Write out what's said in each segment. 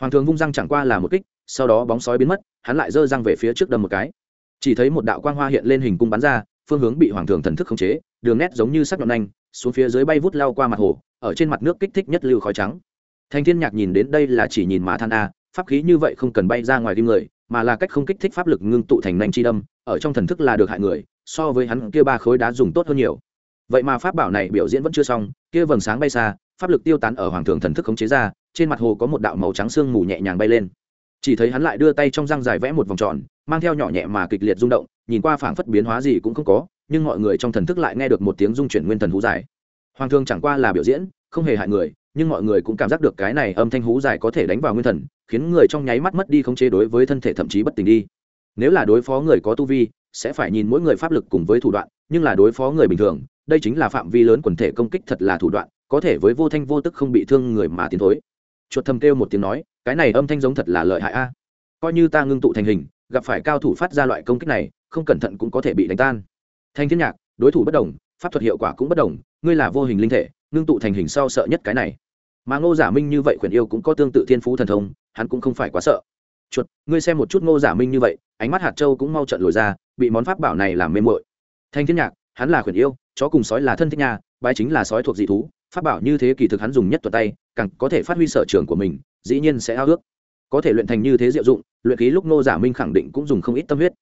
hoàng thường vung răng chẳng qua là một kích, sau đó bóng sói biến mất, hắn lại giơ răng về phía trước đâm một cái. Chỉ thấy một đạo quang hoa hiện lên hình cung bắn ra, phương hướng bị hoàng thường thần thức khống chế, đường nét giống như sắc nhọn nhanh xuống phía dưới bay vút lao qua mặt hồ, ở trên mặt nước kích thích nhất lưu khói trắng. Thành thiên nhạc nhìn đến đây là chỉ nhìn mã than a, pháp khí như vậy không cần bay ra ngoài tim người, mà là cách không kích thích pháp lực ngưng tụ thành nành chi đâm, ở trong thần thức là được hại người, so với hắn kia ba khối đá dùng tốt hơn nhiều. Vậy mà pháp bảo này biểu diễn vẫn chưa xong, kia vầng sáng bay xa, pháp lực tiêu tán ở hoàng thường thần thức khống chế ra trên mặt hồ có một đạo màu trắng sương mù nhẹ nhàng bay lên. Chỉ thấy hắn lại đưa tay trong răng dài vẽ một vòng tròn, mang theo nhỏ nhẹ mà kịch liệt rung động, nhìn qua phảng phất biến hóa gì cũng không có, nhưng mọi người trong thần thức lại nghe được một tiếng rung chuyển nguyên thần hú dài. Hoàng thương chẳng qua là biểu diễn, không hề hại người, nhưng mọi người cũng cảm giác được cái này âm thanh hú dài có thể đánh vào nguyên thần, khiến người trong nháy mắt mất đi khống chế đối với thân thể thậm chí bất tỉnh đi. Nếu là đối phó người có tu vi, sẽ phải nhìn mỗi người pháp lực cùng với thủ đoạn, nhưng là đối phó người bình thường, đây chính là phạm vi lớn quần thể công kích thật là thủ đoạn, có thể với vô thanh vô tức không bị thương người mà tiến thối chuột thầm kêu một tiếng nói, cái này âm thanh giống thật là lợi hại a. Coi như ta ngưng tụ thành hình, gặp phải cao thủ phát ra loại công kích này, không cẩn thận cũng có thể bị đánh tan. Thanh thiên nhạc, đối thủ bất đồng, pháp thuật hiệu quả cũng bất đồng, ngươi là vô hình linh thể, ngưng tụ thành hình sau sợ nhất cái này. Mà ngô giả minh như vậy khuyển yêu cũng có tương tự thiên phú thần thông, hắn cũng không phải quá sợ. Chuột, ngươi xem một chút ngô giả minh như vậy, ánh mắt hạt châu cũng mau trận lồi ra, bị món pháp bảo này làm mê mội thanh thiên nhạc, hắn là khuyển yêu, chó cùng sói là thân thích nhà bái chính là sói thuộc dị thú, pháp bảo như thế kỳ thực hắn dùng nhất tuột tay càng có thể phát huy sở trường của mình, dĩ nhiên sẽ ao ước. Có thể luyện thành như thế diệu dụng, luyện khí lúc nô giả minh khẳng định cũng dùng không ít tâm huyết.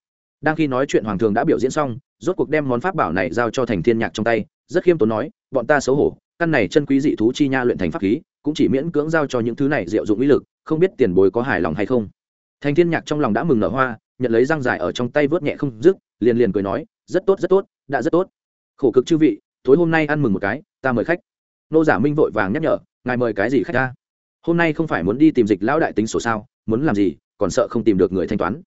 Đang khi nói chuyện hoàng thường đã biểu diễn xong, rốt cuộc đem món pháp bảo này giao cho thành thiên nhạc trong tay, rất khiêm tốn nói, bọn ta xấu hổ, căn này chân quý dị thú chi nha luyện thành pháp khí, cũng chỉ miễn cưỡng giao cho những thứ này diệu dụng uy lực, không biết tiền bối có hài lòng hay không. Thành thiên nhạc trong lòng đã mừng nở hoa, nhận lấy răng dài ở trong tay vớt nhẹ không dứt, liền liền cười nói, rất tốt rất tốt, đã rất tốt. Khổ cực chư vị, tối hôm nay ăn mừng một cái, ta mời khách. Nô giả minh vội vàng nhắc nhở ngài mời cái gì khách ta hôm nay không phải muốn đi tìm dịch lão đại tính sổ sao? Muốn làm gì? Còn sợ không tìm được người thanh toán.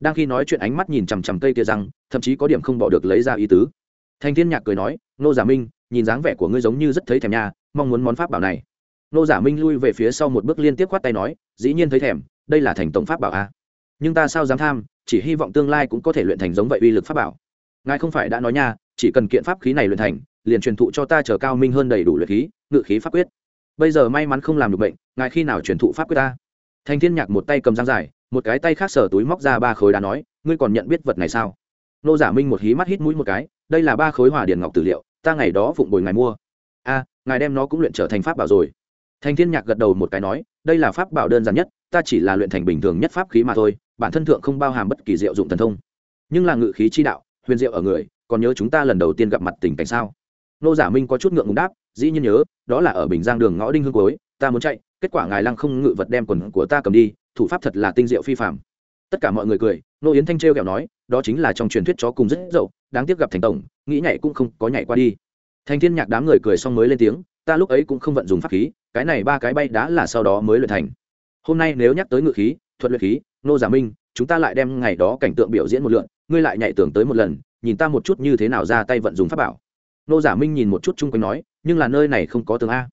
Đang khi nói chuyện ánh mắt nhìn chằm chằm cây kia răng, thậm chí có điểm không bỏ được lấy ra ý tứ. Thanh thiên nhạc cười nói, nô giả minh, nhìn dáng vẻ của ngươi giống như rất thấy thèm nha, mong muốn món pháp bảo này. Nô giả minh lui về phía sau một bước liên tiếp khoát tay nói, dĩ nhiên thấy thèm, đây là thành tổng pháp bảo a. Nhưng ta sao dám tham, chỉ hy vọng tương lai cũng có thể luyện thành giống vậy uy lực pháp bảo. Ngài không phải đã nói nha, chỉ cần kiện pháp khí này luyện thành, liền truyền thụ cho ta chờ cao minh hơn đầy đủ luyện khí, ngự khí pháp quyết bây giờ may mắn không làm được bệnh, ngài khi nào truyền thụ pháp quyết ta? Thành thiên nhạc một tay cầm răng dài, một cái tay khác sở túi móc ra ba khối đá nói, ngươi còn nhận biết vật này sao? Nô giả minh một hí mắt hít mũi một cái, đây là ba khối hỏa điển ngọc tử liệu, ta ngày đó phụng bồi ngài mua. A, ngài đem nó cũng luyện trở thành pháp bảo rồi. Thành thiên nhạc gật đầu một cái nói, đây là pháp bảo đơn giản nhất, ta chỉ là luyện thành bình thường nhất pháp khí mà thôi, bản thân thượng không bao hàm bất kỳ diệu dụng thần thông. Nhưng là ngự khí chi đạo, huyền diệu ở người, còn nhớ chúng ta lần đầu tiên gặp mặt tình cảnh sao? Nô giả minh có chút ngượng ngùng đáp dĩ nhiên nhớ, đó là ở bình giang đường ngõ đinh hương cuối, ta muốn chạy, kết quả ngài lăng không ngự vật đem quần của ta cầm đi, thủ pháp thật là tinh diệu phi phạm tất cả mọi người cười, nô yến thanh trêu kẹo nói, đó chính là trong truyền thuyết chó cùng rất dậu, đáng tiếc gặp thành tổng, nghĩ nhảy cũng không có nhảy qua đi. Thành thiên nhạc đám người cười xong mới lên tiếng, ta lúc ấy cũng không vận dùng pháp khí, cái này ba cái bay đã là sau đó mới luyện thành. Hôm nay nếu nhắc tới ngự khí, thuật luyện khí, nô giả minh, chúng ta lại đem ngày đó cảnh tượng biểu diễn một lượn, ngươi lại nhảy tưởng tới một lần, nhìn ta một chút như thế nào ra tay vận dùng pháp bảo nô giả minh nhìn một chút chung quanh nói, nhưng là nơi này không có tường a.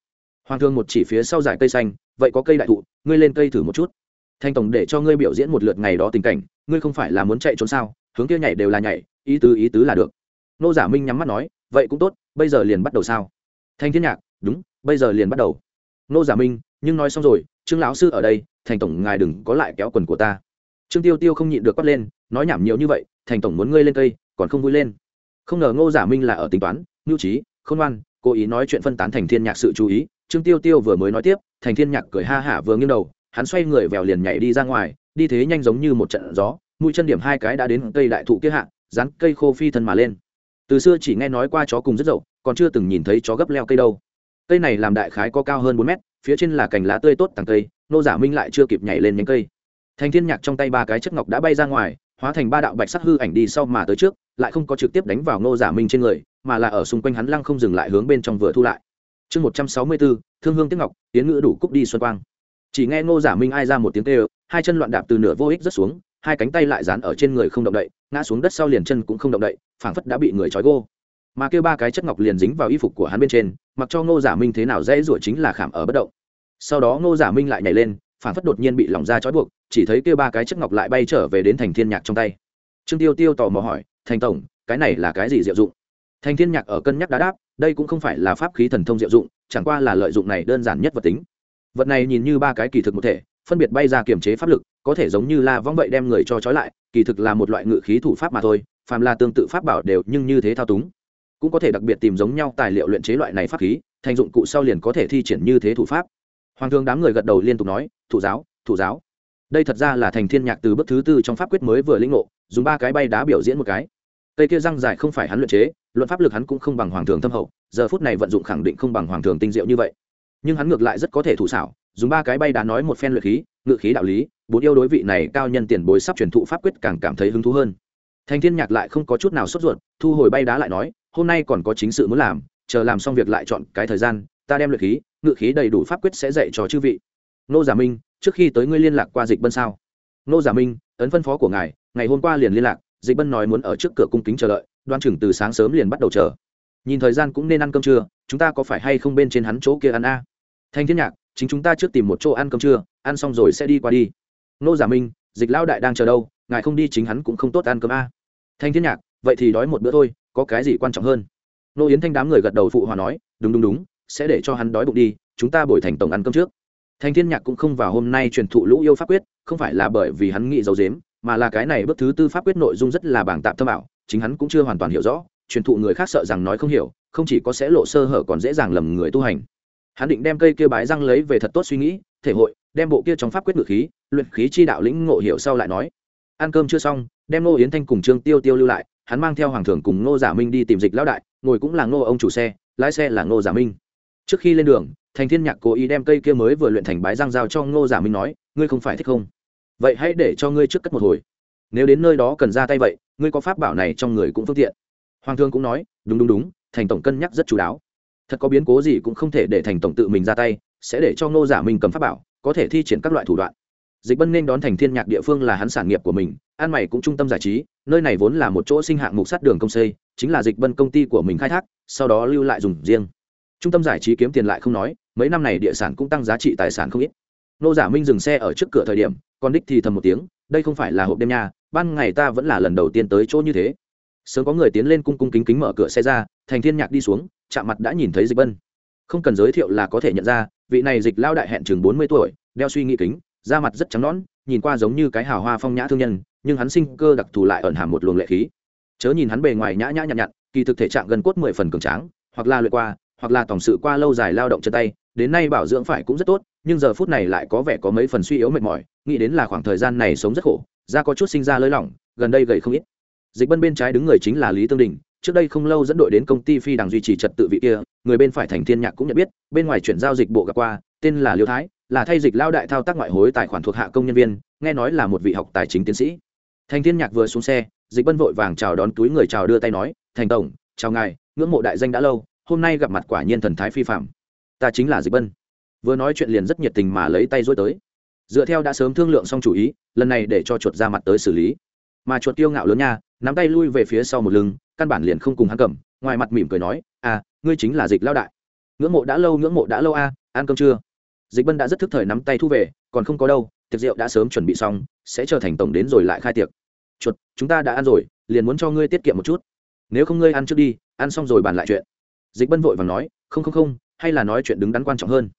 Hoàng thương một chỉ phía sau dải cây xanh, vậy có cây đại thụ, ngươi lên cây thử một chút. Thanh tổng để cho ngươi biểu diễn một lượt ngày đó tình cảnh, ngươi không phải là muốn chạy trốn sao, hướng kia nhảy đều là nhảy, ý tứ ý tứ là được. Nô giả minh nhắm mắt nói, vậy cũng tốt, bây giờ liền bắt đầu sao? Thanh thiên nhạc, đúng, bây giờ liền bắt đầu. Nô giả minh, nhưng nói xong rồi, trương lão sư ở đây thành tổng ngài đừng có lại kéo quần của ta. Trương tiêu tiêu không nhịn được quát lên, nói nhảm nhiều như vậy thành tổng muốn ngươi lên cây, còn không vui lên. Không ngờ ngô giả minh là ở tính toán nhu trí khôn ngoan, cố ý nói chuyện phân tán thành thiên nhạc sự chú ý, trương tiêu tiêu vừa mới nói tiếp, thành thiên nhạc cười ha hả vừa nghiêng đầu, hắn xoay người vèo liền nhảy đi ra ngoài, đi thế nhanh giống như một trận gió, mũi chân điểm hai cái đã đến cây đại thụ kia hạ, dán cây khô phi thân mà lên. Từ xưa chỉ nghe nói qua chó cùng rất dậu, còn chưa từng nhìn thấy chó gấp leo cây đâu. Cây này làm đại khái có cao hơn bốn mét, phía trên là cành lá tươi tốt tàng cây, nô giả minh lại chưa kịp nhảy lên nhánh cây. Thành thiên nhạc trong tay ba cái chất ngọc đã bay ra ngoài hóa thành ba đạo bạch sắc hư ảnh đi sau mà tới trước, lại không có trực tiếp đánh vào Ngô giả minh trên người, mà là ở xung quanh hắn lăng không dừng lại hướng bên trong vừa thu lại. Chương một trăm sáu mươi bốn, thương hương tiếng ngọc tiến ngữ đủ cúc đi xuân quang. Chỉ nghe ngô giả minh ai ra một tiếng kêu, hai chân loạn đạp từ nửa vô ích rất xuống, hai cánh tay lại dán ở trên người không động đậy, ngã xuống đất sau liền chân cũng không động đậy, phảng phất đã bị người trói gô. Mà kêu ba cái chất ngọc liền dính vào y phục của hắn bên trên, mặc cho ngô giả minh thế nào dễ rủa chính là khảm ở bất động. Sau đó ngô giả minh lại nhảy lên phản phất đột nhiên bị lỏng ra trói buộc, chỉ thấy kêu ba cái chất ngọc lại bay trở về đến thành thiên nhạc trong tay. Trương tiêu tiêu tò mò hỏi, thành tổng, cái này là cái gì diệu dụng? Thành thiên nhạc ở cân nhắc đá đáp, đây cũng không phải là pháp khí thần thông diệu dụng, chẳng qua là lợi dụng này đơn giản nhất vật tính. Vật này nhìn như ba cái kỳ thực một thể, phân biệt bay ra kiềm chế pháp lực, có thể giống như la vong vậy đem người cho trói lại, kỳ thực là một loại ngự khí thủ pháp mà thôi, phàm là tương tự pháp bảo đều nhưng như thế thao túng. Cũng có thể đặc biệt tìm giống nhau tài liệu luyện chế loại này pháp khí, thành dụng cụ sau liền có thể thi triển như thế thủ pháp hoàng thương đám người gật đầu liên tục nói, thủ giáo thủ giáo. Đây thật ra là thành thiên nhạc từ bước thứ tư trong pháp quyết mới vừa lĩnh ngộ, dùng ba cái bay đá biểu diễn một cái. Cây kia răng dài không phải hắn luyện chế, luận pháp lực hắn cũng không bằng hoàng thường thâm hậu, giờ phút này vận dụng khẳng định không bằng hoàng thường tinh diệu như vậy. Nhưng hắn ngược lại rất có thể thủ xảo, dùng ba cái bay đá nói một phen luyện khí, ngự khí đạo lý, bốn yêu đối vị này cao nhân tiền bối sắp truyền thụ pháp quyết càng cảm thấy hứng thú hơn. Thành thiên nhạc lại không có chút nào sốt ruột, thu hồi bay đá lại nói, hôm nay còn có chính sự muốn làm, chờ làm xong việc lại chọn cái thời gian ta đem luyện khí, ngự khí đầy đủ pháp quyết sẽ dạy cho chư vị. Nô giả minh, trước khi tới ngươi liên lạc qua dịch bân sao? Nô giả minh, ấn phân phó của ngài, ngày hôm qua liền liên lạc, dịch bân nói muốn ở trước cửa cung kính chờ đợi, đoan chừng từ sáng sớm liền bắt đầu chờ. Nhìn thời gian cũng nên ăn cơm trưa, chúng ta có phải hay không bên trên hắn chỗ kia ăn a? Thanh thiên nhạc, chính chúng ta trước tìm một chỗ ăn cơm trưa, ăn xong rồi sẽ đi qua đi. Nô giả minh, dịch lão đại đang chờ đâu, ngài không đi chính hắn cũng không tốt ăn cơm a. Thanh thiên nhạc, vậy thì đói một bữa thôi, có cái gì quan trọng hơn? Nô yến thanh đám người gật đầu phụ hòa nói, đúng đúng đúng sẽ để cho hắn đói bụng đi, chúng ta bồi thành tổng ăn cơm trước. Thanh thiên nhạc cũng không vào hôm nay truyền thụ lũ yêu pháp quyết, không phải là bởi vì hắn nghĩ giấu dếm mà là cái này bước thứ tư pháp quyết nội dung rất là bảng tạm thâm ảo, chính hắn cũng chưa hoàn toàn hiểu rõ, truyền thụ người khác sợ rằng nói không hiểu, không chỉ có sẽ lộ sơ hở còn dễ dàng lầm người tu hành. Hắn định đem cây kia bái răng lấy về thật tốt suy nghĩ, thể hội, đem bộ kia trong pháp quyết ngự khí, luyện khí chi đạo lĩnh ngộ hiểu sau lại nói. Ăn cơm chưa xong, đem nô yến thanh cùng trương tiêu tiêu lưu lại, hắn mang theo hoàng thượng cùng ngô giả minh đi tìm dịch lão đại, ngồi cũng là ngô ông chủ xe, lái xe là ngô giả minh trước khi lên đường, thành thiên nhạc cố ý đem cây kia mới vừa luyện thành bái răng giao cho ngô giả minh nói, ngươi không phải thích không? Vậy hãy để cho ngươi trước cất một hồi. Nếu đến nơi đó cần ra tay vậy, ngươi có pháp bảo này trong người cũng phương tiện. Hoàng thương cũng nói, đúng đúng đúng, thành tổng cân nhắc rất chú đáo. Thật có biến cố gì cũng không thể để thành tổng tự mình ra tay, sẽ để cho ngô giả minh cầm pháp bảo, có thể thi triển các loại thủ đoạn. Dịch bân nên đón thành thiên nhạc địa phương là hắn sản nghiệp của mình, an mày cũng trung tâm giải trí, nơi này vốn là một chỗ sinh hạng mục sát đường công xây, chính là dịch bân công ty của mình khai thác, sau đó lưu lại dùng riêng trung tâm giải trí kiếm tiền lại không nói, mấy năm này địa sản cũng tăng giá trị tài sản không ít. Nô giả minh dừng xe ở trước cửa thời điểm, còn đích thì thầm một tiếng, đây không phải là hộp đêm nha, ban ngày ta vẫn là lần đầu tiên tới chỗ như thế. Sớm có người tiến lên cung cung kính kính mở cửa xe ra, thành thiên nhạc đi xuống, chạm mặt đã nhìn thấy dịch bân. Không cần giới thiệu là có thể nhận ra, vị này dịch lao đại hẹn chừng bốn mươi tuổi, đeo suy nghĩ kính, da mặt rất trắng nõn, nhìn qua giống như cái hào hoa phong nhã thương nhân, nhưng hắn sinh cơ đặc thù lại ẩn hàm một luồng lệ khí. Chớ nhìn hắn bề ngoài nhã nhã nhặn nhặn, kỳ thực thể trạng gần cốt mười phần cường tráng, hoặc là luyện qua hoặc là tổng sự qua lâu dài lao động chân tay, đến nay bảo dưỡng phải cũng rất tốt, nhưng giờ phút này lại có vẻ có mấy phần suy yếu mệt mỏi, nghĩ đến là khoảng thời gian này sống rất khổ, da có chút sinh ra lơi lỏng, gần đây gầy không ít. Dịch bân bên trái đứng người chính là lý tương đình, trước đây không lâu dẫn đội đến công ty phi đằng duy trì trật tự vị kia, người bên phải thành thiên nhạc cũng nhận biết, bên ngoài chuyển giao dịch bộ gặp qua, tên là liêu thái, là thay dịch lao đại thao tác ngoại hối tài khoản thuộc hạ công nhân viên, nghe nói là một vị học tài chính tiến sĩ. Thành thiên nhạc vừa xuống xe, dịch bân vội vàng chào đón túi người chào đưa tay nói, thành tổng, chào ngài, ngưỡng mộ đại danh đã lâu hôm nay gặp mặt quả nhiên thần thái phi phạm. Ta chính là dịch bân. Vừa nói chuyện liền rất nhiệt tình mà lấy tay dối tới. Dựa theo đã sớm thương lượng xong chủ ý, lần này để cho chuột ra mặt tới xử lý. Mà chuột tiêu ngạo lớn nha, nắm tay lui về phía sau một lưng, căn bản liền không cùng hắn cầm, ngoài mặt mỉm cười nói à ngươi chính là dịch lao đại. Ngưỡng mộ đã lâu, ngưỡng mộ đã lâu a, ăn cơm chưa? Dịch bân đã rất thức thời nắm tay thu về, còn không có đâu, tiệc rượu đã sớm chuẩn bị xong, sẽ trở thành tổng đến rồi lại khai tiệc. Chuột, chúng ta đã ăn rồi, liền muốn cho ngươi tiết kiệm một chút. Nếu không ngươi ăn trước đi, ăn xong rồi bàn lại chuyện dịch bân vội và nói, không không không, hay là nói chuyện đứng đắn quan trọng hơn.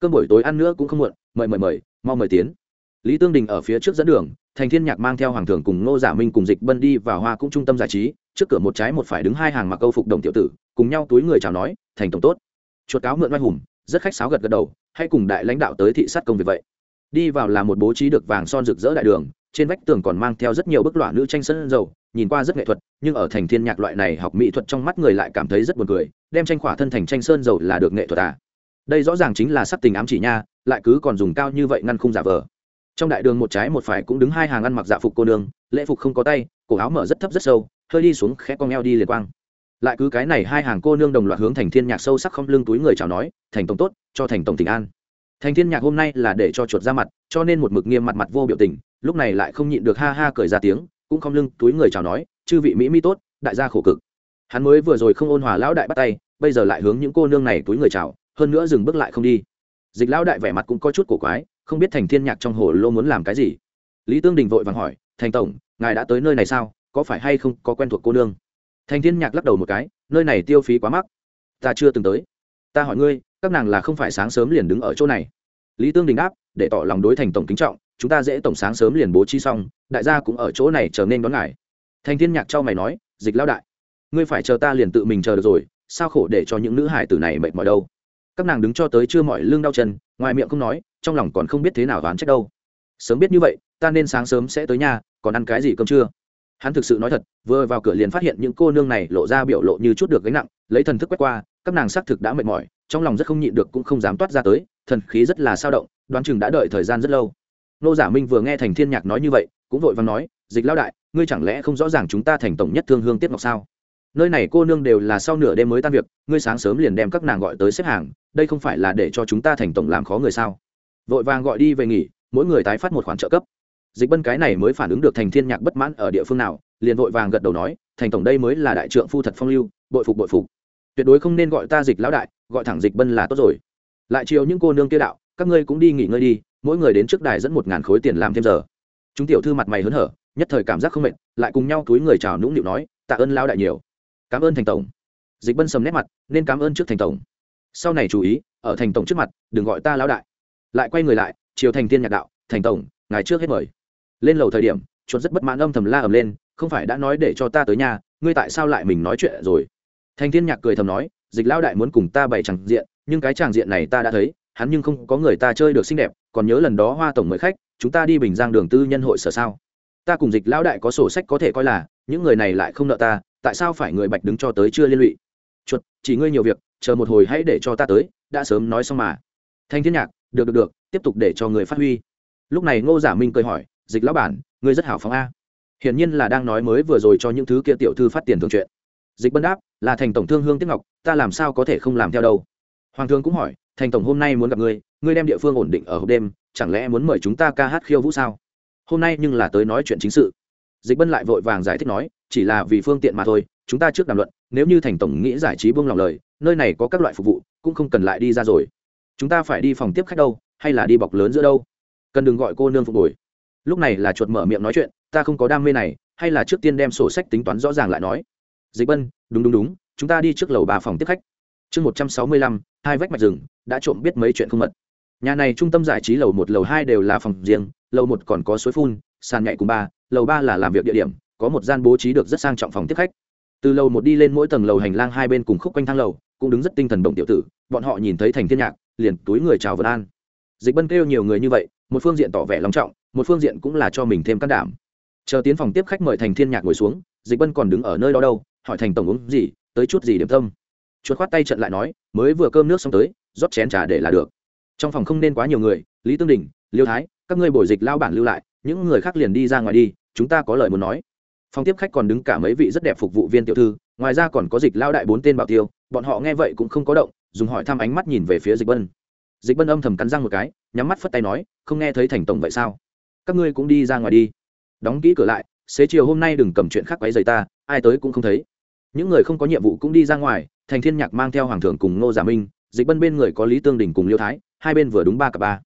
Cơm buổi tối ăn nữa cũng không muộn, mời mời mời, mau mời tiến. Lý tương đình ở phía trước dẫn đường, thành thiên nhạc mang theo hoàng thường cùng ngô giả minh cùng dịch bân đi vào hoa cũng trung tâm giải trí, trước cửa một trái một phải đứng hai hàng mặc câu phục đồng tiểu tử, cùng nhau túi người chào nói, thành tổng tốt. Chuột cáo mượn oai hùng, rất khách sáo gật gật đầu hay cùng đại lãnh đạo tới thị sát công việc vậy. Đi vào là một bố trí được vàng son rực rỡ đại đường, trên vách tường còn mang theo rất nhiều bức loạn nữ tranh sân dầu, nhìn qua rất nghệ thuật, nhưng ở thành thiên nhạc loại này học mỹ thuật trong mắt người lại cảm thấy rất buồn cười đem tranh khỏa thân thành tranh sơn dầu là được nghệ thuật à. Đây rõ ràng chính là sắc tình ám chỉ nha, lại cứ còn dùng cao như vậy ngăn khung giả vờ. Trong đại đường một trái một phải cũng đứng hai hàng ăn mặc dạ phục cô nương, lễ phục không có tay, cổ áo mở rất thấp rất sâu, hơi đi xuống khẽ con eo đi liền quang. Lại cứ cái này hai hàng cô nương đồng loạt hướng thành thiên nhạc sâu sắc không lưng túi người chào nói, thành tổng tốt, cho thành tổng tình an. Thành thiên nhạc hôm nay là để cho chuột ra mặt, cho nên một mực nghiêm mặt mặt vô biểu tình, lúc này lại không nhịn được ha ha cười ra tiếng, cũng không lưng túi người chào nói, chư vị mỹ mi tốt, đại gia khổ cực hắn mới vừa rồi không ôn hòa lão đại bắt tay, bây giờ lại hướng những cô nương này túi người chào, hơn nữa dừng bước lại không đi. Dịch lão đại vẻ mặt cũng có chút cổ quái, không biết thành thiên nhạc trong hồ lô muốn làm cái gì. Lý tương đình vội vàng hỏi, thành tổng, ngài đã tới nơi này sao? Có phải hay không có quen thuộc cô nương? Thành thiên nhạc lắc đầu một cái, nơi này tiêu phí quá mắc. Ta chưa từng tới. Ta hỏi ngươi, các nàng là không phải sáng sớm liền đứng ở chỗ này. Lý tương đình đáp, để tỏ lòng đối thành tổng kính trọng, chúng ta dễ tổng sáng sớm liền bố trí xong, đại gia cũng ở chỗ này trở nên đón ngài. Thành thiên nhạc trao mày nói, dịch lão đại ngươi phải chờ ta liền tự mình chờ được rồi, sao khổ để cho những nữ hải tử này mệt mỏi đâu? Các nàng đứng cho tới chưa mọi lưng đau chân, ngoài miệng không nói, trong lòng còn không biết thế nào đoán trách đâu. Sớm biết như vậy, ta nên sáng sớm sẽ tới nhà, còn ăn cái gì cơm trưa? Hắn thực sự nói thật, vừa vào cửa liền phát hiện những cô nương này lộ ra biểu lộ như chút được gánh nặng, lấy thần thức quét qua, các nàng xác thực đã mệt mỏi, trong lòng rất không nhịn được cũng không dám toát ra tới, thần khí rất là sao động, đoán chừng đã đợi thời gian rất lâu. Nô giả minh vừa nghe thành thiên nhạc nói như vậy, cũng vội vàng nói, dịch lao đại, ngươi chẳng lẽ không rõ ràng chúng ta thành tổng nhất thương hương tiết ngọc sao? Nơi này cô nương đều là sau nửa đêm mới tan việc, ngươi sáng sớm liền đem các nàng gọi tới xếp hàng, đây không phải là để cho chúng ta thành tổng làm khó người sao? Vội vàng gọi đi về nghỉ, mỗi người tái phát một khoản trợ cấp. Dịch bân cái này mới phản ứng được thành thiên nhạc bất mãn ở địa phương nào, liền vội vàng gật đầu nói, thành tổng đây mới là đại trượng phu thật phong lưu, bội phục bội phục. Tuyệt đối không nên gọi ta dịch lão đại, gọi thẳng dịch bân là tốt rồi. Lại chiều những cô nương kia đạo, các ngươi cũng đi nghỉ ngơi đi, mỗi người đến trước đài dẫn một ngàn khối tiền làm thêm giờ. Chúng tiểu thư mặt mày hớn hở, nhất thời cảm giác không mệt, lại cùng nhau túi người chào nũng nịu nói, tạ ơn lão đại nhiều cảm ơn thành tổng. Dịch bân sầm nét mặt, nên cảm ơn trước thành tổng. Sau này chú ý, ở thành tổng trước mặt, đừng gọi ta lão đại. Lại quay người lại chiều thành tiên nhạc đạo, thành tổng, ngài trước hết mời. Lên lầu thời điểm, chuột rất bất mãn âm thầm la ầm lên, không phải đã nói để cho ta tới nhà, ngươi tại sao lại mình nói chuyện rồi? Thành thiên nhạc cười thầm nói, dịch lão đại muốn cùng ta bày tràng diện, nhưng cái tràng diện này ta đã thấy, hắn nhưng không có người ta chơi được xinh đẹp, còn nhớ lần đó hoa tổng mời khách, chúng ta đi bình giang đường tư nhân hội sở sao? Ta cùng dịch lão đại có sổ sách có thể coi là, những người này lại không nợ ta tại sao phải người bạch đứng cho tới chưa liên lụy? Chuột, chỉ ngươi nhiều việc, chờ một hồi hãy để cho ta tới, đã sớm nói xong mà. Thanh thiên nhạc, được được được, tiếp tục để cho người phát huy. Lúc này ngô giả minh cười hỏi, dịch lão bản, ngươi rất hảo phóng a. Hiển nhiên là đang nói mới vừa rồi cho những thứ kia tiểu thư phát tiền thường chuyện. Dịch bân đáp, là thành tổng thương hương tiếp ngọc, ta làm sao có thể không làm theo đâu. Hoàng thương cũng hỏi, thành tổng hôm nay muốn gặp ngươi ngươi đem địa phương ổn định ở hộp đêm, chẳng lẽ muốn mời chúng ta ca hát khiêu vũ sao? Hôm nay nhưng là tới nói chuyện chính sự. Dịch bân lại vội vàng giải thích nói chỉ là vì phương tiện mà thôi, chúng ta trước đàm luận, nếu như thành tổng nghĩ giải trí buông lòng lời, nơi này có các loại phục vụ, cũng không cần lại đi ra rồi. Chúng ta phải đi phòng tiếp khách đâu, hay là đi bọc lớn giữa đâu? Cần đừng gọi cô nương phục hồi. Lúc này là chuột mở miệng nói chuyện, ta không có đam mê này, hay là trước tiên đem sổ sách tính toán rõ ràng lại nói. Dịch bân, đúng đúng đúng, chúng ta đi trước lầu ba phòng tiếp khách. Chương một trăm sáu mươi lăm, hai vách mạch rừng, đã trộm biết mấy chuyện không mật. Nhà này trung tâm giải trí lầu một, lầu hai đều là phòng riêng, lầu một còn có suối phun, sàn nhạy cùng ba, lầu ba là làm việc địa điểm có một gian bố trí được rất sang trọng phòng tiếp khách. Từ lầu một đi lên mỗi tầng lầu hành lang hai bên cùng khúc quanh thang lầu, cũng đứng rất tinh thần động tiểu tử, bọn họ nhìn thấy thành thiên nhạc, liền túi người chào vân an. Dịch bân kêu nhiều người như vậy, một phương diện tỏ vẻ long trọng, một phương diện cũng là cho mình thêm can đảm. Chờ tiến phòng tiếp khách mời thành thiên nhạc ngồi xuống, dịch bân còn đứng ở nơi đó đâu, hỏi thành tổng uống gì, tới chút gì điểm tâm. Chuột khoát tay trận lại nói, mới vừa cơm nước xong tới, rót chén trà để là được. Trong phòng không nên quá nhiều người, lý tương đình, liêu thái, các ngươi bồi dịch lao bản lưu lại, những người khác liền đi ra ngoài đi, chúng ta có lời muốn nói phòng tiếp khách còn đứng cả mấy vị rất đẹp phục vụ viên tiểu thư, ngoài ra còn có dịch lao đại bốn tên bảo tiêu, bọn họ nghe vậy cũng không có động, dùng hỏi thăm ánh mắt nhìn về phía dịch bân. Dịch bân âm thầm cắn răng một cái, nhắm mắt phất tay nói, không nghe thấy thành tổng vậy sao? Các ngươi cũng đi ra ngoài đi. Đóng kỹ cửa lại, xế chiều hôm nay đừng cầm chuyện khác quấy rầy ta, ai tới cũng không thấy. Những người không có nhiệm vụ cũng đi ra ngoài, thành thiên nhạc mang theo hoàng thượng cùng ngô giả minh, dịch bân bên người có lý tương đình cùng liêu thái, hai bên vừa đúng ba cặp ba.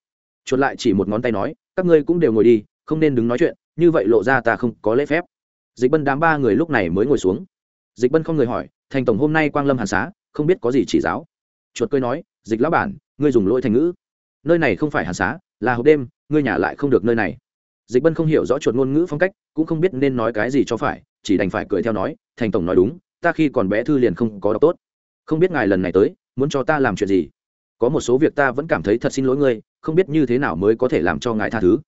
Chuột lại chỉ một ngón tay nói, các ngươi cũng đều ngồi đi, không nên đứng nói chuyện, như vậy lộ ra ta không có lễ phép dịch bân đám ba người lúc này mới ngồi xuống. Dịch bân không người hỏi, thành tổng hôm nay quang lâm hàn xá, không biết có gì chỉ giáo? Chuột cười nói, dịch lão bản, ngươi dùng lỗi thành ngữ. Nơi này không phải hàn xá, là hộp đêm, ngươi nhà lại không được nơi này. Dịch bân không hiểu rõ chuột ngôn ngữ phong cách, cũng không biết nên nói cái gì cho phải, chỉ đành phải cười theo nói, thành tổng nói đúng, ta khi còn bé thư liền không có đọc tốt. Không biết ngài lần này tới, muốn cho ta làm chuyện gì? Có một số việc ta vẫn cảm thấy thật xin lỗi ngươi, không biết như thế nào mới có thể làm cho ngài tha thứ.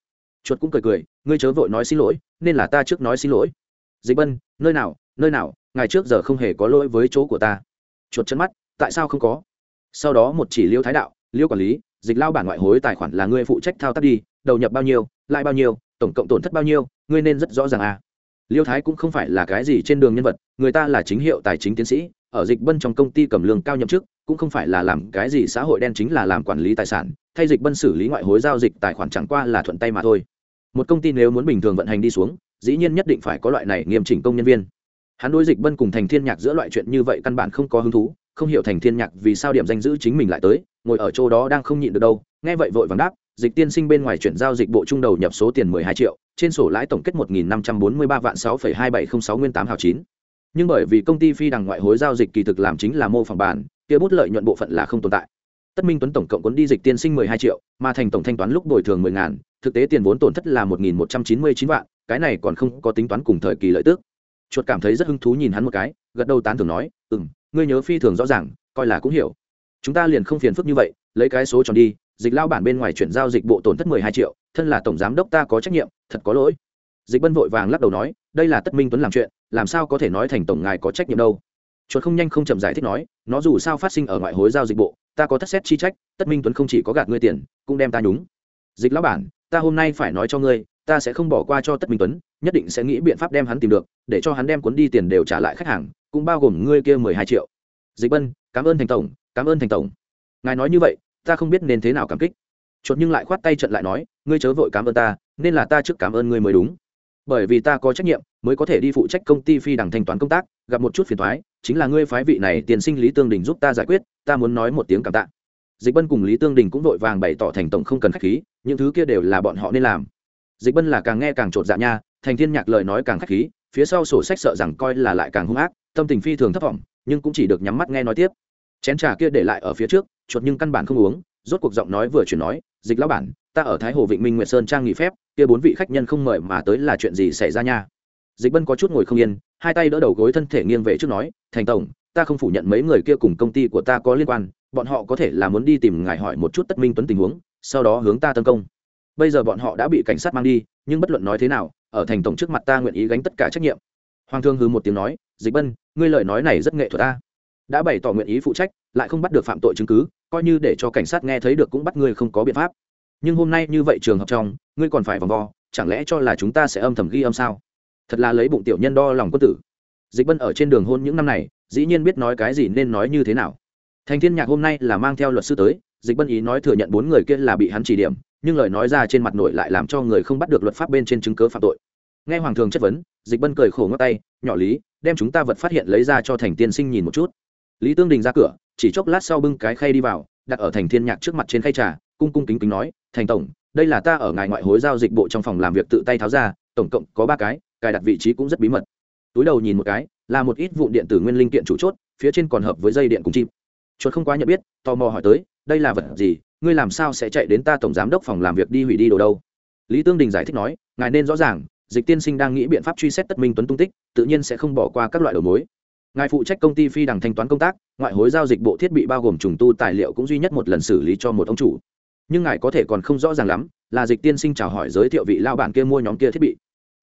Chuột cũng cười cười, ngươi chớ vội nói xin lỗi, nên là ta trước nói xin lỗi dịch bân, nơi nào nơi nào ngài trước giờ không hề có lỗi với chỗ của ta. Chuột chân mắt, tại sao không có? Sau đó một chỉ liêu thái đạo, liêu quản lý, dịch lao bản ngoại hối tài khoản là ngươi phụ trách thao tác đi, đầu nhập bao nhiêu lại bao nhiêu, tổng cộng tổn thất bao nhiêu, ngươi nên rất rõ ràng à. Liêu thái cũng không phải là cái gì trên đường nhân vật, người ta là chính hiệu tài chính tiến sĩ, ở dịch bân trong công ty cầm lương cao nhậm chức, cũng không phải là làm cái gì xã hội đen chính là làm quản lý tài sản, thay dịch bân xử lý ngoại hối giao dịch tài khoản chẳng qua là thuận tay mà thôi. Một công ty nếu muốn bình thường vận hành đi xuống dĩ nhiên nhất định phải có loại này nghiêm chỉnh công nhân viên. Hắn đối dịch bân cùng thành thiên nhạc giữa loại chuyện như vậy căn bản không có hứng thú, không hiểu thành thiên nhạc vì sao điểm danh giữ chính mình lại tới, ngồi ở chỗ đó đang không nhịn được đâu, nghe vậy vội vàng đáp, dịch tiên sinh bên ngoài chuyển giao dịch bộ trung đầu nhập số tiền mười hai triệu, trên sổ lãi tổng kết một nghìn năm trăm bốn mươi ba vạn sáu phẩy hai bảy không sáu nguyên tám hào chín. Nhưng bởi vì công ty phi đằng ngoại hối giao dịch kỳ thực làm chính là mô phỏng bản, kia bút lợi nhuận bộ phận là không tồn tại tất minh tuấn tổng cộng cuốn đi dịch tiên sinh mười hai triệu, mà thành tổng thanh toán lúc bồi thường mười ngàn, thực tế tiền vốn tổn thất là một nghìn một trăm chín mươi chín vạn, cái này còn không có tính toán cùng thời kỳ lợi tức. Chuột cảm thấy rất hứng thú nhìn hắn một cái, gật đầu tán thường nói ừ m ngươi nhớ phi thường rõ ràng, coi là cũng hiểu. Chúng ta liền không phiền phức như vậy, lấy cái số tròn đi, dịch lao bản bên ngoài chuyển giao dịch bộ tổn thất mười hai triệu, thân là tổng giám đốc ta có trách nhiệm, thật có lỗi. Dịch bân vội vàng lắc đầu nói, đây là tất minh tuấn làm chuyện, làm sao có thể nói thành tổng ngài có trách nhiệm đâu? Chuột không nhanh không chậm giải thích nói, nó dù sao phát sinh ở ngoại hối giao dịch bộ ta có thất xét chi trách, tất minh tuấn không chỉ có gạt ngươi tiền, cũng đem ta nhúng. Dịch lão bản, ta hôm nay phải nói cho ngươi, ta sẽ không bỏ qua cho tất minh tuấn, nhất định sẽ nghĩ biện pháp đem hắn tìm được, để cho hắn đem cuốn đi tiền đều trả lại khách hàng, cũng bao gồm ngươi kia mười hai triệu. Dịch bân, cảm ơn thành tổng, cảm ơn thành tổng. Ngài nói như vậy, ta không biết nên thế nào cảm kích. Chuột nhưng lại khoát tay trận lại nói, ngươi chớ vội cảm ơn ta, nên là ta trước cảm ơn ngươi mới đúng. Bởi vì ta có trách nhiệm, mới có thể đi phụ trách công ty phi đằng thanh toán công tác, gặp một chút phiền thoái chính là ngươi phái vị này tiền sinh lý tương đình giúp ta giải quyết, ta muốn nói một tiếng cảm tạ. Dịch bân cùng lý tương đình cũng vội vàng bày tỏ thành tổng không cần k h á c h khí, những thứ kia đều là bọn họ nên làm. Dịch bân là càng nghe càng t r ộ t dạ nha, thành thiên nhạc lời nói càng k h á c h khí, phía sau sổ sách sợ rằng coi là lại càng hung ác, tâm tình phi thường thấp t nhưng cũng chỉ được nhắm mắt nghe nói tiếp. Chén trà kia để lại ở phía trước, chuột nhưng căn bản không uống, rốt cuộc giọng nói vừa chuyển nói, dịch lão bản, ta ở thái hồ vịnh minh nguyệt sơn trang nghỉ phép, kia bốn vị khách nhân không mời mà tới là chuyện gì xảy ra nha? Dịch bân có chút ngồi không yên, hai tay đỡ đầu gối thân thể nghiêng về trước nói, thành tổng, ta không phủ nhận mấy người kia cùng công ty của ta có liên quan, bọn họ có thể là muốn đi tìm ngài hỏi một chút tất minh tuấn tình huống, sau đó hướng ta tấn công. Bây giờ bọn họ đã bị cảnh sát mang đi, nhưng bất luận nói thế nào, ở thành tổng trước mặt ta nguyện ý gánh tất cả trách nhiệm. Hoàng thương hứ một tiếng nói, dịch bân, ngươi lời nói này rất nghệ thuật ta. Đã bày tỏ nguyện ý phụ trách, lại không bắt được phạm tội chứng cứ, coi như để cho cảnh sát nghe thấy được cũng bắt ngươi không có biện pháp. Nhưng hôm nay như vậy trường hợp trong, ngươi còn phải vòng vo, chẳng lẽ cho là chúng ta sẽ âm thầm ghi âm sao? Thật là lấy bụng tiểu nhân đo lòng quân tử. Dịch bân ở trên đường hôn những năm này, dĩ nhiên biết nói cái gì nên nói như thế nào. Thành thiên nhạc hôm nay là mang theo luật sư tới, dịch bân ý nói thừa nhận bốn người kia là bị hắn chỉ điểm, nhưng lời nói ra trên mặt nội lại làm cho người không bắt được luật pháp bên trên chứng cớ phạm tội. Nghe hoàng thường chất vấn, dịch bân cười khổ ngót tay, nhỏ lý, đem chúng ta vật phát hiện lấy ra cho thành tiên sinh nhìn một chút. Lý tương đình ra cửa, chỉ chốc lát sau bưng cái khay đi vào, đặt ở thành thiên nhạc trước mặt trên khay trà, cung cung kính kính nói, thành tổng, đây là ta ở ngài ngoại hối giao dịch bộ trong phòng làm việc tự tay tháo ra tổng cộng có ba cái, cài đặt vị trí cũng rất bí mật. Túi đầu nhìn một cái, là một ít vụ điện tử nguyên linh kiện chủ chốt, phía trên còn hợp với dây điện cùng chim chuột không quá nhận biết, tò mò hỏi tới, đây là vật gì? Ngươi làm sao sẽ chạy đến ta tổng giám đốc phòng làm việc đi hủy đi đồ đâu? Lý tương đình giải thích nói, ngài nên rõ ràng, dịch tiên sinh đang nghĩ biện pháp truy xét tất minh tuấn tung tích, tự nhiên sẽ không bỏ qua các loại đầu mối. Ngài phụ trách công ty phi đằng thanh toán công tác, ngoại hối giao dịch bộ thiết bị bao gồm trùng tu tài liệu cũng duy nhất một lần xử lý cho một ông chủ. Nhưng ngài có thể còn không rõ ràng lắm, là dịch tiên sinh chào hỏi giới thiệu vị lao bản kia mua nhóm kia thiết bị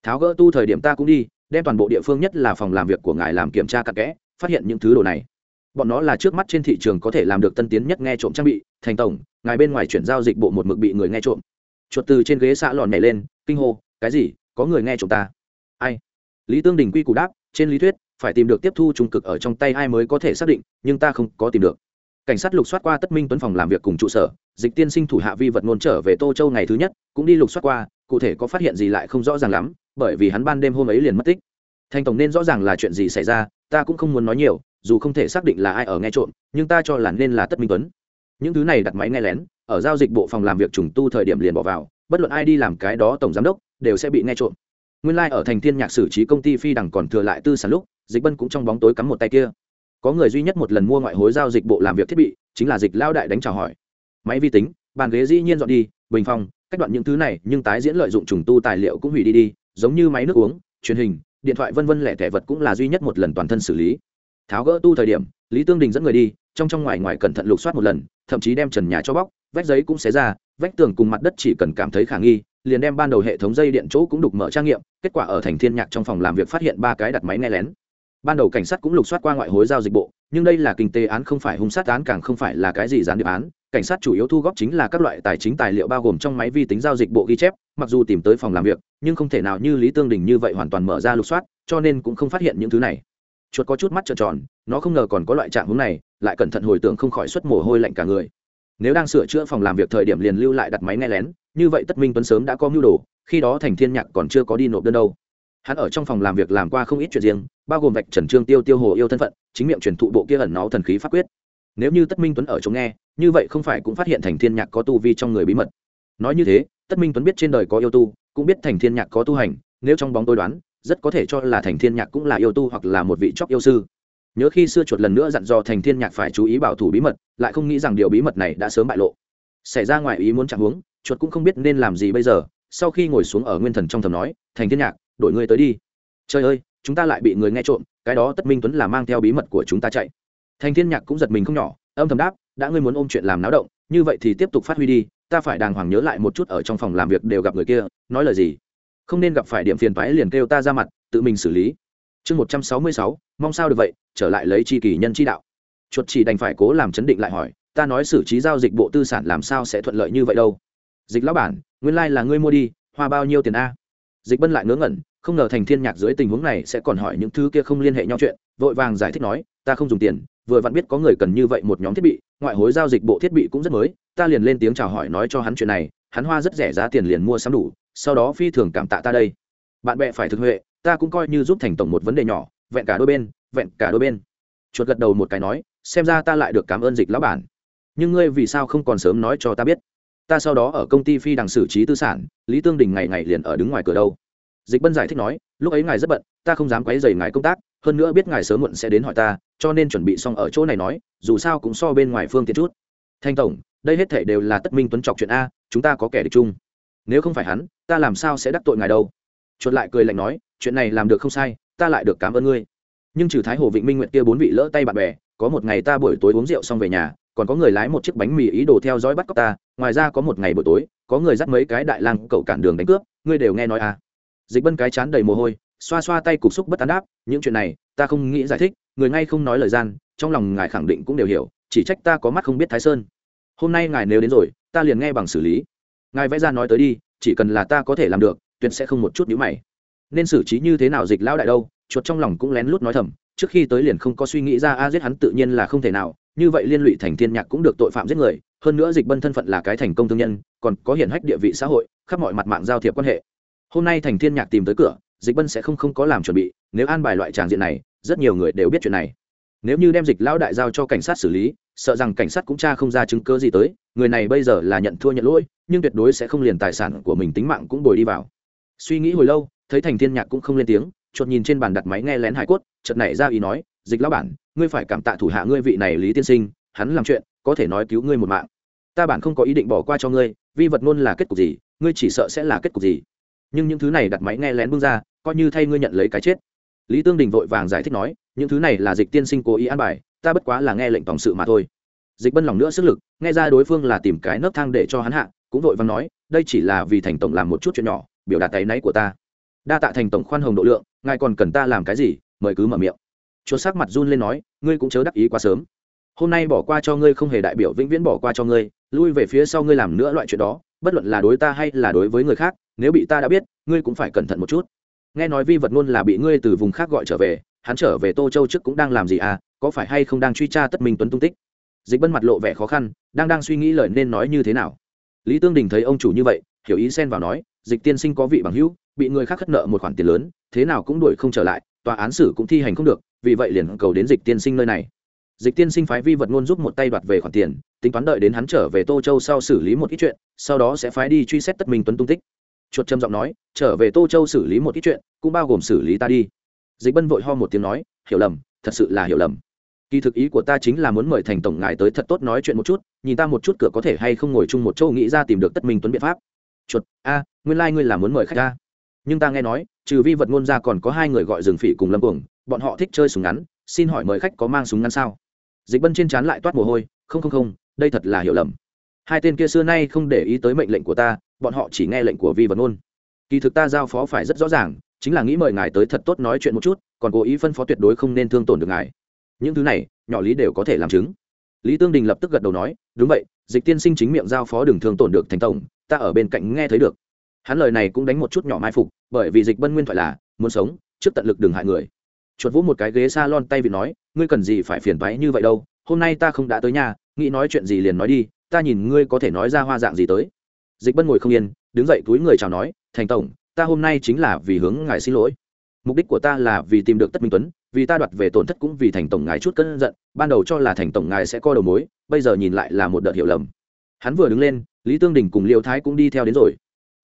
tháo gỡ tu thời điểm ta cũng đi, đem toàn bộ địa phương nhất là phòng làm việc của ngài làm kiểm tra cặn kẽ, phát hiện những thứ đồ này. Bọn nó là trước mắt trên thị trường có thể làm được tân tiến nhất nghe trộm trang bị, thành tổng, ngài bên ngoài chuyển giao dịch bộ một mực bị người nghe trộm. Chuột từ trên ghế xạ lòn nhảy lên, kinh hô, cái gì? Có người nghe trộm ta? Ai? Lý tương đình quy củ đáp, trên lý thuyết, phải tìm được tiếp thu trung cực ở trong tay ai mới có thể xác định, nhưng ta không có tìm được. Cảnh sát lục soát qua tất minh tuấn phòng làm việc cùng trụ sở, dịch tiên sinh thủ hạ vi vật ngôn trở về tô châu ngày thứ nhất, cũng đi lục soát qua, cụ thể có phát hiện gì lại không rõ ràng lắm bởi vì hắn ban đêm hôm ấy liền mất tích. Thành tổng nên rõ ràng là chuyện gì xảy ra, ta cũng không muốn nói nhiều, dù không thể xác định là ai ở nghe trộm, nhưng ta cho là nên là tất minh tuấn. Những thứ này đặt máy nghe lén, ở giao dịch bộ phòng làm việc trùng tu thời điểm liền bỏ vào, bất luận ai đi làm cái đó tổng giám đốc, đều sẽ bị nghe trộm. Nguyên lai、like、ở thành thiên nhạc xử trí công ty phi đằng còn thừa lại tư sản lúc, dịch bân cũng trong bóng tối cắm một tay kia. Có người duy nhất một lần mua ngoại hối giao dịch bộ làm việc thiết bị, chính là dịch lao đại đánh chào hỏi. Máy vi tính, bàn ghế dĩ nhiên dọn đi, bình phong cách đoạn những thứ này, nhưng tái diễn lợi dụng trùng tu tài liệu cũng hủy đi đi giống như máy nước uống, truyền hình, điện thoại vân vân lẻ thẻ vật cũng là duy nhất một lần toàn thân xử lý. Tháo gỡ tu thời điểm, lý tương đình dẫn người đi, trong trong ngoài ngoài cẩn thận lục soát một lần, thậm chí đem trần nhà cho bóc, vách giấy cũng xé ra, vách tường cùng mặt đất chỉ cần cảm thấy khả nghi, liền đem ban đầu hệ thống dây điện chỗ cũng đục mở trang nghiệm, kết quả ở thành thiên nhạc trong phòng làm việc phát hiện ba cái đặt máy nghe lén. Ban đầu cảnh sát cũng lục soát qua ngoại hối giao dịch bộ, nhưng đây là kinh tế án không phải hung sát án càng không phải là cái gì gián điệp án. Cảnh sát chủ yếu thu góp chính là các loại tài chính tài liệu bao gồm trong máy vi tính giao dịch bộ ghi chép, mặc dù tìm tới phòng làm việc nhưng không thể nào như lý tương đình như vậy hoàn toàn mở ra lục soát, cho nên cũng không phát hiện những thứ này. Chuột có chút mắt trợn tròn, nó không ngờ còn có loại trạng hướng này, lại cẩn thận hồi tưởng không khỏi xuất mồ hôi lạnh cả người. Nếu đang sửa chữa phòng làm việc thời điểm liền lưu lại đặt máy nghe lén, như vậy tất minh tuấn sớm đã có mưu đồ, khi đó thành thiên nhạc còn chưa có đi nộp đơn đâu. Hắn ở trong phòng làm việc làm qua không ít chuyện riêng, bao gồm vạch trần trương tiêu tiêu hồ yêu thân phận, chính miệng truyền thụ bộ kia ẩn náu thần khí pháp quyết. Nếu như tất minh tuấn ở chỗ nghe, như vậy không phải cũng phát hiện thành thiên nhạc có tu vi trong người bí mật. Nói như thế, tất minh tuấn biết trên đời có yêu tu cũng biết thành thiên nhạc có tu hành nếu trong bóng tôi đoán rất có thể cho là thành thiên nhạc cũng là yêu tu hoặc là một vị chóc yêu sư. Nhớ khi xưa chuột lần nữa dặn dò thành thiên nhạc phải chú ý bảo thủ bí mật lại không nghĩ rằng điều bí mật này đã sớm bại lộ. Xảy ra ngoài ý muốn chạm hướng, chuột cũng không biết nên làm gì bây giờ sau khi ngồi xuống ở nguyên thần trong thầm nói thành thiên nhạc đổi ngươi tới đi. Trời ơi chúng ta lại bị người nghe trộm cái đó tất minh tuấn là mang theo bí mật của chúng ta chạy. Thành thiên nhạc cũng giật mình không nhỏ âm thầm đáp đã ngươi muốn ôm chuyện làm náo động như vậy thì tiếp tục phát huy đi ta phải đàng hoàng nhớ lại một chút ở trong phòng làm việc đều gặp người kia, nói lời gì? Không nên gặp phải điểm phiền toái liền kêu ta ra mặt, tự mình xử lý. Chương một trăm sáu mươi sáu, mong sao được vậy, trở lại lấy chi kỳ nhân chi đạo. Chuột chỉ đành phải cố làm chấn định lại hỏi, ta nói xử trí giao dịch bộ tư sản làm sao sẽ thuận lợi như vậy đâu? Dịch lão bản, nguyên lai、like、là ngươi mua đi, hoa bao nhiêu tiền a? Dịch bân lại ngớ ngẩn, không ngờ thành thiên nhạc dưới tình huống này sẽ còn hỏi những thứ kia không liên hệ nhau chuyện, vội vàng giải thích nói, ta không dùng tiền, vừa vặn biết có người cần như vậy một nhóm thiết bị ngoại hối giao dịch bộ thiết bị cũng rất mới, ta liền lên tiếng chào hỏi nói cho hắn chuyện này, hắn hoa rất rẻ giá tiền liền mua sắm đủ, sau đó phi thường cảm tạ ta đây. Bạn bè phải thực huệ, ta cũng coi như giúp thành tổng một vấn đề nhỏ, vẹn cả đôi bên, vẹn cả đôi bên. Chuột gật đầu một cái nói, xem ra ta lại được cảm ơn dịch lão bản. Nhưng ngươi vì sao không còn sớm nói cho ta biết? Ta sau đó ở công ty phi đằng xử trí tư sản, lý tương đình ngày ngày liền ở đứng ngoài cửa đâu dịch bân giải thích nói, lúc ấy ngài rất bận, ta không dám quấy dày ngài công tác, hơn nữa biết ngài sớm muộn sẽ đến hỏi ta, cho nên chuẩn bị xong ở chỗ này nói, dù sao cũng so bên ngoài phương tiện chút. Thanh tổng, đây hết thể đều là tất minh tuấn trọc chuyện a, chúng ta có kẻ địch chung. Nếu không phải hắn, ta làm sao sẽ đắc tội ngài đâu? Chuột lại cười lạnh nói, chuyện này làm được không sai, ta lại được cảm ơn ngươi. Nhưng trừ thái hồ vịnh minh nguyện kia bốn vị lỡ tay bạn bè, có một ngày ta buổi tối uống rượu xong về nhà, còn có người lái một chiếc bánh mì ý đồ theo dõi bắt cóc ta, ngoài ra có một ngày buổi tối, có người dắt mấy cái đại lang cậu cản đường đánh cướp, ngươi đều nghe nói à dịch bân cái chán đầy mồ hôi, xoa xoa tay cục xúc bất tán đáp, những chuyện này, ta không nghĩ giải thích, người ngay không nói lời gian, trong lòng ngài khẳng định cũng đều hiểu, chỉ trách ta có mắt không biết thái sơn. Hôm nay ngài nếu đến rồi, ta liền nghe bằng xử lý. Ngài vẽ ra nói tới đi, chỉ cần là ta có thể làm được, tuyệt sẽ không một chút nhíu mày. Nên xử trí như thế nào dịch lão đại đâu, chuột trong lòng cũng lén lút nói thầm, trước khi tới liền không có suy nghĩ ra a giết hắn tự nhiên là không thể nào, như vậy liên lụy thành thiên nhạc cũng được tội phạm giết người, hơn nữa dịch bân thân phận là cái thành công thương nhân, còn có hiển hách địa vị xã hội, khắp mọi mặt mạng giao thiệp quan hệ hôm nay thành thiên nhạc tìm tới cửa, dịch bân sẽ không không có làm chuẩn bị, nếu an bài loại tràng diện này, rất nhiều người đều biết chuyện này. Nếu như đem dịch lão đại giao cho cảnh sát xử lý, sợ rằng cảnh sát cũng tra không ra chứng cứ gì tới, người này bây giờ là nhận thua nhận lỗi, nhưng tuyệt đối sẽ không liền tài sản của mình tính mạng cũng bồi đi vào. Suy nghĩ hồi lâu, thấy thành thiên nhạc cũng không lên tiếng chuột nhìn trên bàn đặt máy nghe lén hải cốt, chợt nảy ra ý nói, dịch lão bản, ngươi phải cảm tạ thủ hạ ngươi vị này lý tiên sinh, hắn làm chuyện, có thể nói cứu ngươi một mạng. Ta bản không có ý định bỏ qua cho ngươi, vi vật luôn là kết cục gì, ngươi chỉ sợ sẽ là kết cục gì nhưng những thứ này đặt máy nghe lén bưng ra, coi như thay ngươi nhận lấy cái chết. Lý tương đình vội vàng giải thích nói, những thứ này là dịch tiên sinh cố ý an bài, ta bất quá là nghe lệnh tổng sự mà thôi. Dịch bân lòng nữa sức lực, nghe ra đối phương là tìm cái nấc thang để cho hắn hạ, cũng vội vàng nói, đây chỉ là vì thành tổng làm một chút chuyện nhỏ, biểu đạt tay náy của ta. Đa tạ thành tổng khoan hồng độ lượng, ngài còn cần ta làm cái gì, mời cứ mở miệng. Chuột sắc mặt run lên nói, ngươi cũng chớ đắc ý quá sớm. Hôm nay bỏ qua cho ngươi không hề đại biểu vĩnh viễn bỏ qua cho ngươi, lui về phía sau ngươi làm nữa loại chuyện đó bất luận là đối ta hay là đối với người khác, nếu bị ta đã biết, ngươi cũng phải cẩn thận một chút. Nghe nói vi vật luôn là bị ngươi từ vùng khác gọi trở về, hắn trở về tô châu trước cũng đang làm gì à có phải hay không đang truy tra tất minh tuấn tung tích? Dịch bân mặt lộ vẻ khó khăn, đang đang suy nghĩ lời nên nói như thế nào. Lý tương đình thấy ông chủ như vậy, hiểu ý xen vào nói, dịch tiên sinh có vị bằng hữu, bị người khác khất nợ một khoản tiền lớn, thế nào cũng đuổi không trở lại, tòa án xử cũng thi hành không được, vì vậy liền cầu đến dịch tiên sinh nơi này dịch tiên sinh phái vi vật ngôn giúp một tay đoạt về khoản tiền, tính toán đợi đến hắn trở về tô châu sau xử lý một ít chuyện, sau đó sẽ phái đi truy xét tất minh tuấn tung tích. Chuột trầm giọng nói, trở về tô châu xử lý một ít chuyện, cũng bao gồm xử lý ta đi. Dịch bân vội ho một tiếng nói, hiểu lầm, thật sự là hiểu lầm. Kỳ thực ý của ta chính là muốn mời thành tổng ngài tới thật tốt nói chuyện một chút, nhìn ta một chút cửa có thể hay không ngồi chung một châu nghĩ ra tìm được tất minh tuấn biện pháp. Chuột, a, nguyên lai、like、ngươi là muốn mời khách ta. Nhưng ta nghe nói, trừ vi vật ngôn ra còn có hai người gọi rừng phỉ cùng lâm cuồng, bọn họ thích chơi súng ngắn, xin hỏi mời khách có mang súng ngắn sao? Dịch bân trên trán lại toát mồ hôi, không không không, đây thật là hiểu lầm. Hai tên kia xưa nay không để ý tới mệnh lệnh của ta, bọn họ chỉ nghe lệnh của vi vật ngôn kỳ thực ta giao phó phải rất rõ ràng, chính là nghĩ mời ngài tới thật tốt nói chuyện một chút, còn cố ý phân phó tuyệt đối không nên thương tổn được ngài. Những thứ này, nhỏ lý đều có thể làm chứng. Lý tương đình lập tức gật đầu nói, đúng vậy, dịch tiên sinh chính miệng giao phó đừng thương tổn được thành tổng, ta ở bên cạnh nghe thấy được. Hắn lời này cũng đánh một chút nhỏ mai phục, bởi vì dịch bân nguyên thoại là, muốn sống, trước tận lực đừng hại người. Chuột vỗ một cái ghế s a lon tay vì nói ngươi cần gì phải phiền toái như vậy đâu, hôm nay ta không đã tới nhà, nghĩ nói chuyện gì liền nói đi, ta nhìn ngươi có thể nói ra hoa dạng gì tới. Dịch bân ngồi không yên, đứng dậy túi người chào nói, thành tổng, ta hôm nay chính là vì hướng ngài xin lỗi. Mục đích của ta là vì tìm được tất minh tuấn, vì ta đoạt về tổn thất cũng vì thành tổng ngài chút cân giận, ban đầu cho là thành tổng ngài sẽ co đầu mối, bây giờ nhìn lại là một đợt hiểu lầm. Hắn vừa đứng lên, lý tương đình cùng liêu thái cũng đi theo đến rồi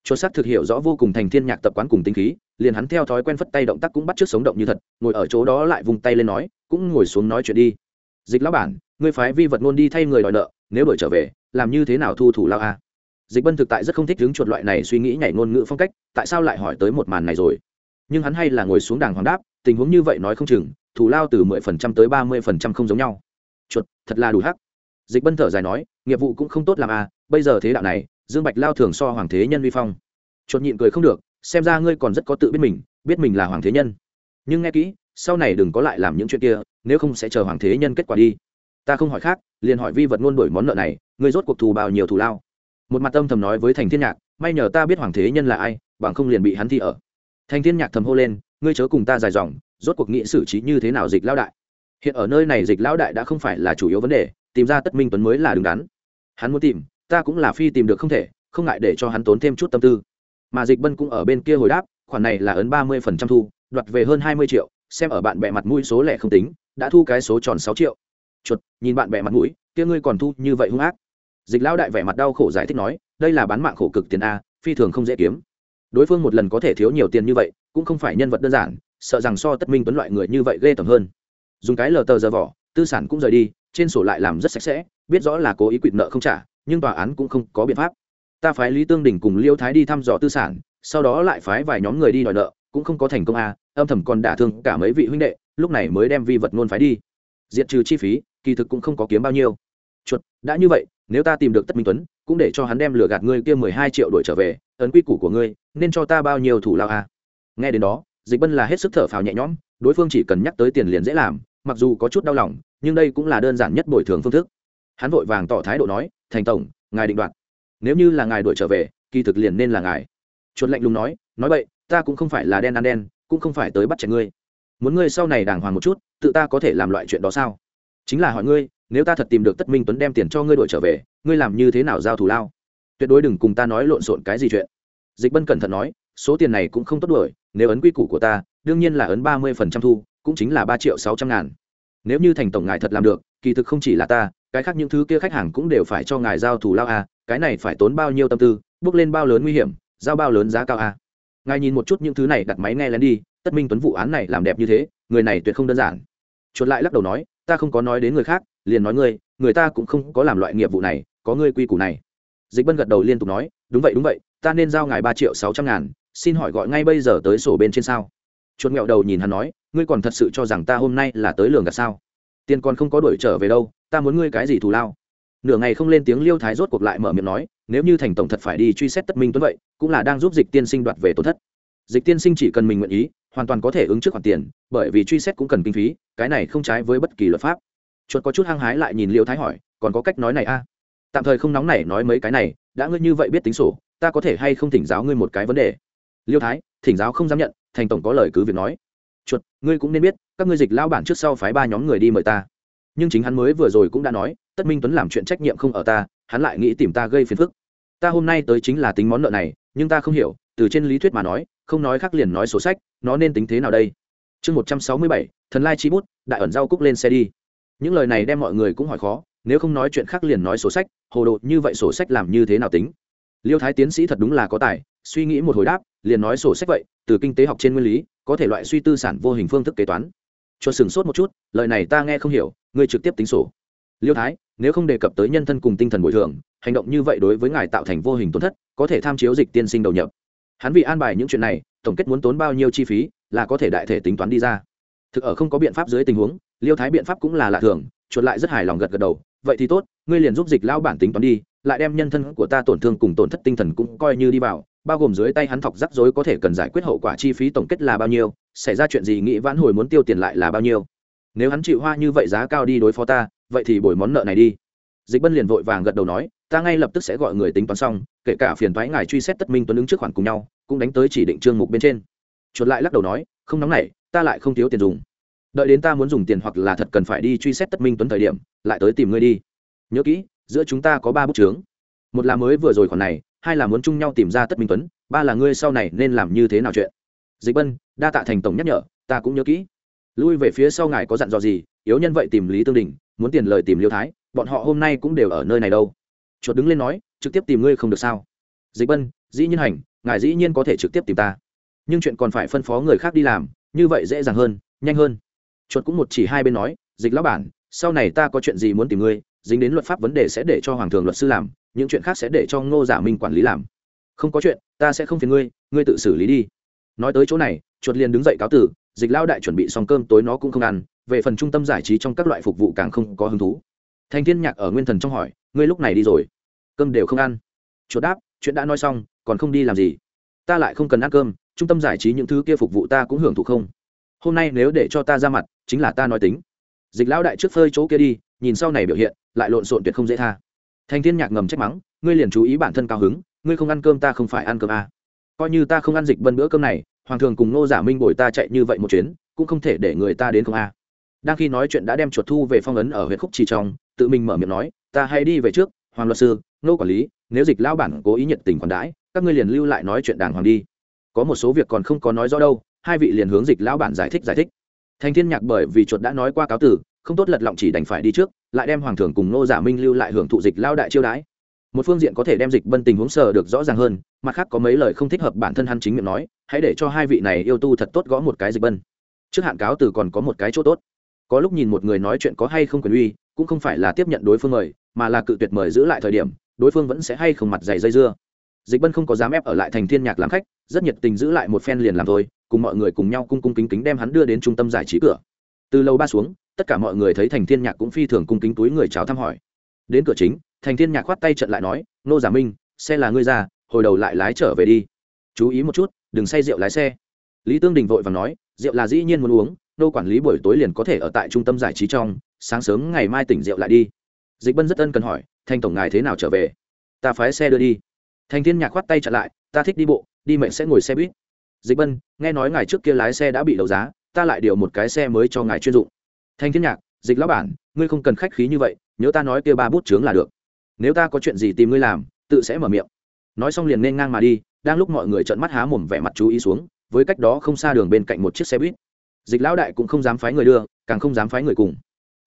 chuột sát thực hiểu rõ vô cùng thành thiên nhạc tập quán cùng tính khí, liền hắn theo thói quen phất tay động tác cũng bắt trước sống động như thật, ngồi ở chỗ đó lại vùng tay lên nói, cũng ngồi xuống nói chuyện đi. Dịch lão bản, ngươi phái vi vật ngôn đi thay người đòi nợ, nếu đổi trở về, làm như thế nào thu thủ lao a? Dịch bân thực tại rất không thích đứng chuột loại này suy nghĩ nhảy ngôn ngữ phong cách, tại sao lại hỏi tới một màn này rồi? Nhưng hắn hay là ngồi xuống đàng hoàng đáp, tình huống như vậy nói không chừng, thủ lao từ mười phần trăm tới ba mươi phần trăm không giống nhau. Chuột, thật là đủ hắc. Dịch bân thở dài nói, nghiệp vụ cũng không tốt làm a, bây giờ thế đạo này dương bạch lao thường so hoàng thế nhân vi phong. Chuột nhịn cười không được, xem ra ngươi còn rất có tự biết mình biết mình là hoàng thế nhân. Nhưng nghe kỹ, sau này đừng có lại làm những chuyện kia, nếu không sẽ chờ hoàng thế nhân kết quả đi. Ta không hỏi khác, liền hỏi vi vật ngôn đổi món nợ này, ngươi rốt cuộc thù bao nhiêu thù lao? Một mặt tâm thầm nói với thành thiên nhạc, may nhờ ta biết hoàng thế nhân là ai, bằng không liền bị hắn thi ở. Thành thiên nhạc thầm hô lên, ngươi chớ cùng ta dài dòng, rốt cuộc nghị xử trí như thế nào dịch lão đại? Hiện ở nơi này dịch lão đại đã không phải là chủ yếu vấn đề, tìm ra tất minh tuấn mới là đứng đắn. Hắn muốn tìm ta cũng là phi tìm được không thể, không ngại để cho hắn tốn thêm chút tâm tư. Mà dịch bân cũng ở bên kia hồi đáp, khoản này là ấn ba mươi phần trăm thu, đoạt về hơn hai mươi triệu, xem ở bạn bè mặt mũi số lẻ không tính, đã thu cái số tròn sáu triệu. Chuột, nhìn bạn bè mặt mũi, kia ngươi còn thu như vậy hung ác. Dịch lão đại vẻ mặt đau khổ giải thích nói, đây là bán mạng khổ cực tiền a, phi thường không dễ kiếm. Đối phương một lần có thể thiếu nhiều tiền như vậy, cũng không phải nhân vật đơn giản, sợ rằng so tất minh tuấn loại người như vậy ghê tởm hơn. Dùng cái lờ tờ giờ vỏ, tư sản cũng rời đi, trên sổ lại làm rất sạch sẽ, biết rõ là cố ý quỵt nợ không trả nhưng tòa án cũng không có biện pháp ta phái lý tương đình cùng liêu thái đi thăm dò tư sản, sau đó lại phái vài nhóm người đi đòi nợ, cũng không có thành công à? âm thầm còn đả thương cả mấy vị huynh đệ, lúc này mới đem vi vật Nôn phái đi diệt trừ chi phí, kỳ thực cũng không có kiếm bao nhiêu chuột, đã như vậy, nếu ta tìm được tất minh tuấn, cũng để cho hắn đem lừa gạt ngươi kia mười hai triệu đổi trở về, ấn quy củ của ngươi, nên cho ta bao nhiêu thủ lao à? nghe đến đó, dịch bân là hết sức thở phào nhẹ nhõm, đối phương chỉ cần nhắc tới tiền liền dễ làm, mặc dù có chút đau lòng, nhưng đây cũng là đơn giản nhất bồi thường phương thức hắn vội vàng tỏ thái độ nói thành tổng, ngài định đoạt. Nếu như là ngài đuổi trở về, kỳ thực liền nên là ngài. Chuột lạnh lùng nói nói vậy ta cũng không phải là đen ăn đen, cũng không phải tới bắt chẹt ngươi. Muốn ngươi sau này đàng hoàng một chút, tự ta có thể làm loại chuyện đó sao? Chính là hỏi ngươi, nếu ta thật tìm được tất minh tuấn đem tiền cho ngươi đuổi trở về, ngươi làm như thế nào giao thù lao? Tuyệt đối đừng cùng ta nói lộn xộn cái gì chuyện. Dịch bân cẩn thận nói, số tiền này cũng không tốt đuổi, nếu ấn quy củ của ta, đương nhiên là ấn ba mươi phần trăm thu, cũng chính là ba triệu sáu trăm ngàn. Nếu như thành tổng ngài thật làm được, kỳ thực không chỉ là ta cái khác những thứ kia khách hàng cũng đều phải cho ngài giao thủ lao à cái này phải tốn bao nhiêu tâm tư, bước lên bao lớn nguy hiểm, giao bao lớn giá cao à ngài nhìn một chút những thứ này, đặt máy nghe lén đi, tất minh tuấn vụ án này làm đẹp như thế, người này tuyệt không đơn giản. Chuột lại lắc đầu nói, ta không có nói đến người khác, liền nói ngươi, người ta cũng không có làm loại nghiệp vụ này, có ngươi quy củ này. Dịch bân gật đầu liên tục nói, đúng vậy đúng vậy, ta nên giao ngài ba triệu sáu trăm ngàn, xin hỏi gọi ngay bây giờ tới sổ bên trên sao? Chuột nghẹo đầu nhìn hắn nói, ngươi còn thật sự cho rằng ta hôm nay là tới lường gạt sao? Tiền còn không có đuổi trở về đâu, ta muốn ngươi cái gì thù lao. Nửa ngày không lên tiếng liêu thái rốt cuộc lại mở miệng nói, nếu như thành tổng thật phải đi truy xét tất minh tuấn vậy, cũng là đang giúp dịch tiên sinh đoạt về tổn thất. Dịch tiên sinh chỉ cần mình nguyện ý, hoàn toàn có thể ứng trước khoản tiền, bởi vì truy xét cũng cần kinh phí, cái này không trái với bất kỳ luật pháp. Chuột có chút hăng hái lại nhìn liêu thái hỏi, còn có cách nói này a? À? tạm thời không nóng này nói mấy cái này, đã ngươi như vậy biết tính sổ, ta có thể hay không thỉnh giáo ngươi một cái vấn đề? Liêu thái, thỉnh giáo không dám nhận, thành tổng có lời cứ việc nói chuột, ngươi cũng nên biết, các ngươi dịch lao bản trước sau phái ba nhóm người đi mời ta. Nhưng chính hắn mới vừa rồi cũng đã nói, tất minh tuấn làm chuyện trách nhiệm không ở ta, hắn lại nghĩ tìm ta gây phiền phức. Ta hôm nay tới chính là tính món nợ này, nhưng ta không hiểu, từ trên lý thuyết mà nói, không nói khác liền nói sổ sách, nó nên tính thế nào đây? Chương một trăm sáu mươi bảy, thần lai chi bút, đại ẩn rau cúc lên xe đi. Những lời này đem mọi người cũng hỏi khó, nếu không nói chuyện khác liền nói sổ sách, hồ đồ, như vậy sổ sách làm như thế nào tính? Liêu thái tiến sĩ thật đúng là có tài, suy nghĩ một hồi đáp, liền nói sổ sách vậy, từ kinh tế học trên nguyên lý có thể loại suy tư sản vô hình phương thức kế toán. Cho sừng sốt một chút, lời này ta nghe không hiểu, ngươi trực tiếp tính sổ. Liêu thái, nếu không đề cập tới nhân thân cùng tinh thần bồi thường, hành động như vậy đối với ngài tạo thành vô hình tổn thất, có thể tham chiếu dịch tiên sinh đầu nhập. Hắn vì an bài những chuyện này, tổng kết muốn tốn bao nhiêu chi phí, là có thể đại thể tính toán đi ra. Thực ở không có biện pháp dưới tình huống, liêu thái biện pháp cũng là lạ thường, chuột lại rất hài lòng gật gật đầu, vậy thì tốt, ngươi liền giúp dịch lao bản tính toán đi, lại đem nhân thân của ta tổn thương cùng tổn thất tinh thần cũng coi như đi vào bao gồm dưới tay hắn thọc rắc rối có thể cần giải quyết hậu quả chi phí tổng kết là bao nhiêu, xảy ra chuyện gì, nghĩ vãn hồi muốn tiêu tiền lại là bao nhiêu. Nếu hắn chịu hoa như vậy giá cao đi đối phó ta, vậy thì bồi món nợ này đi. Dịch bân liền vội vàng gật đầu nói, ta ngay lập tức sẽ gọi người tính toán xong, kể cả phiền thoái ngài truy xét tất minh tuấn ứng trước khoản cùng nhau, cũng đánh tới chỉ định trương mục bên trên. Chuột lại lắc đầu nói, không nóng này ta lại không thiếu tiền dùng. Đợi đến ta muốn dùng tiền hoặc là thật cần phải đi truy xét tất minh tuấn thời điểm, lại tới tìm ngươi đi. Nhớ kỹ, giữa chúng ta có ba bút chướng. Một là mới vừa rồi khoản này hai là muốn chung nhau tìm ra tất minh tuấn, ba là ngươi sau này nên làm như thế nào chuyện. Dịch bân, đa tạ thành tổng nhắc nhở, ta cũng nhớ kỹ. Lui về phía sau ngài có dặn dò gì, yếu nhân vậy tìm lý tương đình, muốn tiền lời tìm liêu thái, bọn họ hôm nay cũng đều ở nơi này đâu. Chuột đứng lên nói, trực tiếp tìm ngươi không được sao? Dịch bân, dĩ nhiên hành, ngài dĩ nhiên có thể trực tiếp tìm ta. Nhưng chuyện còn phải phân phó người khác đi làm, như vậy dễ dàng hơn, nhanh hơn. Chuột cũng một chỉ hai bên nói, dịch lão bản, sau này ta có chuyện gì muốn tìm ngươi dính đến luật pháp vấn đề sẽ để cho hoàng thường luật sư làm, những chuyện khác sẽ để cho ngô giả minh quản lý làm. Không có chuyện, ta sẽ không phiền ngươi ngươi tự xử lý đi. Nói tới chỗ này, chuột liền đứng dậy cáo tử, dịch lao đại chuẩn bị xong cơm tối nó cũng không ăn, về phần trung tâm giải trí trong các loại phục vụ càng không có hứng thú. Thành thiên nhạc ở nguyên thần trong hỏi, ngươi lúc này đi rồi? Cơm đều không ăn. Chuột đáp, chuyện đã nói xong, còn không đi làm gì? Ta lại không cần ăn cơm, trung tâm giải trí những thứ kia phục vụ ta cũng hưởng thụ không? Hôm nay nếu để cho ta ra mặt, chính là ta nói tính. Dịch lão đại trước phơi chỗ kia đi nhìn sau này biểu hiện, lại lộn xộn tuyệt không dễ tha thành thiên nhạc ngầm trách mắng, ngươi liền chú ý bản thân cao hứng, ngươi không ăn cơm ta không phải ăn cơm à. coi như ta không ăn dịch bân bữa cơm này, hoàng thường cùng nô giả minh bồi ta chạy như vậy một chuyến, cũng không thể để người ta đến không à. đang khi nói chuyện đã đem chuột thu về phong ấn ở huyện khúc trì trong, tự mình mở miệng nói, ta hãy đi về trước, hoàng luật sư nô quản lý, nếu dịch lao bản cố ý nhiệt tình còn đãi, các ngươi liền lưu lại nói chuyện đàng hoàng đi có một số việc còn không có nói rõ đâu, hai vị liền hướng dịch lão bản giải thích giải thích thành thiên nhạc bởi vì chuột đã nói qua cáo tử không tốt lật lọng chỉ đành phải đi trước, lại đem hoàng thường cùng nô giả minh lưu lại hưởng thụ dịch lao đại chiêu đãi. Một phương diện có thể đem dịch bân tình huống sờ được rõ ràng hơn, mặt khác có mấy lời không thích hợp bản thân hắn chính miệng nói, hãy để cho hai vị này yêu tu thật tốt gõ một cái dịch bân. Trước hạn cáo từ còn có một cái chỗ tốt. Có lúc nhìn một người nói chuyện có hay không quyền uy, cũng không phải là tiếp nhận đối phương mời, mà là cự tuyệt mời giữ lại thời điểm, đối phương vẫn sẽ hay không mặt dày dây dưa. Dịch bân không có dám ép ở lại thành thiên nhạc làm khách, rất nhiệt tình giữ lại một phen liền làm thôi, cùng mọi người cùng nhau cung cung kính kính đem hắn đưa đến trung tâm giải trí cửa. Từ lâu ba xuống tất cả mọi người thấy thành thiên nhạc cũng phi thường cung kính túi người chào thăm hỏi. Đến cửa chính, thành thiên nhạc khoát tay trận lại nói, nô giả minh, xe là ngươi ra, hồi đầu lại lái trở về đi. Chú ý một chút, đừng say rượu lái xe. Lý tương đình vội vàng nói, rượu là dĩ nhiên muốn uống, nô quản lý buổi tối liền có thể ở tại trung tâm giải trí trong, sáng sớm ngày mai tỉnh rượu lại đi. Dịch bân rất ân cần hỏi thành tổng ngài thế nào trở về? Ta phái xe đưa đi. Thành thiên nhạc khoát tay chặn lại, ta thích đi bộ, đi mệnh sẽ ngồi xe buýt. Dịch bân, nghe nói ngài trước kia lái xe đã bị đấu giá, ta lại điều một cái xe mới cho ngài chuyên dụng thanh thiên nhạc, dịch lão bản, ngươi không cần khách khí như vậy, nhớ ta nói kia ba bút chướng là được. Nếu ta có chuyện gì tìm ngươi làm, tự sẽ mở miệng. Nói xong liền nên ngang mà đi, đang lúc mọi người trợn mắt há mồm vẻ mặt chú ý xuống, với cách đó không xa đường bên cạnh một chiếc xe buýt. Dịch lão đại cũng không dám phái người đưa, càng không dám phái người cùng.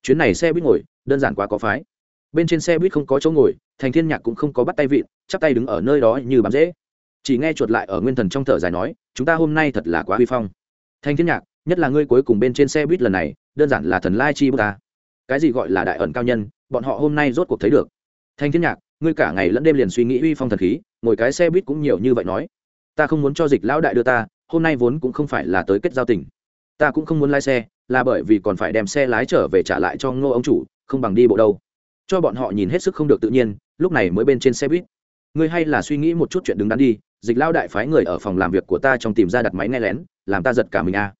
Chuyến này xe buýt ngồi, đơn giản quá có phái. Bên trên xe buýt không có chỗ ngồi thành thiên nhạc cũng không có bắt tay vịn, chắp tay đứng ở nơi đó như bám dễ chỉ nghe chuột lại ở nguyên thần trong thở dài nói, chúng ta hôm nay thật là quá huy phong. Thành thiên nhạc, nhất là ngươi cuối cùng bên trên xe buýt lần này đơn giản là thần lai chi bút ta. Cái gì gọi là đại ẩn cao nhân, bọn họ hôm nay rốt cuộc thấy được. Thanh thiên nhạc, ngươi cả ngày lẫn đêm liền suy nghĩ uy phong thần khí, ngồi cái xe buýt cũng nhiều như vậy nói. Ta không muốn cho dịch lão đại đưa ta, hôm nay vốn cũng không phải là tới kết giao tình. Ta cũng không muốn lái xe, là bởi vì còn phải đem xe lái trở về trả lại cho ngô ông chủ, không bằng đi bộ đâu. Cho bọn họ nhìn hết sức không được tự nhiên, lúc này mới bên trên xe buýt. Ngươi hay là suy nghĩ một chút chuyện đứng đắn đi, dịch lao đại phái người ở phòng làm việc của ta trong tìm ra đặt máy nghe lén, làm ta giật cả mình à.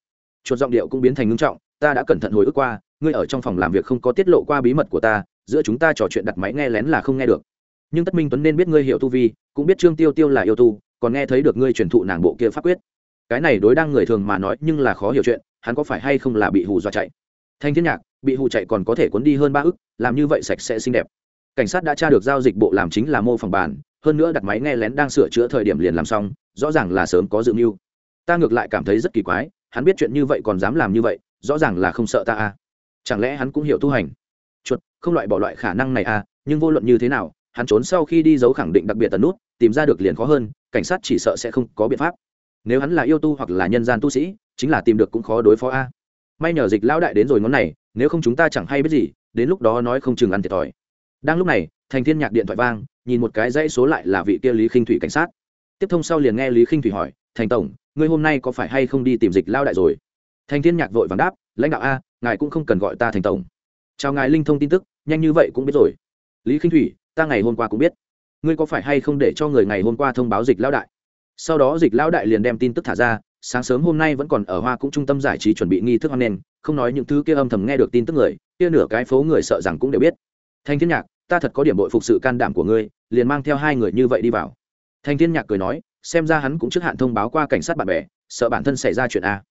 chuột giọng điệu cũng biến thành ngưng trọng ta đã cẩn thận hồi ức qua, ngươi ở trong phòng làm việc không có tiết lộ qua bí mật của ta, giữa chúng ta trò chuyện đặt máy nghe lén là không nghe được. Nhưng tất minh tuấn nên biết ngươi hiểu tu vi, cũng biết trương tiêu tiêu là yêu tu, còn nghe thấy được ngươi truyền thụ nàng bộ kia pháp quyết. Cái này đối đang người thường mà nói nhưng là khó hiểu chuyện, hắn có phải hay không là bị hù dọa chạy? Thanh thiên nhạc, bị hù chạy còn có thể cuốn đi hơn ba ức, làm như vậy sạch sẽ xinh đẹp. Cảnh sát đã tra được giao dịch bộ làm chính là mô phòng bàn hơn nữa đặt máy nghe lén đang sửa chữa thời điểm liền làm xong, rõ ràng là sớm có dự mưu. Ta ngược lại cảm thấy rất kỳ quái, hắn biết chuyện như vậy còn dám làm như vậy rõ ràng là không sợ ta à. Chẳng lẽ hắn cũng hiểu tu hành? Chuột, không loại bỏ loại khả năng này à nhưng vô luận như thế nào, hắn trốn sau khi đi giấu khẳng định đặc biệt tần nút, tìm ra được liền khó hơn, cảnh sát chỉ sợ sẽ không có biện pháp. Nếu hắn là yêu tu hoặc là nhân gian tu sĩ, chính là tìm được cũng khó đối phó a. May nhờ dịch lão đại đến rồi ngón này, nếu không chúng ta chẳng hay biết gì, đến lúc đó nói không chừng ăn thiệt thòi. Đang lúc này, thành thiên nhạc điện thoại vang, nhìn một cái dãy số lại là vị kia lý khinh thủy cảnh sát. Tiếp thông sau liền nghe lý khinh thủy hỏi, thành tổng, ngươi hôm nay có phải hay không đi tìm dịch lao đại rồi? Thanh thiên nhạc vội vàng đáp, lãnh đạo a, ngài cũng không cần gọi ta thành tổng. Chào ngài linh thông tin tức, nhanh như vậy cũng biết rồi. Lý khinh thủy, ta ngày hôm qua cũng biết. Ngươi có phải hay không để cho người ngày hôm qua thông báo dịch Lão đại? Sau đó dịch Lão đại liền đem tin tức thả ra, sáng sớm hôm nay vẫn còn ở hoa cũng trung tâm giải trí chuẩn bị nghi thức hoan nền, không nói những thứ kia âm thầm nghe được tin tức người, kia nửa cái phố người sợ rằng cũng đều biết. Thanh thiên nhạc, ta thật có điểm bội phục sự can đảm của ngươi, liền mang theo hai người như vậy đi vào. Thanh thiên nhạc cười nói, xem ra hắn cũng trước hạn thông báo qua cảnh sát bạn bè, sợ bản thân xảy ra chuyện a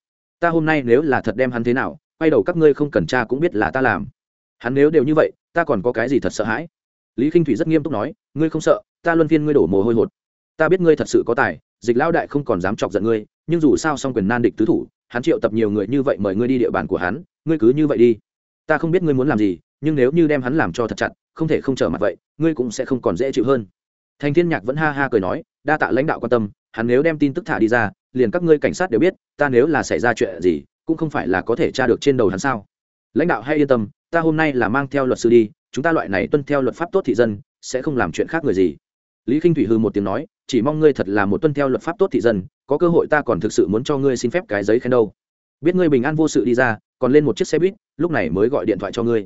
ta hôm nay nếu là thật đem hắn thế nào, quay đầu các ngươi không cần tra cũng biết là ta làm. Hắn nếu đều như vậy, ta còn có cái gì thật sợ hãi? Lý k i n h thủy rất nghiêm túc nói, ngươi không sợ, ta luân phiên ngươi đổ mồ hôi hột. Ta biết ngươi thật sự có tài, dịch lão đại không còn dám chọc giận ngươi, nhưng dù sao song quyền nan địch tứ thủ, hắn triệu tập nhiều người như vậy mời ngươi đi địa bàn của hắn, ngươi cứ như vậy đi. Ta không biết ngươi muốn làm gì, nhưng nếu như đem hắn làm cho thật chặt, không thể không trở mặt vậy, ngươi cũng sẽ không còn dễ chịu hơn. Thành thiên nhạc vẫn ha ha cười nói, đa tạ lãnh đạo quan tâm, hắn nếu đem tin tức thả đi ra liền các ngươi cảnh sát đều biết, ta nếu là xảy ra chuyện gì, cũng không phải là có thể tra được trên đầu hắn sao. Lãnh đạo hay yên tâm, ta hôm nay là mang theo luật sư đi, chúng ta loại này tuân theo luật pháp tốt thị dân, sẽ không làm chuyện khác người gì. Lý k i n h thủy hư một tiếng nói, chỉ mong ngươi thật là một tuân theo luật pháp tốt thị dân, có cơ hội ta còn thực sự muốn cho ngươi xin phép cái giấy khen đâu. Biết ngươi bình an vô sự đi ra, còn lên một chiếc xe buýt, lúc này mới gọi điện thoại cho ngươi.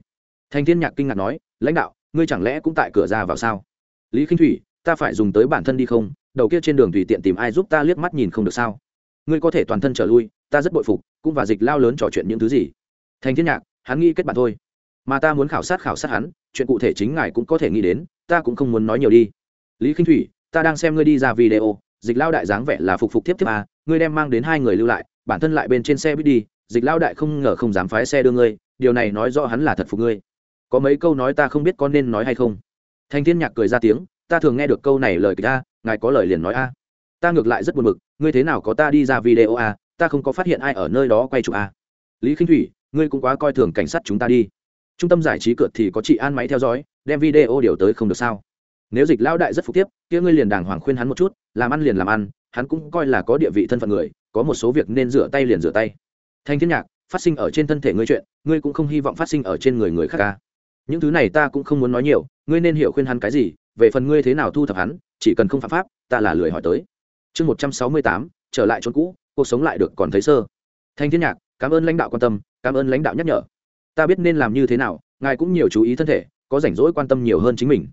Thành thiên nhạc kinh ngạc nói, lãnh đạo, ngươi chẳng lẽ cũng tại cửa ra vào sao? Lý k i n h thủy, ta phải dùng tới bản thân đi không? Đầu kia trên đường tùy tiện tìm ai giúp ta liếc mắt nhìn không được sao? Ngươi có thể toàn thân trở lui ta rất bội phục cũng và dịch lao lớn trò chuyện những thứ gì? Thành thiên nhạc hắn nghĩ kết bạn thôi. Mà ta muốn khảo sát khảo sát hắn chuyện cụ thể chính ngài cũng có thể nghĩ đến ta cũng không muốn nói nhiều đi. Lý khinh thủy ta đang xem ngươi đi ra video dịch lao đại dáng vẻ là phục phục tiếp tiếp à, ngươi đem mang đến hai người lưu lại bản thân lại bên trên xe buýt đi dịch lao đại không ngờ không dám phái xe đưa ngươi điều này nói rõ hắn là thật phục ngươi. Có mấy câu nói ta không biết có nên nói hay không. Thành thiên nhạc cười ra tiếng ta thường nghe được câu này lời kịch ngài có lời liền nói a. Ta ngược lại rất buồn bực, ngươi thế nào có ta đi ra video a, ta không có phát hiện ai ở nơi đó quay chụp a. Lý k i n h thủy, ngươi cũng quá coi thường cảnh sát chúng ta đi. Trung tâm giải trí cượt thì có chị an máy theo dõi, đem video điều tới không được sao. Nếu dịch lão đại rất phục tiếp, kia ngươi liền đàng hoàng khuyên hắn một chút, làm ăn liền làm ăn, hắn cũng coi là có địa vị thân phận người, có một số việc nên rửa tay liền rửa tay. Thanh thiên nhạc, phát sinh ở trên thân thể ngươi chuyện, ngươi cũng không hy vọng phát sinh ở trên người người khác ca những thứ này ta cũng không muốn nói nhiều, ngươi nên hiểu khuyên hắn cái gì, về phần ngươi thế nào thu thập hắn chỉ cần không phạm pháp, ta là lười hỏi tới. Chương một trăm sáu mươi tám, trở lại chốn cũ, cuộc sống lại được còn thấy sơ. Thanh thiên nhạc, cảm ơn lãnh đạo quan tâm, cảm ơn lãnh đạo nhắc nhở. Ta biết nên làm như thế nào, ngài cũng nhiều chú ý thân thể, có rảnh rỗi quan tâm nhiều hơn chính mình.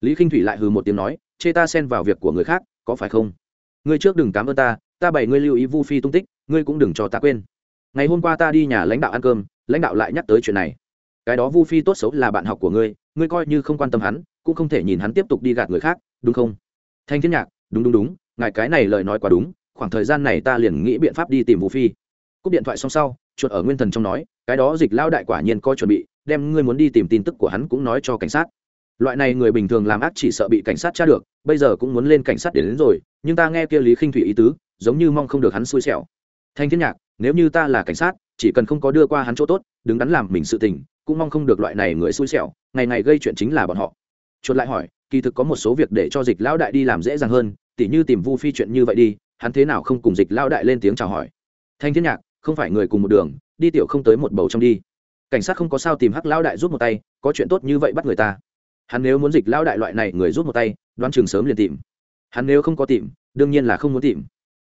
Lý k i n h thủy lại hừ một tiếng nói, chê ta xen vào việc của người khác, có phải không? Ngươi trước đừng cảm ơn ta ta bày ngươi lưu ý vu phi tung tích, ngươi cũng đừng cho ta quên. Ngày hôm qua ta đi nhà lãnh đạo ăn cơm, lãnh đạo lại nhắc tới chuyện này. Cái đó vu phi tốt xấu là bạn học của ngươi ngươi coi như không quan tâm hắn, cũng không thể nhìn hắn tiếp tục đi gạt người khác, đúng không? Thanh thiên nhạc, đúng đúng đúng, ngài cái này lời nói quá đúng, khoảng thời gian này ta liền nghĩ biện pháp đi tìm vũ phi. Cúp điện thoại xong sau, chuột ở nguyên thần trong nói, cái đó dịch lao đại quả nhiên có chuẩn bị, đem ngươi muốn đi tìm tin tức của hắn cũng nói cho cảnh sát. Loại này người bình thường làm ác chỉ sợ bị cảnh sát tra được, bây giờ cũng muốn lên cảnh sát để đến rồi, nhưng ta nghe kia lý khinh thủy ý tứ, giống như mong không được hắn xui xẻo. Thanh thiên nhạc, nếu như ta là cảnh sát, chỉ cần không có đưa qua hắn chỗ tốt, đứng đắn làm mình sự tình, cũng mong không được loại này người xui xẻo, ngày ngày gây chuyện chính là bọn họ. Chuột lại hỏi kỳ thực có một số việc để cho dịch lão đại đi làm dễ dàng hơn, tỉ như tìm vu phi chuyện như vậy đi, hắn thế nào không cùng dịch lão đại lên tiếng chào hỏi. Thanh thiên nhạc, không phải người cùng một đường, đi tiểu không tới một bầu trong đi. Cảnh sát không có sao tìm hắc lão đại giúp một tay, có chuyện tốt như vậy bắt người ta. Hắn nếu muốn dịch lão đại loại này người giúp một tay, đoán chừng sớm liền tìm. Hắn nếu không có tìm, đương nhiên là không muốn tìm.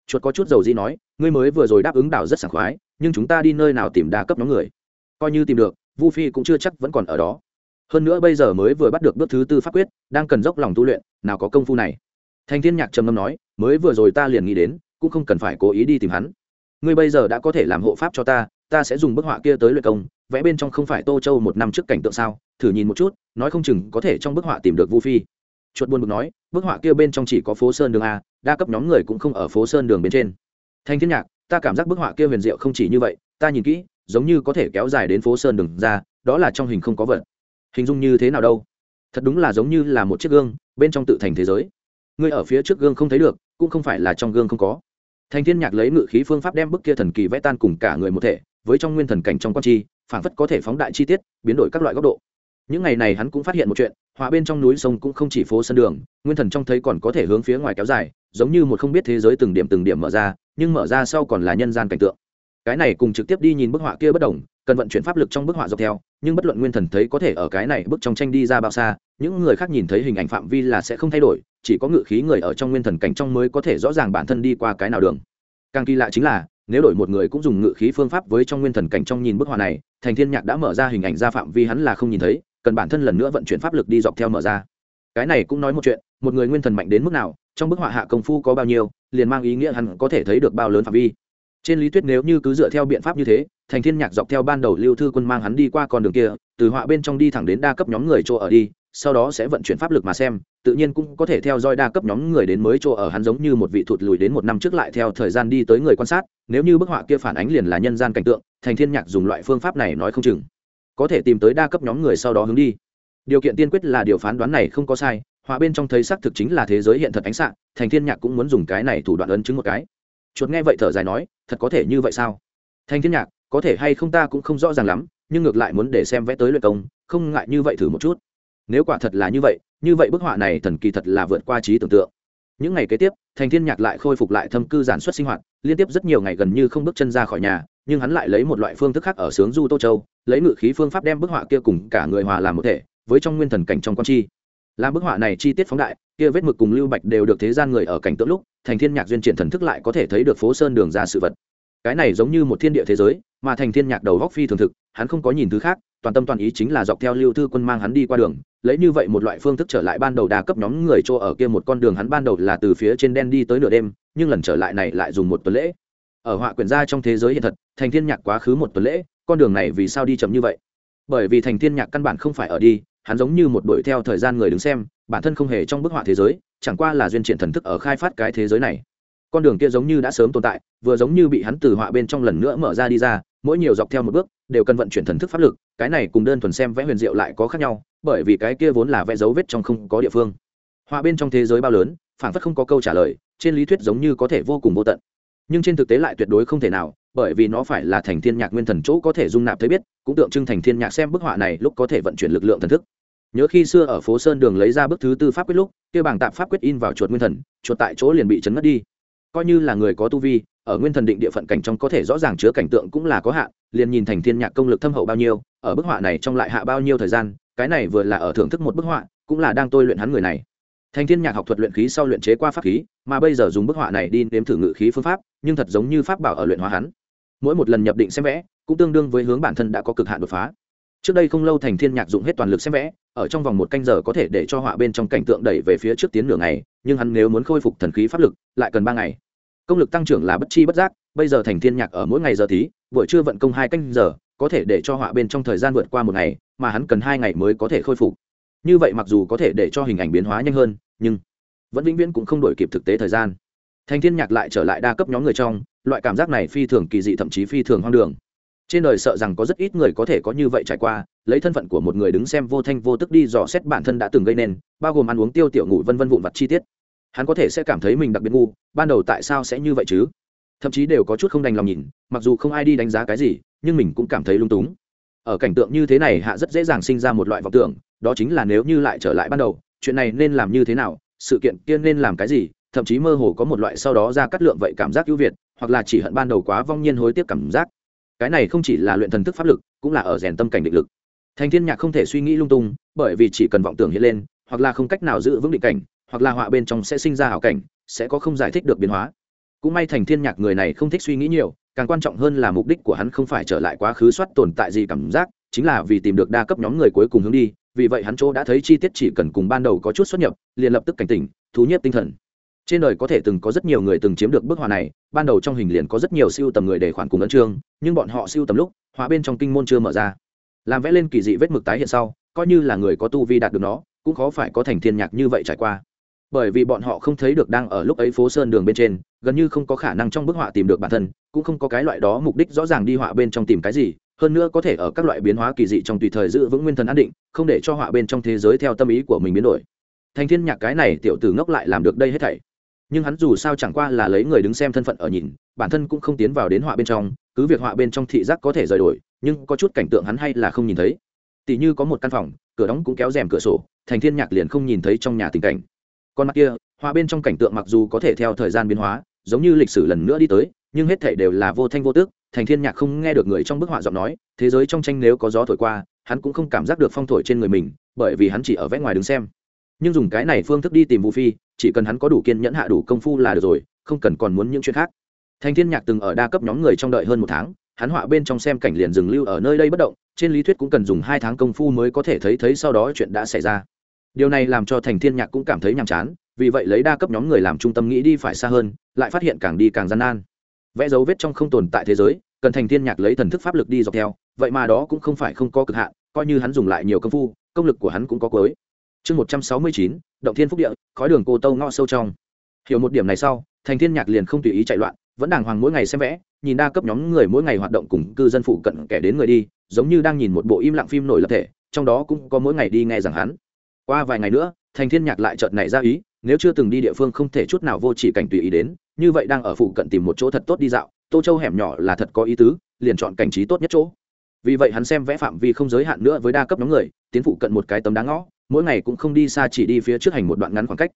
Chuột có chút dầu gì nói, ngươi mới vừa rồi đáp ứng đảo rất sảng khoái, nhưng chúng ta đi nơi nào tìm đa cấp nhóm người? Coi như tìm được, vu phi cũng chưa chắc vẫn còn ở đó. Hơn nữa bây giờ mới vừa bắt được bước thứ tư pháp quyết đang cần dốc lòng tu luyện, nào có công phu này. Thanh thiên nhạc trầm ngâm nói, mới vừa rồi ta liền nghĩ đến, cũng không cần phải cố ý đi tìm hắn. Ngươi bây giờ đã có thể làm hộ pháp cho ta ta sẽ dùng bức họa kia tới luyện công, vẽ bên trong không phải tô châu một năm trước cảnh tượng sao? Thử nhìn một chút, nói không chừng có thể trong bức họa tìm được vu phi. Chuột buồn bực nói, bức họa kia bên trong chỉ có phố sơn đường a, đa cấp nhóm người cũng không ở phố sơn đường bên trên. Thanh thiên nhạc, ta cảm giác bức họa kia huyền diệu không chỉ như vậy, ta nhìn kỹ, giống như có thể kéo dài đến phố sơn đường ra, đó là trong hình không có vật. Hình dung như thế nào đâu? Thật đúng là giống như là một chiếc gương bên trong tự thành thế giới. Ngươi ở phía trước gương không thấy được, cũng không phải là trong gương không có. Thành thiên nhạc lấy ngự khí phương pháp đem bức kia thần kỳ vẽ tan cùng cả người một thể, với trong nguyên thần cảnh trong quan chi phản phất có thể phóng đại chi tiết, biến đổi các loại góc độ. Những ngày này hắn cũng phát hiện một chuyện, họa bên trong núi sông cũng không chỉ phố sân đường, nguyên thần trong thấy còn có thể hướng phía ngoài kéo dài, giống như một không biết thế giới từng điểm từng điểm mở ra, nhưng mở ra sau còn là nhân gian cảnh tượng cái này cùng trực tiếp đi nhìn bức họa kia bất đồng, cần vận chuyển pháp lực trong bức họa dọc theo, nhưng bất luận nguyên thần thấy có thể ở cái này bức trong tranh đi ra bao xa, những người khác nhìn thấy hình ảnh phạm vi là sẽ không thay đổi, chỉ có ngự khí người ở trong nguyên thần cảnh trong mới có thể rõ ràng bản thân đi qua cái nào đường. Càng kỳ lạ chính là, nếu đổi một người cũng dùng ngự khí phương pháp với trong nguyên thần cảnh trong nhìn bức họa này, thành thiên nhạc đã mở ra hình ảnh ra phạm vi hắn là không nhìn thấy, cần bản thân lần nữa vận chuyển pháp lực đi dọc theo mở ra. Cái này cũng nói một chuyện, một người nguyên thần mạnh đến mức nào, trong bức họa hạ công phu có bao nhiêu, liền mang ý nghĩa hắn có thể thấy được bao lớn phạm vi trên lý thuyết nếu như cứ dựa theo biện pháp như thế, thành thiên nhạc dọc theo ban đầu lưu thư quân mang hắn đi qua con đường kia, từ họa bên trong đi thẳng đến đa cấp nhóm người chỗ ở đi, sau đó sẽ vận chuyển pháp lực mà xem, tự nhiên cũng có thể theo dõi đa cấp nhóm người đến mới chỗ ở hắn giống như một vị thụt lùi đến một năm trước lại theo thời gian đi tới người quan sát, nếu như bức họa kia phản ánh liền là nhân gian cảnh tượng, thành thiên nhạc dùng loại phương pháp này nói không chừng, có thể tìm tới đa cấp nhóm người sau đó hướng đi. Điều kiện tiên quyết là điều phán đoán này không có sai, họa bên trong thấy xác thực chính là thế giới hiện thật ánh sạng thành thiên nhạc cũng muốn dùng cái này thủ đoạn ấn chứng một cái chuột nghe vậy thở dài nói, thật có thể như vậy sao? Thanh thiên nhạc, có thể hay không ta cũng không rõ ràng lắm, nhưng ngược lại muốn để xem vẽ tới luyện công, không ngại như vậy thử một chút. Nếu quả thật là như vậy như vậy bức họa này thần kỳ thật là vượt qua trí tưởng tượng. Những ngày kế tiếp thành thiên nhạc lại khôi phục lại thâm cư giản xuất sinh hoạt, liên tiếp rất nhiều ngày gần như không bước chân ra khỏi nhà, nhưng hắn lại lấy một loại phương thức khác ở sướng du tô châu, lấy ngự khí phương pháp đem bức họa kia cùng cả người hòa làm một thể, với trong nguyên thần cảnh trong con chi. Làm bức họa này chi tiết phóng đại, kia vết mực cùng lưu bạch đều được thế gian người ở cảnh tượng lúc thành thiên nhạc duyên triển thần thức lại có thể thấy được phố sơn đường ra sự vật. Cái này giống như một thiên địa thế giới, mà thành thiên nhạc đầu góc phi thường thực, hắn không có nhìn thứ khác, toàn tâm toàn ý chính là dọc theo lưu thư quân mang hắn đi qua đường, lấy như vậy một loại phương thức trở lại ban đầu đa cấp nhóm người chỗ ở kia một con đường hắn ban đầu là từ phía trên đen đi tới nửa đêm, nhưng lần trở lại này lại dùng một tuần lễ. Ở họa quyển gia trong thế giới hiện thật, thành thiên nhạc quá khứ một tuần lễ, con đường này vì sao đi chậm như vậy? Bởi vì thành thiên nhạc căn bản không phải ở đi hắn giống như một đội theo thời gian người đứng xem, bản thân không hề trong bức họa thế giới, chẳng qua là duyên triển thần thức ở khai phát cái thế giới này. Con đường kia giống như đã sớm tồn tại, vừa giống như bị hắn từ họa bên trong lần nữa mở ra đi ra, mỗi nhiều dọc theo một bước, đều cần vận chuyển thần thức pháp lực, cái này cùng đơn thuần xem vẽ huyền diệu lại có khác nhau, bởi vì cái kia vốn là vẽ dấu vết trong không có địa phương. Họa bên trong thế giới bao lớn phản phất không có câu trả lời, trên lý thuyết giống như có thể vô cùng vô tận. Nhưng trên thực tế lại tuyệt đối không thể nào, bởi vì nó phải là thành thiên nhạc nguyên thần chỗ có thể dung nạp thấy biết, cũng tượng trưng thành thiên nhạc xem bức họa này lúc có thể vận chuyển lực lượng thần thức nhớ khi xưa ở phố sơn đường lấy ra bức thứ tư pháp quyết lúc, kia bảng tạp pháp quyết in vào chuột nguyên thần, chuột tại chỗ liền bị chấn ngất đi. Coi như là người có tu vi, ở nguyên thần định địa phận cảnh trong có thể rõ ràng chứa cảnh tượng cũng là có hạn, liền nhìn thành thiên nhạc công lực thâm hậu bao nhiêu, ở bức họa này trong lại hạ bao nhiêu thời gian, cái này vừa là ở thưởng thức một bức họa, cũng là đang tôi luyện hắn người này. Thành thiên nhạc học thuật luyện khí sau luyện chế qua pháp khí, mà bây giờ dùng bức họa này đi nếm thử ngự khí phương pháp, nhưng thật giống như pháp bảo ở luyện hóa hắn. Mỗi một lần nhập định xem vẽ, cũng tương đương với hướng bản thân đã có cực hạn đột phá trước đây không lâu thành thiên nhạc dụng hết toàn lực xem vẽ, ở trong vòng một canh giờ có thể để cho họa bên trong cảnh tượng đẩy về phía trước tiến nửa ngày, nhưng hắn nếu muốn khôi phục thần khí pháp lực, lại cần ba ngày. Công lực tăng trưởng là bất chi bất giác, bây giờ thành thiên nhạc ở mỗi ngày giờ tí buổi trưa vận công hai canh giờ, có thể để cho họa bên trong thời gian vượt qua một ngày, mà hắn cần hai ngày mới có thể khôi phục. Như vậy mặc dù có thể để cho hình ảnh biến hóa nhanh hơn, nhưng vẫn vĩnh viễn cũng không đổi kịp thực tế thời gian. Thành thiên nhạc lại trở lại đa cấp nhóm người trong, loại cảm giác này phi thường kỳ dị, thậm chí phi thường hoang đường trên đời sợ rằng có rất ít người có thể có như vậy trải qua, lấy thân phận của một người đứng xem vô thanh vô tức đi dò xét bản thân đã từng gây nên, bao gồm ăn uống, tiêu tiểu ngủ, vân vân vụn vặt chi tiết. Hắn có thể sẽ cảm thấy mình đặc biệt ngu, ban đầu tại sao sẽ như vậy chứ? Thậm chí đều có chút không đành lòng nhìn, mặc dù không ai đi đánh giá cái gì, nhưng mình cũng cảm thấy lung túng. Ở cảnh tượng như thế này hạ rất dễ dàng sinh ra một loại vọng tưởng, đó chính là nếu như lại trở lại ban đầu, chuyện này nên làm như thế nào, sự kiện kia nên làm cái gì, thậm chí mơ hồ có một loại sau đó ra cắt lượng vậy cảm giác ưu việt, hoặc là chỉ hận ban đầu quá vong nhiên hối tiếc cảm giác cái này không chỉ là luyện thần thức pháp lực, cũng là ở rèn tâm cảnh định lực. Thành thiên nhạc không thể suy nghĩ lung tung, bởi vì chỉ cần vọng tưởng hiện lên, hoặc là không cách nào giữ vững định cảnh, hoặc là họa bên trong sẽ sinh ra hảo cảnh, sẽ có không giải thích được biến hóa. Cũng may thành thiên nhạc người này không thích suy nghĩ nhiều, càng quan trọng hơn là mục đích của hắn không phải trở lại quá khứ soát tồn tại gì cảm giác, chính là vì tìm được đa cấp nhóm người cuối cùng hướng đi, vì vậy hắn chỗ đã thấy chi tiết chỉ cần cùng ban đầu có chút xuất nhập, liền lập tức cảnh tỉnh, thú nhiếp tinh thần trên đời có thể từng có rất nhiều người từng chiếm được bức họa này, ban đầu trong hình liền có rất nhiều siêu tầm người để khoản cùng ấn trương nhưng bọn họ siêu tầm lúc, họa bên trong kinh môn chưa mở ra. Làm vẽ lên kỳ dị vết mực tái hiện sau, coi như là người có tu vi đạt được nó, cũng khó phải có thành thiên nhạc như vậy trải qua. Bởi vì bọn họ không thấy được đang ở lúc ấy phố sơn đường bên trên, gần như không có khả năng trong bức họa tìm được bản thân, cũng không có cái loại đó mục đích rõ ràng đi họa bên trong tìm cái gì, hơn nữa có thể ở các loại biến hóa kỳ dị trong tùy thời giữ vững nguyên thần an định, không để cho họa bên trong thế giới theo tâm ý của mình biến đổi. Thành thiên nhạc cái này tiểu tử ngốc lại làm được đây hết thảy nhưng hắn dù sao chẳng qua là lấy người đứng xem thân phận ở nhìn, bản thân cũng không tiến vào đến họa bên trong, cứ việc họa bên trong thị giác có thể rời đổi, nhưng có chút cảnh tượng hắn hay là không nhìn thấy. Tỉ như có một căn phòng, cửa đóng cũng kéo rèm cửa sổ, thành thiên nhạc liền không nhìn thấy trong nhà tình cảnh. Còn mắt kia, họa bên trong cảnh tượng mặc dù có thể theo thời gian biến hóa, giống như lịch sử lần nữa đi tới, nhưng hết thể đều là vô thanh vô tước thành thiên nhạc không nghe được người trong bức họa giọng nói, thế giới trong tranh nếu có gió thổi qua, hắn cũng không cảm giác được phong thổi trên người mình, bởi vì hắn chỉ ở vẽ ngoài đứng xem nhưng dùng cái này phương thức đi tìm vũ phi, chỉ cần hắn có đủ kiên nhẫn hạ đủ công phu là được rồi, không cần còn muốn những chuyện khác. Thành thiên nhạc từng ở đa cấp nhóm người trong đợi hơn một tháng, hắn họa bên trong xem cảnh liền dừng lưu ở nơi đây bất động, trên lý thuyết cũng cần dùng hai tháng công phu mới có thể thấy thấy sau đó chuyện đã xảy ra. Điều này làm cho thành thiên nhạc cũng cảm thấy nhàm chán, vì vậy lấy đa cấp nhóm người làm trung tâm nghĩ đi phải xa hơn, lại phát hiện càng đi càng gian nan. Vẽ dấu vết trong không tồn tại thế giới, cần thành thiên nhạc lấy thần thức pháp lực đi dọc theo, vậy mà đó cũng không phải không có cực hạn, coi như hắn dùng lại nhiều công phu, công lực của hắn cũng có cuối chương một trăm sáu mươi chín, động thiên phúc địa, khói đường cô tâu ngõ sâu trong. Hiểu một điểm này sau, thành thiên nhạc liền không tùy ý chạy loạn, vẫn đàng hoàng mỗi ngày xem vẽ, nhìn đa cấp nhóm người mỗi ngày hoạt động cùng cư dân phụ cận kẻ đến người đi, giống như đang nhìn một bộ im lặng phim nổi lập thể, trong đó cũng có mỗi ngày đi nghe rằng hắn. Qua vài ngày nữa, thành thiên nhạc lại chợt nảy ra ý, nếu chưa từng đi địa phương không thể chút nào vô chỉ cảnh tùy ý đến, như vậy đang ở phụ cận tìm một chỗ thật tốt đi dạo, tô châu hẻm nhỏ là thật có ý tứ, liền chọn cảnh trí tốt nhất chỗ. Vì vậy hắn xem vẽ phạm vi không giới hạn nữa với đa cấp nhóm người, tiến phụ cận một cái tấm đá ngõ mỗi ngày cũng không đi xa chỉ đi phía trước hành một đoạn ngắn khoảng cách.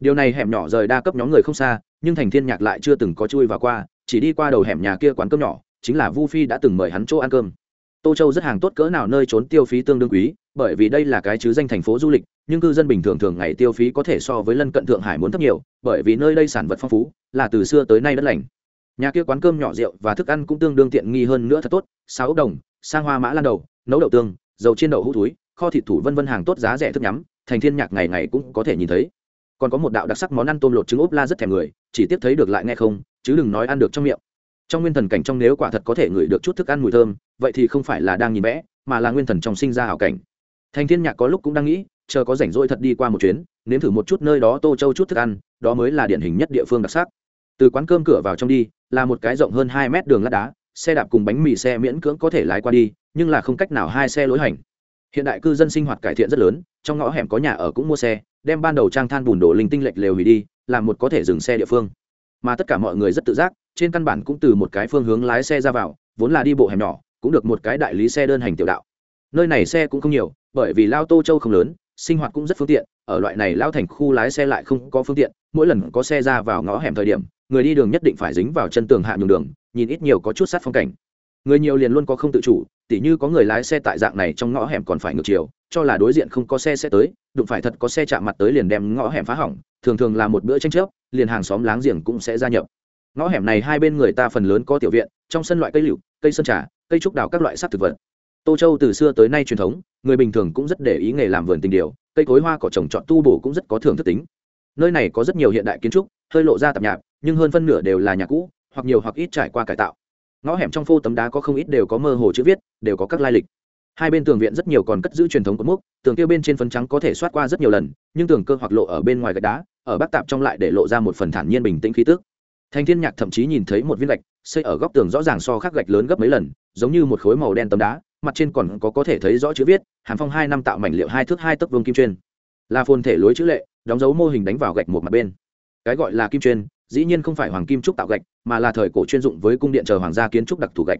Điều này hẻm nhỏ rời đa cấp nhóm người không xa, nhưng thành thiên nhạc lại chưa từng có chui vào qua, chỉ đi qua đầu hẻm nhà kia quán cơm nhỏ, chính là vu phi đã từng mời hắn chỗ ăn cơm. Tô châu rất hàng tốt cỡ nào nơi trốn tiêu phí tương đương quý, bởi vì đây là cái chứ danh thành phố du lịch, nhưng cư dân bình thường thường ngày tiêu phí có thể so với lân cận thượng hải muốn thấp nhiều, bởi vì nơi đây sản vật phong phú, là từ xưa tới nay đất lành. Nhà kia quán cơm nhỏ rượu và thức ăn cũng tương đương tiện nghi hơn nữa thật tốt sáu ốc đồng, sang hoa mã lan đầu, nấu đậu tương, dầu chiên đậu hũ túi kho thịt thủ vân vân hàng tốt giá rẻ thức nhắm, thành thiên nhạc ngày ngày cũng có thể nhìn thấy. Còn có một đạo đặc sắc món ăn tôm lột trứng ốp la rất thèm người, chỉ tiếp thấy được lại nghe không, chứ đừng nói ăn được trong miệng. Trong nguyên thần cảnh trong nếu quả thật có thể ngửi được chút thức ăn mùi thơm, vậy thì không phải là đang nhìn vẽ, mà là nguyên thần trong sinh ra hảo cảnh. Thành thiên nhạc có lúc cũng đang nghĩ, chờ có rảnh rỗi thật đi qua một chuyến, nếm thử một chút nơi đó tô châu chút thức ăn, đó mới là điển hình nhất địa phương đặc sắc. Từ quán cơm cửa vào trong đi, là một cái rộng hơn hai mét đường lát đá, xe đạp cùng bánh mì xe miễn cưỡng có thể lái qua đi, nhưng là không cách nào hai xe lối hành hiện đại cư dân sinh hoạt cải thiện rất lớn, trong ngõ hẻm có nhà ở cũng mua xe, đem ban đầu trang than bùn đổ linh tinh lệch lều hủy đi, làm một có thể dừng xe địa phương. Mà tất cả mọi người rất tự giác, trên căn bản cũng từ một cái phương hướng lái xe ra vào, vốn là đi bộ hẻm nhỏ, cũng được một cái đại lý xe đơn hành tiểu đạo. Nơi này xe cũng không nhiều, bởi vì lao tô châu không lớn, sinh hoạt cũng rất phương tiện, ở loại này lao thành khu lái xe lại không có phương tiện, mỗi lần có xe ra vào ngõ hẻm thời điểm, người đi đường nhất định phải dính vào chân tường hạ nhường đường, nhìn ít nhiều có chút sát phong cảnh. Người nhiều liền luôn có không tự chủ tỉ như có người lái xe tại dạng này trong ngõ hẻm còn phải ngược chiều, cho là đối diện không có xe sẽ tới, đụng phải thật có xe chạm mặt tới liền đem ngõ hẻm phá hỏng, thường thường là một bữa tranh chấp, liền hàng xóm láng giềng cũng sẽ gia nhập. Ngõ hẻm này hai bên người ta phần lớn có tiểu viện, trong sân loại cây lựu, cây sơn trà, cây trúc đào các loại sắc thực vật. Tô châu từ xưa tới nay truyền thống, người bình thường cũng rất để ý nghề làm vườn tình điều, cây cối hoa cỏ trồng trọt tu bổ cũng rất có thưởng thức tính. Nơi này có rất nhiều hiện đại kiến trúc, hơi lộ ra tạp nhạp, nhưng hơn phân nửa đều là nhà cũ, hoặc nhiều hoặc ít trải qua cải tạo ngõ hẻm trong phô tấm đá có không ít đều có mơ hồ chữ viết, đều có các lai lịch. Hai bên tường viện rất nhiều còn cất giữ truyền thống cột mốc, tường kia bên trên phấn trắng có thể xoát qua rất nhiều lần, nhưng tường cơ hoặc lộ ở bên ngoài gạch đá, ở bắc tạp trong lại để lộ ra một phần thản nhiên bình tĩnh khí tức. Thanh thiên nhạc thậm chí nhìn thấy một viên gạch, xây ở góc tường rõ ràng so khác gạch lớn gấp mấy lần, giống như một khối màu đen tấm đá, mặt trên còn có có thể thấy rõ chữ viết hàn phong hai năm tạo mảnh liệu hai thước hai tấc vương kim chuyên. Là phồn thể lối chữ lệ, đóng dấu mô hình đánh vào gạch một mặt bên. Cái gọi là kim chuyên dĩ nhiên không phải hoàng kim trúc tạo gạch, mà là thời cổ chuyên dụng với cung điện chờ hoàng gia kiến trúc đặc thù gạch.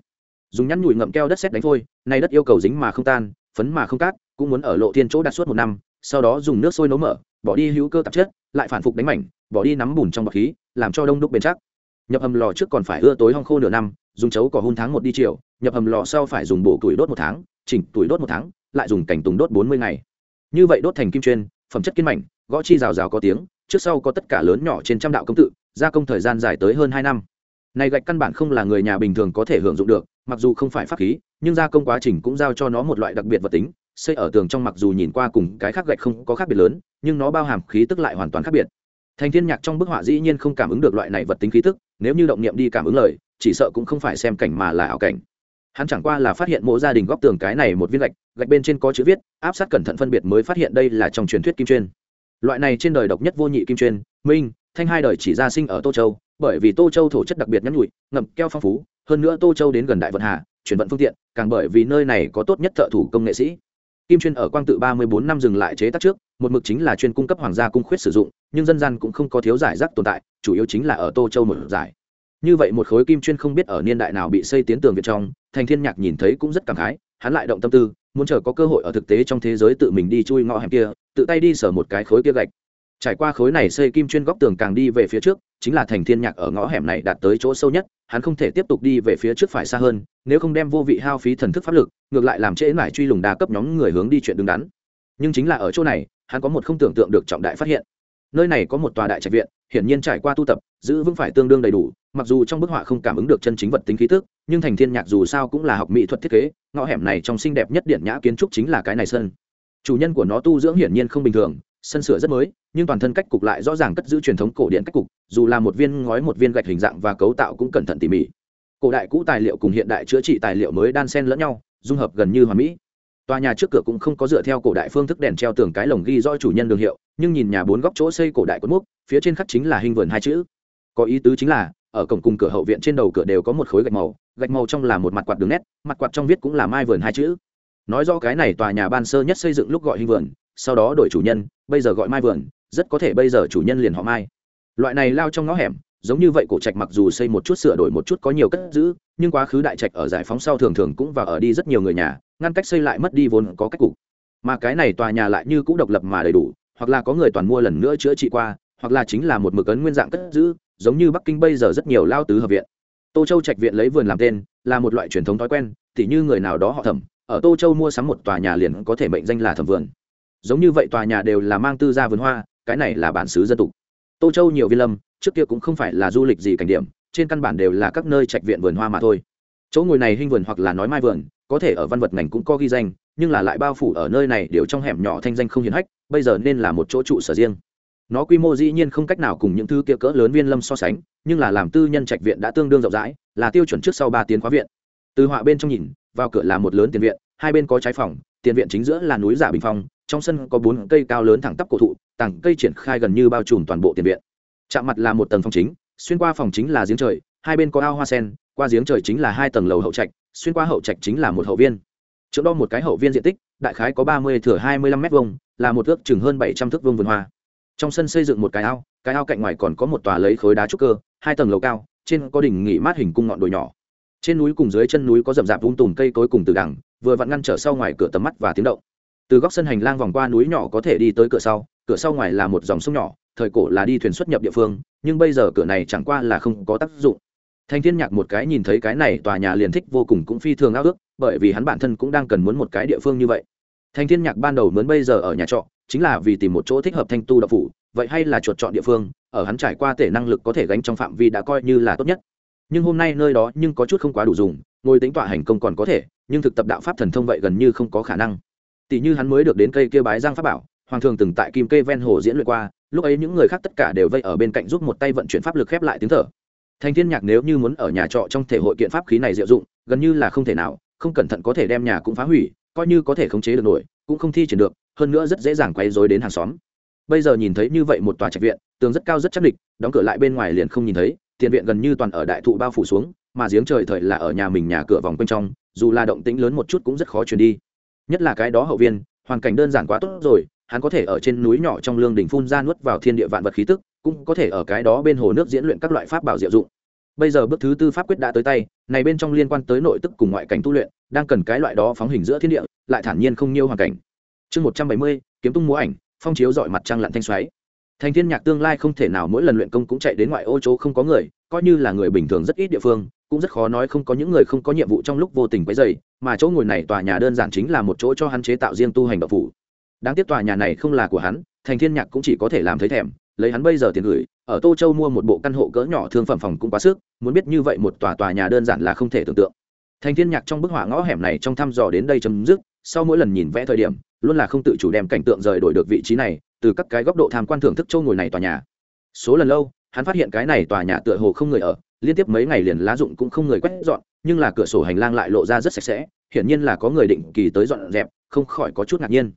Dùng nhắn nhủi ngậm keo đất xét đánh phôi, nay đất yêu cầu dính mà không tan, phấn mà không cát, cũng muốn ở lộ thiên chỗ đặt suốt một năm, sau đó dùng nước sôi nấu mở, bỏ đi hữu cơ tạp chất, lại phản phục đánh mảnh, bỏ đi nắm bùn trong bọc khí, làm cho đông đúc bền chắc. Nhập hầm lò trước còn phải ưa tối hong khô nửa năm, dùng chấu cỏ hun tháng một đi chiều, nhập hầm lò sau phải dùng bổ tuổi đốt một tháng, chỉnh tuổi đốt một tháng, lại dùng cảnh tùng đốt bốn mươi ngày. Như vậy đốt thành kim chuyên, phẩm chất kiên mảnh, gõ chi rào rào có tiếng, trước sau có tất cả lớn nhỏ trên trăm đạo công tự gia công thời gian dài tới hơn hai năm. Này gạch căn bản không là người nhà bình thường có thể hưởng dụng được, mặc dù không phải pháp khí, nhưng gia công quá trình cũng giao cho nó một loại đặc biệt vật tính, xây ở tường trong mặc dù nhìn qua cùng cái khác gạch không có khác biệt lớn, nhưng nó bao hàm khí tức lại hoàn toàn khác biệt. Thành thiên nhạc trong bức họa dĩ nhiên không cảm ứng được loại này vật tính khí tức, nếu như động niệm đi cảm ứng lời, chỉ sợ cũng không phải xem cảnh mà là ảo cảnh. Hắn chẳng qua là phát hiện mỗi gia đình góc tường cái này một viên gạch gạch bên trên có chữ viết, áp sát cẩn thận phân biệt mới phát hiện đây là trong truyền thuyết kim chuyên. Loại này trên đời độc nhất vô nhị kim chuyên, minh thanh hai đời chỉ ra sinh ở tô châu, bởi vì tô châu thổ chất đặc biệt nhắn nhụi, ngậm keo phong phú, hơn nữa tô châu đến gần đại vận hà, chuyển vận phương tiện, càng bởi vì nơi này có tốt nhất thợ thủ công nghệ sĩ. Kim chuyên ở quang tự ba mươi bốn năm dừng lại chế tác trước, một mực chính là chuyên cung cấp hoàng gia cung khuyết sử dụng, nhưng dân gian cũng không có thiếu giải rác tồn tại, chủ yếu chính là ở tô châu một giải. Như vậy một khối kim chuyên không biết ở niên đại nào bị xây tiến tường việt trong, thành thiên nhạc nhìn thấy cũng rất cảm khái, hắn lại động tâm tư, muốn chờ có cơ hội ở thực tế trong thế giới tự mình đi chui ngõ hẻm kia, tự tay đi sở một cái khối kia gạch trải qua khối này xây kim chuyên góc tường càng đi về phía trước, chính là thành thiên nhạc ở ngõ hẻm này đạt tới chỗ sâu nhất, hắn không thể tiếp tục đi về phía trước phải xa hơn, nếu không đem vô vị hao phí thần thức pháp lực, ngược lại làm trễ mải truy lùng đa cấp nhóm người hướng đi chuyện đứng đắn. Nhưng chính là ở chỗ này, hắn có một không tưởng tượng được trọng đại phát hiện. Nơi này có một tòa đại trạch viện, hiển nhiên trải qua tu tập, giữ vững phải tương đương đầy đủ, mặc dù trong bức họa không cảm ứng được chân chính vật tính khí tức, nhưng thành thiên nhạc dù sao cũng là học mỹ thuật thiết kế, ngõ hẻm này trong xinh đẹp nhất điện nhã kiến trúc chính là cái này sân. Chủ nhân của nó tu dưỡng hiển nhiên không bình thường sân sửa rất mới, nhưng toàn thân cách cục lại rõ ràng cất giữ truyền thống cổ điện cách cục, dù là một viên ngói, một viên gạch hình dạng và cấu tạo cũng cẩn thận tỉ mỉ. Cổ đại cũ tài liệu cùng hiện đại chữa trị tài liệu mới đan xen lẫn nhau, dung hợp gần như hoàn mỹ. Tòa nhà trước cửa cũng không có dựa theo cổ đại phương thức đèn treo tường cái lồng ghi do chủ nhân đường hiệu, nhưng nhìn nhà bốn góc chỗ xây cổ đại cột mốc, phía trên khắc chính là hình vườn hai chữ. Có ý tứ chính là, ở cổng cùng cửa hậu viện trên đầu cửa đều có một khối gạch màu gạch màu trong là một mặt quạt đường nét, mặt quạt trong viết cũng là mai vườn hai chữ. Nói do cái này tòa nhà ban sơ nhất xây dựng lúc gọi hình vườn sau đó đổi chủ nhân, bây giờ gọi mai vườn, rất có thể bây giờ chủ nhân liền họ mai. Loại này lao trong ngõ hẻm, giống như vậy cổ trạch mặc dù xây một chút sửa đổi một chút có nhiều cất giữ, nhưng quá khứ đại trạch ở giải phóng sau thường thường cũng và ở đi rất nhiều người nhà, ngăn cách xây lại mất đi vốn có cách cục. Mà cái này tòa nhà lại như cũng độc lập mà đầy đủ, hoặc là có người toàn mua lần nữa chữa trị qua, hoặc là chính là một mực ấn nguyên dạng cất giữ, giống như bắc kinh bây giờ rất nhiều lao tứ hợp viện. Tô châu trạch viện lấy vườn làm tên, là một loại truyền thống thói quen, tỉ như người nào đó họ thẩm, ở tô châu mua sắm một tòa nhà liền có thể mệnh danh là thẩm vườn giống như vậy tòa nhà đều là mang tư gia vườn hoa, cái này là bản xứ dân tục tô châu nhiều viên lâm, trước kia cũng không phải là du lịch gì cảnh điểm, trên căn bản đều là các nơi trạch viện vườn hoa mà thôi. Chỗ ngồi này hình vườn hoặc là nói mai vườn, có thể ở văn vật ngành cũng có ghi danh, nhưng là lại bao phủ ở nơi này đều trong hẻm nhỏ thanh danh không hiển hách, bây giờ nên là một chỗ trụ sở riêng. Nó quy mô dĩ nhiên không cách nào cùng những thứ kia cỡ lớn viên lâm so sánh, nhưng là làm tư nhân trạch viện đã tương đương rộng rãi, là tiêu chuẩn trước sau ba tiến khóa viện. Từ họa bên trong nhìn, vào cửa là một lớn tiền viện, hai bên có trái phòng tiền viện chính giữa là núi giả bình phong, trong sân có bốn cây cao lớn thẳng tắp cổ thụ, tảng cây triển khai gần như bao trùm toàn bộ tiền viện. Chạm mặt là một tầng phòng chính, xuyên qua phòng chính là giếng trời, hai bên có ao hoa sen, qua giếng trời chính là hai tầng lầu hậu trạch, xuyên qua hậu trạch chính là một hậu viên. Trưởng đo một cái hậu viên diện tích, đại khái có ba mươi thửa hai mươi lăm m hai là một ước chừng hơn bảy trăm thước vương vườn hoa. Trong sân xây dựng một cái ao cái ao cạnh ngoài còn có một tòa lấy khối đá trúc cơ, hai tầng lầu cao, trên có đỉnh nghỉ mát hình cung ngọn đồi nhỏ trên núi cùng dưới chân núi có rậm rạp vung tùm cây cối cùng từ đằng, vừa vặn ngăn trở sau ngoài cửa tầm mắt và tiếng động. Từ góc sân hành lang vòng qua núi nhỏ có thể đi tới cửa sau cửa sau ngoài là một dòng sông nhỏ, thời cổ là đi thuyền xuất nhập địa phương, nhưng bây giờ cửa này chẳng qua là không có tác dụng. Thanh thiên nhạc một cái nhìn thấy cái này tòa nhà liền thích vô cùng cũng phi thường ao ước, bởi vì hắn bản thân cũng đang cần muốn một cái địa phương như vậy. Thanh thiên nhạc ban đầu mướn bây giờ ở nhà trọ, chính là vì tìm một chỗ thích hợp thanh tu đậu phủ, vậy hay là chuột chọn địa phương, ở hắn trải qua tể năng lực có thể gánh trong phạm vi đã coi như là tốt nhất nhưng hôm nay nơi đó nhưng có chút không quá đủ dùng, ngồi tính tọa hành công còn có thể, nhưng thực tập đạo pháp thần thông vậy gần như không có khả năng. Tỷ như hắn mới được đến cây kia bái giang pháp bảo, hoàng thường từng tại kim kê ven hồ diễn luyện qua, lúc ấy những người khác tất cả đều vây ở bên cạnh giúp một tay vận chuyển pháp lực khép lại tiếng thở. Thanh thiên nhạc nếu như muốn ở nhà trọ trong thể hội kiện pháp khí này diệu dụng, gần như là không thể nào, không cẩn thận có thể đem nhà cũng phá hủy, coi như có thể khống chế được nổi, cũng không thi triển được, hơn nữa rất dễ dàng quấy rối đến hàng xóm. Bây giờ nhìn thấy như vậy một tòa trạch viện, tường rất cao rất chắc địch, đóng cửa lại bên ngoài liền không nhìn thấy tiền viện gần như toàn ở đại thụ bao phủ xuống, mà giếng trời thời là ở nhà mình nhà cửa vòng bên trong, dù là động tĩnh lớn một chút cũng rất khó truyền đi. Nhất là cái đó hậu viên, hoàn cảnh đơn giản quá tốt rồi, hắn có thể ở trên núi nhỏ trong lương đỉnh phun ra nuốt vào thiên địa vạn vật khí tức, cũng có thể ở cái đó bên hồ nước diễn luyện các loại pháp bảo diệu dụng. Bây giờ bước thứ tư pháp quyết đã tới tay, này bên trong liên quan tới nội tức cùng ngoại cảnh tu luyện, đang cần cái loại đó phóng hình giữa thiên địa, lại thản nhiên không nhiêu hoàn cảnh. Chương một trăm bảy mươi, kiếm tung múa ảnh, phong chiếu dọi mặt trăng lặn thanh xoáy thành thiên nhạc tương lai không thể nào mỗi lần luyện công cũng chạy đến ngoại ô chỗ không có người, coi như là người bình thường rất ít địa phương, cũng rất khó nói không có những người không có nhiệm vụ trong lúc vô tình quấy dày mà chỗ ngồi này tòa nhà đơn giản chính là một chỗ cho hắn chế tạo riêng tu hành đạo phủ. Đáng tiếc tòa nhà này không là của hắn, thành thiên nhạc cũng chỉ có thể làm thấy thèm, lấy hắn bây giờ tiền gửi, ở tô châu mua một bộ căn hộ cỡ nhỏ thương phẩm phòng cũng quá sức, muốn biết như vậy một tòa tòa nhà đơn giản là không thể tưởng tượng. Thành thiên nhạc trong bức họa ngõ hẻm này trong thăm dò đến đây chấm dứt, sau mỗi lần nhìn vẽ thời điểm, luôn là không tự chủ đem cảnh tượng rời đổi được vị trí này từ các cái góc độ tham quan thưởng thức châu ngồi này tòa nhà. Số lần lâu hắn phát hiện cái này tòa nhà tựa hồ không người ở liên tiếp mấy ngày liền lá dụng cũng không người quét dọn nhưng là cửa sổ hành lang lại lộ ra rất sạch sẽ hiển nhiên là có người định kỳ tới dọn dẹp không khỏi có chút ngạc nhiên.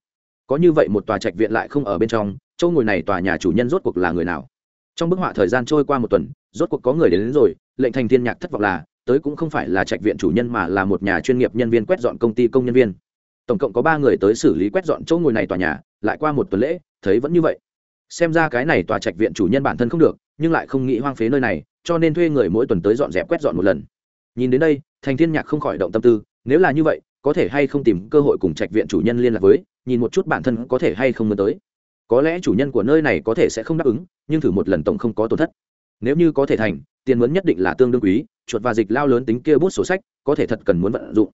Có như vậy một tòa trạch viện lại không ở bên trong châu ngồi này tòa nhà chủ nhân rốt cuộc là người nào? Trong bức họa thời gian trôi qua một tuần rốt cuộc có người đến, đến rồi lệnh thành thiên nhạc thất vọng là tới cũng không phải là trạch viện chủ nhân mà là một nhà chuyên nghiệp nhân viên quét dọn công ty công nhân viên. Tổng cộng có ba người tới xử lý quét dọn chỗ ngồi này tòa nhà lại qua một tuần lễ thấy vẫn như vậy. Xem ra cái này tòa trạch viện chủ nhân bản thân không được, nhưng lại không nghĩ hoang phế nơi này, cho nên thuê người mỗi tuần tới dọn dẹp quét dọn một lần. Nhìn đến đây, thành thiên nhạc không khỏi động tâm tư, nếu là như vậy, có thể hay không tìm cơ hội cùng trạch viện chủ nhân liên lạc với, nhìn một chút bản thân có thể hay không muốn tới. Có lẽ chủ nhân của nơi này có thể sẽ không đáp ứng, nhưng thử một lần tổng không có tổn thất. Nếu như có thể thành, tiền mướn nhất định là tương đương quý, chuột và dịch lao lớn tính kia bút sổ sách, có thể thật cần muốn vận dụng.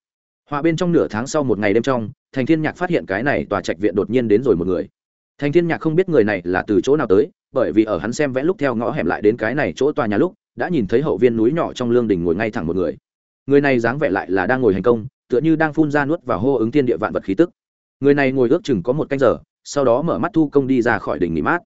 Họa bên trong nửa tháng sau một ngày đêm trong, thành thiên nhạc phát hiện cái này tòa trạch viện đột nhiên đến rồi một người thành thiên nhạc không biết người này là từ chỗ nào tới, bởi vì ở hắn xem vẽ lúc theo ngõ hẻm lại đến cái này chỗ tòa nhà lúc, đã nhìn thấy hậu viên núi nhỏ trong lương đình ngồi ngay thẳng một người. Người này dáng vẻ lại là đang ngồi hành công, tựa như đang phun ra nuốt và hô ứng thiên địa vạn vật khí tức. Người này ngồi ước chừng có một canh giờ, sau đó mở mắt thu công đi ra khỏi đỉnh nghỉ mát.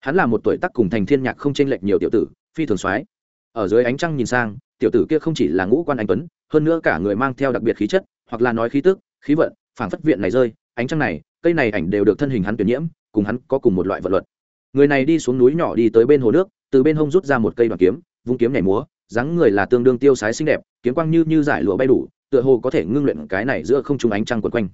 Hắn là một tuổi tác cùng thành thiên nhạc không chênh lệch nhiều tiểu tử, phi thường soái. Ở dưới ánh trăng nhìn sang, tiểu tử kia không chỉ là ngũ quan anh tuấn, hơn nữa cả người mang theo đặc biệt khí chất, hoặc là nói khí tức, khí vận, phảng phất viện này rơi, ánh trăng này, cây này ảnh đều được thân hình hắn tuyển nhiễm cùng hắn có cùng một loại vật luật. Người này đi xuống núi nhỏ đi tới bên hồ nước, từ bên hông rút ra một cây đoàn kiếm, vung kiếm nhảy múa, dáng người là tương đương tiêu sái xinh đẹp, kiếm quang như như giải lụa bay đủ, tựa hồ có thể ngưng luyện cái này giữa không trung ánh trăng quần quanh.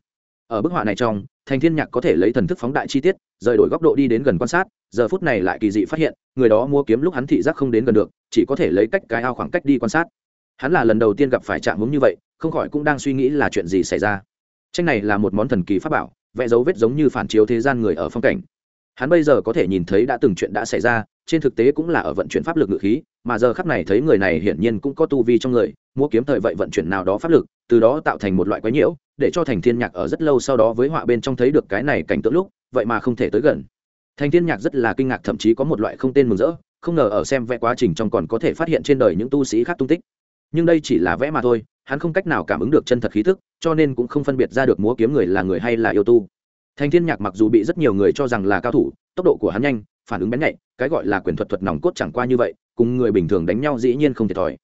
Ở bức họa này trong, thành thiên nhạc có thể lấy thần thức phóng đại chi tiết, rời đổi góc độ đi đến gần quan sát, giờ phút này lại kỳ dị phát hiện, người đó mua kiếm lúc hắn thị giác không đến gần được, chỉ có thể lấy cách cái ao khoảng cách đi quan sát. Hắn là lần đầu tiên gặp phải trạng hướng như vậy, không khỏi cũng đang suy nghĩ là chuyện gì xảy ra. Tranh này là một món thần kỳ pháp bảo vẽ dấu vết giống như phản chiếu thế gian người ở phong cảnh. Hắn bây giờ có thể nhìn thấy đã từng chuyện đã xảy ra, trên thực tế cũng là ở vận chuyển pháp lực ngự khí, mà giờ khắc này thấy người này hiển nhiên cũng có tu vi trong người, mua kiếm thời vậy vận chuyển nào đó pháp lực, từ đó tạo thành một loại quái nhiễu, để cho thành thiên nhạc ở rất lâu sau đó với họa bên trong thấy được cái này cảnh tượng lúc, vậy mà không thể tới gần. Thành thiên nhạc rất là kinh ngạc, thậm chí có một loại không tên mừng rỡ, không ngờ ở xem vẽ quá trình trong còn có thể phát hiện trên đời những tu sĩ khác tung tích. Nhưng đây chỉ là vẽ mà thôi hắn không cách nào cảm ứng được chân thật khí thức, cho nên cũng không phân biệt ra được múa kiếm người là người hay là yêu tu. Thành thiên nhạc mặc dù bị rất nhiều người cho rằng là cao thủ, tốc độ của hắn nhanh, phản ứng bén nhạy, cái gọi là quyền thuật thuật nòng cốt chẳng qua như vậy, cùng người bình thường đánh nhau dĩ nhiên không thiệt thòi.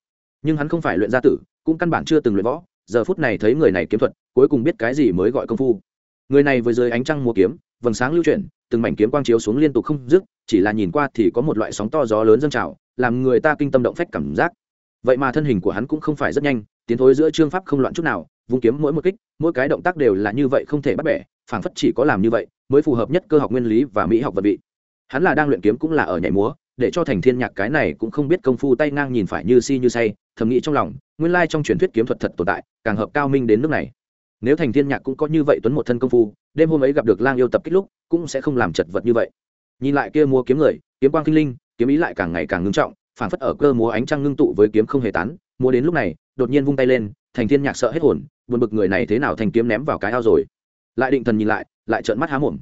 Nhưng hắn không phải luyện gia tử, cũng căn bản chưa từng luyện võ, giờ phút này thấy người này kiếm thuật, cuối cùng biết cái gì mới gọi công phu. Người này với dưới ánh trăng múa kiếm, vầng sáng lưu chuyển, từng mảnh kiếm quang chiếu xuống liên tục không dứt, chỉ là nhìn qua thì có một loại sóng to gió lớn dâng trào, làm người ta kinh tâm động phách cảm giác vậy mà thân hình của hắn cũng không phải rất nhanh, tiến thối giữa trương pháp không loạn chút nào, vung kiếm mỗi một kích, mỗi cái động tác đều là như vậy không thể bắt bẻ, phảng phất chỉ có làm như vậy mới phù hợp nhất cơ học nguyên lý và mỹ học vật vị. Hắn là đang luyện kiếm cũng là ở nhảy múa, để cho thành thiên nhạc cái này cũng không biết công phu tay ngang nhìn phải như si như say, thầm nghĩ trong lòng, nguyên lai trong truyền thuyết kiếm thuật thật tồn tại, càng hợp cao minh đến nước này. Nếu thành thiên nhạc cũng có như vậy tuấn một thân công phu, đêm hôm ấy gặp được lang yêu tập kích lúc, cũng sẽ không làm chật vật như vậy. Nhìn lại kia mua kiếm người, kiếm quang kinh linh, kiếm ý lại càng ngày càng ngưng trọng phảng phất ở cơ múa ánh trăng ngưng tụ với kiếm không hề tán, múa đến lúc này, đột nhiên vung tay lên, thành thiên nhạc sợ hết hồn, buồn bực người này thế nào thành kiếm ném vào cái ao rồi. Lại định thần nhìn lại lại trợn mắt há mồm.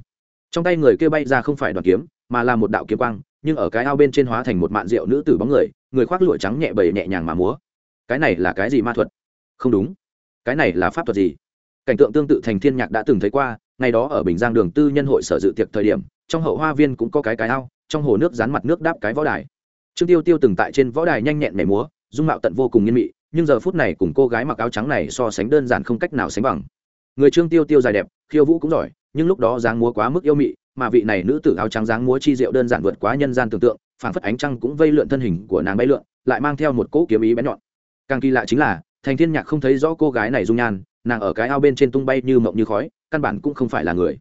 Trong tay người kia bay ra không phải đoàn kiếm, mà là một đạo kiếm quang, nhưng ở cái ao bên trên hóa thành một mạn rượu nữ tử bóng người người khoác lụa trắng nhẹ bầy nhẹ nhàng mà múa. Cái này là cái gì ma thuật? Không đúng. Cái này là pháp thuật gì? Cảnh tượng tương tự thành thiên nhạc đã từng thấy qua, ngày đó ở bình giang đường tư nhân hội sở dự tiệc thời điểm, trong hậu hoa viên cũng có cái cái ao, trong hồ nước dán mặt nước đáp cái võ đài trương tiêu tiêu từng tại trên võ đài nhanh nhẹn nhảy múa, dung mạo tận vô cùng nghiêm mị, nhưng giờ phút này cùng cô gái mặc áo trắng này so sánh đơn giản không cách nào sánh bằng. Người trương tiêu tiêu dài đẹp, khiêu vũ cũng giỏi, nhưng lúc đó dáng múa quá mức yêu mị, mà vị này nữ tử áo trắng dáng múa chi diệu đơn giản vượt quá nhân gian tưởng tượng, phảng phất ánh trăng cũng vây lượn thân hình của nàng bay lượn, lại mang theo một cỗ kiếm ý bén nhọn. Càng kỳ lạ chính là, thành thiên nhạc không thấy rõ cô gái này dung nhan, nàng ở cái ao bên trên tung bay như mộng như khói, căn bản cũng không phải là người.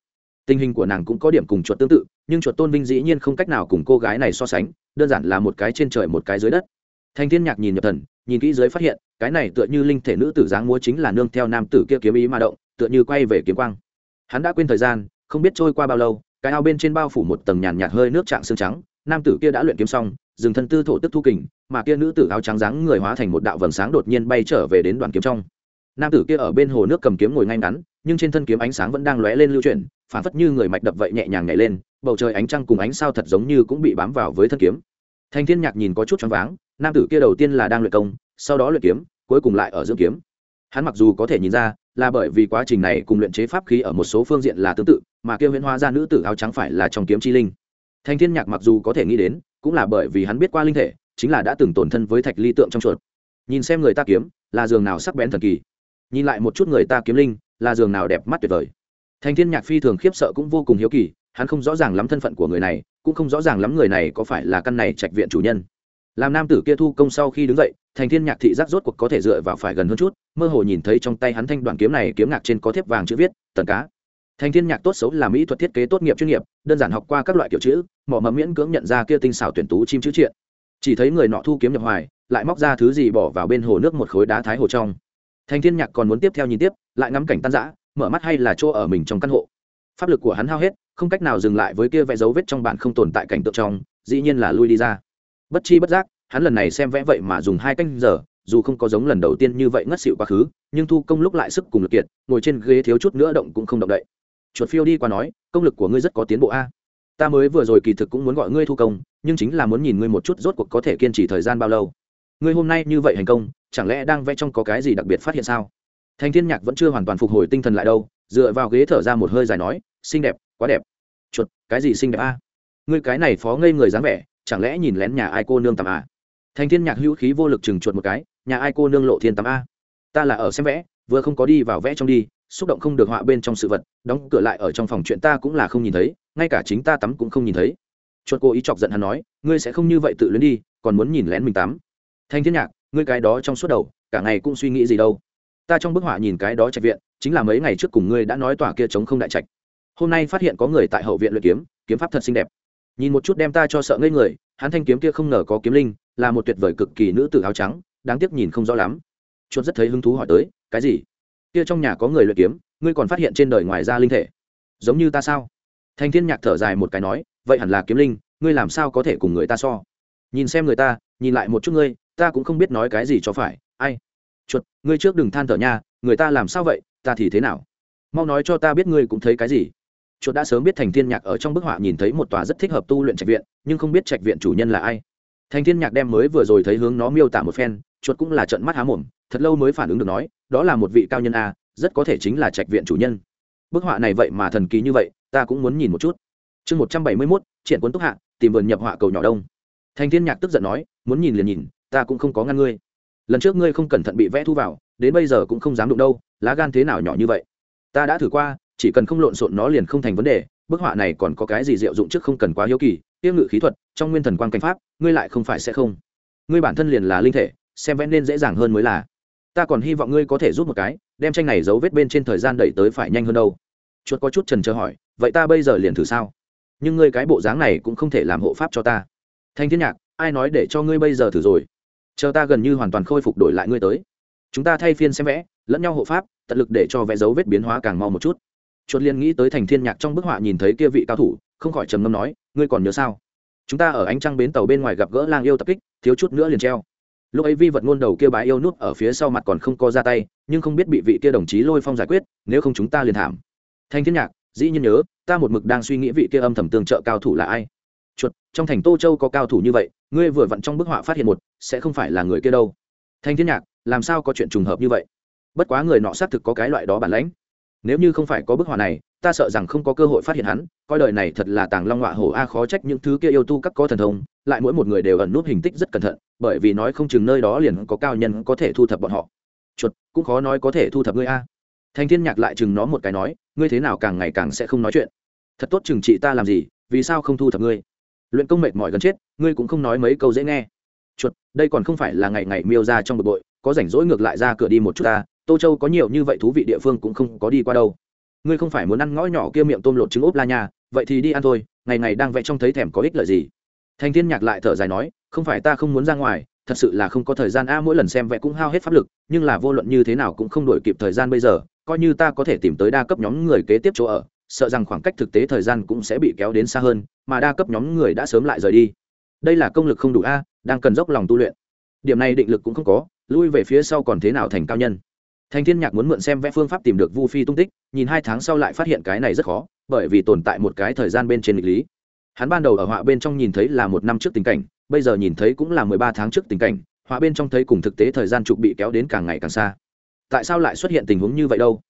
Tình hình của nàng cũng có điểm cùng chuột tương tự, nhưng chuột tôn vinh dĩ nhiên không cách nào cùng cô gái này so sánh đơn giản là một cái trên trời một cái dưới đất. Thanh thiên nhạc nhìn nhập thần, nhìn kỹ dưới phát hiện, cái này tựa như linh thể nữ tử dáng múa chính là nương theo nam tử kia kiếm ý ma động, tựa như quay về kiếm quang. Hắn đã quên thời gian, không biết trôi qua bao lâu, cái ao bên trên bao phủ một tầng nhàn nhạt hơi nước trạng xương trắng, nam tử kia đã luyện kiếm xong, dừng thân tư thổ tức thu kình, mà kia nữ tử áo trắng dáng người hóa thành một đạo vầng sáng đột nhiên bay trở về đến đoàn kiếm trong. Nam tử kia ở bên hồ nước cầm kiếm ngồi ngay ngắn, nhưng trên thân kiếm ánh sáng vẫn đang lóe lên lưu chuyển, phản phất như người mạch đập vậy nhẹ nhàng nhảy lên bầu trời ánh trăng cùng ánh sao thật giống như cũng bị bám vào với thân kiếm. Thanh thiên nhạc nhìn có chút choáng váng, nam tử kia đầu tiên là đang luyện công, sau đó luyện kiếm, cuối cùng lại ở dưỡng kiếm. Hắn mặc dù có thể nhìn ra là bởi vì quá trình này cùng luyện chế pháp khí ở một số phương diện là tương tự, mà kêu huyễn hóa ra nữ tử áo trắng phải là trong kiếm chi linh. Thanh thiên nhạc mặc dù có thể nghĩ đến, cũng là bởi vì hắn biết qua linh thể, chính là đã từng tổn thân với thạch ly tượng trong chuột. Nhìn xem người ta kiếm, là giường nào sắc bén thần kỳ. Nhìn lại một chút người ta kiếm linh, là giường nào đẹp mắt tuyệt vời. Thanh thiên nhạc phi thường khiếp sợ cũng vô cùng hiếu kỳ hắn không rõ ràng lắm thân phận của người này, cũng không rõ ràng lắm người này có phải là căn này trạch viện chủ nhân. Làm nam tử kia thu công sau khi đứng dậy, thành thiên nhạc thị giác rốt cuộc có thể dựa vào phải gần hơn chút, mơ hồ nhìn thấy trong tay hắn thanh đoàn kiếm này kiếm ngạc trên có thiếp vàng chữ viết, tần cá. Thành thiên nhạc tốt xấu là mỹ thuật thiết kế tốt nghiệp chuyên nghiệp, đơn giản học qua các loại kiểu chữ mỏ mẫm miễn cưỡng nhận ra kia tinh xảo tuyển tú chim chữ triện. Chỉ thấy người nọ thu kiếm nhập hoài, lại móc ra thứ gì bỏ vào bên hồ nước một khối đá thái hồ trong. Thành thiên nhạc còn muốn tiếp theo nhìn tiếp, lại ngắm cảnh tan rã, mở mắt hay là chỗ ở mình trong căn hộ. Pháp lực của hắn hao hết không cách nào dừng lại với kia vẽ dấu vết trong bản không tồn tại cảnh tượng trong, dĩ nhiên là lui đi ra. Bất chi bất giác, hắn lần này xem vẽ vậy mà dùng hai canh giờ, dù không có giống lần đầu tiên như vậy ngất xịu quá khứ, nhưng thu công lúc lại sức cùng lực kiệt, ngồi trên ghế thiếu chút nữa động cũng không động đậy. Chuột phiêu đi qua nói, công lực của ngươi rất có tiến bộ a. Ta mới vừa rồi kỳ thực cũng muốn gọi ngươi thu công, nhưng chính là muốn nhìn ngươi một chút rốt cuộc có thể kiên trì thời gian bao lâu. Ngươi hôm nay như vậy hành công, chẳng lẽ đang vẽ trong có cái gì đặc biệt phát hiện sao? Thành thiên nhạc vẫn chưa hoàn toàn phục hồi tinh thần lại đâu, dựa vào ghế thở ra một hơi dài nói, xinh đẹp quá đẹp. Chuột, cái gì xinh đẹp a? Ngươi cái này phó ngây người dáng vẻ, chẳng lẽ nhìn lén nhà ai cô nương tầm à? Thành thiên nhạc hữu khí vô lực chừng chuột một cái, nhà ai cô nương lộ thiên tắm a? Ta là ở xem vẽ, vừa không có đi vào vẽ trong đi, xúc động không được họa bên trong sự vật, đóng cửa lại ở trong phòng chuyện ta cũng là không nhìn thấy, ngay cả chính ta tắm cũng không nhìn thấy. Chuột cô ý chọc giận hắn nói, ngươi sẽ không như vậy tự luyến đi, còn muốn nhìn lén mình tắm. Thanh thiên nhạc, ngươi cái đó trong suốt đầu, cả ngày cũng suy nghĩ gì đâu. Ta trong bức họa nhìn cái đó trạch viện, chính là mấy ngày trước cùng ngươi đã nói tòa kia chống không đại trạch hôm nay phát hiện có người tại hậu viện luyện kiếm kiếm pháp thật xinh đẹp. Nhìn một chút đem ta cho sợ ngây người, hắn thanh kiếm kia không ngờ có kiếm linh, là một tuyệt vời cực kỳ nữ tử áo trắng, đáng tiếc nhìn không rõ lắm. Chuột rất thấy hứng thú hỏi tới, cái gì? Kia trong nhà có người luyện kiếm, ngươi còn phát hiện trên đời ngoài ra linh thể? Giống như ta sao? Thanh thiên nhạc thở dài một cái nói, vậy hẳn là kiếm linh, ngươi làm sao có thể cùng người ta so? Nhìn xem người ta, nhìn lại một chút ngươi, ta cũng không biết nói cái gì cho phải, ai? Chuột, ngươi trước đừng than thở nha, người ta làm sao vậy, ta thì thế nào? Mau nói cho ta biết ngươi cũng thấy cái gì chuột đã sớm biết thành thiên nhạc ở trong bức họa nhìn thấy một tòa rất thích hợp tu luyện trạch viện, nhưng không biết trạch viện chủ nhân là ai. Thành thiên nhạc đem mới vừa rồi thấy hướng nó miêu tả một phen, chuột cũng là trận mắt há mồm, thật lâu mới phản ứng được nói, đó là một vị cao nhân a, rất có thể chính là trạch viện chủ nhân. Bức họa này vậy mà thần kỳ như vậy, ta cũng muốn nhìn một chút. Chương một trăm bảy mươi mốt, triển quân túc hạ, tìm vườn nhập họa cầu nhỏ đông. Thành thiên nhạc tức giận nói, muốn nhìn liền nhìn, ta cũng không có ngăn ngươi. Lần trước ngươi không cẩn thận bị vẽ thu vào, đến bây giờ cũng không dám đụng đâu, lá gan thế nào nhỏ như vậy? Ta đã thử qua chỉ cần không lộn xộn nó liền không thành vấn đề, bức họa này còn có cái gì diệu dụng trước không cần quá hiếu kỳ tiêu ngự khí thuật, trong nguyên thần quan cảnh pháp, ngươi lại không phải sẽ không. Ngươi bản thân liền là linh thể, xem vẽ nên dễ dàng hơn mới là. Ta còn hy vọng ngươi có thể giúp một cái, đem tranh này dấu vết bên trên thời gian đẩy tới phải nhanh hơn đâu. Chuột có chút trần chờ hỏi, vậy ta bây giờ liền thử sao? Nhưng ngươi cái bộ dáng này cũng không thể làm hộ pháp cho ta. Thanh thiên nhạc, ai nói để cho ngươi bây giờ thử rồi? Chờ ta gần như hoàn toàn khôi phục đổi lại ngươi tới. Chúng ta thay phiên xem vẽ, lẫn nhau hộ pháp, tận lực để cho vẽ dấu vết biến hóa càng mau một chút chuột liên nghĩ tới thành thiên nhạc trong bức họa nhìn thấy kia vị cao thủ, không khỏi trầm ngâm nói, ngươi còn nhớ sao? Chúng ta ở ánh trăng bến tàu bên ngoài gặp gỡ lang yêu tập kích, thiếu chút nữa liền treo. Lúc ấy vi vật ngôn đầu kia bái yêu nút ở phía sau mặt còn không có ra tay, nhưng không biết bị vị kia đồng chí lôi phong giải quyết, nếu không chúng ta liền thảm. Thanh thiên nhạc, dĩ nhiên nhớ, ta một mực đang suy nghĩ vị kia âm thầm tương trợ cao thủ là ai. Chuột, trong thành tô châu có cao thủ như vậy, ngươi vừa vặn trong bức họa phát hiện một, sẽ không phải là người kia đâu. Thanh thiên nhạc, làm sao có chuyện trùng hợp như vậy? Bất quá người nọ xác thực có cái loại đó bản lãnh nếu như không phải có bức họa này, ta sợ rằng không có cơ hội phát hiện hắn, coi đời này thật là tàng long họa hổ a, khó trách những thứ kia yêu tu các có thần thông, lại mỗi một người đều ẩn nút hình tích rất cẩn thận, bởi vì nói không chừng nơi đó liền có cao nhân có thể thu thập bọn họ. Chuột, cũng khó nói có thể thu thập ngươi a. Thanh thiên nhạc lại chừng nó một cái nói, ngươi thế nào càng ngày càng sẽ không nói chuyện. Thật tốt chừng trị ta làm gì, vì sao không thu thập ngươi? Luyện công mệt mỏi gần chết, ngươi cũng không nói mấy câu dễ nghe. Chuột, đây còn không phải là ngày ngày miêu ra trong bực bội, có rảnh rỗi ngược lại ra cửa đi một chút ta tô châu có nhiều như vậy thú vị địa phương cũng không có đi qua đâu. Ngươi không phải muốn ăn ngõ nhỏ kia miệng tôm lột trứng ốp la nha, vậy thì đi ăn thôi, ngày ngày đang vẽ trong thấy thèm có ích lợi gì. Thành thiên nhạc lại thở dài nói, không phải ta không muốn ra ngoài, thật sự là không có thời gian a, mỗi lần xem vẽ cũng hao hết pháp lực, nhưng là vô luận như thế nào cũng không đổi kịp thời gian bây giờ, coi như ta có thể tìm tới đa cấp nhóm người kế tiếp chỗ ở, sợ rằng khoảng cách thực tế thời gian cũng sẽ bị kéo đến xa hơn, mà đa cấp nhóm người đã sớm lại rời đi. Đây là công lực không đủ a, đang cần dốc lòng tu luyện. Điểm này định lực cũng không có, lui về phía sau còn thế nào thành cao nhân thành thiên nhạc muốn mượn xem vẽ phương pháp tìm được vu phi tung tích, nhìn hai tháng sau lại phát hiện cái này rất khó, bởi vì tồn tại một cái thời gian bên trên nghịch lý. Hắn ban đầu ở họa bên trong nhìn thấy là một năm trước tình cảnh, bây giờ nhìn thấy cũng là mười ba tháng trước tình cảnh, họa bên trong thấy cùng thực tế thời gian trục bị kéo đến càng ngày càng xa. Tại sao lại xuất hiện tình huống như vậy đâu?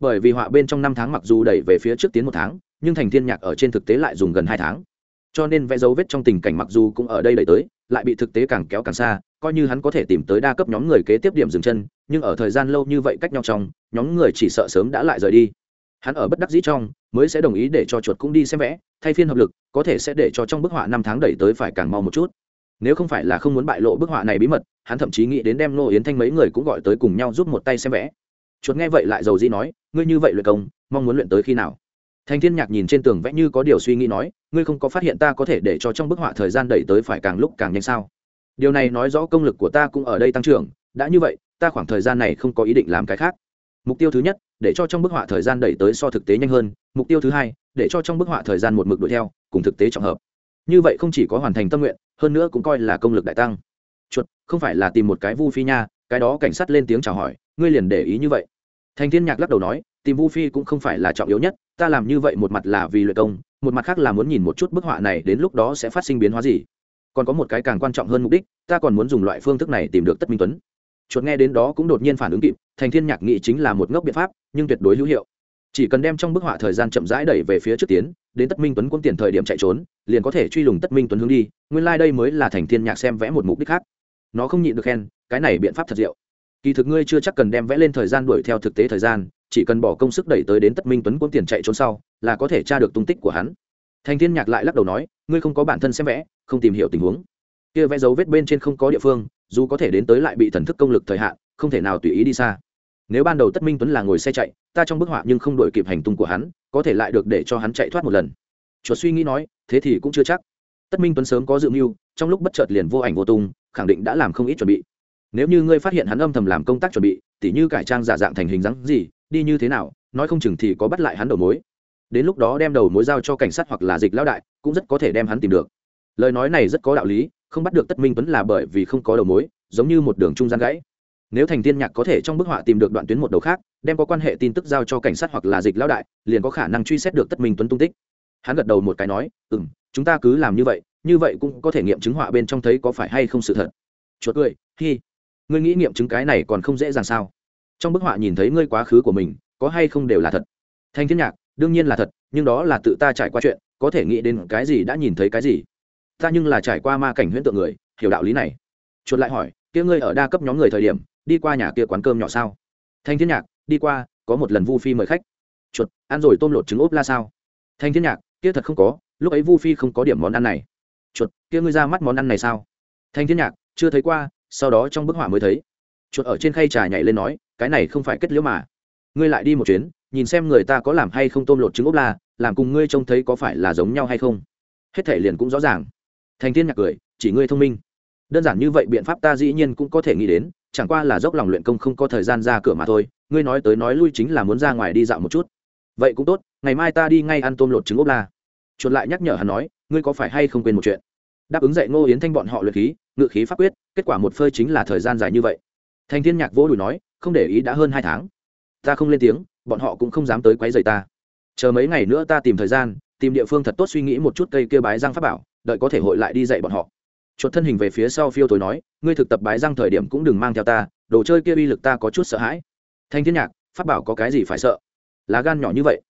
Bởi vì họa bên trong năm tháng mặc dù đẩy về phía trước tiến một tháng, nhưng thành thiên nhạc ở trên thực tế lại dùng gần hai tháng. Cho nên vẽ dấu vết trong tình cảnh mặc dù cũng ở đây đẩy tới, lại bị thực tế càng kéo càng xa coi như hắn có thể tìm tới đa cấp nhóm người kế tiếp điểm dừng chân, nhưng ở thời gian lâu như vậy cách nhau trong, nhóm người chỉ sợ sớm đã lại rời đi. Hắn ở bất đắc dĩ trong, mới sẽ đồng ý để cho chuột cũng đi xem vẽ, thay phiên hợp lực, có thể sẽ để cho trong bức họa năm tháng đẩy tới phải càng mau một chút. Nếu không phải là không muốn bại lộ bức họa này bí mật, hắn thậm chí nghĩ đến đem nô yến thanh mấy người cũng gọi tới cùng nhau giúp một tay xem vẽ. Chuột nghe vậy lại giàu dĩ nói, ngươi như vậy luyện công, mong muốn luyện tới khi nào? Thành thiên nhạc nhìn trên tường vẽ như có điều suy nghĩ nói, ngươi không có phát hiện ta có thể để cho trong bức họa thời gian đẩy tới phải càng lúc càng nhanh sao? Điều này nói rõ công lực của ta cũng ở đây tăng trưởng, đã như vậy, ta khoảng thời gian này không có ý định làm cái khác. Mục tiêu thứ nhất, để cho trong bức họa thời gian đẩy tới so thực tế nhanh hơn. Mục tiêu thứ hai, để cho trong bức họa thời gian một mực đuổi theo, cùng thực tế trọng hợp. Như vậy không chỉ có hoàn thành tâm nguyện, hơn nữa cũng coi là công lực đại tăng. Chuột, không phải là tìm một cái vu phi nha, cái đó cảnh sát lên tiếng chào hỏi, ngươi liền để ý như vậy. Thành thiên nhạc lắc đầu nói, tìm vu phi cũng không phải là trọng yếu nhất, ta làm như vậy một mặt là vì luyện công, một mặt khác là muốn nhìn một chút bức họa này đến lúc đó sẽ phát sinh biến hóa gì còn có một cái càng quan trọng hơn mục đích, ta còn muốn dùng loại phương thức này tìm được tất minh tuấn. Chuột nghe đến đó cũng đột nhiên phản ứng kịp, thành thiên nhạc nghĩ chính là một ngốc biện pháp, nhưng tuyệt đối hữu hiệu. Chỉ cần đem trong bức họa thời gian chậm rãi đẩy về phía trước tiến, đến tất minh tuấn quân tiền thời điểm chạy trốn, liền có thể truy lùng tất minh tuấn hướng đi, nguyên lai、like、đây mới là thành thiên nhạc xem vẽ một mục đích khác. Nó không nhịn được khen, cái này biện pháp thật diệu. Kỳ thực ngươi chưa chắc cần đem vẽ lên thời gian đuổi theo thực tế thời gian, chỉ cần bỏ công sức đẩy tới đến tất minh tuấn quân tiền chạy trốn sau, là có thể tra được tung tích của hắn thành thiên nhạc lại lắc đầu nói, ngươi không có bản thân xem vẽ, không tìm hiểu tình huống. Kia vẽ dấu vết bên trên không có địa phương, dù có thể đến tới lại bị thần thức công lực thời hạn, không thể nào tùy ý đi xa. Nếu ban đầu tất minh tuấn là ngồi xe chạy, ta trong bức họa nhưng không đổi kịp hành tung của hắn, có thể lại được để cho hắn chạy thoát một lần. Chuột suy nghĩ nói, thế thì cũng chưa chắc. Tất minh tuấn sớm có dự mưu, trong lúc bất chợt liền vô ảnh vô tung, khẳng định đã làm không ít chuẩn bị. Nếu như ngươi phát hiện hắn âm thầm làm công tác chuẩn bị, tỉ như cải trang giả dạng thành hình dáng gì, đi như thế nào, nói không chừng thì có bắt lại hắn đầu mối đến lúc đó đem đầu mối giao cho cảnh sát hoặc là dịch lão đại, cũng rất có thể đem hắn tìm được. Lời nói này rất có đạo lý, không bắt được tất minh tuấn là bởi vì không có đầu mối, giống như một đường trung gian gãy. Nếu thành tiên nhạc có thể trong bức họa tìm được đoạn tuyến một đầu khác, đem có quan hệ tin tức giao cho cảnh sát hoặc là dịch lão đại, liền có khả năng truy xét được tất minh tuấn tung tích. Hắn gật đầu một cái nói ừ m chúng ta cứ làm như vậy như vậy cũng có thể nghiệm chứng họa bên trong thấy có phải hay không sự thật. Chuột cười, hi, ngươi nghĩ nghiệm chứng cái này còn không dễ dàng sao? Trong bức họa nhìn thấy ngươi quá khứ của mình, có hay không đều là thật? Thanh thiên nhạc đương nhiên là thật, nhưng đó là tự ta trải qua chuyện, có thể nghĩ đến cái gì đã nhìn thấy cái gì. Ta nhưng là trải qua ma cảnh huyễn tượng người, hiểu đạo lý này. Chuột lại hỏi, kia ngươi ở đa cấp nhóm người thời điểm, đi qua nhà kia quán cơm nhỏ sao? Thanh thiên nhạc, đi qua, có một lần vu phi mời khách. Chuột, ăn rồi tôm lột trứng ốp la sao? Thanh thiên nhạc, kia thật không có, lúc ấy vu phi không có điểm món ăn này. Chuột, kia ngươi ra mắt món ăn này sao? Thanh thiên nhạc, chưa thấy qua, sau đó trong bức họa mới thấy. Chuột ở trên khay trà nhảy lên nói, cái này không phải kết liễu mà ngươi lại đi một chuyến, nhìn xem người ta có làm hay không tôm lột trứng ốp la, làm cùng ngươi trông thấy có phải là giống nhau hay không. Hết thể liền cũng rõ ràng. Thành thiên nhạc cười, chỉ ngươi thông minh. Đơn giản như vậy biện pháp ta dĩ nhiên cũng có thể nghĩ đến, chẳng qua là dốc lòng luyện công không có thời gian ra cửa mà thôi, ngươi nói tới nói lui chính là muốn ra ngoài đi dạo một chút. Vậy cũng tốt, ngày mai ta đi ngay ăn tôm lột trứng ốp la. Chuột lại nhắc nhở hắn nói, ngươi có phải hay không quên một chuyện? Đáp ứng dạy ngô yến thanh bọn họ luyện khí, ngự khí pháp quyết, kết quả một phơi chính là thời gian dài như vậy. Thành thiên nhạc vỗ đùi nói, không để ý đã hơn hai tháng ta không lên tiếng, bọn họ cũng không dám tới quấy rầy ta. Chờ mấy ngày nữa ta tìm thời gian, tìm địa phương thật tốt suy nghĩ một chút cây kia bái răng pháp bảo, đợi có thể hội lại đi dạy bọn họ. Chuột thân hình về phía sau phiêu tối nói, ngươi thực tập bái răng thời điểm cũng đừng mang theo ta, đồ chơi kia uy lực ta có chút sợ hãi. Thanh thiên nhạc, pháp bảo có cái gì phải sợ? Lá gan nhỏ như vậy.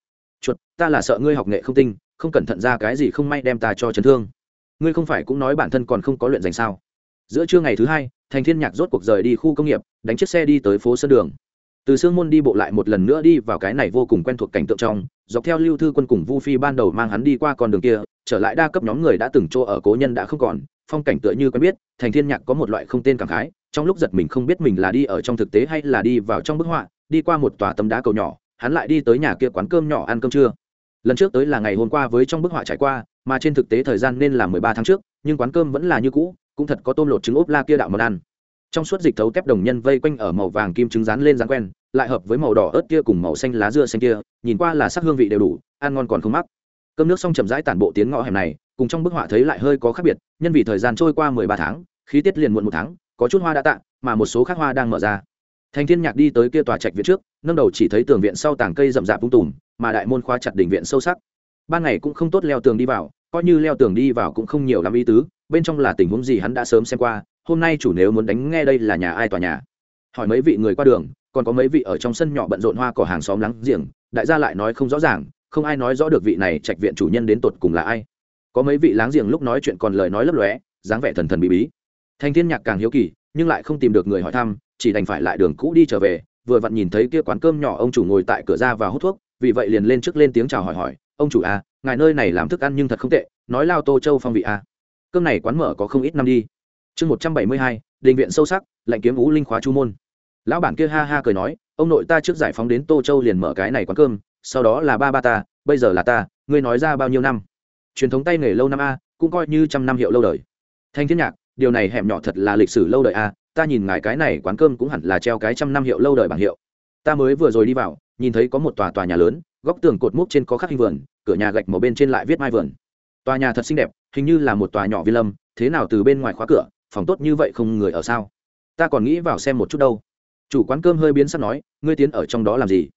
Chuột, ta là sợ ngươi học nghệ không tinh, không cẩn thận ra cái gì không may đem ta cho chấn thương. Ngươi không phải cũng nói bản thân còn không có luyện dành sao? Giữa trưa ngày thứ hai thành thiên nhạc rốt cuộc rời đi khu công nghiệp, đánh chiếc xe đi tới phố sân đường từ sương môn đi bộ lại một lần nữa đi vào cái này vô cùng quen thuộc cảnh tượng trong, dọc theo lưu thư quân cùng vu phi ban đầu mang hắn đi qua con đường kia, trở lại đa cấp nhóm người đã từng chỗ ở cố nhân đã không còn, phong cảnh tựa như quen biết, thành thiên nhạc có một loại không tên cảm khái, trong lúc giật mình không biết mình là đi ở trong thực tế hay là đi vào trong bức họa, đi qua một tòa tấm đá cầu nhỏ, hắn lại đi tới nhà kia quán cơm nhỏ ăn cơm trưa. Lần trước tới là ngày hôm qua với trong bức họa trải qua, mà trên thực tế thời gian nên là mười ba tháng trước, nhưng quán cơm vẫn là như cũ, cũng thật có tôm lột trứng ốp la kia đạo món ăn trong suốt dịch thấu tép đồng nhân vây quanh ở màu vàng kim trứng rán lên rán quen, lại hợp với màu đỏ ớt kia cùng màu xanh lá dưa xanh kia, nhìn qua là sắc hương vị đều đủ, ăn ngon còn không mắc. Cơm nước xong chậm rãi tản bộ tiến ngõ hẻm này, cùng trong bức họa thấy lại hơi có khác biệt, nhân vì thời gian trôi qua mười ba tháng, khí tiết liền muộn một tháng, có chút hoa đã tạ, mà một số khác hoa đang mở ra. Thành thiên nhạc đi tới kia tòa trạch viện trước, nâng đầu chỉ thấy tường viện sau tảng cây rậm rạp tung tùm, mà đại môn khóa chặt đỉnh viện sâu sắc. Ban ngày cũng không tốt leo tường đi vào, coi như leo tường đi vào cũng không nhiều lắm ý tứ, bên trong là tình huống gì hắn đã sớm xem qua hôm nay chủ nếu muốn đánh nghe đây là nhà ai tòa nhà? Hỏi mấy vị người qua đường, còn có mấy vị ở trong sân nhỏ bận rộn hoa cỏ hàng xóm lắng giềng, đại gia lại nói không rõ ràng, không ai nói rõ được vị này trạch viện chủ nhân đến tột cùng là ai. Có mấy vị láng giềng lúc nói chuyện còn lời nói lấp lóe, dáng vẻ thần thần bí bí. Thanh thiên nhạc càng hiếu kỳ, nhưng lại không tìm được người hỏi thăm, chỉ đành phải lại đường cũ đi trở về, vừa vặn nhìn thấy kia quán cơm nhỏ ông chủ ngồi tại cửa ra và hút thuốc, vì vậy liền lên trước lên tiếng chào hỏi hỏi, ông chủ à ngài nơi này làm thức ăn nhưng thật không tệ, nói lao tô châu phong vị à. Cơm này quán mở có không ít năm đi chương một trăm bảy mươi hai, đình viện sâu sắc, lạnh kiếm vũ linh khóa chu môn. Lão bản kia ha ha cười nói, ông nội ta trước giải phóng đến tô châu liền mở cái này quán cơm, sau đó là ba ba ta, bây giờ là ta, ngươi nói ra bao nhiêu năm? Truyền thống tay nghề lâu năm a, cũng coi như trăm năm hiệu lâu đời. Thanh thiên nhạc, điều này hẻm nhỏ thật là lịch sử lâu đời a, ta nhìn ngài cái này quán cơm cũng hẳn là treo cái trăm năm hiệu lâu đời bảng hiệu. Ta mới vừa rồi đi vào, nhìn thấy có một tòa tòa nhà lớn, góc tường cột múc trên có khắc hình vườn, cửa nhà gạch màu bên trên lại viết mai vườn. Tòa nhà thật xinh đẹp, hình như là một tòa nhỏ vi lâm, thế nào từ bên ngoài khóa cửa phòng tốt như vậy không người ở sao? Ta còn nghĩ vào xem một chút đâu. Chủ quán cơm hơi biến sắc nói, ngươi tiến ở trong đó làm gì?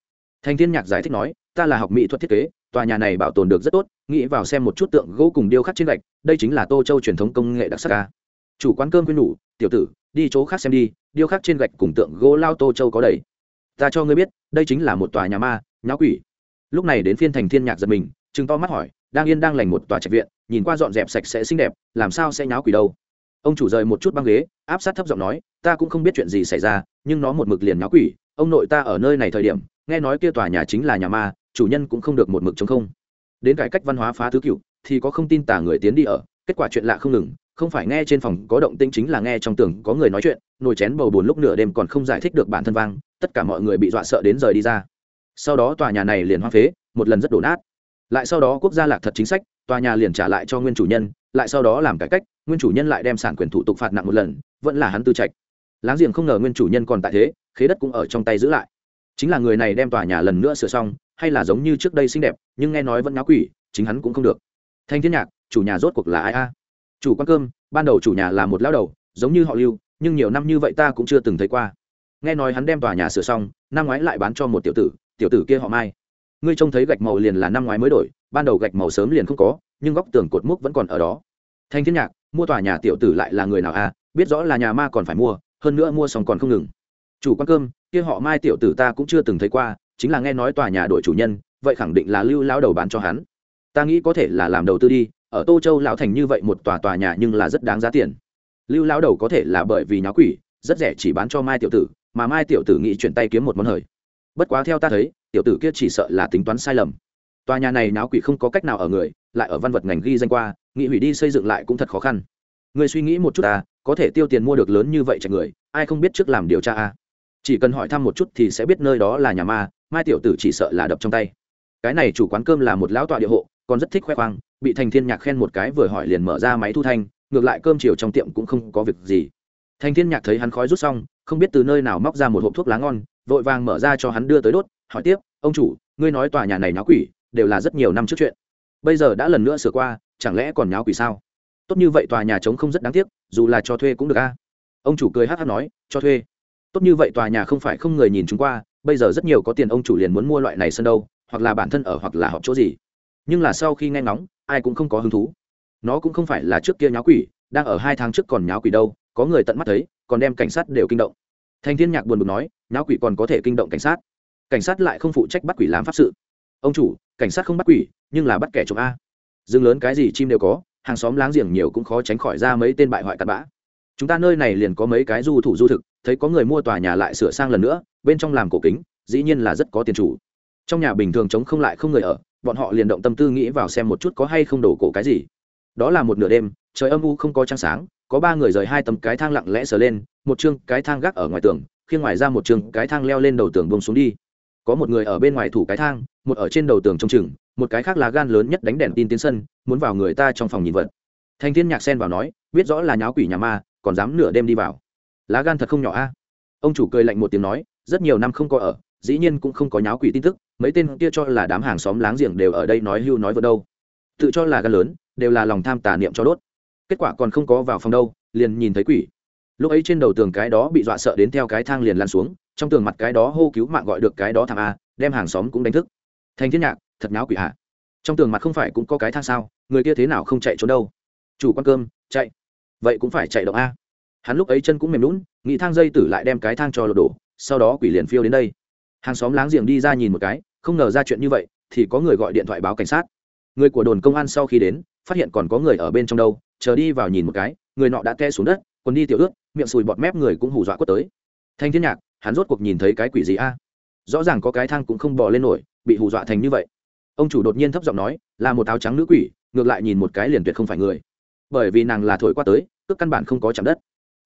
Thành thiên nhạc giải thích nói, ta là học mỹ thuật thiết kế, tòa nhà này bảo tồn được rất tốt, nghĩ vào xem một chút tượng gỗ cùng điêu khắc trên gạch, đây chính là tô châu truyền thống công nghệ đặc sắc ca chủ quán cơm khuyên nhủ, tiểu tử, đi chỗ khác xem đi, điêu khắc trên gạch cùng tượng gỗ lao tô châu có đầy. Ta cho ngươi biết, đây chính là một tòa nhà ma, nháo quỷ. Lúc này đến phiên thành thiên nhạc giật mình chừng to mắt hỏi, đang yên đang lành một tòa trạch viện, nhìn qua dọn dẹp sạch sẽ xinh đẹp, làm sao sẽ nháo quỷ đâu? Ông chủ rời một chút băng ghế, áp sát thấp giọng nói, ta cũng không biết chuyện gì xảy ra, nhưng nó một mực liền nháo quỷ. Ông nội ta ở nơi này thời điểm, nghe nói kia tòa nhà chính là nhà ma, chủ nhân cũng không được một mực chống không. Đến cải cách văn hóa phá thứ cựu thì có không tin tả người tiến đi ở. Kết quả chuyện lạ không ngừng, không phải nghe trên phòng có động tĩnh chính là nghe trong tường có người nói chuyện, nồi chén bầu bùn lúc nửa đêm còn không giải thích được bản thân vang, tất cả mọi người bị dọa sợ đến rời đi ra. Sau đó tòa nhà này liền hoang phế, một lần rất đổ nát. Lại sau đó quốc gia lạc thật chính sách, tòa nhà liền trả lại cho nguyên chủ nhân lại sau đó làm cải cách, nguyên chủ nhân lại đem sản quyền thủ tục phạt nặng một lần, vẫn là hắn tư trạch. Láng giềng không ngờ nguyên chủ nhân còn tại thế, khế đất cũng ở trong tay giữ lại. Chính là người này đem tòa nhà lần nữa sửa xong, hay là giống như trước đây xinh đẹp, nhưng nghe nói vẫn ngáo quỷ, chính hắn cũng không được. Thanh thiên nhạc, chủ nhà rốt cuộc là ai a? Chủ quán cơm, ban đầu chủ nhà là một lão đầu, giống như họ lưu, nhưng nhiều năm như vậy ta cũng chưa từng thấy qua. Nghe nói hắn đem tòa nhà sửa xong, năm ngoái lại bán cho một tiểu tử tiểu tử kia họ mai. Ngươi trông thấy gạch màu liền là năm ngoái mới đổi ban đầu gạch màu sớm liền không có, nhưng góc tường cột múc vẫn còn ở đó. Thanh thiên nhạc, mua tòa nhà tiểu tử lại là người nào a biết rõ là nhà ma còn phải mua, hơn nữa mua xong còn không ngừng. Chủ quán cơm, kia họ mai tiểu tử ta cũng chưa từng thấy qua, chính là nghe nói tòa nhà đổi chủ nhân, vậy khẳng định là lưu lao đầu bán cho hắn. Ta nghĩ có thể là làm đầu tư đi, ở tô châu lão thành như vậy một tòa tòa nhà nhưng là rất đáng giá tiền. Lưu lao đầu có thể là bởi vì nháo quỷ, rất rẻ chỉ bán cho mai tiểu tử, mà mai tiểu tử nghĩ chuyển tay kiếm một món hời. Bất quá theo ta thấy, tiểu tử kia chỉ sợ là tính toán sai lầm tòa nhà này náo quỷ không có cách nào ở người, lại ở văn vật ngành ghi danh qua nghị hủy đi xây dựng lại cũng thật khó khăn. Người suy nghĩ một chút à có thể tiêu tiền mua được lớn như vậy chạy người, ai không biết trước làm điều tra à? Chỉ cần hỏi thăm một chút thì sẽ biết nơi đó là nhà ma, mai tiểu tử chỉ sợ là đập trong tay. Cái này chủ quán cơm là một lão tọa địa hộ, còn rất thích khoe khoang, bị thành thiên nhạc khen một cái vừa hỏi liền mở ra máy thu thanh, ngược lại cơm chiều trong tiệm cũng không có việc gì. Thành thiên nhạc thấy hắn khói rút xong, không biết từ nơi nào móc ra một hộp thuốc lá ngon, vội vàng mở ra cho hắn đưa tới đốt, hỏi tiếp, ông chủ, ngươi nói tòa nhà này náo quỷ đều là rất nhiều năm trước chuyện. Bây giờ đã lần nữa sửa qua, chẳng lẽ còn nháo quỷ sao? Tốt như vậy tòa nhà trống không rất đáng tiếc, dù là cho thuê cũng được a. Ông chủ cười hát hát nói, cho thuê. Tốt như vậy tòa nhà không phải không người nhìn chúng qua, bây giờ rất nhiều có tiền ông chủ liền muốn mua loại này sân đâu, hoặc là bản thân ở hoặc là họp chỗ gì. Nhưng là sau khi nghe ngóng, ai cũng không có hứng thú. Nó cũng không phải là trước kia nháo quỷ, đang ở hai tháng trước còn nháo quỷ đâu, có người tận mắt thấy, còn đem cảnh sát đều kinh động. Thành thiên nhạc buồn bực nói, nháo quỷ còn có thể kinh động cảnh sát. Cảnh sát lại không phụ trách bắt quỷ làm pháp sự. Ông chủ cảnh sát không bắt quỷ, nhưng là bắt kẻ trộm a. Rừng lớn cái gì chim đều có, hàng xóm láng giềng nhiều cũng khó tránh khỏi ra mấy tên bại hoại cặn bã. Chúng ta nơi này liền có mấy cái du thủ du thực, thấy có người mua tòa nhà lại sửa sang lần nữa, bên trong làm cổ kính, dĩ nhiên là rất có tiền chủ. Trong nhà bình thường chống không lại không người ở, bọn họ liền động tâm tư nghĩ vào xem một chút có hay không đổ cổ cái gì. Đó là một nửa đêm, trời âm u không có trăng sáng, có ba người rời hai tấm cái thang lặng lẽ sờ lên, một chương cái thang gác ở ngoài tường khi ngoài ra một chương cái thang leo lên đầu tường bông xuống đi có một người ở bên ngoài thủ cái thang, một ở trên đầu tường trông chừng, một cái khác là gan lớn nhất đánh đèn tin tiến sân, muốn vào người ta trong phòng nhìn vật. Thành thiên nhạc sen vào nói, biết rõ là nháo quỷ nhà ma, còn dám nửa đêm đi vào. Lá gan thật không nhỏ a. Ông chủ cười lạnh một tiếng nói, rất nhiều năm không có ở, dĩ nhiên cũng không có nháo quỷ tin tức, mấy tên kia cho là đám hàng xóm láng giềng đều ở đây nói hưu nói vợ đâu. Tự cho là gan lớn, đều là lòng tham tà niệm cho đốt. Kết quả còn không có vào phòng đâu, liền nhìn thấy quỷ. Lúc ấy trên đầu tường cái đó bị dọa sợ đến theo cái thang liền lan xuống trong tường mặt cái đó hô cứu mạng gọi được cái đó thằng a, đem hàng xóm cũng đánh thức. Thành thiên nhạc, thật nháo quỷ hạ trong tường mặt không phải cũng có cái thang sao, người kia thế nào không chạy trốn đâu? Chủ quan cơm, chạy. Vậy cũng phải chạy động a. Hắn lúc ấy chân cũng mềm lún nghĩ thang dây tử lại đem cái thang cho lột đổ, sau đó quỷ liền phiêu đến đây. Hàng xóm láng giềng đi ra nhìn một cái, không ngờ ra chuyện như vậy, thì có người gọi điện thoại báo cảnh sát. Người của đồn công an sau khi đến, phát hiện còn có người ở bên trong đâu, chờ đi vào nhìn một cái, người nọ đã te xuống đất còn đi tiểu ướt, miệng sùi bọt mép người cũng hù dọa quất tới. Thanh thiên nhạc hắn rốt cuộc nhìn thấy cái quỷ gì a? Rõ ràng có cái thang cũng không bò lên nổi, bị hù dọa thành như vậy. Ông chủ đột nhiên thấp giọng nói, là một áo trắng nữ quỷ, ngược lại nhìn một cái liền tuyệt không phải người. Bởi vì nàng là thổi qua tới, cước căn bản không có chạm đất.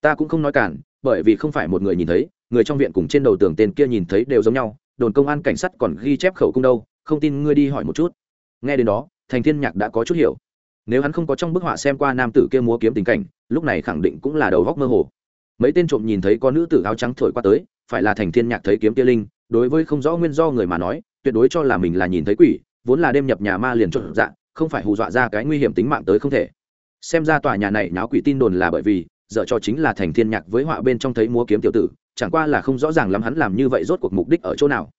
Ta cũng không nói cản, bởi vì không phải một người nhìn thấy, người trong viện cùng trên đầu tường tên kia nhìn thấy đều giống nhau, đồn công an cảnh sát còn ghi chép khẩu cung đâu, không tin ngươi đi hỏi một chút. Nghe đến đó, thành thiên nhạc đã có chút hiểu. Nếu hắn không có trong bức họa xem qua nam tử kia múa kiếm tình cảnh, lúc này khẳng định cũng là đầu góc mơ hồ. Mấy tên trộm nhìn thấy có nữ tử áo trắng thổi qua tới phải là thành thiên nhạc thấy kiếm kia linh, đối với không rõ nguyên do người mà nói, tuyệt đối cho là mình là nhìn thấy quỷ, vốn là đêm nhập nhà ma liền trộn dạ không phải hù dọa ra cái nguy hiểm tính mạng tới không thể. Xem ra tòa nhà này náo quỷ tin đồn là bởi vì, dở cho chính là thành thiên nhạc với họa bên trong thấy múa kiếm tiểu tử, chẳng qua là không rõ ràng lắm hắn làm như vậy rốt cuộc mục đích ở chỗ nào.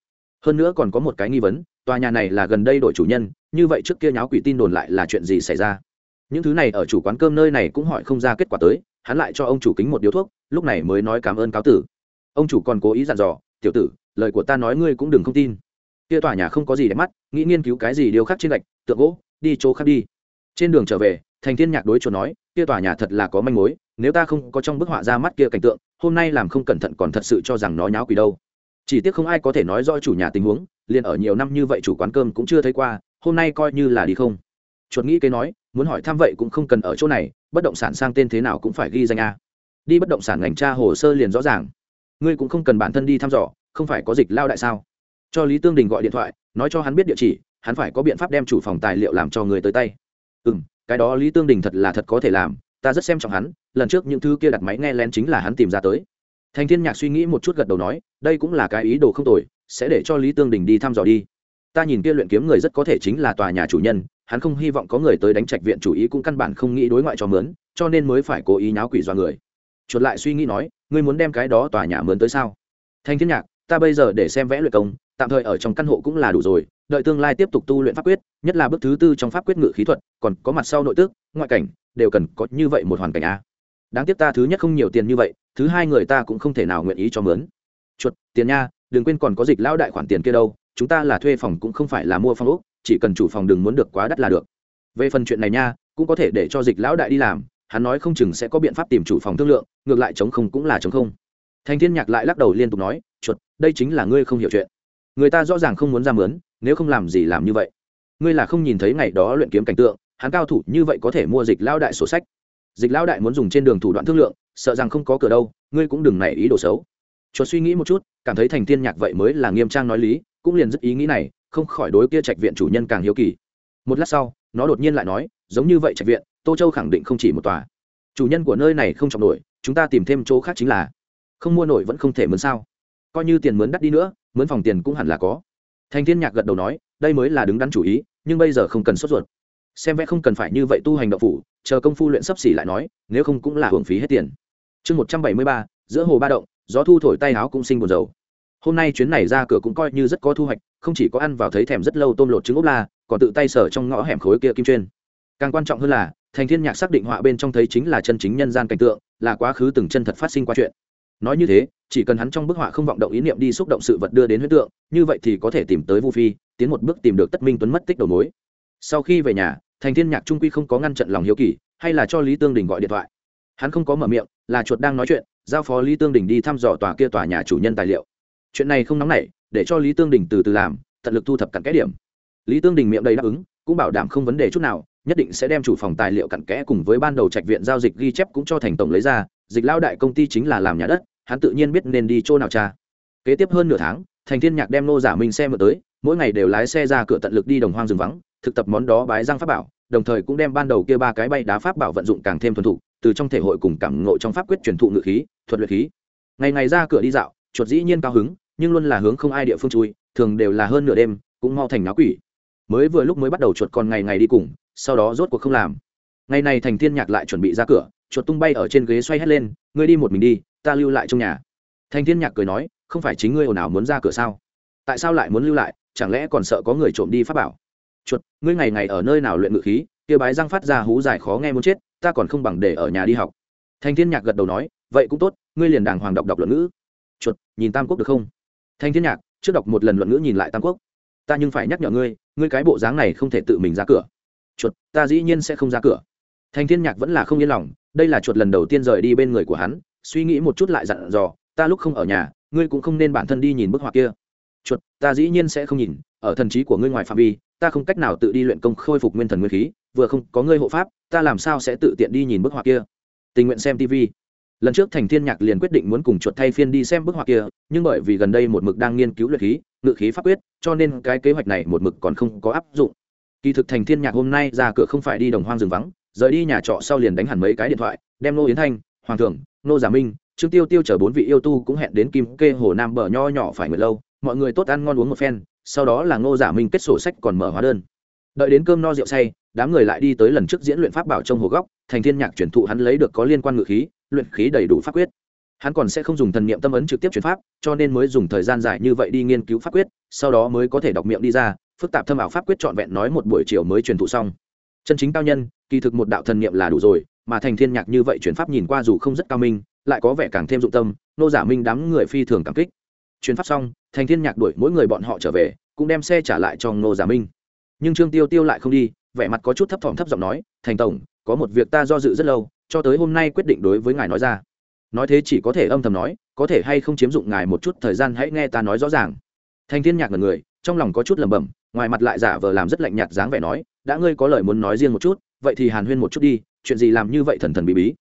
Hơn nữa còn có một cái nghi vấn, tòa nhà này là gần đây đổi chủ nhân, như vậy trước kia nháo quỷ tin đồn lại là chuyện gì xảy ra? Những thứ này ở chủ quán cơm nơi này cũng hỏi không ra kết quả tới, hắn lại cho ông chủ kính một điếu thuốc, lúc này mới nói cảm ơn cáo tử ông chủ còn cố ý dặn dò, tiểu tử, lời của ta nói ngươi cũng đừng không tin. Kia tòa nhà không có gì để mắt, nghĩ nghiên cứu cái gì điều khác trên gạch, tượng gỗ, đi chỗ khác đi. Trên đường trở về, thành thiên nhạc đối chuột nói, kia tòa nhà thật là có manh mối, nếu ta không có trong bức họa ra mắt kia cảnh tượng, hôm nay làm không cẩn thận còn thật sự cho rằng nó nháo quỷ đâu. Chỉ tiếc không ai có thể nói rõ chủ nhà tình huống, liền ở nhiều năm như vậy chủ quán cơm cũng chưa thấy qua, hôm nay coi như là đi không. Chuột nghĩ cái nói, muốn hỏi thăm vậy cũng không cần ở chỗ này, bất động sản sang tên thế nào cũng phải ghi danh a. Đi bất động sản ngành tra hồ sơ liền rõ ràng ngươi cũng không cần bản thân đi thăm dò, không phải có dịch lao đại sao? Cho lý tương đình gọi điện thoại, nói cho hắn biết địa chỉ, hắn phải có biện pháp đem chủ phòng tài liệu làm cho người tới tay. Ừ m cái đó lý tương đình thật là thật có thể làm, ta rất xem trọng hắn, lần trước những thứ kia đặt máy nghe lén chính là hắn tìm ra tới. Thành thiên nhạc suy nghĩ một chút gật đầu nói, đây cũng là cái ý đồ không tồi, sẽ để cho lý tương đình đi thăm dò đi. Ta nhìn kia luyện kiếm người rất có thể chính là tòa nhà chủ nhân, hắn không hy vọng có người tới đánh trạch viện chủ ý cũng căn bản không nghĩ đối ngoại cho mướn, cho nên mới phải cố ý nháo quỷ do người. Chuột lại suy nghĩ nói ngươi muốn đem cái đó tòa nhà mướn tới sao? Thanh thiên nhạc, ta bây giờ để xem vẽ luyện công, tạm thời ở trong căn hộ cũng là đủ rồi, đợi tương lai tiếp tục tu luyện pháp quyết, nhất là bước thứ tư trong pháp quyết ngự khí thuật, còn có mặt sau nội tức ngoại cảnh, đều cần có như vậy một hoàn cảnh a. Đáng tiếc ta thứ nhất không nhiều tiền như vậy, thứ hai người ta cũng không thể nào nguyện ý cho mướn. Chuột, tiền nha, đừng quên còn có dịch lão đại khoản tiền kia đâu, chúng ta là thuê phòng cũng không phải là mua phòng úc chỉ cần chủ phòng đừng muốn được quá đắt là được. Về phần chuyện này nha, cũng có thể để cho dịch lão đại đi làm hắn nói không chừng sẽ có biện pháp tìm chủ phòng thương lượng, ngược lại chống không cũng là chống không. Thành thiên nhạc lại lắc đầu liên tục nói, chuột, đây chính là ngươi không hiểu chuyện. Người ta rõ ràng không muốn ra mướn, nếu không làm gì làm như vậy. Ngươi là không nhìn thấy ngày đó luyện kiếm cảnh tượng, hắn cao thủ như vậy có thể mua dịch lao đại sổ sách. Dịch lao đại muốn dùng trên đường thủ đoạn thương lượng, sợ rằng không có cửa đâu, ngươi cũng đừng nảy ý đồ xấu. Chuột suy nghĩ một chút, cảm thấy thành thiên nhạc vậy mới là nghiêm trang nói lý, cũng liền dứt ý nghĩ này, không khỏi đối kia trạch viện chủ nhân càng hiếu kỳ. Một lát sau, nó đột nhiên lại nói, giống như vậy trạch viện tô châu khẳng định không chỉ một tòa. Chủ nhân của nơi này không trọng nổi, chúng ta tìm thêm chỗ khác chính là, không mua nổi vẫn không thể mướn sao. Coi như tiền mướn đắt đi nữa, mướn phòng tiền cũng hẳn là có. Thành thiên nhạc gật đầu nói, đây mới là đứng đắn chủ ý, nhưng bây giờ không cần sốt ruột. Xem vẽ không cần phải như vậy tu hành động phủ, chờ công phu luyện sắp xỉ lại nói, nếu không cũng là hưởng phí hết tiền. Chương một trăm bảy mươi ba, giữa hồ ba động, gió thu thổi tay áo cũng sinh buồn dầu hôm nay chuyến này ra cửa cũng coi như rất có thu hoạch, không chỉ có ăn vào thấy thèm rất lâu tôm lột trứng ốp la, còn tự tay sở trong ngõ hẻm khối kia kim chuyên. Càng quan trọng hơn là thành thiên nhạc xác định họa bên trong thấy chính là chân chính nhân gian cảnh tượng, là quá khứ từng chân thật phát sinh qua chuyện. Nói như thế, chỉ cần hắn trong bức họa không vọng động ý niệm đi xúc động sự vật đưa đến huyết tượng, như vậy thì có thể tìm tới vu phi, tiến một bước tìm được tất minh tuấn mất tích đầu mối. Sau khi về nhà, thành thiên nhạc trung quy không có ngăn trận lòng hiếu kỳ, hay là cho lý tương đình gọi điện thoại. Hắn không có mở miệng, là chuột đang nói chuyện, giao phó lý tương đình đi thăm dò tòa kia tòa nhà chủ nhân tài liệu. Chuyện này không nóng nảy, để cho lý tương đình từ từ làm, tận lực thu thập cặn kẽ điểm. Lý tương đình miệng đầy đáp ứng, cũng bảo đảm không vấn đề chút nào nhất định sẽ đem chủ phòng tài liệu cặn kẽ cùng với ban đầu trạch viện giao dịch ghi chép cũng cho thành tổng lấy ra, dịch lao đại công ty chính là làm nhà đất, hắn tự nhiên biết nên đi chỗ nào cha. Kế tiếp hơn nửa tháng, thành thiên nhạc đem nô giả minh xe mở tới, mỗi ngày đều lái xe ra cửa tận lực đi đồng hoang rừng vắng, thực tập món đó bái giang pháp bảo, đồng thời cũng đem ban đầu kia ba cái bay đá pháp bảo vận dụng càng thêm thuần thục, từ trong thể hội cùng cảm ngộ trong pháp quyết truyền thụ ngự khí, thuật luyện khí. Ngày ngày ra cửa đi dạo, chuột dĩ nhiên cao hứng, nhưng luôn là hướng không ai địa phương chui, thường đều là hơn nửa đêm, cũng mau thành náo quỷ mới vừa lúc mới bắt đầu chuột còn ngày ngày đi cùng, sau đó rốt cuộc không làm. Ngày này thành thiên nhạc lại chuẩn bị ra cửa, chuột tung bay ở trên ghế xoay hét lên, ngươi đi một mình đi, ta lưu lại trong nhà. Thành thiên nhạc cười nói, không phải chính ngươi ồn ào muốn ra cửa sao? Tại sao lại muốn lưu lại? Chẳng lẽ còn sợ có người trộm đi pháp bảo? Chuột, ngươi ngày ngày ở nơi nào luyện ngự khí, kia bái răng phát ra hú dài khó nghe muốn chết, ta còn không bằng để ở nhà đi học. Thành thiên nhạc gật đầu nói, vậy cũng tốt, ngươi liền đàng hoàng đọc đọc luận ngữ. Chuột, nhìn tam quốc được không? Thành thiên nhạc, trước đọc một lần luận ngữ nhìn lại tam quốc. Ta nhưng phải nhắc nhở ngươi ngươi cái bộ dáng này không thể tự mình ra cửa. Chuột, ta dĩ nhiên sẽ không ra cửa. Thành thiên nhạc vẫn là không yên lòng, đây là chuột lần đầu tiên rời đi bên người của hắn, suy nghĩ một chút lại dặn dò, ta lúc không ở nhà, ngươi cũng không nên bản thân đi nhìn bức họa kia. Chuột, ta dĩ nhiên sẽ không nhìn, ở thần trí của ngươi ngoài phạm vi, ta không cách nào tự đi luyện công khôi phục nguyên thần nguyên khí, vừa không có ngươi hộ pháp, ta làm sao sẽ tự tiện đi nhìn bức họa kia? Tình nguyện xem tv lần trước thành thiên nhạc liền quyết định muốn cùng chuột thay phiên đi xem bức họa kia, nhưng bởi vì gần đây một mực đang nghiên cứu luyện khí, ngự khí pháp quyết cho nên cái kế hoạch này một mực còn không có áp dụng. Kỳ thực thành thiên nhạc hôm nay ra cửa không phải đi đồng hoang rừng vắng, rời đi nhà trọ sau liền đánh hẳn mấy cái điện thoại, đem nô yến thanh, hoàng thượng nô giả minh, trương tiêu tiêu chở bốn vị yêu tu cũng hẹn đến kim kê hồ nam bờ nho nhỏ phải nguyệt lâu, mọi người tốt ăn ngon uống một phen, sau đó là ngô giả minh kết sổ sách còn mở hóa đơn. Đợi đến cơm no rượu say, đám người lại đi tới lần trước diễn luyện pháp bảo trong hồ góc, thành thiên nhạc chuyển thụ hắn lấy được có liên quan ngự khí, luyện khí đầy đủ pháp quyết hắn còn sẽ không dùng thần niệm tâm ấn trực tiếp chuyển pháp, cho nên mới dùng thời gian dài như vậy đi nghiên cứu pháp quyết, sau đó mới có thể đọc miệng đi ra, phức tạp thâm ảo pháp quyết trọn vẹn nói một buổi chiều mới truyền thụ xong. Chân chính cao nhân, kỳ thực một đạo thần niệm là đủ rồi, mà thành thiên nhạc như vậy chuyển pháp nhìn qua dù không rất cao minh, lại có vẻ càng thêm dụng tâm, nô giả minh đám người phi thường cảm kích. Chuyển pháp xong, thành thiên nhạc đuổi mỗi người bọn họ trở về, cũng đem xe trả lại cho nô giả minh. Nhưng trương tiêu tiêu lại không đi, vẻ mặt có chút thấp thỏm thấp giọng nói, thành tổng, có một việc ta do dự rất lâu, cho tới hôm nay quyết định đối với ngài nói ra nói thế chỉ có thể âm thầm nói, có thể hay không chiếm dụng ngài một chút thời gian hãy nghe ta nói rõ ràng. Thanh thiên nhạc là người, trong lòng có chút lẩm bẩm, ngoài mặt lại giả vờ làm rất lạnh nhạt dáng vẻ nói, đã ngươi có lời muốn nói riêng một chút, vậy thì hàn huyên một chút đi, chuyện gì làm như vậy thần thần bí bí.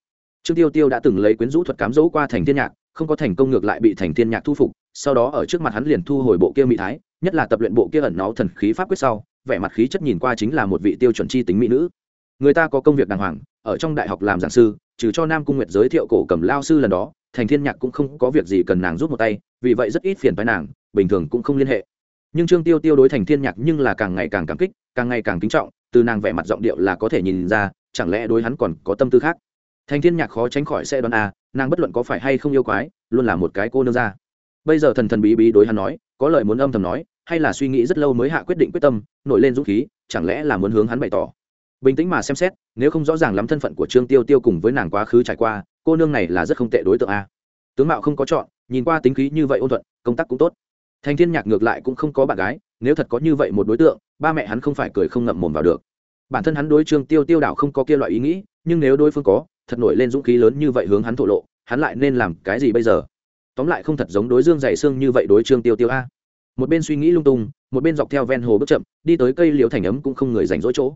Trương tiêu tiêu đã từng lấy quyến rũ thuật cám dỗ qua thành thiên nhạc, không có thành công ngược lại bị thành thiên nhạc thu phục, sau đó ở trước mặt hắn liền thu hồi bộ kia mỹ thái, nhất là tập luyện bộ kia ẩn náu thần khí pháp quyết sau, vẻ mặt khí chất nhìn qua chính là một vị tiêu chuẩn chi tính mỹ nữ. Người ta có công việc đàng hoàng, ở trong đại học làm giảng sư trừ cho nam cung nguyệt giới thiệu cổ cầm lao sư lần đó, thành thiên nhạc cũng không có việc gì cần nàng giúp một tay, vì vậy rất ít phiền phái nàng, bình thường cũng không liên hệ. Nhưng trương tiêu tiêu đối thành thiên nhạc nhưng là càng ngày càng cảm kích, càng ngày càng kính trọng, từ nàng vẻ mặt giọng điệu là có thể nhìn ra, chẳng lẽ đối hắn còn có tâm tư khác? Thành thiên nhạc khó tránh khỏi sẽ đoán à nàng bất luận có phải hay không yêu quái, luôn là một cái cô nương ra bây giờ thần thần bí bí đối hắn nói, có lời muốn âm thầm nói, hay là suy nghĩ rất lâu mới hạ quyết định quyết tâm, nổi lên dũng khí, chẳng lẽ là muốn hướng hắn bày tỏ? Bình tĩnh mà xem xét, nếu không rõ ràng lắm thân phận của trương tiêu tiêu cùng với nàng quá khứ trải qua, cô nương này là rất không tệ đối tượng a. Tướng mạo không có chọn, nhìn qua tính khí như vậy ôn thuận, công tác cũng tốt. Thành thiên nhạc ngược lại cũng không có bạn gái, nếu thật có như vậy một đối tượng, ba mẹ hắn không phải cười không ngậm mồm vào được. Bản thân hắn đối trương tiêu tiêu đảo không có kia loại ý nghĩ, nhưng nếu đối phương có, thật nổi lên dũng khí lớn như vậy hướng hắn thổ lộ, hắn lại nên làm cái gì bây giờ? Tóm lại không thật giống đối dương dày xương như vậy đối trương tiêu tiêu a. Một bên suy nghĩ lung tung, một bên dọc theo ven hồ bước chậm, đi tới cây liễu thành ấm cũng không người rảnh rỗi chỗ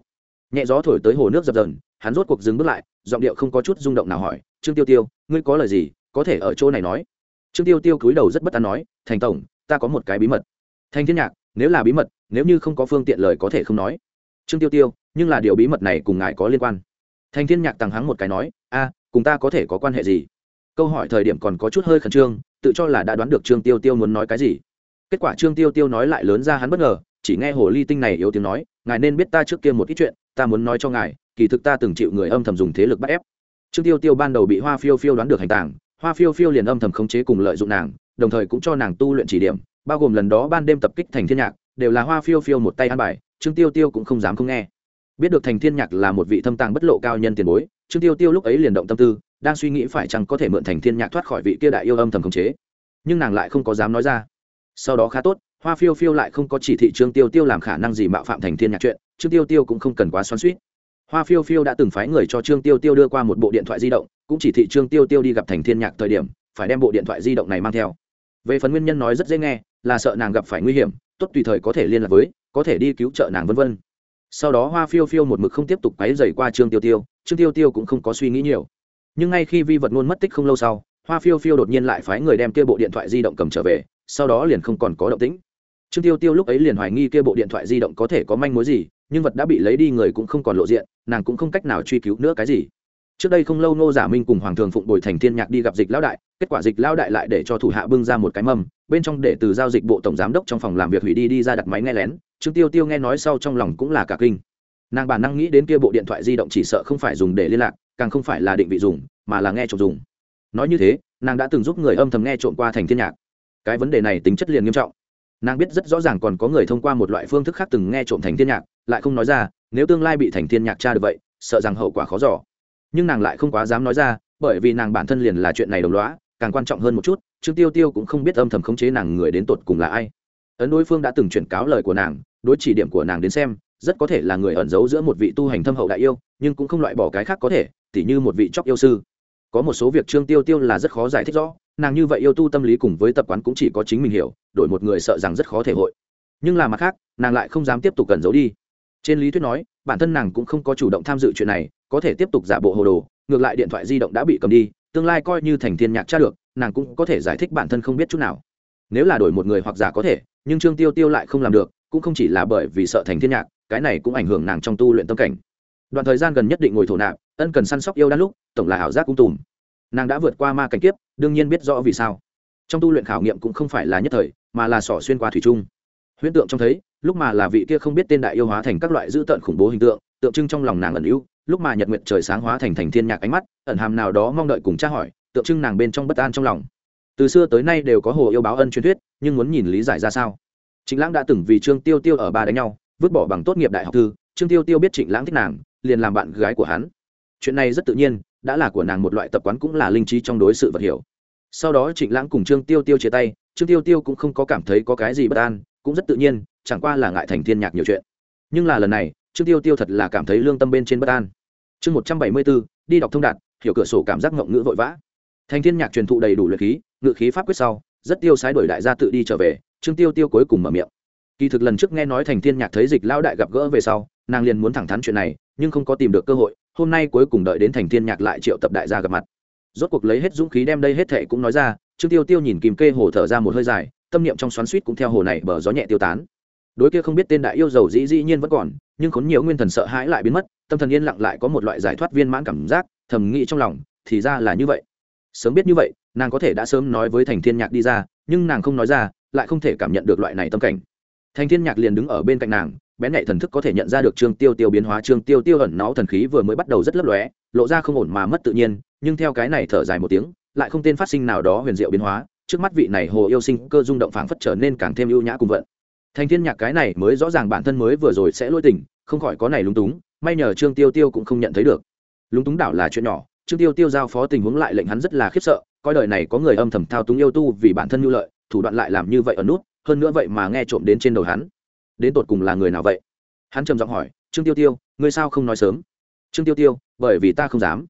nhẹ gió thổi tới hồ nước dập dờn, hắn rốt cuộc dừng bước lại, giọng điệu không có chút rung động nào hỏi, trương tiêu tiêu, ngươi có lời gì? Có thể ở chỗ này nói. Trương tiêu tiêu cúi đầu rất bất an nói, thành tổng, ta có một cái bí mật. Thanh thiên nhạc, nếu là bí mật, nếu như không có phương tiện lời có thể không nói. Trương tiêu tiêu, nhưng là điều bí mật này cùng ngài có liên quan. Thanh thiên nhạc tăng hắng một cái nói, a, cùng ta có thể có quan hệ gì? Câu hỏi thời điểm còn có chút hơi khẩn trương, tự cho là đã đoán được trương tiêu tiêu muốn nói cái gì. Kết quả trương tiêu tiêu nói lại lớn ra hắn bất ngờ, chỉ nghe hồ ly tinh này yếu tiếng nói, ngài nên biết ta trước kia một ít chuyện ta muốn nói cho ngài, kỳ thực ta từng chịu người âm thầm dùng thế lực bắt ép. Trương tiêu tiêu ban đầu bị hoa phiêu phiêu đoán được hành tàng, hoa phiêu phiêu liền âm thầm khống chế cùng lợi dụng nàng, đồng thời cũng cho nàng tu luyện chỉ điểm, bao gồm lần đó ban đêm tập kích thành thiên nhạc, đều là hoa phiêu phiêu một tay ăn bài, trương tiêu tiêu cũng không dám không nghe. Biết được thành thiên nhạc là một vị thâm tàng bất lộ cao nhân tiền bối, trương tiêu tiêu lúc ấy liền động tâm tư, đang suy nghĩ phải chăng có thể mượn thành thiên nhạc thoát khỏi vị kia đại yêu âm thầm khống chế. Nhưng nàng lại không có dám nói ra. Sau đó khá tốt, hoa phiêu phiêu lại không có chỉ thị trương tiêu tiêu làm khả năng gì mạo phạm thành thiên nhạc chuyện trương tiêu tiêu cũng không cần quá xoắn suýt hoa phiêu phiêu đã từng phái người cho trương tiêu tiêu đưa qua một bộ điện thoại di động, cũng chỉ thị trương tiêu tiêu đi gặp thành thiên nhạc thời điểm, phải đem bộ điện thoại di động này mang theo. Về phần nguyên nhân nói rất dễ nghe, là sợ nàng gặp phải nguy hiểm, tốt tùy thời có thể liên lạc với, có thể đi cứu trợ nàng vân vân. Sau đó hoa phiêu phiêu một mực không tiếp tục quấy dày qua trương tiêu tiêu, trương tiêu tiêu cũng không có suy nghĩ nhiều. Nhưng ngay khi vi vật ngôn mất tích không lâu sau, hoa phiêu phiêu đột nhiên lại phái người đem kia bộ điện thoại di động cầm trở về, sau đó liền không còn có động tĩnh trương tiêu tiêu lúc ấy liền hoài nghi kia bộ điện thoại di động có thể có manh mối gì, nhưng vật đã bị lấy đi người cũng không còn lộ diện, nàng cũng không cách nào truy cứu nữa cái gì. Trước đây không lâu nô giả minh cùng hoàng thường phụng bồi thành thiên nhạc đi gặp dịch lão đại, kết quả dịch lão đại lại để cho thủ hạ bưng ra một cái mâm, bên trong để từ giao dịch bộ tổng giám đốc trong phòng làm việc hủy đi đi ra đặt máy nghe lén, trương tiêu tiêu nghe nói sau trong lòng cũng là cả kinh. Nàng bản năng nghĩ đến kia bộ điện thoại di động chỉ sợ không phải dùng để liên lạc, càng không phải là định vị dùng, mà là nghe trộm dùng. Nói như thế, nàng đã từng giúp người âm thầm nghe trộm qua thành thiên nhạc. Cái vấn đề này tính chất liền nghiêm trọng nàng biết rất rõ ràng còn có người thông qua một loại phương thức khác từng nghe trộm thành thiên nhạc, lại không nói ra, nếu tương lai bị thành thiên nhạc tra được vậy, sợ rằng hậu quả khó giỏ nhưng nàng lại không quá dám nói ra, bởi vì nàng bản thân liền là chuyện này đồng loá càng quan trọng hơn một chút, trương tiêu tiêu cũng không biết âm thầm khống chế nàng người đến tột cùng là ai. Ấn đối phương đã từng chuyển cáo lời của nàng, đối chỉ điểm của nàng đến xem, rất có thể là người ẩn giấu giữa một vị tu hành thâm hậu đại yêu, nhưng cũng không loại bỏ cái khác có thể, tỉ như một vị chóc yêu sư có một số việc trương tiêu tiêu là rất khó giải thích rõ, nàng như vậy yêu tu tâm lý cùng với tập quán cũng chỉ có chính mình hiểu, đổi một người sợ rằng rất khó thể hội. Nhưng là mặt khác, nàng lại không dám tiếp tục cẩn giấu đi. Trên lý thuyết nói, bản thân nàng cũng không có chủ động tham dự chuyện này, có thể tiếp tục giả bộ hồ đồ, ngược lại điện thoại di động đã bị cầm đi, tương lai coi như thành thiên nhạc tra được, nàng cũng có thể giải thích bản thân không biết chút nào. Nếu là đổi một người hoặc giả có thể, nhưng trương tiêu tiêu lại không làm được, cũng không chỉ là bởi vì sợ thành thiên nhạc, cái này cũng ảnh hưởng nàng trong tu luyện tâm cảnh. Đoạn thời gian gần nhất định ngồi thổ nạp ân cần săn sóc yêu đan lúc, tổng là ảo giác cung tùm. Nàng đã vượt qua ma cảnh kiếp, đương nhiên biết rõ vì sao. Trong tu luyện khảo nghiệm cũng không phải là nhất thời, mà là sỏ xuyên qua thủy trung huyễn tượng trông thấy, lúc mà là vị kia không biết tên đại yêu hóa thành các loại dữ tợn khủng bố hình tượng tượng trưng trong lòng nàng ẩn ưu, lúc mà nhật nguyện trời sáng hóa thành thành thiên nhạc ánh mắt, ẩn hàm nào đó mong đợi cùng tra hỏi, tượng trưng nàng bên trong bất an trong lòng. Từ xưa tới nay đều có hồ yêu báo ân truyền thuyết, nhưng muốn nhìn lý giải ra sao? Trịnh lãng đã từng vì trương tiêu tiêu ở ba đánh nhau, vứt bỏ bằng tốt nghiệp đại học thư, trương tiêu tiêu biết trịnh lãng thích nàng, liền làm bạn gái của hắn chuyện này rất tự nhiên, đã là của nàng một loại tập quán cũng là linh trí trong đối sự vật hiểu. Sau đó trịnh lãng cùng trương tiêu tiêu chia tay, trương tiêu tiêu cũng không có cảm thấy có cái gì bất an, cũng rất tự nhiên, chẳng qua là ngại thành thiên nhạc nhiều chuyện. Nhưng là lần này, trương tiêu tiêu thật là cảm thấy lương tâm bên trên bất an. Chương một trăm bảy mươi bốn đi đọc thông đạt, hiểu cửa sổ cảm giác ngộng ngữ vội vã. Thành thiên nhạc truyền thụ đầy đủ luyện khí, ngự khí pháp quyết sau, rất tiêu sái đổi đại gia tự đi trở về, trương tiêu tiêu cuối cùng mở miệng. Kỳ thực lần trước nghe nói thành thiên nhạc thấy dịch lão đại gặp gỡ về sau, nàng liền muốn thẳng thắn chuyện này, nhưng không có tìm được cơ hội hôm nay cuối cùng đợi đến thành thiên nhạc lại triệu tập đại gia gặp mặt. Rốt cuộc lấy hết dũng khí đem đây hết thệ cũng nói ra, trương tiêu tiêu nhìn kìm kê hồ thở ra một hơi dài, tâm niệm trong xoắn suýt cũng theo hồ này bờ gió nhẹ tiêu tán. Đối kia không biết tên đại yêu dầu dĩ dĩ nhiên vẫn còn, nhưng khốn nhiều nguyên thần sợ hãi lại biến mất, tâm thần yên lặng lại có một loại giải thoát viên mãn cảm giác, thầm nghĩ trong lòng, thì ra là như vậy. Sớm biết như vậy, nàng có thể đã sớm nói với thành thiên nhạc đi ra, nhưng nàng không nói ra, lại không thể cảm nhận được loại này tâm cảnh. Thành thiên nhạc liền đứng ở bên cạnh nàng bén nhạy thần thức có thể nhận ra được trương tiêu tiêu biến hóa. Trương tiêu tiêu ẩn náu thần khí vừa mới bắt đầu rất lấp lóe, lộ ra không ổn mà mất tự nhiên, nhưng theo cái này thở dài một tiếng, lại không tên phát sinh nào đó huyền diệu biến hóa. Trước mắt vị này hồ yêu sinh cơ rung động phảng phất trở nên càng thêm ưu nhã cùng vận. Thành thiên nhạc cái này mới rõ ràng bản thân mới vừa rồi sẽ lôi tình không khỏi có này lúng túng, may nhờ trương tiêu tiêu cũng không nhận thấy được. Lúng túng đảo là chuyện nhỏ, trương tiêu tiêu giao phó tình huống lại lệnh hắn rất là khiếp sợ, coi đời này có người âm thầm thao túng yêu tu vì bản thân nhu lợi, thủ đoạn lại làm như vậy ở nút, hơn nữa vậy mà nghe trộm đến trên đầu hắn đến tột cùng là người nào vậy? Hắn trầm giọng hỏi, trương tiêu tiêu, ngươi sao không nói sớm? Trương tiêu tiêu, bởi vì ta không dám.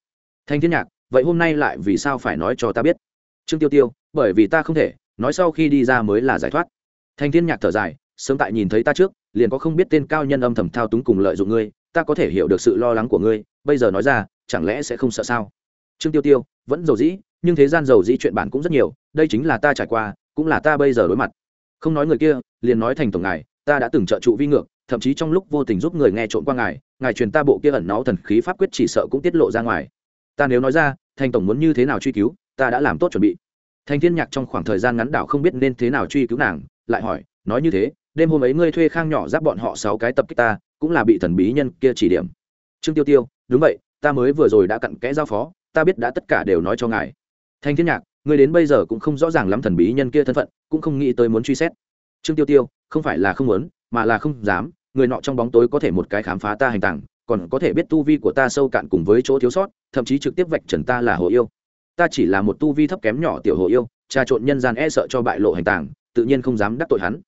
Thanh thiên nhạc, vậy hôm nay lại vì sao phải nói cho ta biết? Trương tiêu tiêu, bởi vì ta không thể, nói sau khi đi ra mới là giải thoát. Thanh thiên nhạc thở dài, sớm tại nhìn thấy ta trước, liền có không biết tên cao nhân âm thầm thao túng cùng lợi dụng ngươi, ta có thể hiểu được sự lo lắng của ngươi, bây giờ nói ra, chẳng lẽ sẽ không sợ sao? Trương tiêu tiêu, vẫn giàu dĩ, nhưng thế gian giàu dĩ chuyện bản cũng rất nhiều, đây chính là ta trải qua, cũng là ta bây giờ đối mặt. Không nói người kia, liền nói thành tổng ngài ta đã từng trợ trụ vi ngược, thậm chí trong lúc vô tình giúp người nghe trộm qua ngài ngài truyền ta bộ kia ẩn náu thần khí pháp quyết chỉ sợ cũng tiết lộ ra ngoài. Ta nếu nói ra thành tổng muốn như thế nào truy cứu, ta đã làm tốt chuẩn bị. Thành thiên nhạc trong khoảng thời gian ngắn đảo không biết nên thế nào truy cứu nàng, lại hỏi, nói như thế, đêm hôm ấy ngươi thuê khang nhỏ giáp bọn họ sáu cái tập kích ta, cũng là bị thần bí nhân kia chỉ điểm. Trương tiêu tiêu, đúng vậy, ta mới vừa rồi đã cặn kẽ giao phó, ta biết đã tất cả đều nói cho ngài. Thanh thiên nhạc, ngươi đến bây giờ cũng không rõ ràng lắm thần bí nhân kia thân phận, cũng không nghĩ tới muốn truy xét. Trương tiêu tiêu không phải là không muốn, mà là không dám, người nọ trong bóng tối có thể một cái khám phá ta hành tàng, còn có thể biết tu vi của ta sâu cạn cùng với chỗ thiếu sót, thậm chí trực tiếp vạch trần ta là hồ yêu. Ta chỉ là một tu vi thấp kém nhỏ tiểu hồ yêu, trà trộn nhân gian e sợ cho bại lộ hành tàng, tự nhiên không dám đắc tội hắn.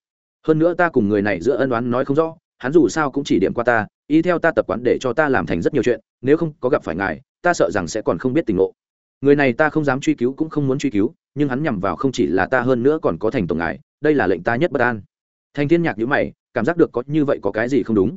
Hơn nữa ta cùng người này giữa ân đoán nói không rõ, hắn dù sao cũng chỉ điểm qua ta, y theo ta tập quán để cho ta làm thành rất nhiều chuyện, nếu không có gặp phải ngài, ta sợ rằng sẽ còn không biết tình ngộ. Người này ta không dám truy cứu cũng không muốn truy cứu, nhưng hắn nhằm vào không chỉ là ta hơn nữa còn có thành tổng ngài, đây là lệnh ta nhất bất an thành thiên nhạc nhữ mày, cảm giác được có như vậy có cái gì không đúng.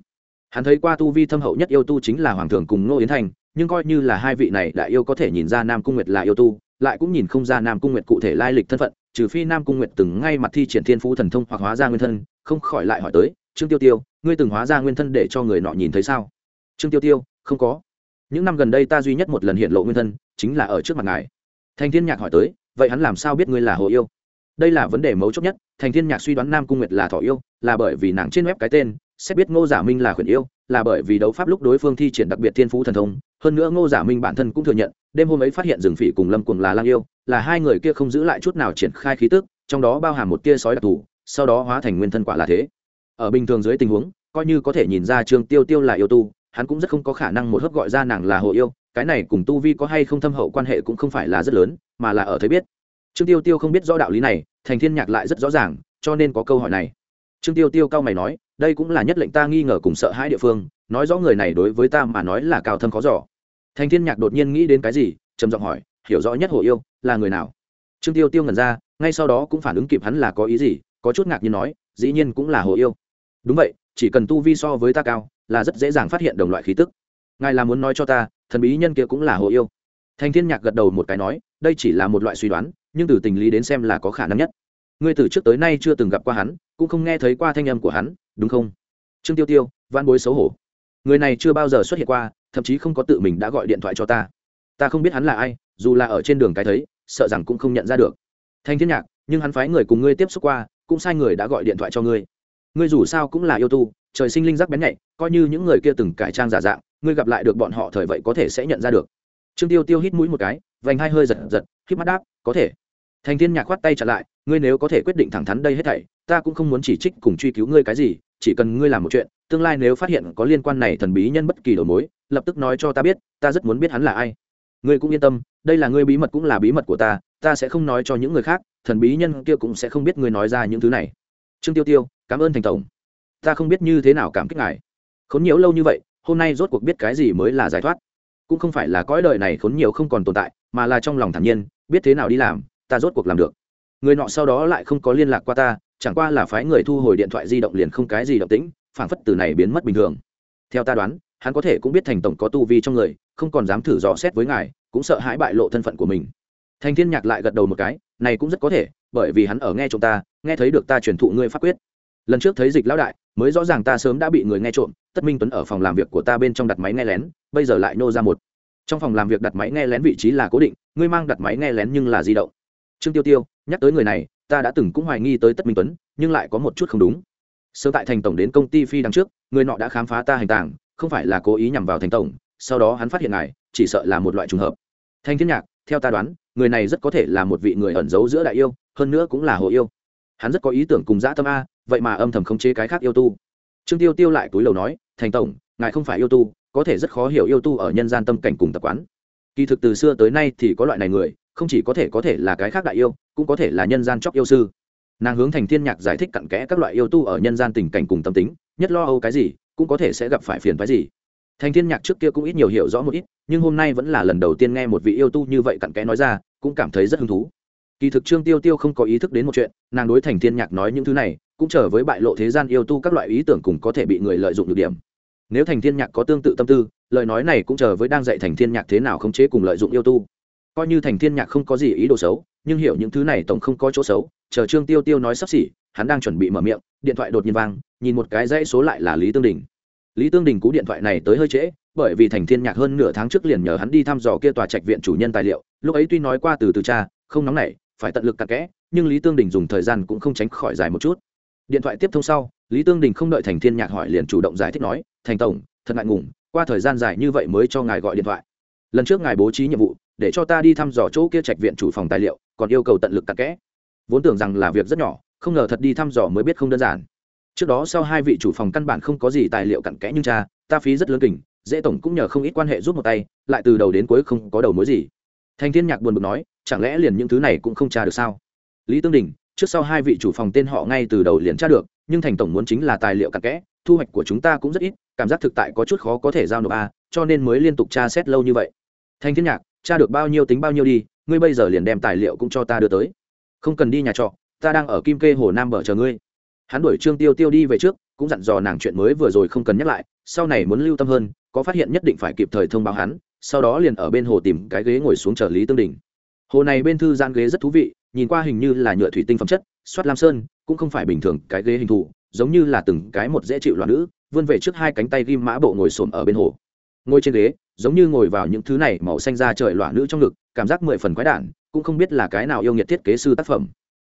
Hắn thấy qua tu vi thâm hậu nhất yêu tu chính là hoàng thường cùng ngô yến thành, nhưng coi như là hai vị này đại yêu có thể nhìn ra nam cung nguyệt là yêu tu, lại cũng nhìn không ra nam cung nguyệt cụ thể lai lịch thân phận, trừ phi nam cung nguyệt từng ngay mặt thi triển thiên phú thần thông hoặc hóa ra nguyên thân, không khỏi lại hỏi tới, trương tiêu tiêu, ngươi từng hóa ra nguyên thân để cho người nọ nhìn thấy sao? Trương tiêu tiêu, không có. Những năm gần đây ta duy nhất một lần hiện lộ nguyên thân, chính là ở trước mặt ngài. Thành thiên nhạc hỏi tới, vậy hắn làm sao biết ngươi là hồ yêu? Đây là vấn đề mấu chốt nhất, thành thiên nhạc suy đoán nam cung nguyệt là thỏ yêu, là bởi vì nàng trên web cái tên, sẽ biết ngô giả minh là khuyển yêu, là bởi vì đấu pháp lúc đối phương thi triển đặc biệt thiên phú thần thông, hơn nữa ngô giả minh bản thân cũng thừa nhận, đêm hôm ấy phát hiện rừng phỉ cùng lâm cùng là lang yêu, là hai người kia không giữ lại chút nào triển khai khí tức, trong đó bao hàm một tia sói đặc thù, sau đó hóa thành nguyên thân quả là thế. Ở bình thường dưới tình huống, coi như có thể nhìn ra trương tiêu tiêu là yêu tu, hắn cũng rất không có khả năng một hớp gọi ra nàng là hồ yêu, cái này cùng tu vi có hay không thâm hậu quan hệ cũng không phải là rất lớn, mà là ở thấy biết trương tiêu tiêu không biết rõ đạo lý này, thành thiên nhạc lại rất rõ ràng, cho nên có câu hỏi này. Trương tiêu tiêu cao mày nói, đây cũng là nhất lệnh ta nghi ngờ cùng sợ hãi địa phương, nói rõ người này đối với ta mà nói là cao thâm khó giỏ thành thiên nhạc đột nhiên nghĩ đến cái gì, trầm giọng hỏi, hiểu rõ nhất hồ yêu, là người nào? Trương tiêu tiêu ngẩn ra, ngay sau đó cũng phản ứng kịp hắn là có ý gì, có chút ngạc nhiên nói, dĩ nhiên cũng là hồ yêu. Đúng vậy, chỉ cần tu vi so với ta cao, là rất dễ dàng phát hiện đồng loại khí tức. Ngài là muốn nói cho ta, thần bí nhân kia cũng là hồ yêu. Thành thiên nhạc gật đầu một cái nói đây chỉ là một loại suy đoán, nhưng từ tình lý đến xem là có khả năng nhất. Ngươi từ trước tới nay chưa từng gặp qua hắn, cũng không nghe thấy qua thanh âm của hắn, đúng không? Trương tiêu tiêu van bối xấu hổ. Người này chưa bao giờ xuất hiện qua, thậm chí không có tự mình đã gọi điện thoại cho ta. Ta không biết hắn là ai, dù là ở trên đường cái thấy, sợ rằng cũng không nhận ra được. Thanh thiên nhạc, nhưng hắn phái người cùng ngươi tiếp xúc qua, cũng sai người đã gọi điện thoại cho ngươi. Ngươi dù sao cũng là yêu tu, trời sinh linh giác bén nhạy, coi như những người kia từng cải trang giả dạng, ngươi gặp lại được bọn họ thời vậy có thể sẽ nhận ra được trương tiêu tiêu hít mũi một cái, vành hai hơi giật giật hít mắt đáp, có thể. Thành thiên nhạc khoát tay trả lại, ngươi nếu có thể quyết định thẳng thắn đây hết thảy, ta cũng không muốn chỉ trích cùng truy cứu ngươi cái gì, chỉ cần ngươi làm một chuyện, tương lai nếu phát hiện có liên quan này thần bí nhân bất kỳ đầu mối, lập tức nói cho ta biết, ta rất muốn biết hắn là ai. Ngươi cũng yên tâm, đây là ngươi bí mật cũng là bí mật của ta ta sẽ không nói cho những người khác, thần bí nhân kia cũng sẽ không biết ngươi nói ra những thứ này. Trương tiêu tiêu, cảm ơn thành tổng. Ta không biết như thế nào cảm kích ngài. Khốn nhiễu lâu như vậy, hôm nay rốt cuộc biết cái gì mới là giải thoát cũng không phải là cõi đời này khốn nhiều không còn tồn tại, mà là trong lòng thản nhiên, biết thế nào đi làm, ta rốt cuộc làm được. Người nọ sau đó lại không có liên lạc qua ta, chẳng qua là phái người thu hồi điện thoại di động liền không cái gì động tĩnh, phảng phất từ này biến mất bình thường. Theo ta đoán, hắn có thể cũng biết thành tổng có tu vi trong người, không còn dám thử dò xét với ngài, cũng sợ hãi bại lộ thân phận của mình. Thành thiên nhạc lại gật đầu một cái, này cũng rất có thể, bởi vì hắn ở nghe chúng ta, nghe thấy được ta truyền thụ ngươi pháp quyết lần trước thấy dịch lão đại, mới rõ ràng ta sớm đã bị người nghe trộm, tất minh tuấn ở phòng làm việc của ta bên trong đặt máy nghe lén, bây giờ lại nô ra một. Trong phòng làm việc đặt máy nghe lén vị trí là cố định, ngươi mang đặt máy nghe lén nhưng là di động. Trương tiêu tiêu, nhắc tới người này, ta đã từng cũng hoài nghi tới tất minh tuấn, nhưng lại có một chút không đúng. Sơ tại thành tổng đến công ty phi đằng trước, người nọ đã khám phá ta hành tàng, không phải là cố ý nhằm vào thành tổng, sau đó hắn phát hiện ngài, chỉ sợ là một loại trùng hợp. Thanh thiên nhạc, theo ta đoán, người này rất có thể là một vị người ẩn giấu giữa đại yêu, hơn nữa cũng là hồ yêu. Hắn rất có ý tưởng cùng dã tâm a vậy mà âm thầm khống chế cái khác yêu tu. Trương tiêu tiêu lại túi lầu nói, thành tổng, ngài không phải yêu tu, có thể rất khó hiểu yêu tu ở nhân gian tâm cảnh cùng tập quán. Kỳ thực từ xưa tới nay thì có loại này người, không chỉ có thể có thể là cái khác đại yêu, cũng có thể là nhân gian chóc yêu sư. Nàng hướng thành thiên nhạc giải thích cặn kẽ các loại yêu tu ở nhân gian tình cảnh cùng tâm tính, nhất lo âu cái gì, cũng có thể sẽ gặp phải phiền phái gì. Thành thiên nhạc trước kia cũng ít nhiều hiểu rõ một ít, nhưng hôm nay vẫn là lần đầu tiên nghe một vị yêu tu như vậy cặn kẽ nói ra, cũng cảm thấy rất hứng thú. Kỳ thực trương tiêu tiêu không có ý thức đến một chuyện, nàng đối thành thiên nhạc nói những thứ này cũng trở với bại lộ thế gian yêu tu các loại ý tưởng cùng có thể bị người lợi dụng được điểm. Nếu thành thiên nhạc có tương tự tâm tư, lời nói này cũng chờ với đang dạy thành thiên nhạc thế nào khống chế cùng lợi dụng yêu tu. Coi như thành thiên nhạc không có gì ý đồ xấu, nhưng hiểu những thứ này tổng không có chỗ xấu, chờ trương tiêu tiêu nói sắp xỉ, hắn đang chuẩn bị mở miệng, điện thoại đột nhiên vang, nhìn một cái dãy số lại là lý tương đình. Lý tương đình cú điện thoại này tới hơi trễ, bởi vì thành thiên nhạc hơn nửa tháng trước liền nhờ hắn đi thăm dò kia tòa trạch viện chủ nhân tài liệu, lúc ấy tuy nói qua từ từ cha không nóng nảy, phải tận lực cặn kẽ, nhưng lý tương đình dùng thời gian cũng không tránh khỏi dài một chút điện thoại tiếp thông sau, lý tương đình không đợi thành thiên nhạc hỏi liền chủ động giải thích nói, thành tổng, thật ngại ngùng, qua thời gian dài như vậy mới cho ngài gọi điện thoại. Lần trước ngài bố trí nhiệm vụ, để cho ta đi thăm dò chỗ kia trạch viện chủ phòng tài liệu, còn yêu cầu tận lực cặn kẽ. Vốn tưởng rằng là việc rất nhỏ, không ngờ thật đi thăm dò mới biết không đơn giản. Trước đó sau hai vị chủ phòng căn bản không có gì tài liệu cặn kẽ nhưng cha, ta phí rất lớn kình, dễ tổng cũng nhờ không ít quan hệ giúp một tay, lại từ đầu đến cuối không có đầu mối gì. Thành thiên nhạc buồn bực nói, chẳng lẽ liền những thứ này cũng không tra được sao? Lý tương đình trước sau hai vị chủ phòng tên họ ngay từ đầu liền tra được, nhưng thành tổng muốn chính là tài liệu cặn kẽ, thu hoạch của chúng ta cũng rất ít, cảm giác thực tại có chút khó có thể giao nộp a, cho nên mới liên tục tra xét lâu như vậy. Thanh thiên nhạc, tra được bao nhiêu tính bao nhiêu đi, ngươi bây giờ liền đem tài liệu cũng cho ta đưa tới. Không cần đi nhà trọ, ta đang ở kim kê hồ nam bờ chờ ngươi. Hắn đuổi trương tiêu tiêu đi về trước, cũng dặn dò nàng chuyện mới vừa rồi không cần nhắc lại, sau này muốn lưu tâm hơn, có phát hiện nhất định phải kịp thời thông báo hắn, sau đó liền ở bên hồ tìm cái ghế ngồi xuống chờ lý tương đình hồ này bên thư gian ghế rất thú vị, nhìn qua hình như là nhựa thủy tinh phẩm chất, xoát lam sơn, cũng không phải bình thường, cái ghế hình thù, giống như là từng cái một dễ chịu loạn nữ, vươn về trước hai cánh tay ghim mã bộ ngồi xổm ở bên hồ. Ngồi trên ghế, giống như ngồi vào những thứ này màu xanh ra trời loạn nữ trong ngực, cảm giác mười phần quái đản, cũng không biết là cái nào yêu nghiệt thiết kế sư tác phẩm.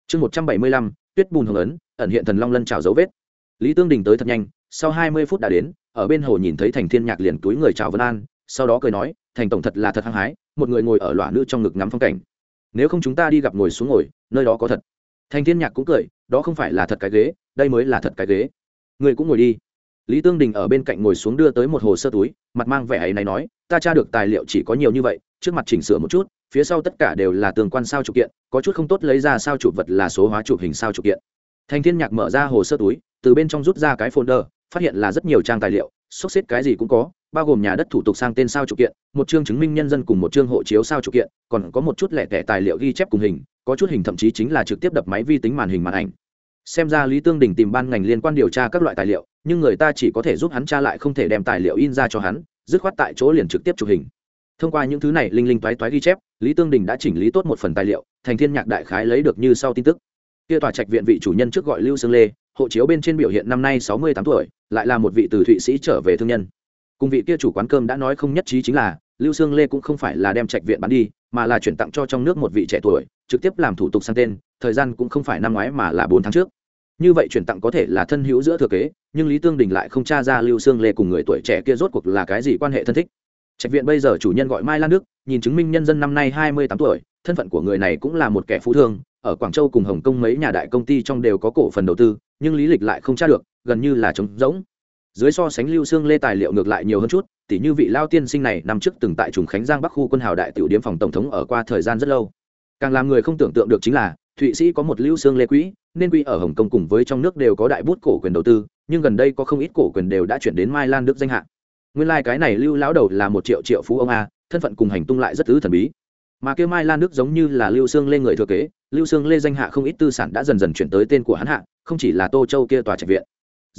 Chương một trăm bảy mươi lăm, tuyết bùn hồng ấn, ẩn hiện thần long lân trào dấu vết. Lý tương đình tới thật nhanh, sau hai mươi phút đã đến, ở bên hồ nhìn thấy thành thiên nhạc liền túi người chào vân an, sau đó cười nói, thành tổng thật là thật hăng hái một người ngồi ở lỏa nữ trong ngực ngắm phong cảnh. Nếu không chúng ta đi gặp ngồi xuống ngồi, nơi đó có thật. Thành thiên nhạc cũng cười, đó không phải là thật cái ghế, đây mới là thật cái ghế. Người cũng ngồi đi. Lý tương đình ở bên cạnh ngồi xuống đưa tới một hồ sơ túi, mặt mang vẻ ấy này nói, ta tra được tài liệu chỉ có nhiều như vậy, trước mặt chỉnh sửa một chút, phía sau tất cả đều là tường quan sao chụp kiện, có chút không tốt lấy ra sao chụp vật là số hóa chụp hình sao chụp kiện. Thành thiên nhạc mở ra hồ sơ túi, từ bên trong rút ra cái folder, phát hiện là rất nhiều trang tài liệu xốc xếp cái gì cũng có bao gồm nhà đất thủ tục sang tên sao chủ kiện, một chương chứng minh nhân dân cùng một chương hộ chiếu sao chủ kiện, còn có một chút lẻ tẻ tài liệu ghi chép cùng hình, có chút hình thậm chí chính là trực tiếp đập máy vi tính màn hình màn ảnh. Xem ra lý tương đình tìm ban ngành liên quan điều tra các loại tài liệu, nhưng người ta chỉ có thể giúp hắn tra lại không thể đem tài liệu in ra cho hắn, dứt khoát tại chỗ liền trực tiếp chụp hình. Thông qua những thứ này linh linh toái toái ghi chép, lý tương đình đã chỉnh lý tốt một phần tài liệu, thành thiên nhạc đại khái lấy được như sau tin tức. Kia tòa trạch viện vị chủ nhân trước gọi lưu sương lê, hộ chiếu bên trên biểu hiện năm nay sáu mươi tám tuổi, lại là một vị từ thụy sĩ trở về thương nhân cùng vị kia chủ quán cơm đã nói không nhất trí chính là, lưu sương lê cũng không phải là đem trạch viện bán đi, mà là chuyển tặng cho trong nước một vị trẻ tuổi, trực tiếp làm thủ tục sang tên, thời gian cũng không phải năm ngoái mà là bốn tháng trước. Như vậy chuyển tặng có thể là thân hữu giữa thừa kế, nhưng lý tương đình lại không tra ra lưu sương lê cùng người tuổi trẻ kia rốt cuộc là cái gì quan hệ thân thích. Trạch viện bây giờ chủ nhân gọi mai lan đức, nhìn chứng minh nhân dân năm nay hai mươi tám tuổi, thân phận của người này cũng là một kẻ phú thương, ở quảng châu cùng hồng kông mấy nhà đại công ty trong đều có cổ phần đầu tư, nhưng lý lịch lại không tra được, gần như là trống rỗng dưới so sánh lưu xương lê tài liệu ngược lại nhiều hơn chút, tỉ như vị lao tiên sinh này năm trước từng tại trùng khánh giang bắc khu quân hào đại tiểu điếm phòng tổng thống ở qua thời gian rất lâu. Càng làm người không tưởng tượng được chính là, thụy sĩ có một lưu xương lê quỹ, nên quỹ ở hồng kông cùng với trong nước đều có đại bút cổ quyền đầu tư, nhưng gần đây có không ít cổ quyền đều đã chuyển đến mai lan đức danh hạ nguyên lai、like、cái này lưu lão đầu là một triệu triệu phú ông a, thân phận cùng hành tung lại rất thứ thần bí. Mà kêu mai lan đức giống như là lưu xương lê người thừa kế, lưu xương lê danh hạ không ít tư sản đã dần dần chuyển tới tên của hắn hạ, không chỉ là tô châu kia tòa trạch viện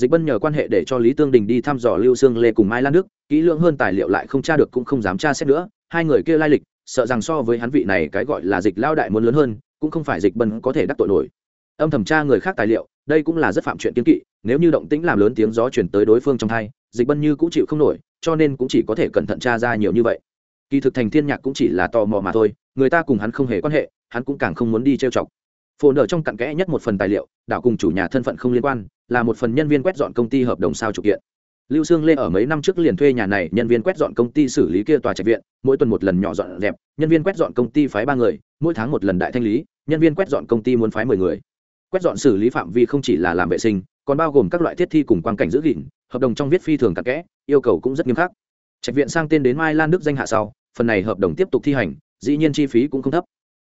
dịch bân nhờ quan hệ để cho lý tương đình đi thăm dò lưu sương lê cùng mai lan đức, kỹ lưỡng hơn tài liệu lại không tra được cũng không dám tra xét nữa. Hai người kia lai lịch, sợ rằng so với hắn vị này cái gọi là dịch lao đại muốn lớn hơn, cũng không phải dịch bân có thể đắc tội nổi. Âm thẩm tra người khác tài liệu, đây cũng là rất phạm chuyện kiến kỵ, nếu như động tĩnh làm lớn tiếng gió chuyển tới đối phương trong thai dịch bân như cũng chịu không nổi, cho nên cũng chỉ có thể cẩn thận tra ra nhiều như vậy. Kỳ thực thành thiên nhạc cũng chỉ là tò mò mà thôi, người ta cùng hắn không hề quan hệ, hắn cũng càng không muốn đi trêu chọc. Phồn ở trong cặn kẽ nhất một phần tài liệu đảo cùng chủ nhà thân phận không liên quan là một phần nhân viên quét dọn công ty hợp đồng sao trục kiện. Lưu sương lê ở mấy năm trước liền thuê nhà này, nhân viên quét dọn công ty xử lý kia tòa trạch viện, mỗi tuần một lần nhỏ dọn dẹp, nhân viên quét dọn công ty phái ba người, mỗi tháng một lần đại thanh lý, nhân viên quét dọn công ty muốn phái mười người. Quét dọn xử lý phạm vi không chỉ là làm vệ sinh, còn bao gồm các loại thiết thi cùng quan cảnh giữ gìn, hợp đồng trong viết phi thường cặn kẽ, yêu cầu cũng rất nghiêm khắc. Trạch viện sang tên đến mai lan đức danh hạ sau, phần này hợp đồng tiếp tục thi hành, dĩ nhiên chi phí cũng không thấp.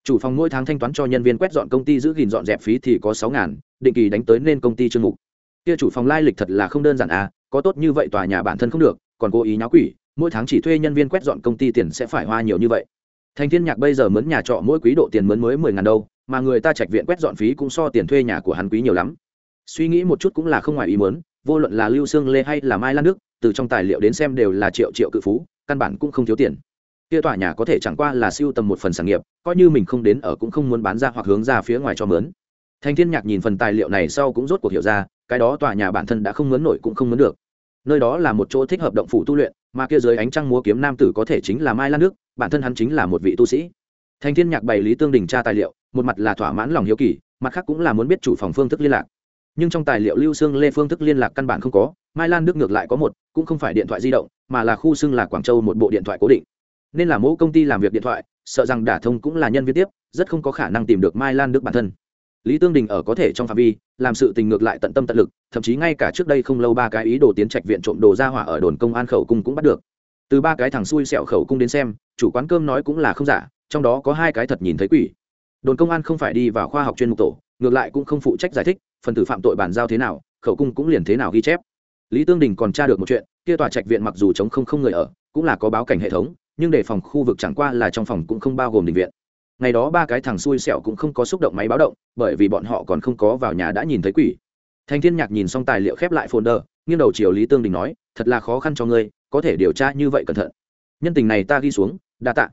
Chủ phòng mỗi tháng thanh toán cho nhân viên quét dọn công ty giữ gìn dọn dẹp phí thì có sáu ngàn, định kỳ đánh tới nên công ty chương mục kia chủ phòng lai lịch thật là không đơn giản à có tốt như vậy tòa nhà bản thân không được, còn cố ý nháo quỷ, mỗi tháng chỉ thuê nhân viên quét dọn công ty tiền sẽ phải hoa nhiều như vậy. Thành thiên nhạc bây giờ mướn nhà trọ mỗi quý độ tiền mướn mới mười ngàn đâu mà người ta trạch viện quét dọn phí cũng so tiền thuê nhà của hắn quý nhiều lắm. Suy nghĩ một chút cũng là không ngoài ý muốn, vô luận là lưu sương lê hay là mai lan đức, từ trong tài liệu đến xem đều là triệu triệu cự phú, căn bản cũng không thiếu tiền. Kia tòa nhà có thể chẳng qua là siêu tầm một phần sản nghiệp, coi như mình không đến ở cũng không muốn bán ra hoặc hướng ra phía ngoài cho mướn. Thành thiên nhạc nhìn phần tài liệu này sau cũng rốt cuộc hiểu ra cái đó tòa nhà bản thân đã không muốn nổi cũng không muốn được. Nơi đó là một chỗ thích hợp động phủ tu luyện, mà kia dưới ánh trăng múa kiếm nam tử có thể chính là mai lan nước, bản thân hắn chính là một vị tu sĩ. Thành thiên nhạc bày lý tương đình tra tài liệu, một mặt là thỏa mãn lòng hiếu kỳ, mặt khác cũng là muốn biết chủ phòng phương thức liên lạc. Nhưng trong tài liệu lưu xương lê phương thức liên lạc căn bản không có, mai lan đức ngược lại có một, cũng không phải điện thoại di động, mà là khu xưng là quảng châu một bộ điện thoại cố định. Nên là mẫu công ty làm việc điện thoại, sợ rằng đả thông cũng là nhân viên tiếp, rất không có khả năng tìm được mai lan đức bản thân lý tương đình ở có thể trong phạm vi, làm sự tình ngược lại tận tâm tận lực, thậm chí ngay cả trước đây không lâu ba cái ý đồ tiến trạch viện trộm đồ ra hỏa ở đồn công an khẩu cung cũng bắt được. Từ ba cái thằng xui xẹo khẩu cung đến xem, chủ quán cơm nói cũng là không giả, trong đó có hai cái thật nhìn thấy quỷ. Đồn công an không phải đi vào khoa học chuyên mục tổ, ngược lại cũng không phụ trách giải thích, phần tử phạm tội bàn giao thế nào, khẩu cung cũng liền thế nào ghi chép. Lý tương đình còn tra được một chuyện, kia tòa trạch viện mặc dù chống không không người ở, cũng là có báo cảnh hệ thống, nhưng để phòng khu vực chẳng qua là trong phòng cũng không bao gồm định viện ngày đó ba cái thằng xui xẻo cũng không có xúc động máy báo động, bởi vì bọn họ còn không có vào nhà đã nhìn thấy quỷ. Thanh thiên nhạc nhìn xong tài liệu khép lại folder, nghiêng đầu chiều lý tương đình nói, thật là khó khăn cho ngươi, có thể điều tra như vậy cẩn thận. Nhân tình này ta ghi xuống, đa tạ.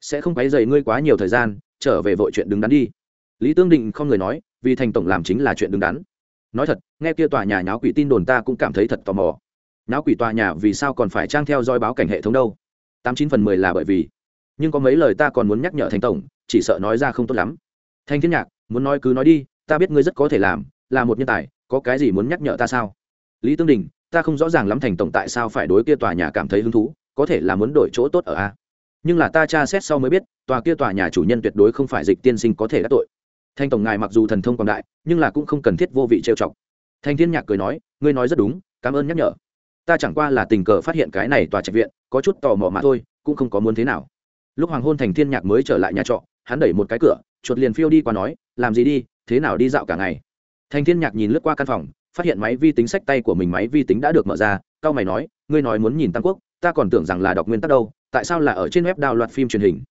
Sẽ không quấy dày ngươi quá nhiều thời gian, trở về vội chuyện đứng đắn đi. Lý tương đình không người nói, vì thành tổng làm chính là chuyện đứng đắn. Nói thật, nghe kia tòa nhà nháo quỷ tin đồn ta cũng cảm thấy thật tò mò. Nháo quỷ tòa nhà vì sao còn phải trang theo dõi báo cảnh hệ thống đâu? Tám chín phần mười là bởi vì. Nhưng có mấy lời ta còn muốn nhắc nhở thành tổng chỉ sợ nói ra không tốt lắm. Thanh thiên nhạc, muốn nói cứ nói đi, ta biết ngươi rất có thể làm, là một nhân tài, có cái gì muốn nhắc nhở ta sao? Lý tương đình, ta không rõ ràng lắm thành tổng tại sao phải đối kia tòa nhà cảm thấy hứng thú, có thể là muốn đổi chỗ tốt ở a. Nhưng là ta tra xét sau mới biết, tòa kia tòa nhà chủ nhân tuyệt đối không phải dịch tiên sinh có thể đắc tội. Thanh tổng ngài mặc dù thần thông quảng đại, nhưng là cũng không cần thiết vô vị trêu chọc. Thanh thiên nhạc cười nói, ngươi nói rất đúng, cảm ơn nhắc nhở. Ta chẳng qua là tình cờ phát hiện cái này tòa trạch viện, có chút tò mò mà thôi, cũng không có muốn thế nào. Lúc hoàng hôn thành thiên nhạc mới trở lại nhà trọ hắn đẩy một cái cửa, chuột liền phiêu đi qua nói, làm gì đi, thế nào đi dạo cả ngày? Thành thiên nhạc nhìn lướt qua căn phòng, phát hiện máy vi tính sách tay của mình máy vi tính đã được mở ra, cao mày nói, ngươi nói muốn nhìn tam quốc, ta còn tưởng rằng là đọc nguyên tắc đâu, tại sao là ở trên web đào loạt phim truyền hình?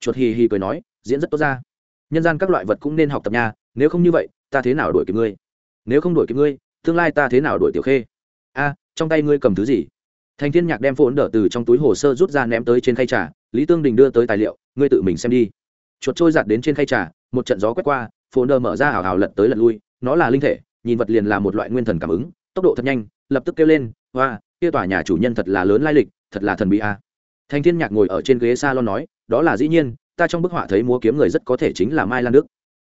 Chuột hì hì cười nói, diễn rất tốt ra. Nhân gian các loại vật cũng nên học tập nha, nếu không như vậy, ta thế nào đuổi kịp ngươi? Nếu không đuổi kịp ngươi, tương lai ta thế nào đuổi tiểu khê? A, trong tay ngươi cầm thứ gì? Thành thiên nhạc đem phốn đỡ từ trong túi hồ sơ rút ra ném tới trên khay trà, lý tương đình đưa tới tài liệu, ngươi tự mình xem đi chuột trôi giặt đến trên khay trà, một trận gió quét qua phố nơ mở ra hào hào lật tới lật lui, nó là linh thể, nhìn vật liền là một loại nguyên thần cảm ứng, tốc độ thật nhanh, lập tức kêu lên hoa kia tòa nhà chủ nhân thật là lớn lai lịch, thật là thần bí a. Thanh thiên nhạc ngồi ở trên ghế salon nói, đó là dĩ nhiên, ta trong bức họa thấy múa kiếm người rất có thể chính là mai lan đức.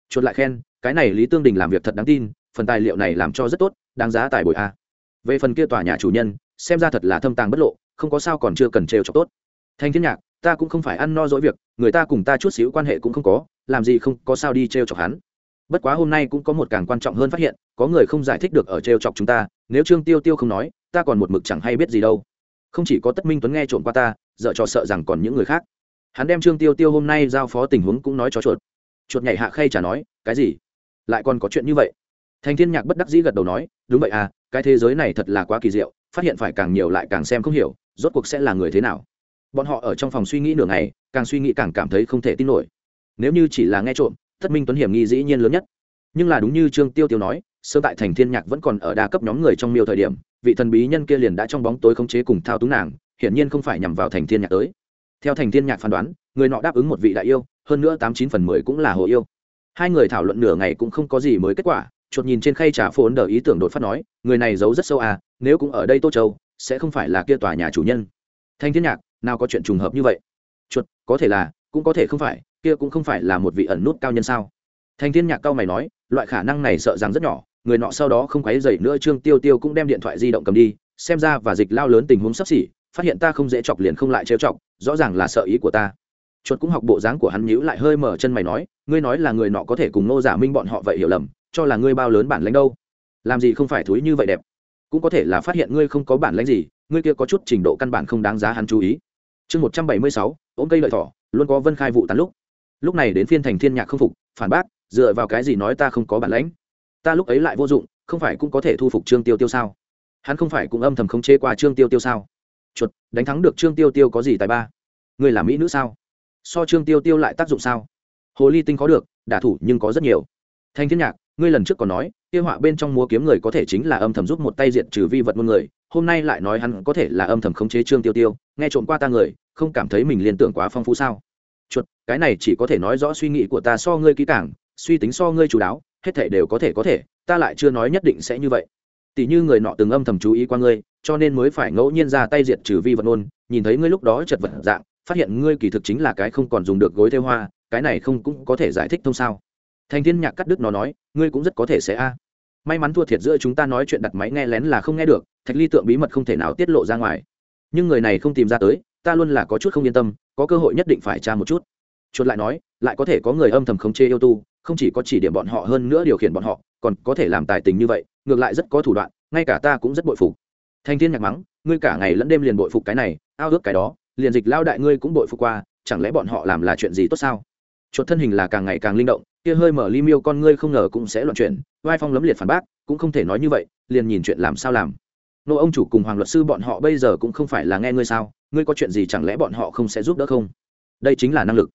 Chuột lại khen, cái này lý tương đình làm việc thật đáng tin, phần tài liệu này làm cho rất tốt, đáng giá tài bồi a. Về phần kia tòa nhà chủ nhân, xem ra thật là thâm tàng bất lộ, không có sao còn chưa cần trêu cho tốt. Thanh thiên nhạc ta cũng không phải ăn no dỗi việc, người ta cùng ta chút xíu quan hệ cũng không có, làm gì không có sao đi trêu chọc hắn. Bất quá hôm nay cũng có một càng quan trọng hơn phát hiện, có người không giải thích được ở trêu chọc chúng ta, nếu trương tiêu tiêu không nói, ta còn một mực chẳng hay biết gì đâu. Không chỉ có tất minh tuấn nghe trộm qua ta dợ trò sợ rằng còn những người khác. Hắn đem trương tiêu tiêu hôm nay giao phó tình huống cũng nói cho chuột. Chuột nhảy hạ khay trả nói, cái gì? Lại còn có chuyện như vậy? Thành thiên nhạc bất đắc dĩ gật đầu nói, đúng vậy à cái thế giới này thật là quá kỳ diệu, phát hiện phải càng nhiều lại càng xem không hiểu, rốt cuộc sẽ là người thế nào? Bọn họ ở trong phòng suy nghĩ nửa ngày, càng suy nghĩ càng cảm thấy không thể tin nổi. Nếu như chỉ là nghe trộm thất minh tuấn hiểm nghi dĩ nhiên lớn nhất. Nhưng là đúng như trương tiêu tiêu nói, sơ tại thành thiên nhạc vẫn còn ở đa cấp nhóm người trong miêu thời điểm, vị thần bí nhân kia liền đã trong bóng tối khống chế cùng thao túng nàng, hiển nhiên không phải nhằm vào thành thiên nhạc tới. Theo thành thiên nhạc phán đoán, người nọ đáp ứng một vị đại yêu, hơn nữa tám chín phần mười cũng là hồ yêu. Hai người thảo luận nửa ngày cũng không có gì mới kết quả chuột nhìn trên khay trà phồn đờ ý tưởng đột phát nói, người này giấu rất sâu à nếu cũng ở đây tô châu, sẽ không phải là kia tòa nhà chủ nhân. Thanh thiên nhạc nào có chuyện trùng hợp như vậy? Chuột, có thể là, cũng có thể không phải, kia cũng không phải là một vị ẩn nút cao nhân sao? Thanh thiên nhạc cao mày nói, loại khả năng này sợ rằng rất nhỏ, người nọ sau đó không quấy dậy nữa, trương tiêu tiêu cũng đem điện thoại di động cầm đi, xem ra và dịch lao lớn tình huống sắp xỉ, phát hiện ta không dễ chọc liền không lại trêu chọc, rõ ràng là sợ ý của ta. Chuột cũng học bộ dáng của hắn nhíu lại hơi mở chân mày nói, ngươi nói là người nọ có thể cùng nô giả minh bọn họ vậy hiểu lầm, cho là ngươi bao lớn bản lãnh đâu? Làm gì không phải thúi như vậy đẹp? Cũng có thể là phát hiện ngươi không có bản lãnh gì, ngươi kia có chút trình độ căn bản không đáng giá hắn chú ý chương một trăm bảy mươi sáu, ôm cây lợi thỏ, luôn có vân khai vụ tán lúc. Lúc này đến phiên thành thiên nhạc không phục, phản bác, dựa vào cái gì nói ta không có bản lãnh? Ta lúc ấy lại vô dụng, không phải cũng có thể thu phục trương tiêu tiêu sao? Hắn không phải cũng âm thầm không chế qua trương tiêu tiêu sao? Chuột, đánh thắng được trương tiêu tiêu có gì tài ba? Ngươi là mỹ nữ sao? So trương tiêu tiêu lại tác dụng sao? Hồ ly tinh có được, đả thủ nhưng có rất nhiều. Thanh thiên nhạc, ngươi lần trước còn nói, kia họa bên trong múa kiếm người có thể chính là âm thầm giúp một tay diện trừ vi vật muôn người hôm nay lại nói hắn có thể là âm thầm khống chế trương tiêu tiêu, nghe trộm qua ta người, không cảm thấy mình liên tưởng quá phong phú sao? Chuột, cái này chỉ có thể nói rõ suy nghĩ của ta so ngươi kỹ càng, suy tính so ngươi chú đáo, hết thể đều có thể có thể, ta lại chưa nói nhất định sẽ như vậy. Tỷ như người nọ từng âm thầm chú ý qua ngươi, cho nên mới phải ngẫu nhiên ra tay diệt trừ vi vật nôn, nhìn thấy ngươi lúc đó chật vật dạng, phát hiện ngươi kỳ thực chính là cái không còn dùng được gối theo hoa, cái này không cũng có thể giải thích thông sao? Thành thiên nhạc cắt đứt nó nói, ngươi cũng rất có thể sẽ a may mắn thua thiệt giữa chúng ta nói chuyện đặt máy nghe lén là không nghe được, thạch ly tượng bí mật không thể nào tiết lộ ra ngoài. Nhưng người này không tìm ra tới, ta luôn là có chút không yên tâm, có cơ hội nhất định phải tra một chút. Chuột lại nói, lại có thể có người âm thầm khống chế yêu tu, không chỉ có chỉ điểm bọn họ hơn nữa điều khiển bọn họ, còn có thể làm tài tình như vậy, ngược lại rất có thủ đoạn, ngay cả ta cũng rất bội phục. Thanh thiên nhạc mắng, ngươi cả ngày lẫn đêm liền bội phục cái này, ao ước cái đó, liền dịch lao đại ngươi cũng bội phục qua, chẳng lẽ bọn họ làm là chuyện gì tốt sao? Chuột thân hình là càng ngày càng linh động kia hơi mở ly miêu con ngươi không ngờ cũng sẽ loạn chuyển, vai phong lấm liệt phản bác, cũng không thể nói như vậy, liền nhìn chuyện làm sao làm. Nô ông chủ cùng hoàng luật sư bọn họ bây giờ cũng không phải là nghe ngươi sao, ngươi có chuyện gì chẳng lẽ bọn họ không sẽ giúp đỡ không? Đây chính là năng lực.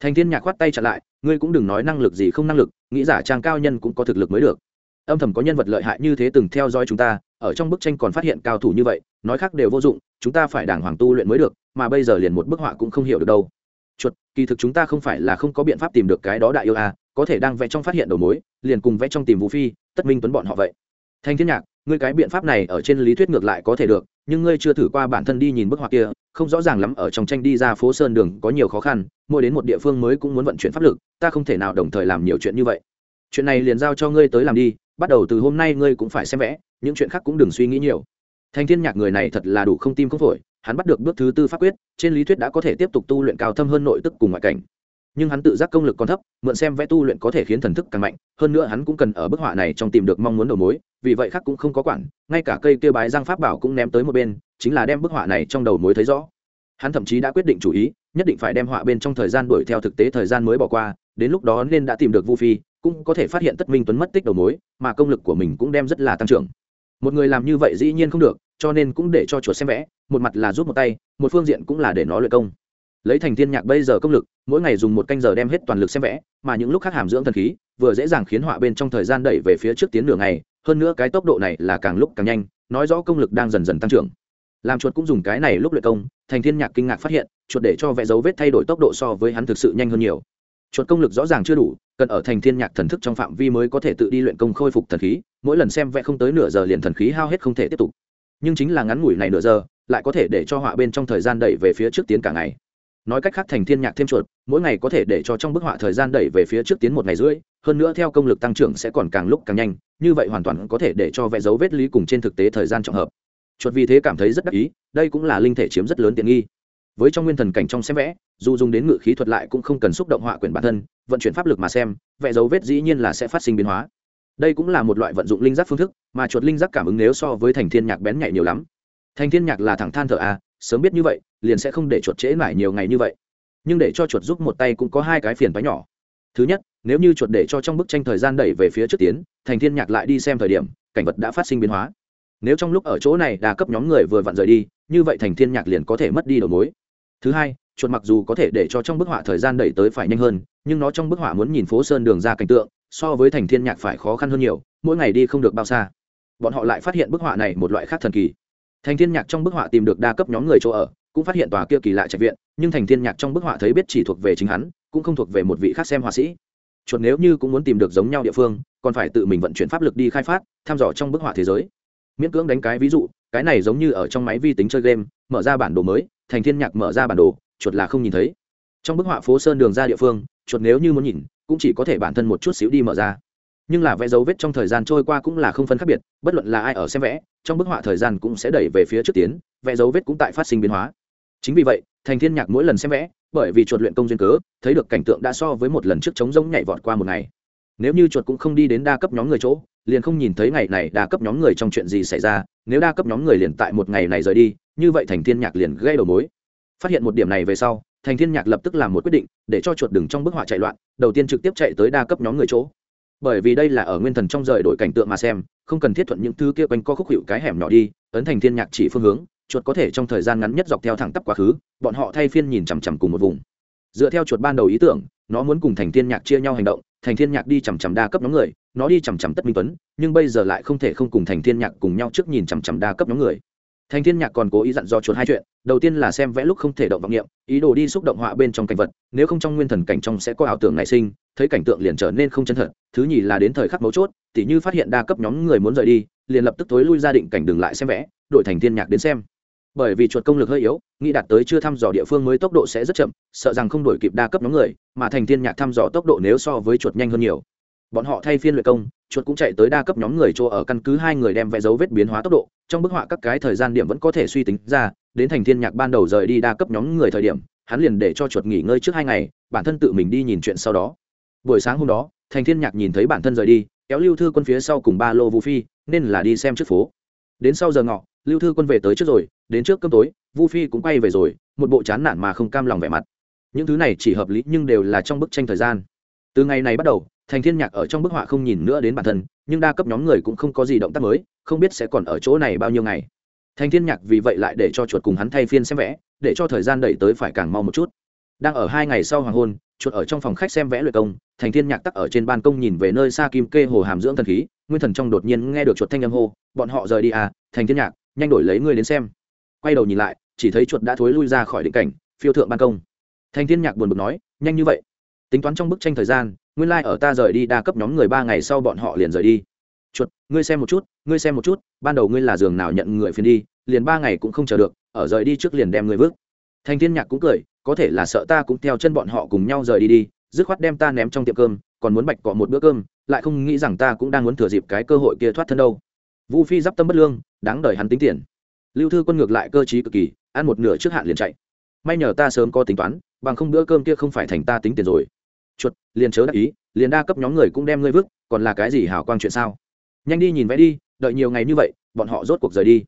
Thành thiên nhạc khoát tay trả lại, ngươi cũng đừng nói năng lực gì không năng lực, nghĩ giả trang cao nhân cũng có thực lực mới được. Âm thầm có nhân vật lợi hại như thế từng theo dõi chúng ta, ở trong bức tranh còn phát hiện cao thủ như vậy, nói khác đều vô dụng, chúng ta phải đàng hoàng tu luyện mới được, mà bây giờ liền một bức họa cũng không hiểu được đâu. Chuột, kỳ thực chúng ta không phải là không có biện pháp tìm được cái đó đại yêu a có thể đang vẽ trong phát hiện đầu mối, liền cùng vẽ trong tìm vũ phi, tất minh tuấn bọn họ vậy. Thanh thiên nhạc, ngươi cái biện pháp này ở trên lý thuyết ngược lại có thể được, nhưng ngươi chưa thử qua bản thân đi nhìn bức họa kia, không rõ ràng lắm ở trong tranh đi ra phố sơn đường có nhiều khó khăn, mỗi đến một địa phương mới cũng muốn vận chuyển pháp lực, ta không thể nào đồng thời làm nhiều chuyện như vậy. Chuyện này liền giao cho ngươi tới làm đi, bắt đầu từ hôm nay ngươi cũng phải xem vẽ, những chuyện khác cũng đừng suy nghĩ nhiều. Thanh thiên nhạc người này thật là đủ không tim không phổi, hắn bắt được bước thứ tư pháp quyết, trên lý thuyết đã có thể tiếp tục tu luyện cao thâm hơn nội tức cùng ngoại cảnh nhưng hắn tự giác công lực còn thấp, mượn xem vẽ tu luyện có thể khiến thần thức càng mạnh, hơn nữa hắn cũng cần ở bức họa này trong tìm được mong muốn đầu mối, vì vậy khác cũng không có quản, ngay cả cây kêu bái giang pháp bảo cũng ném tới một bên, chính là đem bức họa này trong đầu mối thấy rõ. Hắn thậm chí đã quyết định chủ ý, nhất định phải đem họa bên trong thời gian đuổi theo thực tế thời gian mới bỏ qua, đến lúc đó nên đã tìm được vu phi, cũng có thể phát hiện tất minh tuấn mất tích đầu mối, mà công lực của mình cũng đem rất là tăng trưởng. Một người làm như vậy dĩ nhiên không được, cho nên cũng để cho chuột xem vẽ, một mặt là giúp một tay, một phương diện cũng là để nó luyện công lấy thành thiên nhạc bây giờ công lực, mỗi ngày dùng một canh giờ đem hết toàn lực xem vẽ, mà những lúc khác hàm dưỡng thần khí, vừa dễ dàng khiến họa bên trong thời gian đẩy về phía trước tiến nửa ngày, hơn nữa cái tốc độ này là càng lúc càng nhanh, nói rõ công lực đang dần dần tăng trưởng. Làm chuột cũng dùng cái này lúc luyện công, thành thiên nhạc kinh ngạc phát hiện, chuột để cho vẽ dấu vết thay đổi tốc độ so với hắn thực sự nhanh hơn nhiều. Chuột công lực rõ ràng chưa đủ, cần ở thành thiên nhạc thần thức trong phạm vi mới có thể tự đi luyện công khôi phục thần khí, mỗi lần xem vẽ không tới nửa giờ liền thần khí hao hết không thể tiếp tục. Nhưng chính là ngắn ngủi này nửa giờ, lại có thể để cho họa bên trong thời gian đẩy về phía trước tiến cả ngày nói cách khác thành thiên nhạc thêm chuột, mỗi ngày có thể để cho trong bức họa thời gian đẩy về phía trước tiến một ngày rưỡi, hơn nữa theo công lực tăng trưởng sẽ còn càng lúc càng nhanh, như vậy hoàn toàn có thể để cho vẽ dấu vết lý cùng trên thực tế thời gian trọng hợp. Chuột vì thế cảm thấy rất đắc ý, đây cũng là linh thể chiếm rất lớn tiện nghi. Với trong nguyên thần cảnh trong xem vẽ, dù dùng đến ngự khí thuật lại cũng không cần xúc động họa quyển bản thân, vận chuyển pháp lực mà xem, vẽ dấu vết dĩ nhiên là sẽ phát sinh biến hóa. Đây cũng là một loại vận dụng linh giác phương thức, mà chuột linh giác cảm ứng nếu so với thành thiên nhạc bén nhạy nhiều lắm. Thành thiên nhạc là thẳng than thở à sớm biết như vậy, liền sẽ không để chuột trễ mãi nhiều ngày như vậy. Nhưng để cho chuột giúp một tay cũng có hai cái phiền phái nhỏ. Thứ nhất, nếu như chuột để cho trong bức tranh thời gian đẩy về phía trước tiến, thành thiên nhạc lại đi xem thời điểm, cảnh vật đã phát sinh biến hóa. Nếu trong lúc ở chỗ này đa cấp nhóm người vừa vặn rời đi, như vậy thành thiên nhạc liền có thể mất đi đầu mối. Thứ hai, chuột mặc dù có thể để cho trong bức họa thời gian đẩy tới phải nhanh hơn, nhưng nó trong bức họa muốn nhìn phố sơn đường ra cảnh tượng, so với thành thiên nhạc phải khó khăn hơn nhiều, mỗi ngày đi không được bao xa. Bọn họ lại phát hiện bức họa này một loại khác thần kỳ thành thiên nhạc trong bức họa tìm được đa cấp nhóm người chỗ ở, cũng phát hiện tòa kia kỳ lạ trạch viện, nhưng thành thiên nhạc trong bức họa thấy biết chỉ thuộc về chính hắn, cũng không thuộc về một vị khác xem họa sĩ. Chuột nếu như cũng muốn tìm được giống nhau địa phương, còn phải tự mình vận chuyển pháp lực đi khai phát thăm dò trong bức họa thế giới. Miễn cưỡng đánh cái ví dụ, cái này giống như ở trong máy vi tính chơi game, mở ra bản đồ mới, thành thiên nhạc mở ra bản đồ, chuột là không nhìn thấy. Trong bức họa phố sơn đường ra địa phương, chuột nếu như muốn nhìn, cũng chỉ có thể bản thân một chút xíu đi mở ra nhưng là vẽ dấu vết trong thời gian trôi qua cũng là không phân khác biệt, bất luận là ai ở xem vẽ, trong bức họa thời gian cũng sẽ đẩy về phía trước tiến, vẽ dấu vết cũng tại phát sinh biến hóa. Chính vì vậy, thành thiên nhạc mỗi lần xem vẽ, bởi vì chuột luyện công duyên cớ, thấy được cảnh tượng đã so với một lần trước chống rỗng nhảy vọt qua một ngày. Nếu như chuột cũng không đi đến đa cấp nhóm người chỗ, liền không nhìn thấy ngày này đa cấp nhóm người trong chuyện gì xảy ra, nếu đa cấp nhóm người liền tại một ngày này rời đi, như vậy thành thiên nhạc liền gây đầu mối. Phát hiện một điểm này về sau, thành thiên nhạc lập tức làm một quyết định, để cho chuột đừng trong bức họa chạy loạn, đầu tiên trực tiếp chạy tới đa cấp nhóm người chỗ bởi vì đây là ở nguyên thần trong rời đổi cảnh tượng mà xem, không cần thiết thuận những thứ kia quanh co khúc hiệu cái hẻm nhỏ đi, ấn thành thiên nhạc chỉ phương hướng, chuột có thể trong thời gian ngắn nhất dọc theo thẳng tắp quá khứ, bọn họ thay phiên nhìn chằm chằm cùng một vùng. Dựa theo chuột ban đầu ý tưởng, nó muốn cùng thành thiên nhạc chia nhau hành động, thành thiên nhạc đi chằm chằm đa cấp nhóm người, nó đi chằm chằm tất minh tuấn, nhưng bây giờ lại không thể không cùng thành thiên nhạc cùng nhau trước nhìn chằm chằm đa cấp nhóm người thành thiên nhạc còn cố ý dặn dò chuột hai chuyện, đầu tiên là xem vẽ lúc không thể động vọng niệm, ý đồ đi xúc động họa bên trong cảnh vật, nếu không trong nguyên thần cảnh trong sẽ có ảo tưởng nảy sinh, thấy cảnh tượng liền trở nên không chân thật, thứ nhì là đến thời khắc mấu chốt, tỉ như phát hiện đa cấp nhóm người muốn rời đi, liền lập tức tối lui ra định cảnh đừng lại xem vẽ, đổi thành thiên nhạc đến xem. Bởi vì chuột công lực hơi yếu, nghĩ đạt tới chưa thăm dò địa phương mới tốc độ sẽ rất chậm, sợ rằng không đổi kịp đa cấp nhóm người, mà thành thiên nhạc thăm dò tốc độ nếu so với chuột nhanh hơn nhiều bọn họ thay phiên luyện công, chuột cũng chạy tới đa cấp nhóm người chỗ ở căn cứ hai người đem vẽ dấu vết biến hóa tốc độ, trong bức họa các cái thời gian điểm vẫn có thể suy tính ra, đến thành thiên nhạc ban đầu rời đi đa cấp nhóm người thời điểm, hắn liền để cho chuột nghỉ ngơi trước hai ngày, bản thân tự mình đi nhìn chuyện sau đó. Buổi sáng hôm đó, thành thiên nhạc nhìn thấy bản thân rời đi, kéo lưu thư quân phía sau cùng ba lô vũ phi, nên là đi xem trước phố. Đến sau giờ ngọ, lưu thư quân về tới trước rồi, đến trước cơm tối, vu phi cũng quay về rồi, một bộ chán nản mà không cam lòng vẻ mặt. Những thứ này chỉ hợp lý nhưng đều là trong bức tranh thời gian. Từ ngày này bắt đầu thành thiên nhạc ở trong bức họa không nhìn nữa đến bản thân, nhưng đa cấp nhóm người cũng không có gì động tác mới, không biết sẽ còn ở chỗ này bao nhiêu ngày. Thành thiên nhạc vì vậy lại để cho chuột cùng hắn thay phiên xem vẽ, để cho thời gian đẩy tới phải càng mau một chút. Đang ở hai ngày sau hoàng hôn, chuột ở trong phòng khách xem vẽ luyện công, thành thiên nhạc tắc ở trên ban công nhìn về nơi xa kim kê hồ hàm dưỡng thần khí, nguyên thần trong đột nhiên nghe được chuột thanh âm hô, bọn họ rời đi à thành thiên nhạc, nhanh đổi lấy ngươi đến xem. Quay đầu nhìn lại, chỉ thấy chuột đã thối lui ra khỏi định cảnh, phiêu thượng ban công. Thành thiên nhạc buồn bực nói, nhanh như vậy. Tính toán trong bức tranh thời gian nguyên lai ở ta rời đi đa cấp nhóm người ba ngày sau bọn họ liền rời đi. Chuột, ngươi xem một chút, ngươi xem một chút, ban đầu ngươi là giường nào nhận người phiền đi, liền ba ngày cũng không chờ được, ở rời đi trước liền đem ngươi vứt. Thành thiên nhạc cũng cười, có thể là sợ ta cũng theo chân bọn họ cùng nhau rời đi đi, dứt khoát đem ta ném trong tiệm cơm, còn muốn bạch cọ một bữa cơm, lại không nghĩ rằng ta cũng đang muốn thừa dịp cái cơ hội kia thoát thân đâu. Vu phi giáp tâm bất lương, đáng đời hắn tính tiền. Lưu thư quân ngược lại cơ trí cực kỳ, ăn một nửa trước hạn liền chạy. May nhờ ta sớm có tính toán, bằng không bữa cơm kia không phải thành ta tính tiền rồi chuột, liền chớ đắc ý, liền đa cấp nhóm người cũng đem ngươi vứt, còn là cái gì hảo quang chuyện sao? Nhanh đi nhìn vẽ đi, đợi nhiều ngày như vậy, bọn họ rốt cuộc rời đi.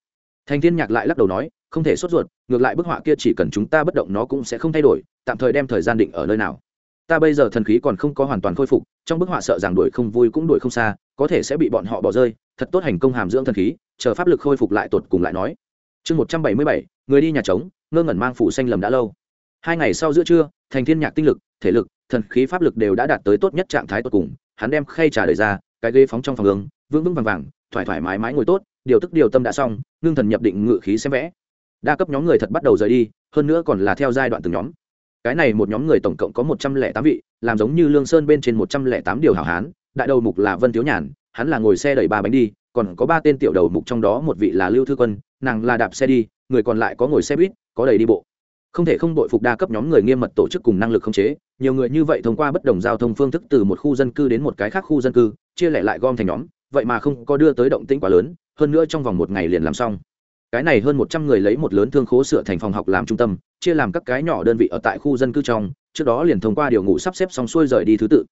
Thành thiên nhạc lại lắc đầu nói, không thể sốt ruột, ngược lại bức họa kia chỉ cần chúng ta bất động nó cũng sẽ không thay đổi, tạm thời đem thời gian định ở nơi nào. Ta bây giờ thần khí còn không có hoàn toàn khôi phục, trong bức họa sợ rằng đuổi không vui cũng đuổi không xa, có thể sẽ bị bọn họ bỏ rơi, thật tốt hành công hàm dưỡng thần khí, chờ pháp lực khôi phục lại tột cùng lại nói. Chương một trăm bảy mươi bảy, người đi nhà trống, ngơ ngẩn mang phủ xanh lầm đã lâu. Hai ngày sau giữa trưa, thành thiên nhạc tinh lực, thể lực thần khí pháp lực đều đã đạt tới tốt nhất trạng thái tột cùng, hắn đem khay trà đời ra, cái ghế phóng trong phòng hướng, vững vững vàng vàng, thoải thoải mái mái ngồi tốt, điều tức điều tâm đã xong, ngưng thần nhập định ngự khí xem vẽ. Đa cấp nhóm người thật bắt đầu rời đi, hơn nữa còn là theo giai đoạn từng nhóm. Cái này một nhóm người tổng cộng có một trăm lẻ tám vị, làm giống như lương sơn bên trên một trăm lẻ tám điều hảo hán, đại đầu mục là vân thiếu nhàn, hắn là ngồi xe đẩy ba bánh đi, còn có ba tên tiểu đầu mục trong đó một vị là lưu thư quân, nàng là đạp xe đi, người còn lại có ngồi xe buýt, có đầy đi bộ không thể không đội phục đa cấp nhóm người nghiêm mật tổ chức cùng năng lực khống chế, nhiều người như vậy thông qua bất đồng giao thông phương thức từ một khu dân cư đến một cái khác khu dân cư, chia lẻ lại gom thành nhóm, vậy mà không có đưa tới động tĩnh quá lớn, hơn nữa trong vòng một ngày liền làm xong. Cái này hơn một trăm người lấy một lớn thương khố sửa thành phòng học làm trung tâm, chia làm các cái nhỏ đơn vị ở tại khu dân cư trong, trước đó liền thông qua điều ngủ sắp xếp xong xuôi rời đi thứ tự.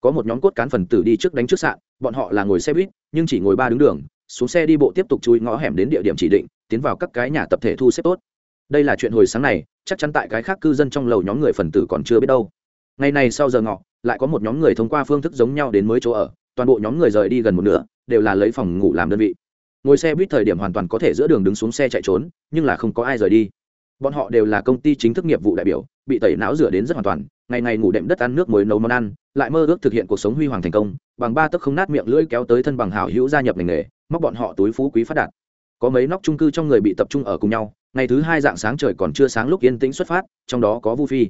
Có một nhóm cốt cán phần tử đi trước đánh trước sạn, bọn họ là ngồi xe buýt, nhưng chỉ ngồi ba đứng đường, xuống xe đi bộ tiếp tục chui ngõ hẻm đến địa điểm chỉ định, tiến vào các cái nhà tập thể thu xếp tốt đây là chuyện hồi sáng này, chắc chắn tại cái khác cư dân trong lầu nhóm người phần tử còn chưa biết đâu. Ngày này sau giờ ngọ, lại có một nhóm người thông qua phương thức giống nhau đến mới chỗ ở, toàn bộ nhóm người rời đi gần một nửa, đều là lấy phòng ngủ làm đơn vị. Ngồi xe buýt thời điểm hoàn toàn có thể giữa đường đứng xuống xe chạy trốn, nhưng là không có ai rời đi. Bọn họ đều là công ty chính thức nghiệp vụ đại biểu, bị tẩy não rửa đến rất hoàn toàn, ngày ngày ngủ đệm đất ăn nước muối nấu món ăn, lại mơ ước thực hiện cuộc sống huy hoàng thành công, bằng ba tấc không nát miệng lưỡi kéo tới thân bằng hảo hữu gia nhập ngành nghề, móc bọn họ túi phú quý phát đạt có mấy nóc trung cư trong người bị tập trung ở cùng nhau, ngày thứ hai dạng sáng trời còn chưa sáng lúc yên tĩnh xuất phát, trong đó có vu phi.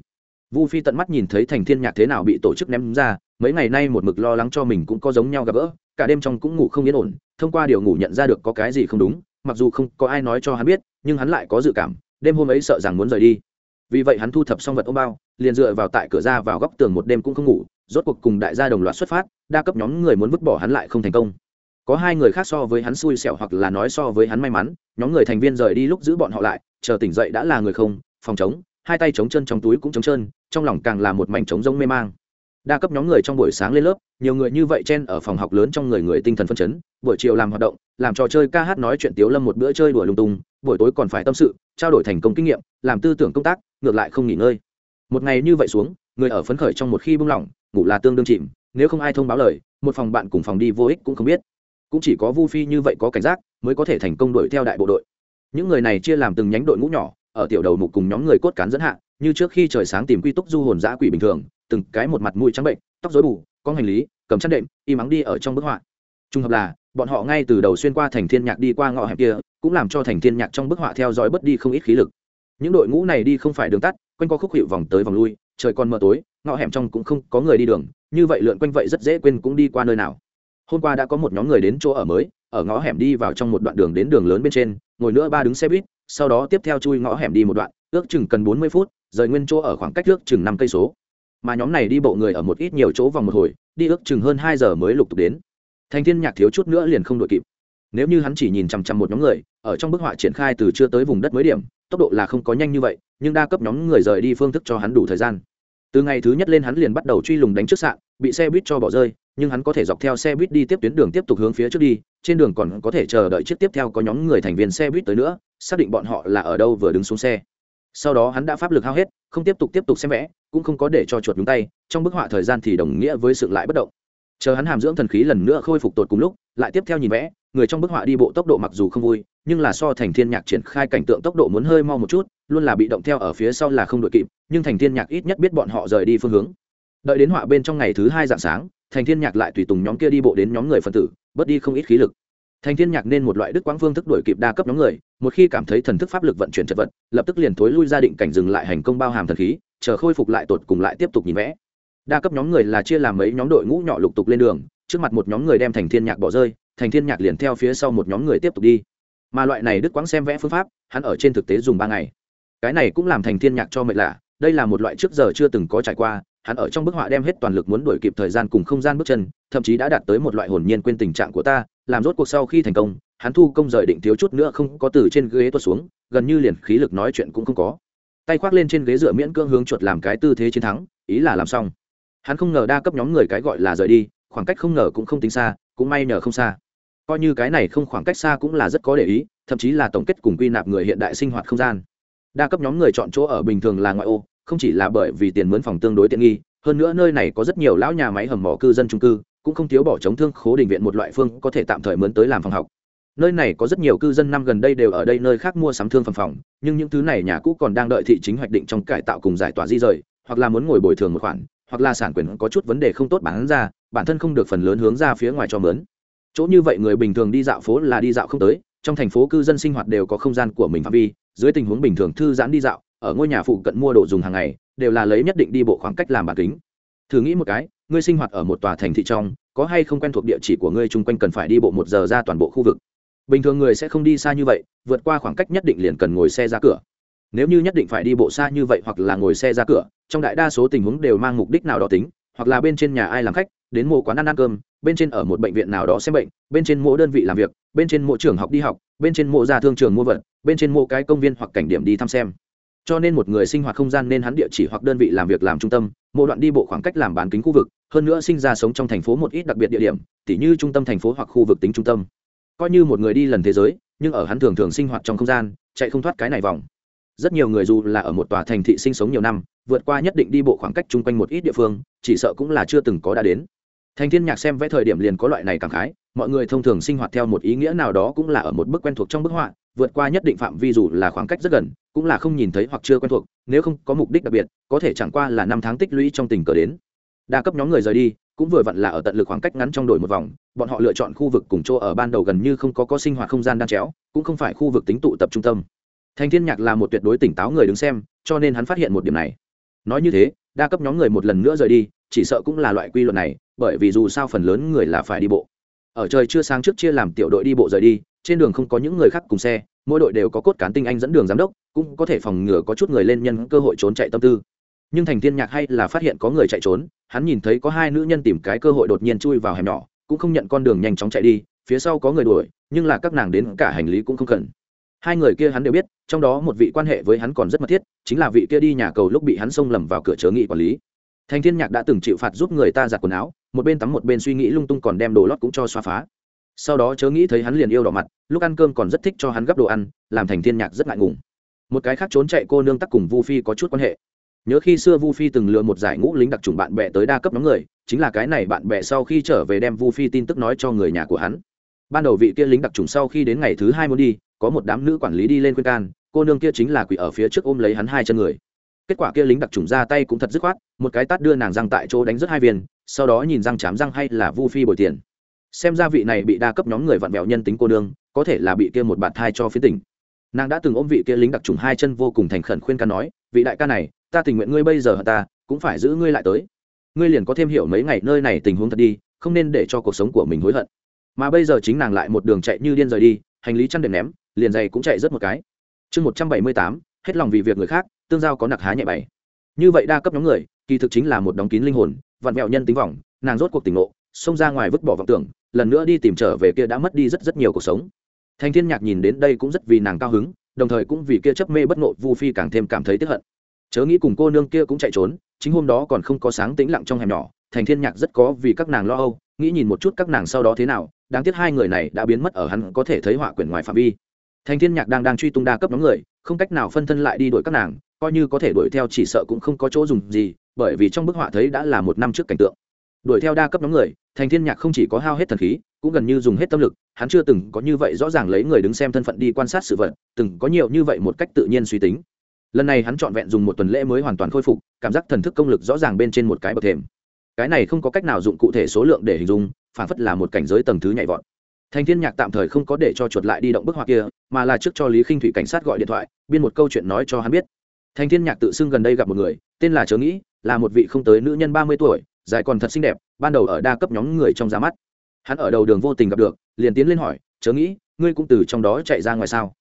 Vu phi tận mắt nhìn thấy thành thiên nhạc thế nào bị tổ chức ném ra, mấy ngày nay một mực lo lắng cho mình cũng có giống nhau gặp gỡ, cả đêm trong cũng ngủ không yên ổn, thông qua điều ngủ nhận ra được có cái gì không đúng, mặc dù không có ai nói cho hắn biết, nhưng hắn lại có dự cảm, đêm hôm ấy sợ rằng muốn rời đi. Vì vậy hắn thu thập xong vật ôm bao, liền dựa vào tại cửa ra vào góc tường một đêm cũng không ngủ, rốt cuộc cùng đại gia đồng loạt xuất phát, đa cấp nhóm người muốn vứt bỏ hắn lại không thành công có hai người khác so với hắn xui xẻo hoặc là nói so với hắn may mắn, nhóm người thành viên rời đi lúc giữ bọn họ lại, chờ tỉnh dậy đã là người không, phòng chống, hai tay chống chân trong túi cũng chống chân, trong lòng càng là một mảnh trống rông mê mang. Đa cấp nhóm người trong buổi sáng lên lớp, nhiều người như vậy chen ở phòng học lớn trong người người tinh thần phân chấn, buổi chiều làm hoạt động, làm trò chơi ca hát nói chuyện tiếu lâm một bữa chơi đùa lung tung, buổi tối còn phải tâm sự, trao đổi thành công kinh nghiệm, làm tư tưởng công tác, ngược lại không nghỉ ngơi. Một ngày như vậy xuống, người ở phấn khởi trong một khi buông lỏng, ngủ là tương đương chìm, nếu không ai thông báo lời, một phòng bạn cùng phòng đi vô ích cũng không biết cũng chỉ có vu phi như vậy có cảnh giác mới có thể thành công đuổi theo đại bộ đội. Những người này chia làm từng nhánh đội ngũ nhỏ, ở tiểu đầu mục cùng nhóm người cốt cán dẫn hạ, như trước khi trời sáng tìm quy túc du hồn dã quỷ bình thường, từng cái một mặt mũi trắng bệnh, tóc rối bù con hành lý, cầm chăn đệm im ắng đi ở trong bức họa. Trùng hợp là, bọn họ ngay từ đầu xuyên qua thành thiên nhạc đi qua ngõ hẹp kia, cũng làm cho thành thiên nhạc trong bức họa theo dõi bất đi không ít khí lực. Những đội ngũ này đi không phải đường tắt, quanh co khúc hiệu vòng tới vòng lui, trời còn mờ tối, ngõ hẻm trong cũng không có người đi đường, như vậy lượn quanh vậy rất dễ quên cũng đi qua nơi nào hôm qua đã có một nhóm người đến chỗ ở mới, ở ngõ hẻm đi vào trong một đoạn đường đến đường lớn bên trên, ngồi nữa ba đứng xe buýt, sau đó tiếp theo chui ngõ hẻm đi một đoạn, ước chừng cần bốn mươi phút, rời nguyên chỗ ở khoảng cách ước chừng năm cây số. Mà nhóm này đi bộ người ở một ít nhiều chỗ vòng một hồi, đi ước chừng hơn hai giờ mới lục tục đến. Thành thiên nhạc thiếu chút nữa liền không đội kịp. Nếu như hắn chỉ nhìn chằm chằm một nhóm người, ở trong bức họa triển khai từ chưa tới vùng đất mới điểm, tốc độ là không có nhanh như vậy, nhưng đa cấp nhóm người rời đi phương thức cho hắn đủ thời gian. Từ ngày thứ nhất lên hắn liền bắt đầu truy lùng đánh trước sạn, bị xe buýt cho bỏ rơi nhưng hắn có thể dọc theo xe buýt đi tiếp tuyến đường tiếp tục hướng phía trước đi, trên đường còn có thể chờ đợi chiếc tiếp theo có nhóm người thành viên xe buýt tới nữa, xác định bọn họ là ở đâu vừa đứng xuống xe. Sau đó hắn đã pháp lực hao hết, không tiếp tục tiếp tục xem vẽ, cũng không có để cho chuột nhúng tay, trong bức họa thời gian thì đồng nghĩa với sự lại bất động. Chờ hắn hàm dưỡng thần khí lần nữa khôi phục tột cùng lúc, lại tiếp theo nhìn vẽ, người trong bức họa đi bộ tốc độ mặc dù không vui, nhưng là so thành thiên nhạc triển khai cảnh tượng tốc độ muốn hơi mau một chút, luôn là bị động theo ở phía sau là không đội kịp, nhưng thành thiên nhạc ít nhất biết bọn họ rời đi phương hướng. Đợi đến họa bên trong ngày thứ hai dạng sáng thành thiên nhạc lại tùy tùng nhóm kia đi bộ đến nhóm người phân tử, bớt đi không ít khí lực. Thành thiên nhạc nên một loại đức quang phương thức đổi kịp đa cấp nhóm người, một khi cảm thấy thần thức pháp lực vận chuyển chật vật, lập tức liền thối lui ra định cảnh dừng lại hành công bao hàm thần khí, chờ khôi phục lại tột cùng lại tiếp tục nhìn vẽ. Đa cấp nhóm người là chia làm mấy nhóm đội ngũ nhỏ lục tục lên đường, trước mặt một nhóm người đem thành thiên nhạc bỏ rơi, thành thiên nhạc liền theo phía sau một nhóm người tiếp tục đi. Mà loại này đức quang xem vẽ phương pháp, hắn ở trên thực tế dùng ba ngày. Cái này cũng làm thành thiên nhạc cho mệt lạ, đây là một loại trước giờ chưa từng có trải qua hắn ở trong bức họa đem hết toàn lực muốn đuổi kịp thời gian cùng không gian bước chân, thậm chí đã đạt tới một loại hồn nhiên quên tình trạng của ta, làm rốt cuộc sau khi thành công, hắn thu công rời định thiếu chút nữa không có từ trên ghế tuột xuống, gần như liền khí lực nói chuyện cũng không có. Tay khoác lên trên ghế dựa miễn cưỡng hướng chuột làm cái tư thế chiến thắng, ý là làm xong. Hắn không ngờ đa cấp nhóm người cái gọi là rời đi, khoảng cách không ngờ cũng không tính xa, cũng may nhờ không xa. Coi như cái này không khoảng cách xa cũng là rất có để ý, thậm chí là tổng kết cùng quy nạp người hiện đại sinh hoạt không gian. Đa cấp nhóm người chọn chỗ ở bình thường là ngoại ô không chỉ là bởi vì tiền mướn phòng tương đối tiện nghi, hơn nữa nơi này có rất nhiều lão nhà máy hầm mỏ cư dân trung cư, cũng không thiếu bỏ chống thương khố đình viện một loại phương có thể tạm thời mướn tới làm phòng học. Nơi này có rất nhiều cư dân năm gần đây đều ở đây nơi khác mua sắm thương phẩm phòng, nhưng những thứ này nhà cũ còn đang đợi thị chính hoạch định trong cải tạo cùng giải tỏa di rời, hoặc là muốn ngồi bồi thường một khoản, hoặc là sản quyền có chút vấn đề không tốt bán ra, bản thân không được phần lớn hướng ra phía ngoài cho mướn. Chỗ như vậy người bình thường đi dạo phố là đi dạo không tới, trong thành phố cư dân sinh hoạt đều có không gian của mình phạm vi, dưới tình huống bình thường thư giãn đi dạo ở ngôi nhà phụ cận mua đồ dùng hàng ngày, đều là lấy nhất định đi bộ khoảng cách làm bản kính. Thử nghĩ một cái, ngươi sinh hoạt ở một tòa thành thị trong, có hay không quen thuộc địa chỉ của ngươi chung quanh cần phải đi bộ một giờ ra toàn bộ khu vực? Bình thường người sẽ không đi xa như vậy, vượt qua khoảng cách nhất định liền cần ngồi xe ra cửa. Nếu như nhất định phải đi bộ xa như vậy hoặc là ngồi xe ra cửa, trong đại đa số tình huống đều mang mục đích nào đó tính, hoặc là bên trên nhà ai làm khách, đến mua quán ăn ăn cơm, bên trên ở một bệnh viện nào đó xem bệnh, bên trên mỗi đơn vị làm việc, bên trên mỗi trường học đi học, bên trên mỗi ra thương trường mua vật, bên trên mỗi cái công viên hoặc cảnh điểm đi thăm xem cho nên một người sinh hoạt không gian nên hắn địa chỉ hoặc đơn vị làm việc làm trung tâm, mỗi đoạn đi bộ khoảng cách làm bán kính khu vực, hơn nữa sinh ra sống trong thành phố một ít đặc biệt địa điểm, tỉ như trung tâm thành phố hoặc khu vực tính trung tâm. Coi như một người đi lần thế giới, nhưng ở hắn thường thường sinh hoạt trong không gian, chạy không thoát cái này vòng. Rất nhiều người dù là ở một tòa thành thị sinh sống nhiều năm, vượt qua nhất định đi bộ khoảng cách chung quanh một ít địa phương, chỉ sợ cũng là chưa từng có đã đến. Thành thiên nhạc xem vẽ thời điểm liền có loại này cảm khái, mọi người thông thường sinh hoạt theo một ý nghĩa nào đó cũng là ở một bức quen thuộc trong bức họa, vượt qua nhất định phạm vi dù là khoảng cách rất gần cũng là không nhìn thấy hoặc chưa quen thuộc, nếu không có mục đích đặc biệt, có thể chẳng qua là năm tháng tích lũy trong tình cờ đến. Đa cấp nhóm người rời đi, cũng vừa vặn là ở tận lực khoảng cách ngắn trong đổi một vòng, bọn họ lựa chọn khu vực cùng chỗ ở ban đầu gần như không có có sinh hoạt không gian đan chéo, cũng không phải khu vực tính tụ tập trung tâm. Thành thiên nhạc là một tuyệt đối tỉnh táo người đứng xem, cho nên hắn phát hiện một điểm này. Nói như thế, đa cấp nhóm người một lần nữa rời đi, chỉ sợ cũng là loại quy luật này, bởi vì dù sao phần lớn người là phải đi bộ. Ở trời chưa sáng trước chia làm tiểu đội đi bộ rời đi, trên đường không có những người khác cùng xe, mỗi đội đều có cốt cán tinh anh dẫn đường giám đốc cũng có thể phòng ngừa có chút người lên nhân cơ hội trốn chạy tâm tư. Nhưng thành thiên nhạc hay là phát hiện có người chạy trốn, hắn nhìn thấy có hai nữ nhân tìm cái cơ hội đột nhiên chui vào hẻm nhỏ, cũng không nhận con đường nhanh chóng chạy đi, phía sau có người đuổi, nhưng là các nàng đến cả hành lý cũng không cần. Hai người kia hắn đều biết, trong đó một vị quan hệ với hắn còn rất mật thiết, chính là vị kia đi nhà cầu lúc bị hắn xông lầm vào cửa chớ nghị quản lý. Thành thiên nhạc đã từng chịu phạt giúp người ta giặt quần áo, một bên tắm một bên suy nghĩ lung tung còn đem đồ lót cũng cho xóa phá. Sau đó chớ nghĩ thấy hắn liền yêu đỏ mặt, lúc ăn cơm còn rất thích cho hắn gấp đồ ăn, làm thành thiên nhạc rất ngại ngùng một cái khác trốn chạy cô nương tắc cùng vu phi có chút quan hệ. Nhớ khi xưa vu phi từng lừa một giải ngũ lính đặc trùng bạn bè tới đa cấp nhóm người, chính là cái này bạn bè sau khi trở về đem vu phi tin tức nói cho người nhà của hắn. Ban đầu vị kia lính đặc trùng sau khi đến ngày thứ hai muốn đi, có một đám nữ quản lý đi lên khuyên can, cô nương kia chính là quỷ ở phía trước ôm lấy hắn hai chân người. Kết quả kia lính đặc trùng ra tay cũng thật dứt khoát, một cái tát đưa nàng răng tại chỗ đánh rất hai viên, sau đó nhìn răng chám răng hay là vu phi bồi tiền. Xem ra vị này bị đa cấp nhóm người vặn vẹo nhân tính cô nương, có thể là bị kia một bạt thai cho phía tỉnh nàng đã từng ôm vị kia lính đặc trùng hai chân vô cùng thành khẩn khuyên ca nói, vị đại ca này, ta tình nguyện ngươi bây giờ hận ta, cũng phải giữ ngươi lại tới. Ngươi liền có thêm hiểu mấy ngày nơi này tình huống thật đi, không nên để cho cuộc sống của mình hối hận. Mà bây giờ chính nàng lại một đường chạy như điên rời đi, hành lý chăn đệm ném, liền giày cũng chạy rất một cái. Chương một trăm bảy mươi tám, hết lòng vì việc người khác, tương giao có nặc há nhẹ bày. Như vậy đa cấp nhóm người, kỳ thực chính là một đóng kín linh hồn, vặn vẹo nhân tính vọng, nàng rốt cuộc tỉnh ngộ, xông ra ngoài vứt bỏ vọng tưởng, lần nữa đi tìm trở về kia đã mất đi rất rất nhiều cuộc sống thành thiên nhạc nhìn đến đây cũng rất vì nàng cao hứng, đồng thời cũng vì kia chấp mê bất ngộ vu phi càng thêm cảm thấy tiếc hận. Chớ nghĩ cùng cô nương kia cũng chạy trốn, chính hôm đó còn không có sáng tĩnh lặng trong hẻm nhỏ thành thiên nhạc rất có vì các nàng lo âu, nghĩ nhìn một chút các nàng sau đó thế nào, đáng tiếc hai người này đã biến mất ở hắn có thể thấy họa quyển ngoài phạm vi. Thành thiên nhạc đang đang truy tung đa cấp nhóm người, không cách nào phân thân lại đi đuổi các nàng, coi như có thể đuổi theo chỉ sợ cũng không có chỗ dùng gì, bởi vì trong bức họa thấy đã là một năm trước cảnh tượng. Đuổi theo đa cấp nhóm người thành thiên nhạc không chỉ có hao hết thần khí cũng gần như dùng hết tâm lực, hắn chưa từng có như vậy rõ ràng lấy người đứng xem thân phận đi quan sát sự vật, từng có nhiều như vậy một cách tự nhiên suy tính. Lần này hắn trọn vẹn dùng một tuần lễ mới hoàn toàn khôi phục, cảm giác thần thức công lực rõ ràng bên trên một cái bậc thềm. Cái này không có cách nào dụng cụ thể số lượng để hình dung, phản phất là một cảnh giới tầng thứ nhảy vọt. Thành thiên nhạc tạm thời không có để cho chuột lại đi động bức họa kia, mà là trước cho lý khinh thủy cảnh sát gọi điện thoại, biên một câu chuyện nói cho hắn biết. Thành thiên nhạc tự xưng gần đây gặp một người, tên là chớ nghĩ, là một vị không tới nữ nhân ba mươi tuổi, dài còn thật xinh đẹp, ban đầu ở đa cấp nhóm người trong ra mắt hắn ở đầu đường vô tình gặp được, liền tiến lên hỏi, chớ nghĩ, ngươi cũng từ trong đó chạy ra ngoài sao?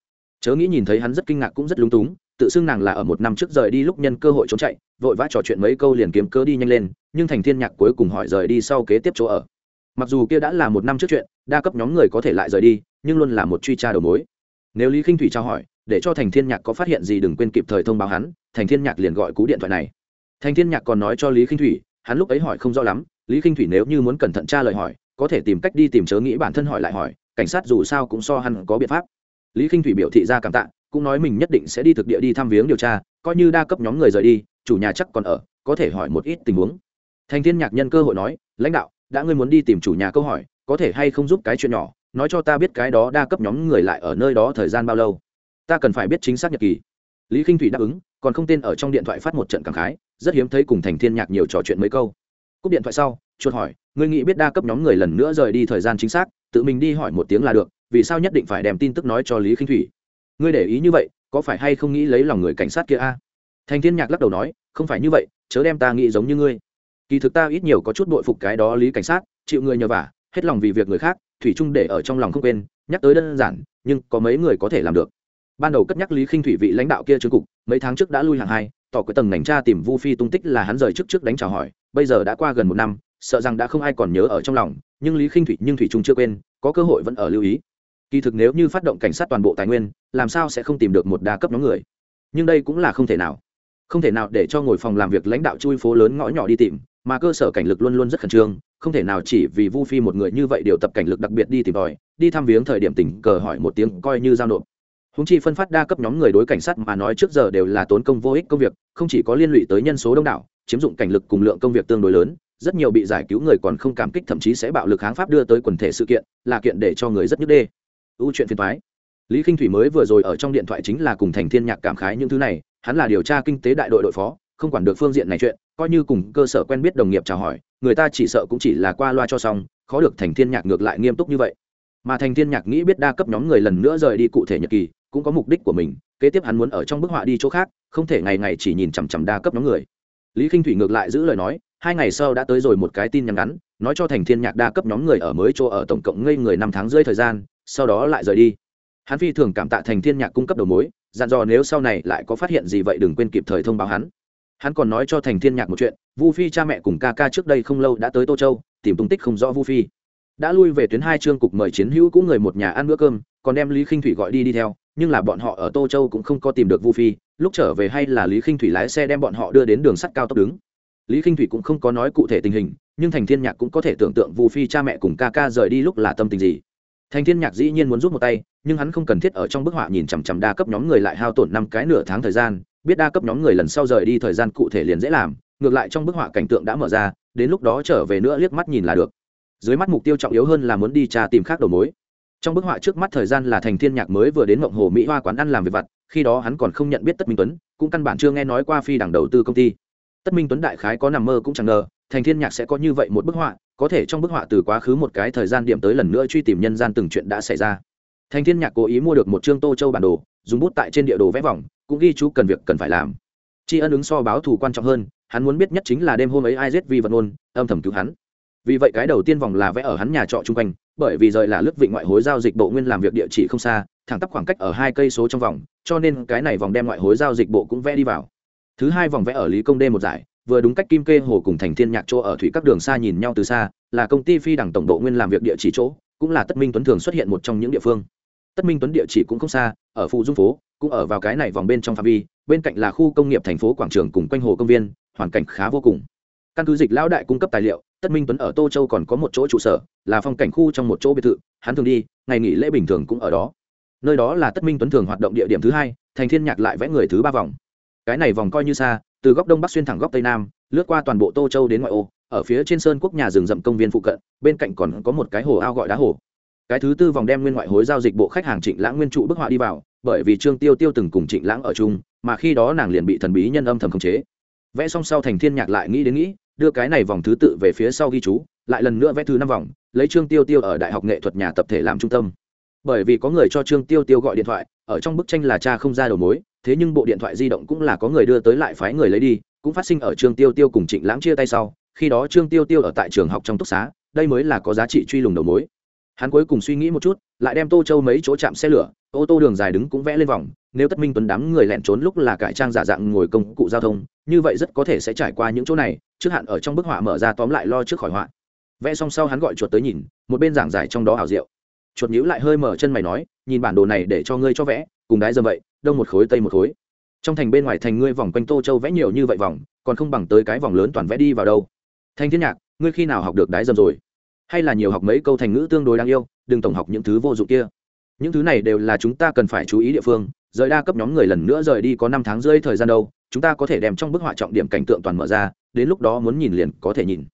Chớ nghĩ nhìn thấy hắn rất kinh ngạc cũng rất lúng túng, tự xưng nàng là ở một năm trước rời đi lúc nhân cơ hội trốn chạy, vội vã trò chuyện mấy câu liền kiếm cơ đi nhanh lên, nhưng thành thiên nhạc cuối cùng hỏi rời đi sau kế tiếp chỗ ở. Mặc dù kia đã là một năm trước chuyện, đa cấp nhóm người có thể lại rời đi, nhưng luôn là một truy tra đầu mối. Nếu lý khinh thủy trao hỏi, để cho thành thiên nhạc có phát hiện gì đừng quên kịp thời thông báo hắn, thành thiên nhạc liền gọi cú điện thoại này. Thành thiên nhạc còn nói cho lý khinh thủy, hắn lúc ấy hỏi không rõ lắm, lý khinh thủy nếu như muốn cẩn thận tra lời hỏi có thể tìm cách đi tìm chớ nghĩ bản thân hỏi lại hỏi, cảnh sát dù sao cũng so hắn có biện pháp. Lý khinh thủy biểu thị ra cảm tạ, cũng nói mình nhất định sẽ đi thực địa đi thăm viếng điều tra, coi như đa cấp nhóm người rời đi, chủ nhà chắc còn ở, có thể hỏi một ít tình huống. Thành thiên nhạc nhân cơ hội nói, lãnh đạo, đã ngươi muốn đi tìm chủ nhà câu hỏi, có thể hay không giúp cái chuyện nhỏ, nói cho ta biết cái đó đa cấp nhóm người lại ở nơi đó thời gian bao lâu? Ta cần phải biết chính xác nhật kỳ. Lý k i n h thủy đáp ứng, còn không tên ở trong điện thoại phát một trận cảm khái, rất hiếm thấy cùng thành thiên nhạc nhiều trò chuyện mấy câu. Cúp điện thoại sau chuột hỏi, ngươi nghĩ biết đa cấp nhóm người lần nữa rời đi thời gian chính xác, tự mình đi hỏi một tiếng là được, vì sao nhất định phải đem tin tức nói cho lý khinh thủy? Ngươi để ý như vậy, có phải hay không nghĩ lấy lòng người cảnh sát kia a? Thành thiên nhạc lắc đầu nói, không phải như vậy, chớ đem ta nghĩ giống như ngươi. Kỳ thực ta ít nhiều có chút bội phục cái đó lý cảnh sát, chịu người nhờ vả, hết lòng vì việc người khác, thủy chung để ở trong lòng không quên, nhắc tới đơn giản, nhưng có mấy người có thể làm được. Ban đầu cất nhắc lý khinh thủy vị lãnh đạo kia trương cục, mấy tháng trước đã lui hàng hai, tỏ cái tầng ngành tra tìm vu phi tung tích là hắn rời trước trước đánh trả hỏi, bây giờ đã qua gần một năm sợ rằng đã không ai còn nhớ ở trong lòng, nhưng lý khinh thủy nhưng thủy trung chưa quên, có cơ hội vẫn ở lưu ý. Kỳ thực nếu như phát động cảnh sát toàn bộ tài nguyên, làm sao sẽ không tìm được một đa cấp nhóm người? Nhưng đây cũng là không thể nào. Không thể nào để cho ngồi phòng làm việc lãnh đạo chui phố lớn ngõ nhỏ đi tìm, mà cơ sở cảnh lực luôn luôn rất khẩn trương, không thể nào chỉ vì vu phi một người như vậy điều tập cảnh lực đặc biệt đi tìm tòi, đi thăm viếng thời điểm tình cờ hỏi một tiếng coi như giao nộp. Húng chi phân phát đa cấp nhóm người đối cảnh sát mà nói trước giờ đều là tốn công vô ích công việc, không chỉ có liên lụy tới nhân số đông đảo, chiếm dụng cảnh lực cùng lượng công việc tương đối lớn rất nhiều bị giải cứu người còn không cảm kích, thậm chí sẽ bạo lực kháng pháp đưa tới quần thể sự kiện, là kiện để cho người rất nhức đê. Ưu chuyện phiền thoái lý k i n h thủy mới vừa rồi ở trong điện thoại chính là cùng thành thiên nhạc cảm khái những thứ này, hắn là điều tra kinh tế đại đội đội phó, không quản được phương diện này chuyện, coi như cùng cơ sở quen biết đồng nghiệp chào hỏi, người ta chỉ sợ cũng chỉ là qua loa cho xong, khó được thành thiên nhạc ngược lại nghiêm túc như vậy. Mà thành thiên nhạc nghĩ biết đa cấp nhóm người lần nữa rời đi cụ thể nhật kỳ, cũng có mục đích của mình, kế tiếp hắn muốn ở trong bức họa đi chỗ khác, không thể ngày ngày chỉ nhìn chằm chằm đa cấp nhóm người. Lý k i n h thủy ngược lại giữ lời nói hai ngày sau đã tới rồi một cái tin nhắn ngắn, nói cho thành thiên nhạc đa cấp nhóm người ở mới chỗ ở tổng cộng ngây người năm tháng rưỡi thời gian, sau đó lại rời đi. Hắn phi thường cảm tạ thành thiên nhạc cung cấp đầu mối, dặn dò nếu sau này lại có phát hiện gì vậy đừng quên kịp thời thông báo hắn. Hắn còn nói cho thành thiên nhạc một chuyện, vu phi cha mẹ cùng ca ca trước đây không lâu đã tới tô châu, tìm tung tích không rõ vu phi. Đã lui về tuyến hai trương cục mời chiến hữu cũng người một nhà ăn bữa cơm, còn đem lý khinh thủy gọi đi đi theo, nhưng là bọn họ ở tô châu cũng không có tìm được vu phi, lúc trở về hay là lý khinh thủy lái xe đem bọn họ đưa đến đường sắt cao tốc đứng lý khinh thủy cũng không có nói cụ thể tình hình, nhưng thành thiên nhạc cũng có thể tưởng tượng vu phi cha mẹ cùng ca ca rời đi lúc là tâm tình gì. Thành thiên nhạc dĩ nhiên muốn rút một tay, nhưng hắn không cần thiết ở trong bức họa nhìn chằm chằm đa cấp nhóm người lại hao tổn năm cái nửa tháng thời gian, biết đa cấp nhóm người lần sau rời đi thời gian cụ thể liền dễ làm, ngược lại trong bức họa cảnh tượng đã mở ra, đến lúc đó trở về nữa liếc mắt nhìn là được. Dưới mắt mục tiêu trọng yếu hơn là muốn đi trà tìm khác đầu mối. Trong bức họa trước mắt thời gian là thành thiên nhạc mới vừa đến mộng hồ mỹ hoa quán ăn làm việc vặt, khi đó hắn còn không nhận biết tất minh tuấn, cũng căn bản chưa nghe nói qua phi đảng đầu tư công ty tất minh tuấn đại khái có nằm mơ cũng chẳng ngờ, thành thiên nhạc sẽ có như vậy một bức họa, có thể trong bức họa từ quá khứ một cái thời gian điểm tới lần nữa truy tìm nhân gian từng chuyện đã xảy ra. Thành thiên nhạc cố ý mua được một chương tô châu bản đồ, dùng bút tại trên địa đồ vẽ vòng, cũng ghi chú cần việc cần phải làm. Tri ân ứng so báo thù quan trọng hơn, hắn muốn biết nhất chính là đêm hôm ấy ai giết vi vật ngôn âm thầm cứu hắn. Vì vậy cái đầu tiên vòng là vẽ ở hắn nhà trọ chung quanh, bởi vì rời là lướt vịnh ngoại hối giao dịch bộ nguyên làm việc địa chỉ không xa, thẳng tắp khoảng cách ở hai cây số trong vòng, cho nên cái này vòng đem ngoại hối giao dịch bộ cũng vẽ đi vào thứ hai vòng vẽ ở lý công đê một giải, vừa đúng cách kim kê hồ cùng thành thiên nhạc chỗ ở thủy các đường xa nhìn nhau từ xa, là công ty phi đẳng tổng độ nguyên làm việc địa chỉ chỗ, cũng là tất minh tuấn thường xuất hiện một trong những địa phương. Tất minh tuấn địa chỉ cũng không xa, ở phụ dung phố, cũng ở vào cái này vòng bên trong phạm vi, bên cạnh là khu công nghiệp thành phố quảng trường cùng quanh hồ công viên, hoàn cảnh khá vô cùng. Căn cứ dịch lão đại cung cấp tài liệu, tất minh tuấn ở tô châu còn có một chỗ trụ sở, là phong cảnh khu trong một chỗ biệt thự, hắn thường đi, ngày nghỉ lễ bình thường cũng ở đó. Nơi đó là tất minh tuấn thường hoạt động địa điểm thứ hai, thành thiên nhạc lại vẽ người thứ ba vòng cái này vòng coi như xa, từ góc đông bắc xuyên thẳng góc tây nam, lướt qua toàn bộ tô châu đến ngoại ô, ở phía trên sơn quốc nhà rừng rậm công viên phụ cận, bên cạnh còn có một cái hồ ao gọi đá hồ. Cái thứ tư vòng đem nguyên ngoại hối giao dịch bộ khách hàng trịnh lãng nguyên trụ bức họa đi vào, bởi vì trương tiêu tiêu từng cùng trịnh lãng ở chung, mà khi đó nàng liền bị thần bí nhân âm thầm khống chế. Vẽ xong sau thành thiên nhạc lại nghĩ đến nghĩ, đưa cái này vòng thứ tự về phía sau ghi chú, lại lần nữa vẽ thứ năm vòng, lấy trương tiêu tiêu ở đại học nghệ thuật nhà tập thể làm trung tâm. Bởi vì có người cho trương tiêu tiêu gọi điện thoại, ở trong bức tranh là cha không ra đầu mối thế nhưng bộ điện thoại di động cũng là có người đưa tới lại phái người lấy đi, cũng phát sinh ở trương tiêu tiêu cùng trịnh lãng chia tay sau, khi đó trương tiêu tiêu ở tại trường học trong túc xá, đây mới là có giá trị truy lùng đầu mối. Hắn cuối cùng suy nghĩ một chút, lại đem tô châu mấy chỗ chạm xe lửa, ô tô đường dài đứng cũng vẽ lên vòng, nếu tất minh tuấn đám người lẻn trốn lúc là cải trang giả dạng ngồi công cụ giao thông, như vậy rất có thể sẽ trải qua những chỗ này, trước hạn ở trong bức họa mở ra tóm lại lo trước khỏi họa. Vẽ xong sau hắn gọi chuột tới nhìn, một bên giảng giải trong đó hảo diệu. Chuột nhíu lại hơi mở chân mày nói, nhìn bản đồ này để cho ngươi cho vẽ, cùng đái dâm vậy đông một khối, tây một khối. Trong thành bên ngoài thành ngươi vòng quanh tô châu vẽ nhiều như vậy vòng, còn không bằng tới cái vòng lớn toàn vẽ đi vào đâu. Thanh thiên nhạc, ngươi khi nào học được đái dầm rồi? Hay là nhiều học mấy câu thành ngữ tương đối đáng yêu, đừng tổng học những thứ vô dụng kia. Những thứ này đều là chúng ta cần phải chú ý địa phương, rời đa cấp nhóm người lần nữa rời đi có năm tháng rơi thời gian đâu, chúng ta có thể đem trong bức họa trọng điểm cảnh tượng toàn mở ra, đến lúc đó muốn nhìn liền có thể nhìn.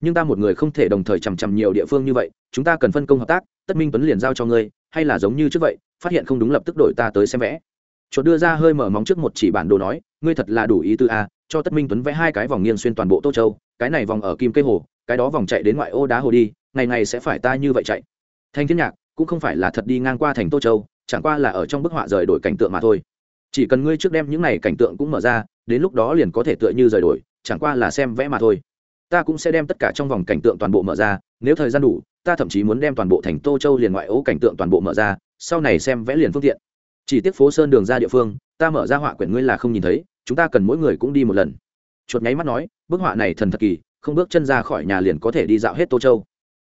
Nhưng ta một người không thể đồng thời chằm chằm nhiều địa phương như vậy, chúng ta cần phân công hợp tác, tất minh tuấn liền giao cho ngươi, hay là giống như trước vậy, phát hiện không đúng lập tức đổi ta tới xem vẽ chuột đưa ra hơi mở móng trước một chỉ bản đồ nói, ngươi thật là đủ ý tư a à, cho tất minh tuấn vẽ hai cái vòng nghiêng xuyên toàn bộ tô châu, cái này vòng ở kim cây hồ, cái đó vòng chạy đến ngoại ô đá hồ đi, ngày ngày sẽ phải ta như vậy chạy. Thanh thiên nhạc, cũng không phải là thật đi ngang qua thành tô châu, chẳng qua là ở trong bức họa rời đổi cảnh tượng mà thôi. Chỉ cần ngươi trước đem những này cảnh tượng cũng mở ra, đến lúc đó liền có thể tựa như rời đổi, chẳng qua là xem vẽ mà thôi. Ta cũng sẽ đem tất cả trong vòng cảnh tượng toàn bộ mở ra, nếu thời gian đủ, ta thậm chí muốn đem toàn bộ thành tô châu liền ngoại ô cảnh tượng toàn bộ mở ra, sau này xem vẽ liền phương tiện chỉ tiếc phố sơn đường ra địa phương, ta mở ra họa quyển ngươi là không nhìn thấy, chúng ta cần mỗi người cũng đi một lần. Chuột nháy mắt nói, bức họa này thần thật kỳ, không bước chân ra khỏi nhà liền có thể đi dạo hết tô châu.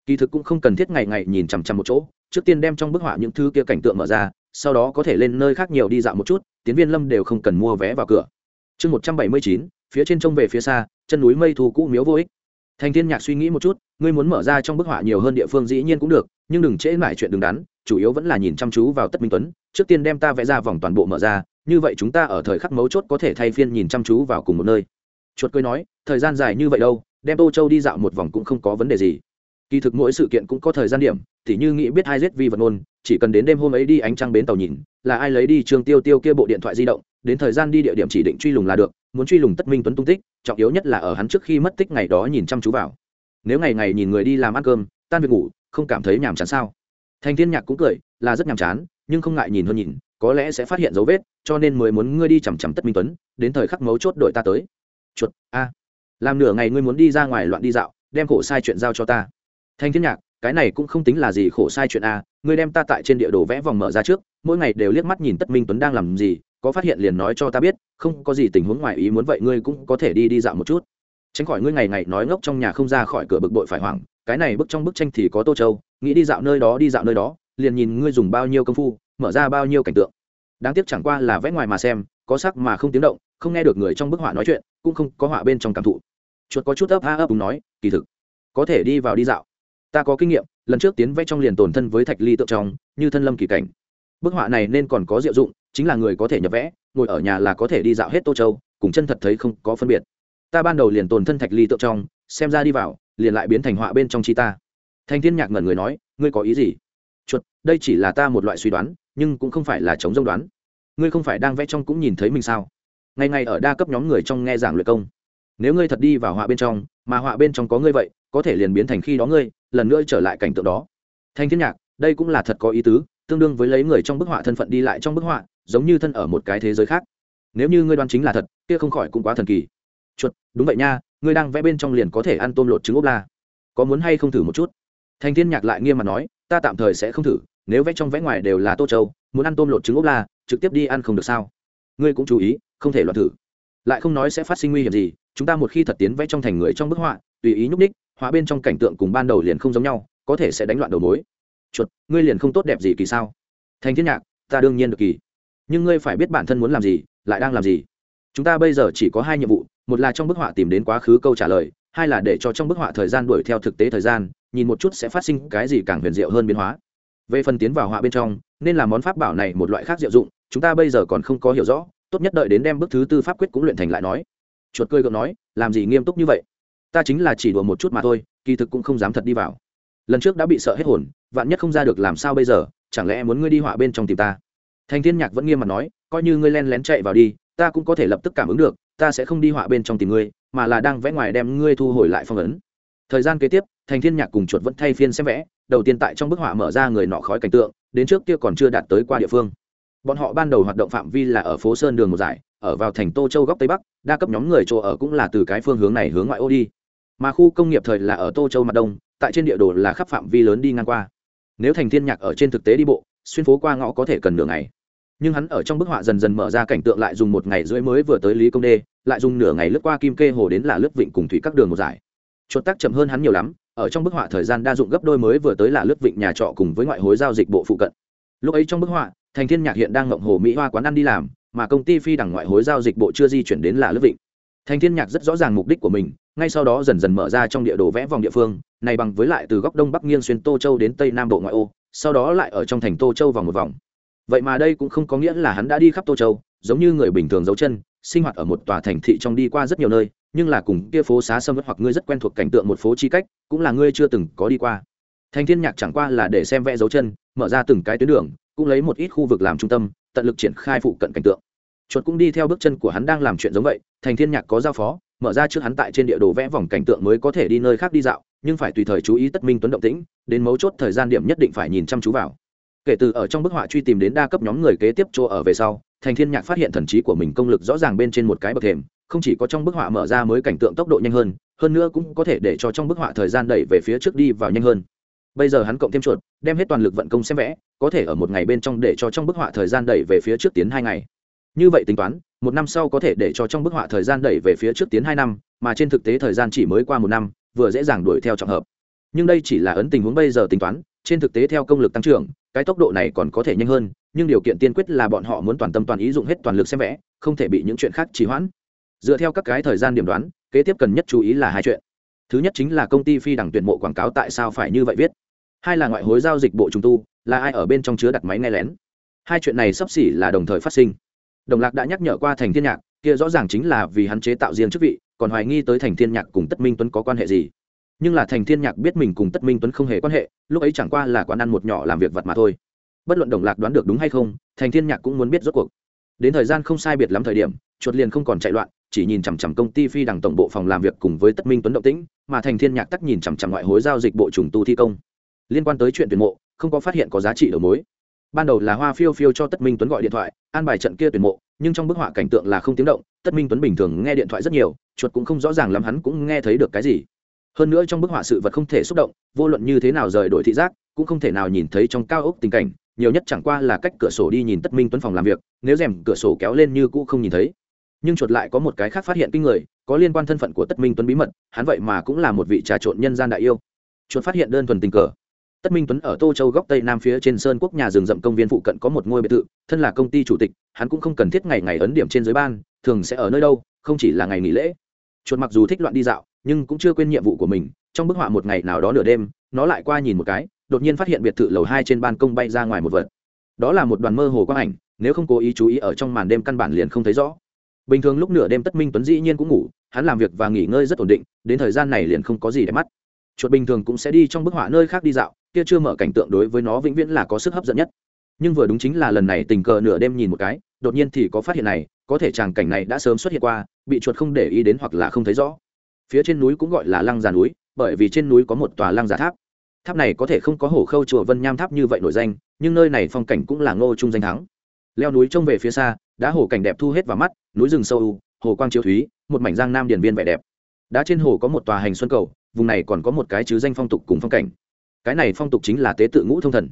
Kỳ thực cũng không cần thiết ngày ngày nhìn chằm chằm một chỗ, trước tiên đem trong bức họa những thứ kia cảnh tượng mở ra, sau đó có thể lên nơi khác nhiều đi dạo một chút, tiến viên lâm đều không cần mua vé vào cửa. Chương một trăm bảy mươi chín, phía trên trông về phía xa, chân núi mây thu cũ miếu vô ích. Thành thiên nhạc suy nghĩ một chút, ngươi muốn mở ra trong bức họa nhiều hơn địa phương dĩ nhiên cũng được, nhưng đừng trễ mãi chuyện đứng đắn chủ yếu vẫn là nhìn chăm chú vào tất minh tuấn, trước tiên đem ta vẽ ra vòng toàn bộ mở ra, như vậy chúng ta ở thời khắc mấu chốt có thể thay phiên nhìn chăm chú vào cùng một nơi. Chuột cười nói, thời gian dài như vậy đâu, đem tô châu đi dạo một vòng cũng không có vấn đề gì. Kỳ thực mỗi sự kiện cũng có thời gian điểm thì như nghĩ biết ai giết vi vật ngôn chỉ cần đến đêm hôm ấy đi ánh trăng bến tàu nhìn, là ai lấy đi trường tiêu tiêu kia bộ điện thoại di động, đến thời gian đi địa điểm chỉ định truy lùng là được, muốn truy lùng tất minh tuấn tung tích, trọng yếu nhất là ở hắn trước khi mất tích ngày đó nhìn chăm chú vào. Nếu ngày ngày nhìn người đi làm ăn cơm, tan việc ngủ, không cảm thấy nhàm chán sao? Thành thiên nhạc cũng cười, là rất nhàm chán, nhưng không ngại nhìn hơn nhìn, có lẽ sẽ phát hiện dấu vết, cho nên mới muốn ngươi đi chằm chằm tất minh tuấn, đến thời khắc mấu chốt đội ta tới. Chuột, a. Làm nửa ngày ngươi muốn đi ra ngoài loạn đi dạo, đem khổ sai chuyện giao cho ta. Thanh thiên nhạc, cái này cũng không tính là gì khổ sai chuyện a, ngươi đem ta tại trên địa đồ vẽ vòng mở ra trước, mỗi ngày đều liếc mắt nhìn tất minh tuấn đang làm gì, có phát hiện liền nói cho ta biết, không có gì tình huống ngoài ý muốn vậy ngươi cũng có thể đi đi dạo một chút. Tránh khỏi ngươi ngày ngày nói ngốc trong nhà không ra khỏi cửa bực bội phải hoảng, cái này bức trong bức tranh thì có tô châu nghĩ đi dạo nơi đó, đi dạo nơi đó, liền nhìn ngươi dùng bao nhiêu công phu, mở ra bao nhiêu cảnh tượng. Đáng tiếc chẳng qua là vẽ ngoài mà xem, có sắc mà không tiếng động, không nghe được người trong bức họa nói chuyện, cũng không có họa bên trong cảm thụ. Chuột có chút ấp a ấp đúng nói, kỳ thực, có thể đi vào đi dạo. Ta có kinh nghiệm, lần trước tiến vẽ trong liền tồn thân với thạch ly tượng trong như thân lâm kỳ cảnh. Bức họa này nên còn có diệu dụng, chính là người có thể nhập vẽ, ngồi ở nhà là có thể đi dạo hết tô châu, cùng chân thật thấy không có phân biệt. Ta ban đầu liền tồn thân thạch ly tượng trong xem ra đi vào, liền lại biến thành họa bên trong chi ta thanh thiên nhạc ngẩn người nói, ngươi có ý gì? Chuột, đây chỉ là ta một loại suy đoán, nhưng cũng không phải là chống dông đoán. Ngươi không phải đang vẽ trong cũng nhìn thấy mình sao? Ngày ngày ở đa cấp nhóm người trong nghe giảng luyện công. Nếu ngươi thật đi vào họa bên trong, mà họa bên trong có ngươi vậy, có thể liền biến thành khi đó ngươi, lần nữa trở lại cảnh tượng đó. Thanh thiên nhạc, đây cũng là thật có ý tứ, tương đương với lấy người trong bức họa thân phận đi lại trong bức họa, giống như thân ở một cái thế giới khác. Nếu như ngươi đoán chính là thật, kia không khỏi cũng quá thần kỳ. Chuột, đúng vậy nha, ngươi đang vẽ bên trong liền có thể ăn tôm lột trứng ốp la. Có muốn hay không thử một chút? Thanh thiên nhạc lại nghiêm mặt nói, ta tạm thời sẽ không thử, nếu vẽ trong vẽ ngoài đều là tô châu, muốn ăn tôm lột trứng ốp la, trực tiếp đi ăn không được sao? Ngươi cũng chú ý, không thể loạn thử. Lại không nói sẽ phát sinh nguy hiểm gì, chúng ta một khi thật tiến vẽ trong thành người trong bức họa, tùy ý nhúc ních họa bên trong cảnh tượng cùng ban đầu liền không giống nhau, có thể sẽ đánh loạn đầu mối. Chuột, ngươi liền không tốt đẹp gì kỳ sao? Thành thiên nhạc, ta đương nhiên được kỳ. Nhưng ngươi phải biết bản thân muốn làm gì, lại đang làm gì. Chúng ta bây giờ chỉ có hai nhiệm vụ, một là trong bức họa tìm đến quá khứ câu trả lời, hai là để cho trong bức họa thời gian đuổi theo thực tế thời gian nhìn một chút sẽ phát sinh cái gì càng huyền diệu hơn biến hóa. Về phần tiến vào họa bên trong, nên là món pháp bảo này một loại khác diệu dụng, chúng ta bây giờ còn không có hiểu rõ, tốt nhất đợi đến đem bước thứ tư pháp quyết cũng luyện thành lại nói. Chuột cười gượng nói, làm gì nghiêm túc như vậy? Ta chính là chỉ đùa một chút mà thôi, kỳ thực cũng không dám thật đi vào. Lần trước đã bị sợ hết hồn, vạn nhất không ra được làm sao bây giờ, chẳng lẽ muốn ngươi đi họa bên trong tìm ta? Thành thiên nhạc vẫn nghiêm mặt nói, coi như ngươi len lén chạy vào đi, ta cũng có thể lập tức cảm ứng được, ta sẽ không đi họa bên trong tìm ngươi, mà là đang vẽ ngoài đem ngươi thu hồi lại phong ấn. Thời gian kế tiếp thành thiên nhạc cùng chuột vẫn thay phiên xem vẽ, đầu tiên tại trong bức họa mở ra người nọ khói cảnh tượng, đến trước kia còn chưa đạt tới qua địa phương. Bọn họ ban đầu hoạt động phạm vi là ở phố sơn đường một giải ở vào thành tô châu góc tây bắc, đa cấp nhóm người chỗ ở cũng là từ cái phương hướng này hướng ngoại ô đi. Mà khu công nghiệp thời là ở tô châu mặt đông, tại trên địa đồ là khắp phạm vi lớn đi ngang qua. Nếu thành thiên nhạc ở trên thực tế đi bộ, xuyên phố qua ngõ có thể cần nửa ngày. Nhưng hắn ở trong bức họa dần dần mở ra cảnh tượng lại dùng một ngày rưỡi mới vừa tới lý công đê, lại dùng nửa ngày lướt qua kim kê hồ đến là lướt vịnh cùng thủy các đường một giải chuột tác chậm hơn hắn nhiều lắm ở trong bức họa thời gian đa dụng gấp đôi mới vừa tới là lướt vịnh nhà trọ cùng với ngoại hối giao dịch bộ phụ cận. Lúc ấy trong bức họa, thành thiên nhạc hiện đang ngậm hồ mỹ hoa quán ăn đi làm, mà công ty phi đằng ngoại hối giao dịch bộ chưa di chuyển đến là lướt vịnh. Thành thiên nhạc rất rõ ràng mục đích của mình, ngay sau đó dần dần mở ra trong địa đồ vẽ vòng địa phương, này bằng với lại từ góc đông bắc nghiêng xuyên tô châu đến tây nam bộ ngoại ô, sau đó lại ở trong thành tô châu vòng một vòng. Vậy mà đây cũng không có nghĩa là hắn đã đi khắp tô châu, giống như người bình thường giấu chân sinh hoạt ở một tòa thành thị trong đi qua rất nhiều nơi, nhưng là cùng kia phố xá sâm hoặc ngươi rất quen thuộc cảnh tượng một phố chi cách, cũng là ngươi chưa từng có đi qua. Thành thiên nhạc chẳng qua là để xem vẽ dấu chân, mở ra từng cái tuyến đường, cũng lấy một ít khu vực làm trung tâm, tận lực triển khai phụ cận cảnh tượng. Chuột cũng đi theo bước chân của hắn đang làm chuyện giống vậy, thành thiên nhạc có giao phó, mở ra trước hắn tại trên địa đồ vẽ vòng cảnh tượng mới có thể đi nơi khác đi dạo, nhưng phải tùy thời chú ý tất minh tuấn động tĩnh, đến mấu chốt thời gian điểm nhất định phải nhìn chăm chú vào. Kể từ ở trong bức họa truy tìm đến đa cấp nhóm người kế tiếp chỗ ở về sau thành thiên nhạc phát hiện thần trí của mình công lực rõ ràng bên trên một cái bậc thềm, không chỉ có trong bức họa mở ra mới cảnh tượng tốc độ nhanh hơn hơn nữa cũng có thể để cho trong bức họa thời gian đẩy về phía trước đi vào nhanh hơn. Bây giờ hắn cộng thêm chuột, đem hết toàn lực vận công xem vẽ, có thể ở một ngày bên trong để cho trong bức họa thời gian đẩy về phía trước tiến hai ngày. Như vậy tính toán, một năm sau có thể để cho trong bức họa thời gian đẩy về phía trước tiến hai năm, mà trên thực tế thời gian chỉ mới qua một năm, vừa dễ dàng đuổi theo trọng hợp. Nhưng đây chỉ là ấn tình huống bây giờ tính toán, trên thực tế theo công lực tăng trưởng, cái tốc độ này còn có thể nhanh hơn nhưng điều kiện tiên quyết là bọn họ muốn toàn tâm toàn ý dụng hết toàn lực xem vẽ, không thể bị những chuyện khác trì hoãn. Dựa theo các cái thời gian điểm đoán, kế tiếp cần nhất chú ý là hai chuyện. Thứ nhất chính là công ty phi đẳng tuyển mộ quảng cáo tại sao phải như vậy viết. Hai là ngoại hối giao dịch bộ trung tu, là ai ở bên trong chứa đặt máy nghe lén. Hai chuyện này sắp xỉ là đồng thời phát sinh. Đồng lạc đã nhắc nhở qua thành thiên nhạc, kia rõ ràng chính là vì hắn chế tạo riêng chức vị, còn hoài nghi tới thành thiên nhạc cùng tất minh tuấn có quan hệ gì. Nhưng là thành thiên nhạc biết mình cùng tất minh tuấn không hề quan hệ, lúc ấy chẳng qua là quán ăn một nhỏ làm việc vật mà thôi bất luận đồng lạc đoán được đúng hay không, thành thiên nhạc cũng muốn biết rốt cuộc. Đến thời gian không sai biệt lắm thời điểm, chuột liền không còn chạy loạn, chỉ nhìn chằm chằm công ty phi đằng tổng bộ phòng làm việc cùng với tất minh tuấn động tĩnh, mà thành thiên nhạc tắc nhìn chằm chằm ngoại hối giao dịch bộ trùng tu thi công. Liên quan tới chuyện tuyển mộ, không có phát hiện có giá trị đầu mối. Ban đầu là hoa phiêu phiêu cho tất minh tuấn gọi điện thoại, an bài trận kia tuyển mộ, nhưng trong bức họa cảnh tượng là không tiếng động, tất minh tuấn bình thường nghe điện thoại rất nhiều, chuột cũng không rõ ràng lắm hắn cũng nghe thấy được cái gì. Hơn nữa trong bức họa sự vật không thể xúc động, vô luận như thế nào rời đổi thị giác, cũng không thể nào nhìn thấy trong cao ốc tình cảnh nhiều nhất chẳng qua là cách cửa sổ đi nhìn tất minh tuấn phòng làm việc, nếu rèm cửa sổ kéo lên như cũ không nhìn thấy. Nhưng chuột lại có một cái khác phát hiện kinh người, có liên quan thân phận của tất minh tuấn bí mật, hắn vậy mà cũng là một vị trà trộn nhân gian đại yêu. Chuột phát hiện đơn thuần tình cờ. Tất minh tuấn ở tô châu góc tây nam phía trên sơn quốc nhà rừng rậm công viên phụ cận có một ngôi biệt thự, thân là công ty chủ tịch, hắn cũng không cần thiết ngày ngày ấn điểm trên dưới ban, thường sẽ ở nơi đâu, không chỉ là ngày nghỉ lễ. Chuột mặc dù thích loạn đi dạo, nhưng cũng chưa quên nhiệm vụ của mình, trong bức họa một ngày nào đó nửa đêm, nó lại qua nhìn một cái đột nhiên phát hiện biệt thự lầu hai trên ban công bay ra ngoài một vật. Đó là một đoàn mơ hồ quang ảnh, nếu không cố ý chú ý ở trong màn đêm căn bản liền không thấy rõ. Bình thường lúc nửa đêm tất minh tuấn dĩ nhiên cũng ngủ, hắn làm việc và nghỉ ngơi rất ổn định, đến thời gian này liền không có gì để mắt. Chuột bình thường cũng sẽ đi trong bức họa nơi khác đi dạo, kia chưa mở cảnh tượng đối với nó vĩnh viễn là có sức hấp dẫn nhất. Nhưng vừa đúng chính là lần này tình cờ nửa đêm nhìn một cái, đột nhiên thì có phát hiện này, có thể tràng cảnh này đã sớm xuất hiện qua, bị chuột không để ý đến hoặc là không thấy rõ. Phía trên núi cũng gọi là lăng già núi, bởi vì trên núi có một tòa lăng giả tháp tháp này có thể không có hổ khâu chùa vân nham tháp như vậy nổi danh, nhưng nơi này phong cảnh cũng là ngô trung danh thắng. Leo núi trông về phía xa đã hồ cảnh đẹp thu hết vào mắt, núi rừng sâu hồ quang chiếu thúy, một mảnh giang nam điển viên vẻ đẹp. Đã trên hồ có một tòa hành xuân cầu, vùng này còn có một cái chứ danh phong tục cùng phong cảnh. Cái này phong tục chính là tế tự ngũ thông thần.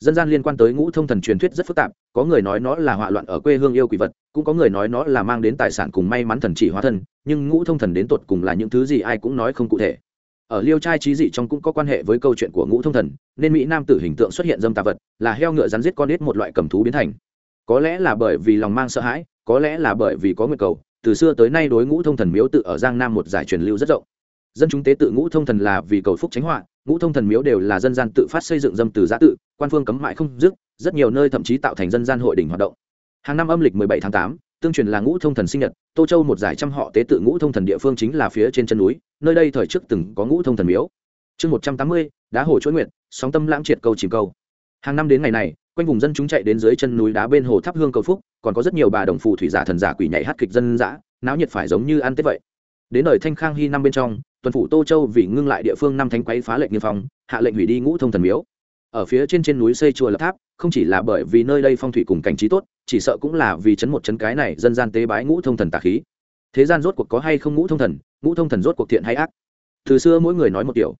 Dân gian liên quan tới ngũ thông thần truyền thuyết rất phức tạp, có người nói nó là họa loạn ở quê hương yêu quỷ vật, cũng có người nói nó là mang đến tài sản cùng may mắn thần chỉ hóa thân, nhưng ngũ thông thần đến tột cùng là những thứ gì ai cũng nói không cụ thể ở liêu trai trí dị trong cũng có quan hệ với câu chuyện của ngũ thông thần nên mỹ nam tử hình tượng xuất hiện dâm tà vật là heo ngựa rắn giết con ít một loại cầm thú biến thành. Có lẽ là bởi vì lòng mang sợ hãi có lẽ là bởi vì có nguyện cầu từ xưa tới nay đối ngũ thông thần miếu tự ở giang nam một giải truyền lưu rất rộng. Dân chúng tế tự ngũ thông thần là vì cầu phúc tránh họa ngũ thông thần miếu đều là dân gian tự phát xây dựng dâm từ giã tự quan phương cấm mại không dứt rất nhiều nơi thậm chí tạo thành dân gian hội đỉnh hoạt động. Hàng năm âm lịch 17 tháng 8, tương truyền là ngũ thông thần sinh nhật tô châu một giải trăm họ tế tự ngũ thông thần địa phương chính là phía trên chân núi nơi đây thời trước từng có ngũ thông thần miếu. Chương 180, đá hồ chuỗi nguyện sóng tâm lãng triệt câu chìm câu. Hàng năm đến ngày này quanh vùng dân chúng chạy đến dưới chân núi đá bên hồ tháp hương cầu phúc còn có rất nhiều bà đồng phù thủy giả thần giả quỷ nhảy hát kịch dân dã náo nhiệt phải giống như ăn tết vậy. Đến đời thanh khang hy năm bên trong tuần phủ tô châu vì ngưng lại địa phương năm thánh quấy phá lệnh nghiêm phong hạ lệnh hủy đi ngũ thông thần miếu ở phía trên trên núi xây chùa lập tháp, không chỉ là bởi vì nơi đây phong thủy cùng cảnh trí tốt, chỉ sợ cũng là vì chấn một chấn cái này dân gian tế bái ngũ thông thần tà khí. Thế gian rốt cuộc có hay không ngũ thông thần, ngũ thông thần rốt cuộc thiện hay ác? Từ xưa mỗi người nói một điều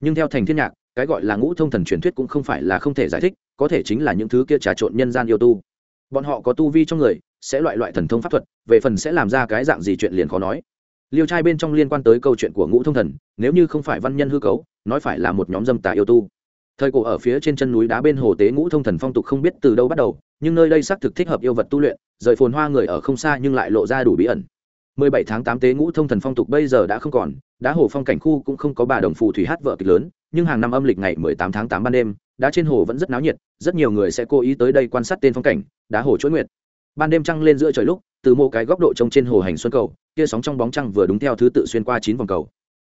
nhưng theo thành thiên nhạc, cái gọi là ngũ thông thần truyền thuyết cũng không phải là không thể giải thích, có thể chính là những thứ kia trà trộn nhân gian yêu tu. Bọn họ có tu vi trong người, sẽ loại loại thần thông pháp thuật, về phần sẽ làm ra cái dạng gì chuyện liền khó nói. Liêu trai bên trong liên quan tới câu chuyện của ngũ thông thần, nếu như không phải văn nhân hư cấu, nói phải là một nhóm dâm tà yêu tu thời cổ ở phía trên chân núi đá bên hồ tế ngũ thông thần phong tục không biết từ đâu bắt đầu, nhưng nơi đây xác thực thích hợp yêu vật tu luyện, rời phồn hoa người ở không xa nhưng lại lộ ra đủ bí ẩn. 17 tháng 8 tế ngũ thông thần phong tục bây giờ đã không còn, đá hồ phong cảnh khu cũng không có bà đồng phù thủy hát vợ kịch lớn, nhưng hàng năm âm lịch ngày 18 tháng 8 ban đêm, đá trên hồ vẫn rất náo nhiệt, rất nhiều người sẽ cố ý tới đây quan sát tên phong cảnh, đá hồ chuỗi nguyệt. Ban đêm trăng lên giữa trời lúc, từ một cái góc độ trông trên hồ hành xuân cầu, kia sóng trong bóng trăng vừa đúng theo thứ tự xuyên qua chín vòng cầu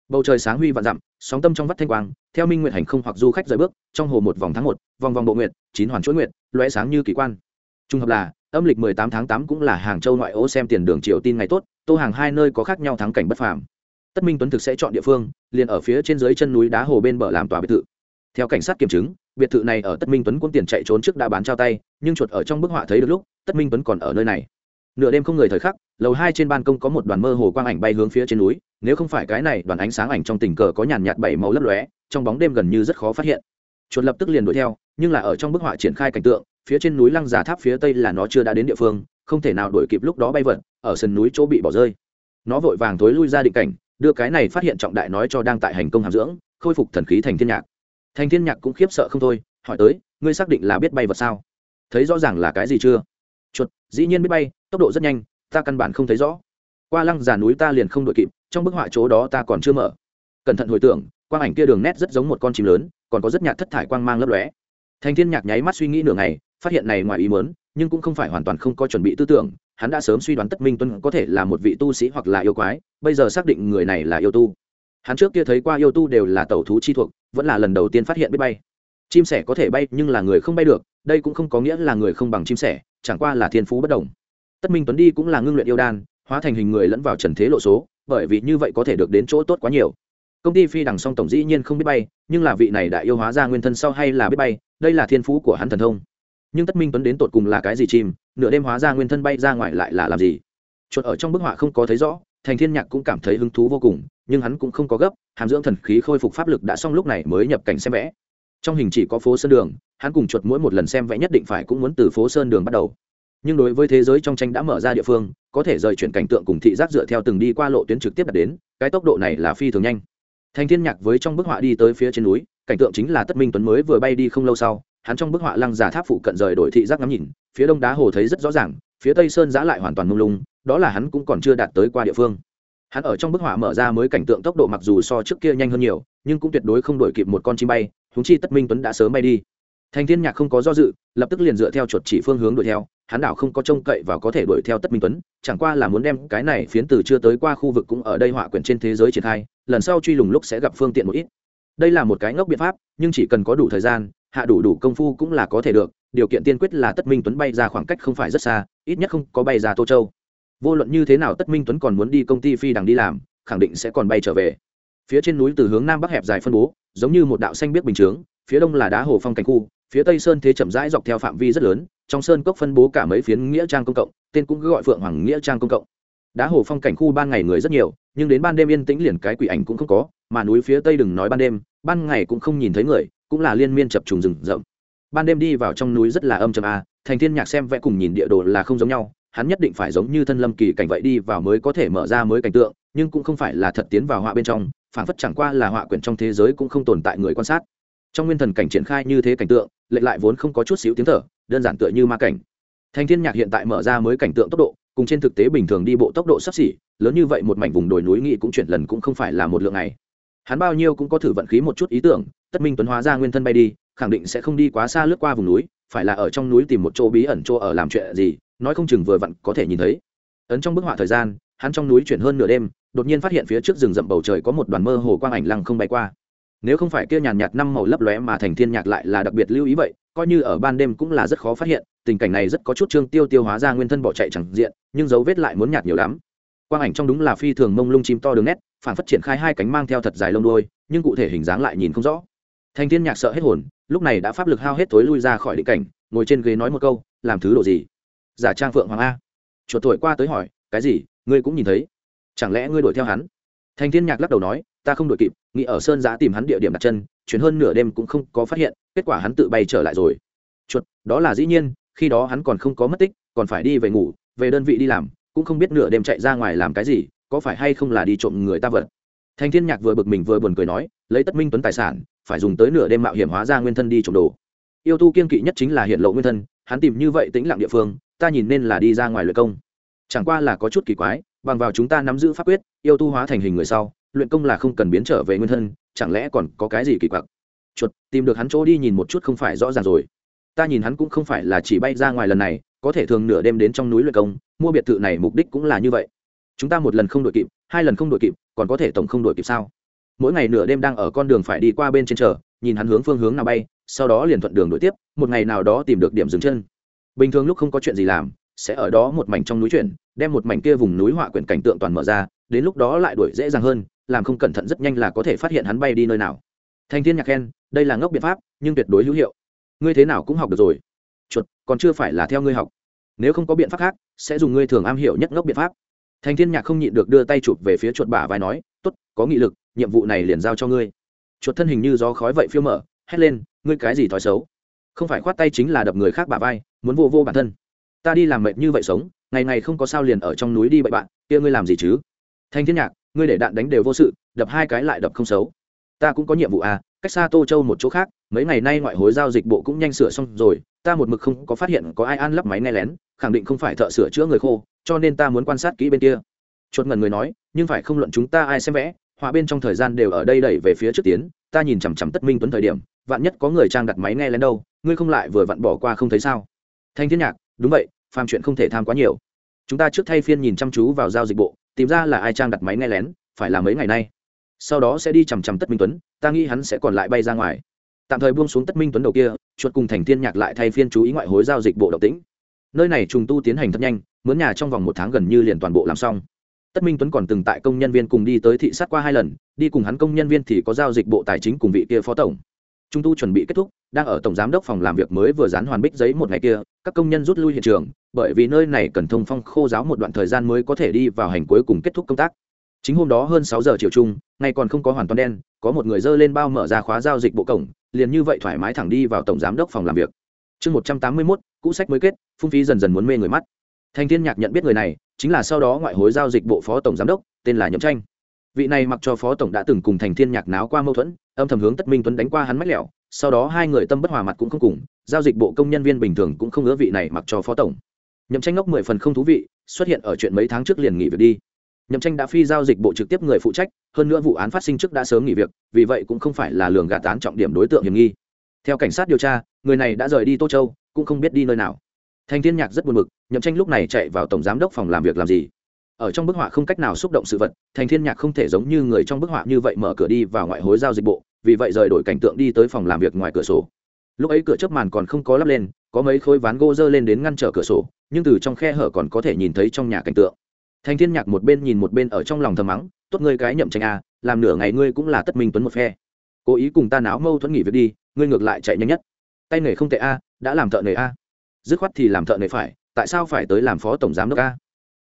bầu trời sáng huy vạn dặm, sóng tâm trong vắt thanh quang, theo minh nguyện hành không hoặc du khách rời bước, trong hồ một vòng tháng một, vòng vòng bộ nguyện chín hoàn chuỗi nguyện loé sáng như kỳ quan. Trung hợp là, âm lịch mười tám tháng tám cũng là hàng châu ngoại ô xem tiền đường triều tin ngày tốt, tô hàng hai nơi có khác nhau thắng cảnh bất phàm. Tất minh tuấn thực sẽ chọn địa phương, liền ở phía trên dưới chân núi đá hồ bên bờ làm tòa biệt thự. Theo cảnh sát kiểm chứng, biệt thự này ở tất minh tuấn quân tiền chạy trốn trước đã bán trao tay, nhưng chuột ở trong bức họa thấy được lúc, tất minh tuấn còn ở nơi này nửa đêm không người thời khắc, lầu hai trên ban công có một đoàn mơ hồ quang ảnh bay hướng phía trên núi, nếu không phải cái này đoàn ánh sáng ảnh trong tình cờ có nhàn nhạt bảy màu lấp lóe, trong bóng đêm gần như rất khó phát hiện. Chuột lập tức liền đuổi theo, nhưng là ở trong bức họa triển khai cảnh tượng, phía trên núi lăng giả tháp phía tây là nó chưa đã đến địa phương, không thể nào đuổi kịp lúc đó bay vật ở sườn núi chỗ bị bỏ rơi. Nó vội vàng thối lui ra định cảnh, đưa cái này phát hiện trọng đại nói cho đang tại hành công hàm dưỡng, khôi phục thần khí thành thiên nhạc. Thành thiên nhạc cũng khiếp sợ không thôi, hỏi tới, ngươi xác định là biết bay vật sao? Thấy rõ ràng là cái gì chưa? Chuột, dĩ nhiên biết bay, tốc độ rất nhanh, ta căn bản không thấy rõ. Qua lăng già núi ta liền không đội kịp, trong bức họa chỗ đó ta còn chưa mở. Cẩn thận hồi tưởng, quang ảnh kia đường nét rất giống một con chim lớn, còn có rất nhạt thất thải quang mang lấp lóe. Thành thiên nhạc nháy mắt suy nghĩ nửa ngày, phát hiện này ngoài ý muốn, nhưng cũng không phải hoàn toàn không có chuẩn bị tư tưởng, hắn đã sớm suy đoán tất minh tuân có thể là một vị tu sĩ hoặc là yêu quái, bây giờ xác định người này là yêu tu. Hắn trước kia thấy qua yêu tu đều là tẩu thú chi thuộc, vẫn là lần đầu tiên phát hiện biết bay. Chim sẻ có thể bay nhưng là người không bay được, đây cũng không có nghĩa là người không bằng chim sẻ chẳng qua là thiên phú bất đồng. Tất minh tuấn đi cũng là ngưng luyện yêu đan, hóa thành hình người lẫn vào trần thế lộ số, bởi vì như vậy có thể được đến chỗ tốt quá nhiều. Công ty phi đằng song tổng dĩ nhiên không biết bay, nhưng là vị này đã yêu hóa ra nguyên thân sau hay là biết bay, đây là thiên phú của hắn thần thông. Nhưng tất minh tuấn đến tột cùng là cái gì chim nửa đêm hóa ra nguyên thân bay ra ngoài lại là làm gì? Chuột ở trong bức họa không có thấy rõ, thành thiên nhạc cũng cảm thấy hứng thú vô cùng, nhưng hắn cũng không có gấp, hàm dưỡng thần khí khôi phục pháp lực đã xong lúc này mới nhập cảnh xem vẽ trong hình chỉ có phố sơn đường, hắn cùng chuột mỗi một lần xem vẽ nhất định phải cũng muốn từ phố sơn đường bắt đầu. Nhưng đối với thế giới trong tranh đã mở ra địa phương, có thể rời chuyển cảnh tượng cùng thị giác dựa theo từng đi qua lộ tuyến trực tiếp đạt đến, cái tốc độ này là phi thường nhanh. Thành thiên nhạc với trong bức họa đi tới phía trên núi, cảnh tượng chính là tất minh tuấn mới vừa bay đi không lâu sau, hắn trong bức họa lăng giả tháp phụ cận rời đổi thị giác ngắm nhìn, phía đông đá hồ thấy rất rõ ràng, phía tây sơn giã lại hoàn toàn mông lung, đó là hắn cũng còn chưa đạt tới qua địa phương. Hắn ở trong bức họa mở ra mới cảnh tượng tốc độ mặc dù so trước kia nhanh hơn nhiều nhưng cũng tuyệt đối không đổi kịp một con chim bay húng chi tất minh tuấn đã sớm bay đi. Thành thiên nhạc không có do dự, lập tức liền dựa theo chuột chỉ phương hướng đuổi theo, hắn đảo không có trông cậy và có thể đuổi theo tất minh tuấn, chẳng qua là muốn đem cái này phiến từ chưa tới qua khu vực cũng ở đây họa quyển trên thế giới triển khai, lần sau truy lùng lúc sẽ gặp phương tiện một ít. Đây là một cái ngốc biện pháp, nhưng chỉ cần có đủ thời gian, hạ đủ đủ công phu cũng là có thể được, điều kiện tiên quyết là tất minh tuấn bay ra khoảng cách không phải rất xa, ít nhất không có bay ra tô châu. Vô luận như thế nào tất minh tuấn còn muốn đi công ty phi đằng đi làm, khẳng định sẽ còn bay trở về phía trên núi từ hướng nam bắc hẹp dài phân bố, giống như một đạo xanh biết bình chướng, phía đông là đá hồ phong cảnh khu, phía tây sơn thế chậm rãi dọc theo phạm vi rất lớn, trong sơn cốc phân bố cả mấy phiến nghĩa trang công cộng, tên cũng gọi phượng hoàng nghĩa trang công cộng. Đá hồ phong cảnh khu ban ngày người rất nhiều, nhưng đến ban đêm yên tĩnh liền cái quỷ ảnh cũng không có, mà núi phía tây đừng nói ban đêm, ban ngày cũng không nhìn thấy người, cũng là liên miên chập trùng rừng rậm. Ban đêm đi vào trong núi rất là âm trầm a thành thiên nhạc xem vẽ cùng nhìn địa đồ là không giống nhau, hắn nhất định phải giống như thân lâm kỳ cảnh vậy đi vào mới có thể mở ra mới cảnh tượng, nhưng cũng không phải là thật tiến vào họa bên trong phản phất chẳng qua là họa quyển trong thế giới cũng không tồn tại người quan sát. Trong nguyên thần cảnh triển khai như thế cảnh tượng lệ lại vốn không có chút xíu tiếng thở, đơn giản tựa như ma cảnh. Thanh thiên nhạc hiện tại mở ra mới cảnh tượng tốc độ, cùng trên thực tế bình thường đi bộ tốc độ sắp xỉ, lớn như vậy một mảnh vùng đồi núi nghị cũng chuyển lần cũng không phải là một lượng này. Hắn bao nhiêu cũng có thử vận khí một chút ý tưởng, tất minh tuấn hóa ra nguyên thân bay đi, khẳng định sẽ không đi quá xa lướt qua vùng núi, phải là ở trong núi tìm một chỗ bí ẩn chỗ ở làm chuyện gì, nói không chừng vừa vặn có thể nhìn thấy. Ấn trong bức họa thời gian, hắn trong núi chuyển hơn nửa đêm đột nhiên phát hiện phía trước rừng rậm bầu trời có một đoàn mơ hồ quang ảnh lăng không bay qua. Nếu không phải kia nhàn nhạt năm màu lấp lóe mà thành thiên nhạc lại là đặc biệt lưu ý vậy, coi như ở ban đêm cũng là rất khó phát hiện, tình cảnh này rất có chút trương tiêu tiêu hóa ra nguyên thân bỏ chạy chẳng diện, nhưng dấu vết lại muốn nhạt nhiều lắm. Quang ảnh trong đúng là phi thường mông lung chim to đường nét, phản phát triển khai hai cánh mang theo thật dài lông đuôi, nhưng cụ thể hình dáng lại nhìn không rõ. Thành thiên nhạc sợ hết hồn, lúc này đã pháp lực hao hết tối lui ra khỏi định cảnh, ngồi trên ghế nói một câu, làm thứ đồ gì? Giả trang phượng hoàng a. Chuột tuổi qua tới hỏi, cái gì? Ngươi cũng nhìn thấy? Chẳng lẽ ngươi đuổi theo hắn? Thành thiên nhạc lắc đầu nói, ta không đuổi kịp, nghĩ ở sơn giã tìm hắn địa điểm đặt chân chuyến hơn nửa đêm cũng không có phát hiện, kết quả hắn tự bay trở lại rồi. Chuột, đó là dĩ nhiên, khi đó hắn còn không có mất tích, còn phải đi về ngủ, về đơn vị đi làm, cũng không biết nửa đêm chạy ra ngoài làm cái gì, có phải hay không là đi trộm người ta vật. Thành thiên nhạc vừa bực mình vừa buồn cười nói, lấy tất minh tuấn tài sản, phải dùng tới nửa đêm mạo hiểm hóa ra nguyên thân đi trộm đồ. Yêu tu kiên kỵ nhất chính là hiện lộ nguyên thân, hắn tìm như vậy tĩnh lặng địa phương, ta nhìn nên là đi ra ngoài luyện công. Chẳng qua là có chút kỳ quái bằng vào chúng ta nắm giữ pháp quyết, yêu tu hóa thành hình người sau, luyện công là không cần biến trở về nguyên thân, chẳng lẽ còn có cái gì kỳ quặc? Chuột, tìm được hắn chỗ đi nhìn một chút không phải rõ ràng rồi. Ta nhìn hắn cũng không phải là chỉ bay ra ngoài lần này, có thể thường nửa đêm đến trong núi luyện công, mua biệt thự này mục đích cũng là như vậy. Chúng ta một lần không đội kịp, hai lần không đội kịp, còn có thể tổng không đội kịp sao? Mỗi ngày nửa đêm đang ở con đường phải đi qua bên trên chờ, nhìn hắn hướng phương hướng nào bay, sau đó liền thuận đường đổi tiếp, một ngày nào đó tìm được điểm dừng chân. Bình thường lúc không có chuyện gì làm sẽ ở đó một mảnh trong núi chuyển, đem một mảnh kia vùng núi họa quyển cảnh tượng toàn mở ra, đến lúc đó lại đuổi dễ dàng hơn, làm không cẩn thận rất nhanh là có thể phát hiện hắn bay đi nơi nào. Thành thiên nhạc khen, đây là ngốc biện pháp, nhưng tuyệt đối hữu hiệu. Ngươi thế nào cũng học được rồi. Chuột, còn chưa phải là theo ngươi học. Nếu không có biện pháp khác, sẽ dùng ngươi thường am hiểu nhất ngốc biện pháp. Thành thiên nhạc không nhịn được đưa tay chụp về phía chuột bả vai nói, tốt, có nghị lực, nhiệm vụ này liền giao cho ngươi. Chuột thân hình như gió khói vậy phiêu mở, hét lên, ngươi cái gì thói xấu? Không phải khoát tay chính là đập người khác bả vai, muốn vô vô bản thân ta đi làm mệt như vậy sống, ngày ngày không có sao liền ở trong núi đi bậy bạn, kia ngươi làm gì chứ? Thanh thiên nhạc, ngươi để đạn đánh đều vô sự, đập hai cái lại đập không xấu. Ta cũng có nhiệm vụ à cách xa tô châu một chỗ khác, mấy ngày nay ngoại hối giao dịch bộ cũng nhanh sửa xong rồi, ta một mực không có phát hiện có ai ăn lắp máy nghe lén, khẳng định không phải thợ sửa chữa người khô, cho nên ta muốn quan sát kỹ bên kia. Chuột ngần người nói, nhưng phải không luận chúng ta ai xem vẽ, họa bên trong thời gian đều ở đây đẩy về phía trước tiến, ta nhìn chằm chằm tất minh tuấn thời điểm, vạn nhất có người trang đặt máy nghe lén đâu, ngươi không lại vừa vặn bỏ qua không thấy sao? Thanh thiên nhạc đúng vậy, phàm chuyện không thể tham quá nhiều. Chúng ta trước thay phiên nhìn chăm chú vào giao dịch bộ, tìm ra là ai trang đặt máy nghe lén, phải là mấy ngày nay. Sau đó sẽ đi chằm chằm tất minh tuấn, ta nghĩ hắn sẽ còn lại bay ra ngoài. Tạm thời buông xuống tất minh tuấn đầu kia, chuột cùng thành thiên nhạc lại thay phiên chú ý ngoại hối giao dịch bộ độc tĩnh. Nơi này trùng tu tiến hành thật nhanh, mướn nhà trong vòng một tháng gần như liền toàn bộ làm xong. Tất minh tuấn còn từng tại công nhân viên cùng đi tới thị sát qua hai lần, đi cùng hắn công nhân viên thì có giao dịch bộ tài chính cùng vị kia phó tổng trung tu chuẩn bị kết thúc, đang ở tổng giám đốc phòng làm việc mới vừa dán hoàn bích giấy một ngày kia, các công nhân rút lui hiện trường, bởi vì nơi này cần thông phong khô giáo một đoạn thời gian mới có thể đi vào hành cuối cùng kết thúc công tác. Chính hôm đó hơn sáu giờ chiều chung, ngày còn không có hoàn toàn đen, có một người dơ lên bao mở ra khóa giao dịch bộ cổng, liền như vậy thoải mái thẳng đi vào tổng giám đốc phòng làm việc. Chương một trăm tám mươi mốt, cũ sách mới kết, phung phí dần dần muốn mê người mắt. Thanh thiên nhạc nhận biết người này, chính là sau đó ngoại hối giao dịch bộ phó tổng giám đốc, tên là nhậm tranh vị này mặc cho phó tổng đã từng cùng thành thiên nhạc náo qua mâu thuẫn, âm thầm hướng tất minh tuấn đánh qua hắn mách lẹo sau đó hai người tâm bất hòa mặt cũng không cùng, giao dịch bộ công nhân viên bình thường cũng không ngỡ vị này mặc cho phó tổng. Nhậm tranh ngốc mười phần không thú vị, xuất hiện ở chuyện mấy tháng trước liền nghỉ việc đi. Nhậm tranh đã phi giao dịch bộ trực tiếp người phụ trách, hơn nữa vụ án phát sinh trước đã sớm nghỉ việc, vì vậy cũng không phải là lường gạt án trọng điểm đối tượng hiểm nghi. Theo cảnh sát điều tra, người này đã rời đi tô châu, cũng không biết đi nơi nào. Thành thiên nhạc rất buồn bực, nhậm tranh lúc này chạy vào tổng giám đốc phòng làm việc làm gì? Ở trong bức họa không cách nào xúc động sự vật, thành thiên nhạc không thể giống như người trong bức họa như vậy mở cửa đi vào ngoại hối giao dịch bộ, vì vậy rời đổi cảnh tượng đi tới phòng làm việc ngoài cửa sổ. Lúc ấy cửa chớp màn còn không có lắp lên, có mấy khối ván gỗ dơ lên đến ngăn trở cửa sổ, nhưng từ trong khe hở còn có thể nhìn thấy trong nhà cảnh tượng. Thành thiên nhạc một bên nhìn một bên ở trong lòng thầm mắng, tốt ngươi cái nhậm tranh a, làm nửa ngày ngươi cũng là tất minh tuấn một phe. Cố ý cùng ta náo mâu thuẫn nghỉ việc đi, ngươi ngược lại chạy nhanh nhất. Tay nghề không tệ a, đã làm thợ nghề a. Dứt khoát thì làm thợ nghề phải, tại sao phải tới làm phó tổng giám đốc a?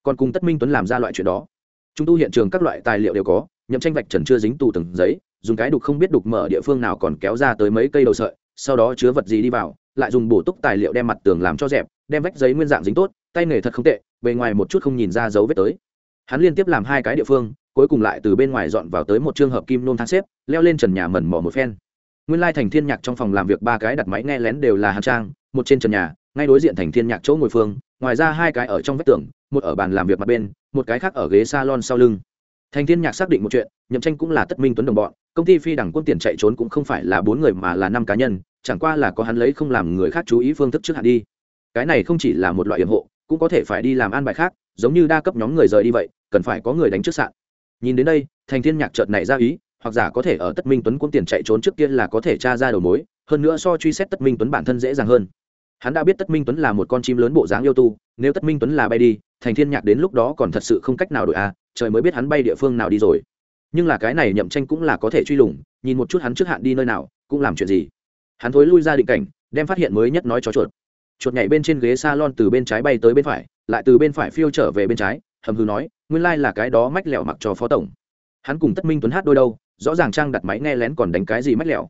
Còn cùng tất minh tuấn làm ra loại chuyện đó. Chúng tu hiện trường các loại tài liệu đều có, nhậm tranh vạch trần chưa dính tù từng giấy, dùng cái đục không biết đục mở địa phương nào còn kéo ra tới mấy cây đầu sợi, sau đó chứa vật gì đi vào, lại dùng bổ túc tài liệu đem mặt tường làm cho dẹp, đem vách giấy nguyên dạng dính tốt, tay nghề thật không tệ, bề ngoài một chút không nhìn ra dấu vết tới. Hắn liên tiếp làm hai cái địa phương, cuối cùng lại từ bên ngoài dọn vào tới một trường hợp kim nôn thang xếp, leo lên trần nhà mẩn mỏ một phen. Nguyên lai thành thiên nhạc trong phòng làm việc ba cái đặt máy nghe lén đều là hàn trang, một trên trần nhà, ngay đối diện thành thiên nhạc chỗ ngồi phương, ngoài ra hai cái ở trong vách tường một ở bàn làm việc mặt bên, một cái khác ở ghế salon sau lưng. Thành thiên nhạc xác định một chuyện, nhậm tranh cũng là tất minh tuấn đồng bọn, công ty phi đẳng quân tiền chạy trốn cũng không phải là bốn người mà là năm cá nhân, chẳng qua là có hắn lấy không làm người khác chú ý phương thức trước hạn đi. Cái này không chỉ là một loại yểm hộ, cũng có thể phải đi làm an bài khác, giống như đa cấp nhóm người rời đi vậy, cần phải có người đánh trước sạn. Nhìn đến đây, thành thiên nhạc chợt này ra ý, hoặc giả có thể ở tất minh tuấn quân tiền chạy trốn trước kia là có thể tra ra đầu mối, hơn nữa so truy xét tất minh tuấn bản thân dễ dàng hơn. Hắn đã biết tất minh tuấn là một con chim lớn bộ dáng yêu tu nếu tất minh tuấn là bay đi, thành thiên nhạc đến lúc đó còn thật sự không cách nào đổi a trời mới biết hắn bay địa phương nào đi rồi. Nhưng là cái này nhậm tranh cũng là có thể truy lùng, nhìn một chút hắn trước hạn đi nơi nào, cũng làm chuyện gì. Hắn thối lui ra định cảnh, đem phát hiện mới nhất nói cho chuột. Chuột nhảy bên trên ghế salon từ bên trái bay tới bên phải, lại từ bên phải phiêu trở về bên trái, hầm hư nói, nguyên lai là cái đó mách lẹo mặc cho phó tổng. Hắn cùng tất minh tuấn hát đôi đâu, rõ ràng trang đặt máy nghe lén còn đánh cái gì mách lẹo.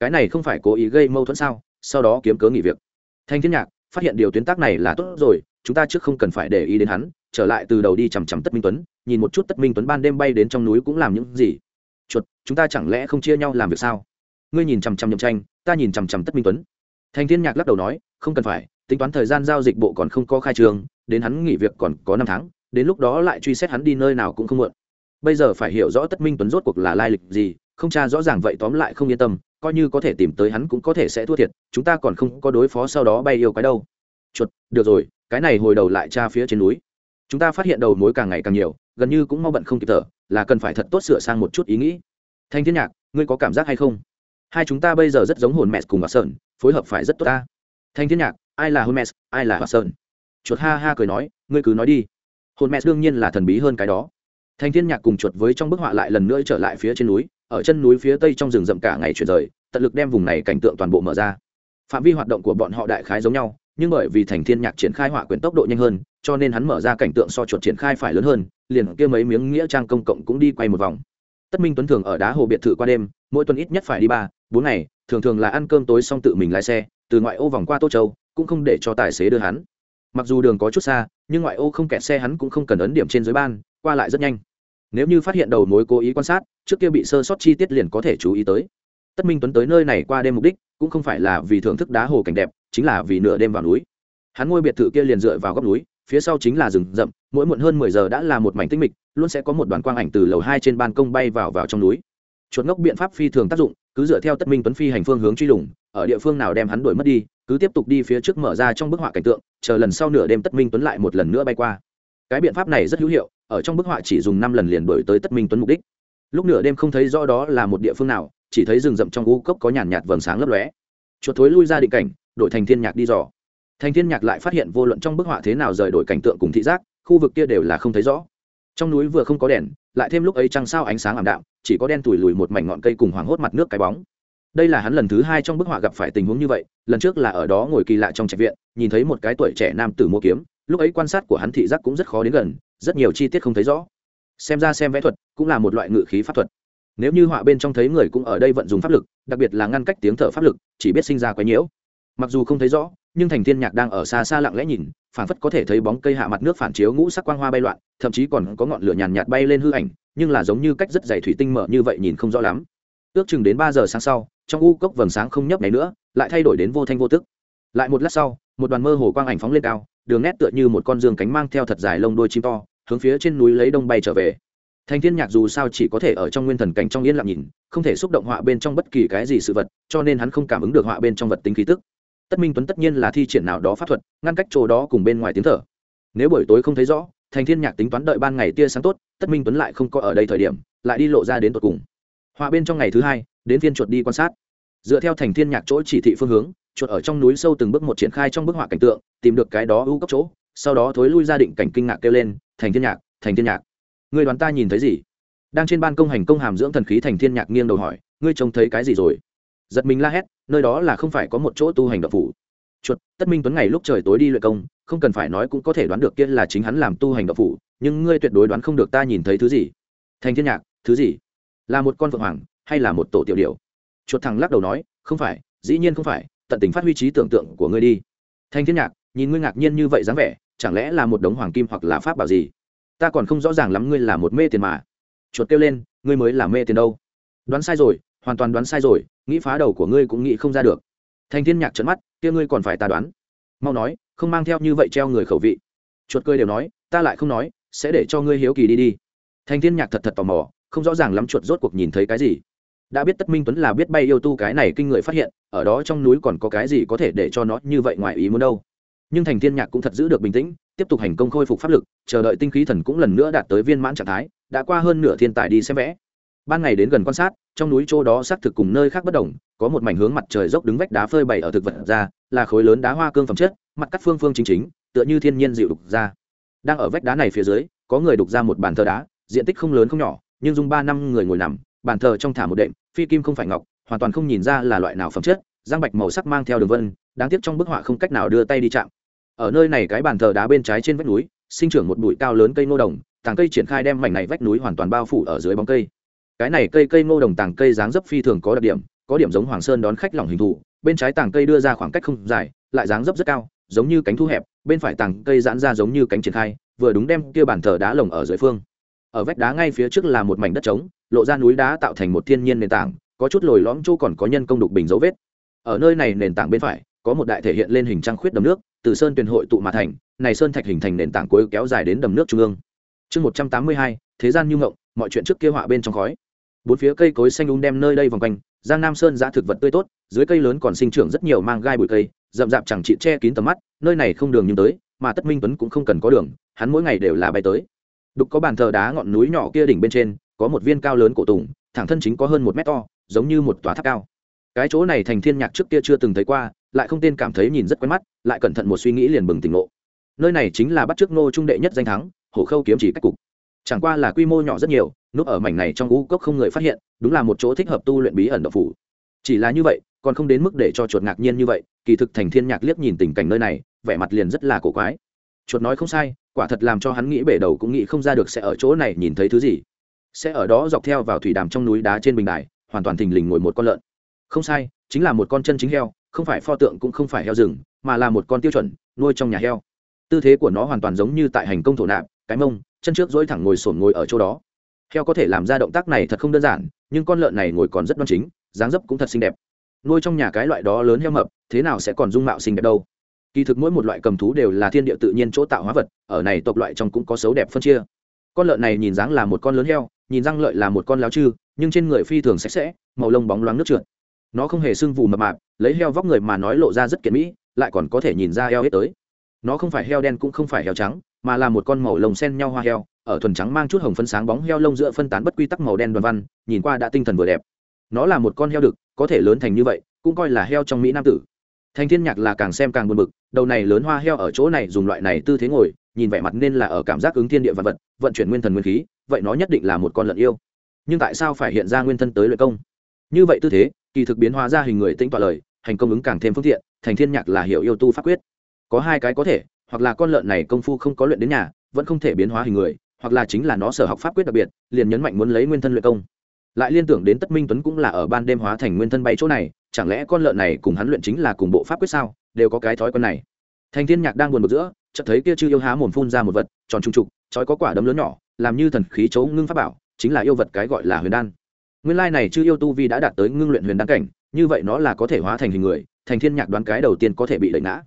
Cái này không phải cố ý gây mâu thuẫn sao, sau đó kiếm cớ nghỉ việc. Thanh thiên nhạc, phát hiện điều tuyến tác này là tốt rồi chúng ta trước không cần phải để ý đến hắn, trở lại từ đầu đi chằm chằm tất minh tuấn, nhìn một chút tất minh tuấn ban đêm bay đến trong núi cũng làm những gì. Chuột, chúng ta chẳng lẽ không chia nhau làm việc sao? Ngươi nhìn chằm chằm nhậm tranh, ta nhìn chằm chằm tất minh tuấn. Thanh thiên nhạc lắc đầu nói, không cần phải, tính toán thời gian giao dịch bộ còn không có khai trường đến hắn nghỉ việc còn có năm tháng, đến lúc đó lại truy xét hắn đi nơi nào cũng không muộn. Bây giờ phải hiểu rõ tất minh tuấn rốt cuộc là lai lịch gì, không tra rõ ràng vậy tóm lại không yên tâm, coi như có thể tìm tới hắn cũng có thể sẽ thua thiệt, chúng ta còn không có đối phó sau đó bay yêu cái đâu. Chuột, được rồi cái này hồi đầu lại tra phía trên núi. Chúng ta phát hiện đầu mối càng ngày càng nhiều, gần như cũng mau bận không kịp thở, là cần phải thật tốt sửa sang một chút ý nghĩ. Thanh thiên nhạc, ngươi có cảm giác hay không? Hai chúng ta bây giờ rất giống hồn mẹ cùng bà sơn, phối hợp phải rất tốt ta. Thanh thiên nhạc, ai là hồn mẹ, ai là bà sơn? Chuột ha ha cười nói, ngươi cứ nói đi. Hồn mẹ đương nhiên là thần bí hơn cái đó. Thanh thiên nhạc cùng chuột với trong bức họa lại lần nữa trở lại phía trên núi, ở chân núi phía tây trong rừng rậm cả ngày chuyển rời, tận lực đem vùng này cảnh tượng toàn bộ mở ra. Phạm vi hoạt động của bọn họ đại khái giống nhau nhưng bởi vì thành thiên nhạc triển khai họa quyển tốc độ nhanh hơn, cho nên hắn mở ra cảnh tượng so chuột triển khai phải lớn hơn, liền kia mấy miếng nghĩa trang công cộng cũng đi quay một vòng. Tất minh tuấn thường ở đá hồ biệt thự qua đêm, mỗi tuần ít nhất phải đi ba, bốn ngày, thường thường là ăn cơm tối xong tự mình lái xe, từ ngoại ô vòng qua tô châu, cũng không để cho tài xế đưa hắn. Mặc dù đường có chút xa, nhưng ngoại ô không kẹt xe hắn cũng không cần ấn điểm trên dưới ban, qua lại rất nhanh. Nếu như phát hiện đầu mối cố ý quan sát, trước kia bị sơ sót chi tiết liền có thể chú ý tới. Tất minh tuấn tới nơi này qua đêm mục đích, cũng không phải là vì thưởng thức đá hồ cảnh đẹp chính là vì nửa đêm vào núi. Hắn ngôi biệt thự kia liền dựa vào góc núi, phía sau chính là rừng rậm, mỗi muộn hơn mười giờ đã là một mảnh tinh mịch, luôn sẽ có một đoàn quang ảnh từ lầu hai trên ban công bay vào vào trong núi. Chuột ngốc biện pháp phi thường tác dụng, cứ dựa theo tất minh tuấn phi hành phương hướng truy lùng, ở địa phương nào đem hắn đuổi mất đi, cứ tiếp tục đi phía trước mở ra trong bức họa cảnh tượng, chờ lần sau nửa đêm tất minh tuấn lại một lần nữa bay qua. Cái biện pháp này rất hữu hiệu, ở trong bức họa chỉ dùng năm lần liền đuổi tới tất minh tuấn mục đích. Lúc nửa đêm không thấy rõ đó là một địa phương nào, chỉ thấy rừng rậm trong u cốc có nhàn nhạt vầng sáng lấp lóe. Chuột thối lui ra định cảnh đổi thành thiên nhạc đi dò. Thành thiên nhạc lại phát hiện vô luận trong bức họa thế nào rời đổi cảnh tượng cùng thị giác, khu vực kia đều là không thấy rõ. Trong núi vừa không có đèn, lại thêm lúc ấy trăng sao ánh sáng ảm đạm, chỉ có đen tủi lùi một mảnh ngọn cây cùng hoàng hốt mặt nước cái bóng. Đây là hắn lần thứ hai trong bức họa gặp phải tình huống như vậy, lần trước là ở đó ngồi kỳ lạ trong trạch viện, nhìn thấy một cái tuổi trẻ nam tử mua kiếm, lúc ấy quan sát của hắn thị giác cũng rất khó đến gần, rất nhiều chi tiết không thấy rõ. Xem ra xem vẽ thuật cũng là một loại ngự khí pháp thuật. Nếu như họa bên trong thấy người cũng ở đây vận dụng pháp lực, đặc biệt là ngăn cách tiếng thở pháp lực, chỉ biết sinh ra quái nhiễu mặc dù không thấy rõ, nhưng thành thiên nhạc đang ở xa xa lặng lẽ nhìn phản phất có thể thấy bóng cây hạ mặt nước phản chiếu ngũ sắc quang hoa bay loạn, thậm chí còn có ngọn lửa nhàn nhạt bay lên hư ảnh, nhưng là giống như cách rất dày thủy tinh mở như vậy nhìn không rõ lắm. Ước chừng đến ba giờ sáng sau, trong u cốc vầng sáng không nhấp này nữa, lại thay đổi đến vô thanh vô tức. Lại một lát sau, một đoàn mơ hồ quang ảnh phóng lên cao, đường nét tựa như một con dương cánh mang theo thật dài lông đôi chim to, hướng phía trên núi lấy đông bay trở về. Thành thiên nhạc dù sao chỉ có thể ở trong nguyên thần cảnh trong yên lặng nhìn, không thể xúc động họa bên trong bất kỳ cái gì sự vật, cho nên hắn không cảm ứng được họa bên trong vật tính khí tức tất minh tuấn tất nhiên là thi triển nào đó pháp thuật, ngăn cách chỗ đó cùng bên ngoài tiếng thở. Nếu buổi tối không thấy rõ, thành thiên nhạc tính toán đợi ban ngày tia sáng tốt, tất minh tuấn lại không có ở đây thời điểm, lại đi lộ ra đến tột cùng. Họa bên trong ngày thứ hai, đến phiên chuột đi quan sát. Dựa theo thành thiên nhạc chỗ chỉ thị phương hướng, chuột ở trong núi sâu từng bước một triển khai trong bức họa cảnh tượng, tìm được cái đó ưu cấp chỗ, sau đó thối lui ra định cảnh kinh ngạc kêu lên, thành thiên nhạc, thành thiên nhạc, người đoàn ta nhìn thấy gì? Đang trên ban công hành công hàm dưỡng thần khí, thành thiên nhạc nghiêng đầu hỏi, ngươi trông thấy cái gì rồi? Giật mình la hét, nơi đó là không phải có một chỗ tu hành động phủ. Chuột, tất minh tuấn ngày lúc trời tối đi luyện công, không cần phải nói cũng có thể đoán được kia là chính hắn làm tu hành động phủ, nhưng ngươi tuyệt đối đoán không được ta nhìn thấy thứ gì. Thành thiên nhạc, thứ gì? Là một con vượng hoàng, hay là một tổ tiểu điểu? Chuột thằng lắc đầu nói, không phải, dĩ nhiên không phải, tận tình phát huy trí tưởng tượng của ngươi đi. Thanh thiên nhạc, nhìn ngươi ngạc nhiên như vậy dáng vẻ, chẳng lẽ là một đống hoàng kim hoặc là pháp bảo gì? Ta còn không rõ ràng lắm ngươi là một mê tiền mà. Chuột kêu lên, ngươi mới là mê tiền đâu? Đoán sai rồi hoàn toàn đoán sai rồi, nghĩ phá đầu của ngươi cũng nghĩ không ra được. Thanh thiên nhạc trợn mắt, kia ngươi còn phải ta đoán. Mau nói, không mang theo như vậy treo người khẩu vị. Chuột cười đều nói, ta lại không nói, sẽ để cho ngươi hiếu kỳ đi đi. Thanh thiên nhạc thật thật tò mò, không rõ ràng lắm chuột rốt cuộc nhìn thấy cái gì. Đã biết tất minh tuấn là biết bay yêu tu cái này kinh người phát hiện, ở đó trong núi còn có cái gì có thể để cho nó như vậy ngoài ý muốn đâu. Nhưng thành thiên nhạc cũng thật giữ được bình tĩnh, tiếp tục hành công khôi phục pháp lực, chờ đợi tinh khí thần cũng lần nữa đạt tới viên mãn trạng thái, đã qua hơn nửa thiên tài đi xem vẽ ban ngày đến gần quan sát, trong núi chỗ đó xác thực cùng nơi khác bất đồng, có một mảnh hướng mặt trời dốc đứng vách đá phơi bày ở thực vật ra, là khối lớn đá hoa cương phẩm chất, mặt cắt phương phương chính chính, tựa như thiên nhiên dịu đục ra. Đang ở vách đá này phía dưới, có người đục ra một bàn thờ đá, diện tích không lớn không nhỏ, nhưng dùng ba năm người ngồi nằm, bàn thờ trong thả một đệm, phi kim không phải ngọc, hoàn toàn không nhìn ra là loại nào phẩm chất giang bạch màu sắc mang theo đường vân, đáng tiếc trong bức họa không cách nào đưa tay đi chạm. Ở nơi này cái bàn thờ đá bên trái trên vách núi, sinh trưởng một bụi cao lớn cây ngô đồng, tàng cây triển khai đem mảnh này vách núi hoàn toàn bao phủ ở dưới bóng cây cái này cây cây ngô đồng tàng cây dáng dấp phi thường có đặc điểm, có điểm giống hoàng sơn đón khách lỏng hình thù, bên trái tàng cây đưa ra khoảng cách không dài, lại dáng dấp rất cao, giống như cánh thu hẹp, bên phải tàng cây giãn ra giống như cánh triển khai, vừa đúng đem kia bàn thờ đá lồng ở dưới phương. Ở vách đá ngay phía trước là một mảnh đất trống, lộ ra núi đá tạo thành một thiên nhiên nền tảng, có chút lồi lõm chỗ còn có nhân công đục bình dấu vết. Ở nơi này nền tảng bên phải, có một đại thể hiện lên hình trăng khuyết đầm nước, từ sơn tuyền hội tụ mà thành, này sơn thạch hình thành nền tảng cuối kéo dài đến đầm nước trung ương. Chương một trăm tám mươi hai, thế gian như ngộng, mọi chuyện trước kia họa bên trong khói bốn phía cây cối xanh um đem nơi đây vòng quanh, giang nam sơn giã thực vật tươi tốt, dưới cây lớn còn sinh trưởng rất nhiều mang gai bụi cây, rậm rạp chẳng chị che kín tầm mắt, nơi này không đường nhưng tới, mà tất minh tuấn cũng không cần có đường, hắn mỗi ngày đều là bay tới. Đục có bàn thờ đá ngọn núi nhỏ kia đỉnh bên trên, có một viên cao lớn cổ tùng, thẳng thân chính có hơn một mét to, giống như một tòa tháp cao. Cái chỗ này thành thiên nhạc trước kia chưa từng thấy qua, lại không tên cảm thấy nhìn rất quen mắt, lại cẩn thận một suy nghĩ liền bừng tỉnh ngộ. Nơi này chính là bắt trước ngô trung đệ nhất danh thắng hổ khâu kiếm chỉ cách cục. Chẳng qua là quy mô nhỏ rất nhiều núp ở mảnh này trong ngũ cốc không người phát hiện, đúng là một chỗ thích hợp tu luyện bí ẩn độc phủ. Chỉ là như vậy, còn không đến mức để cho chuột ngạc nhiên như vậy, kỳ thực thành thiên nhạc liếc nhìn tình cảnh nơi này, vẻ mặt liền rất là cổ quái. Chuột nói không sai, quả thật làm cho hắn nghĩ bể đầu cũng nghĩ không ra được sẽ ở chỗ này nhìn thấy thứ gì. Sẽ ở đó dọc theo vào thủy đàm trong núi đá trên bình đài, hoàn toàn thình lình ngồi một con lợn. Không sai, chính là một con chân chính heo, không phải pho tượng cũng không phải heo rừng, mà là một con tiêu chuẩn, nuôi trong nhà heo. Tư thế của nó hoàn toàn giống như tại hành công thổ nạp, cái mông, chân trước dối thẳng ngồi sổn ngồi ở chỗ đó heo có thể làm ra động tác này thật không đơn giản, nhưng con lợn này ngồi còn rất đoan chính, dáng dấp cũng thật xinh đẹp. Nuôi trong nhà cái loại đó lớn heo mập, thế nào sẽ còn dung mạo xinh đẹp đâu? Kỳ thực mỗi một loại cầm thú đều là thiên địa tự nhiên chỗ tạo hóa vật, ở này tộc loại trong cũng có xấu đẹp phân chia. Con lợn này nhìn dáng là một con lớn heo, nhìn răng lợi là một con láo chư, nhưng trên người phi thường sạch sẽ, màu lông bóng loáng nước trượt. Nó không hề sưng vù mập mạp, lấy heo vóc người mà nói lộ ra rất kiệt mỹ, lại còn có thể nhìn ra heo hết tới. Nó không phải heo đen cũng không phải heo trắng, mà là một con màu lồng xen nhau hoa heo ở thuần trắng mang chút hồng phân sáng bóng heo lông giữa phân tán bất quy tắc màu đen đoàn văn, nhìn qua đã tinh thần vừa đẹp. Nó là một con heo đực, có thể lớn thành như vậy, cũng coi là heo trong mỹ nam tử. Thành thiên nhạc là càng xem càng buồn bực, đầu này lớn hoa heo ở chỗ này dùng loại này tư thế ngồi, nhìn vẻ mặt nên là ở cảm giác ứng thiên địa vật vật, vận chuyển nguyên thần nguyên khí, vậy nó nhất định là một con lợn yêu. Nhưng tại sao phải hiện ra nguyên thân tới luyện công? Như vậy tư thế, kỳ thực biến hóa ra hình người tĩnh tọa lời, hành công ứng càng thêm phương tiện, thành thiên nhạc là hiểu yêu tu pháp quyết. Có hai cái có thể, hoặc là con lợn này công phu không có luyện đến nhà, vẫn không thể biến hóa hình người hoặc là chính là nó sở học pháp quyết đặc biệt, liền nhấn mạnh muốn lấy nguyên thân luyện công. Lại liên tưởng đến tất minh tuấn cũng là ở ban đêm hóa thành nguyên thân bay chỗ này, chẳng lẽ con lợn này cùng hắn luyện chính là cùng bộ pháp quyết sao? Đều có cái thói quen này. Thành thiên nhạc đang buồn bực giữa, chợt thấy kia chư yêu há mồm phun ra một vật, tròn trung trục, trói có quả đấm lớn nhỏ, làm như thần khí chấu ngưng pháp bảo, chính là yêu vật cái gọi là huyền đan. Nguyên lai này chư yêu tu vi đã đạt tới ngưng luyện huyền đan cảnh, như vậy nó là có thể hóa thành hình người, thành thiên nhạc đoán cái đầu tiên có thể bị đẩy ngã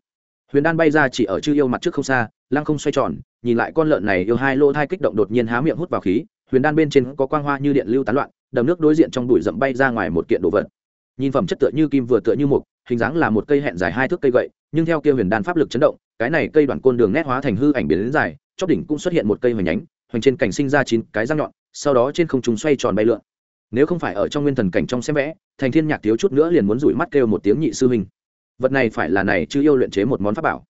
huyền đan bay ra chỉ ở chư yêu mặt trước không xa, lăng không xoay tròn, nhìn lại con lợn này yêu hai lỗ thai kích động đột nhiên há miệng hút vào khí, huyền đan bên trên có quang hoa như điện lưu tán loạn, đầm nước đối diện trong đùi rậm bay ra ngoài một kiện đồ vật nhìn phẩm chất tựa như kim vừa tựa như mục, hình dáng là một cây hẹn dài hai thước cây gậy, nhưng theo kia huyền đan pháp lực chấn động, cái này cây đoạn côn đường nét hóa thành hư ảnh biến đến dài, chóp đỉnh cũng xuất hiện một cây hoành nhánh, hoành trên cảnh sinh ra chín cái răng nhọn, sau đó trên không trung xoay tròn bay lượn nếu không phải ở trong nguyên thần cảnh trong xem vẽ, thành thiên nhạc thiếu chút nữa liền muốn rủi mắt kêu một tiếng nhị sư hình vật này phải là này chứ yêu luyện chế một món pháp bảo.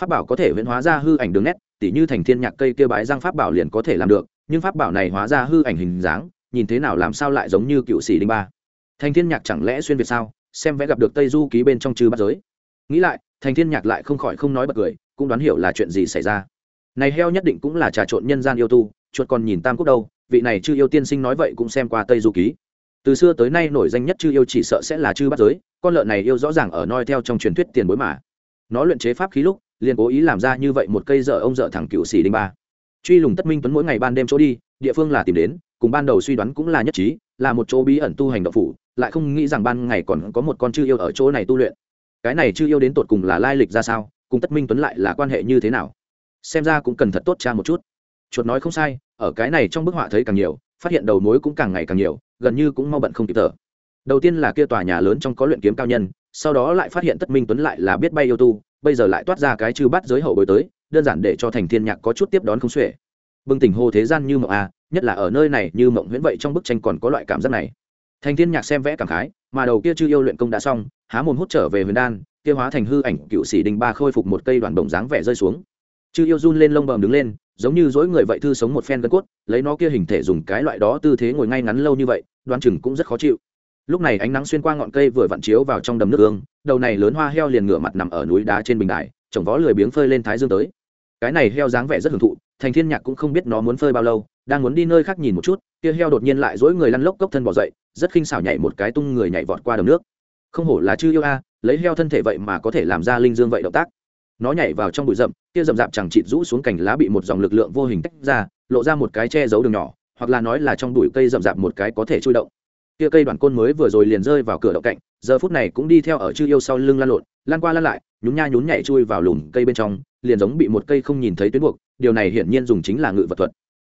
Pháp bảo có thể huyễn hóa ra hư ảnh đường nét, tỉ như thành thiên nhạc cây kia bái răng pháp bảo liền có thể làm được, nhưng pháp bảo này hóa ra hư ảnh hình dáng, nhìn thế nào làm sao lại giống như cựu sĩ đinh ba. Thành thiên nhạc chẳng lẽ xuyên việt sao? Xem vẽ gặp được tây du ký bên trong chư bắt giới. Nghĩ lại, thành thiên nhạc lại không khỏi không nói bật cười, cũng đoán hiểu là chuyện gì xảy ra. Này heo nhất định cũng là trà trộn nhân gian yêu tu, chuột còn nhìn tam quốc đâu, vị này chư yêu tiên sinh nói vậy cũng xem qua tây du ký từ xưa tới nay nổi danh nhất chư yêu chỉ sợ sẽ là chư bắt giới, con lợn này yêu rõ ràng ở noi theo trong truyền thuyết tiền bối mà. Nó luyện chế pháp khí lúc, liền cố ý làm ra như vậy một cây dở ông dở thẳng cựu xì đinh ba. Truy lùng tất minh tuấn mỗi ngày ban đêm chỗ đi, địa phương là tìm đến, cùng ban đầu suy đoán cũng là nhất trí, là một chỗ bí ẩn tu hành đạo phủ, lại không nghĩ rằng ban ngày còn có một con chư yêu ở chỗ này tu luyện. Cái này chư yêu đến tột cùng là lai lịch ra sao, cùng tất minh tuấn lại là quan hệ như thế nào? Xem ra cũng cần thật tốt cha một chút. Chuột nói không sai, ở cái này trong bức họa thấy càng nhiều, phát hiện đầu mối cũng càng ngày càng nhiều gần như cũng mau bận không kịp thở. Đầu tiên là kia tòa nhà lớn trong có luyện kiếm cao nhân, sau đó lại phát hiện tất minh tuấn lại là biết bay yêu tu, bây giờ lại toát ra cái chư bắt giới hậu bối tới, đơn giản để cho thành thiên nhạc có chút tiếp đón không xuể. Bừng tỉnh hồ thế gian như mộng a nhất là ở nơi này như mộng huyễn vậy trong bức tranh còn có loại cảm giác này. Thành thiên nhạc xem vẽ cảm khái, mà đầu kia chưa yêu luyện công đã xong, há mồm hút trở về huyền đan, kia hóa thành hư ảnh cựu sĩ đình ba khôi phục một cây đoàn bồng dáng vẻ rơi xuống chư yêu run lên lông bầm đứng lên, giống như dỗi người vậy thư sống một phen gân cốt, lấy nó kia hình thể dùng cái loại đó tư thế ngồi ngay ngắn lâu như vậy, đoan chừng cũng rất khó chịu. Lúc này ánh nắng xuyên qua ngọn cây vừa vặn chiếu vào trong đầm nước ương đầu này lớn hoa heo liền ngửa mặt nằm ở núi đá trên bình đài, chồng vó lười biếng phơi lên thái dương tới. Cái này heo dáng vẻ rất hưởng thụ, thành thiên nhạc cũng không biết nó muốn phơi bao lâu, đang muốn đi nơi khác nhìn một chút, kia heo đột nhiên lại dỗi người lăn lốc cốc thân bỏ dậy, rất khinh xảo nhảy một cái tung người nhảy vọt qua đầm nước. Không hổ là chư yêu a, lấy heo thân thể vậy mà có thể làm ra linh dương vậy động tác nó nhảy vào trong bụi rậm, kia rậm rạp chẳng chịt rũ xuống cành lá bị một dòng lực lượng vô hình tách ra, lộ ra một cái che giấu đường nhỏ, hoặc là nói là trong bụi cây rậm rạp một cái có thể chui động. Kia cây đoàn côn mới vừa rồi liền rơi vào cửa động cạnh, giờ phút này cũng đi theo ở chư yêu sau lưng lan lộn, lan qua lan lại, nhún nha nhún nhảy chui vào lùm cây bên trong, liền giống bị một cây không nhìn thấy tuyến buộc, điều này hiển nhiên dùng chính là ngự vật thuật.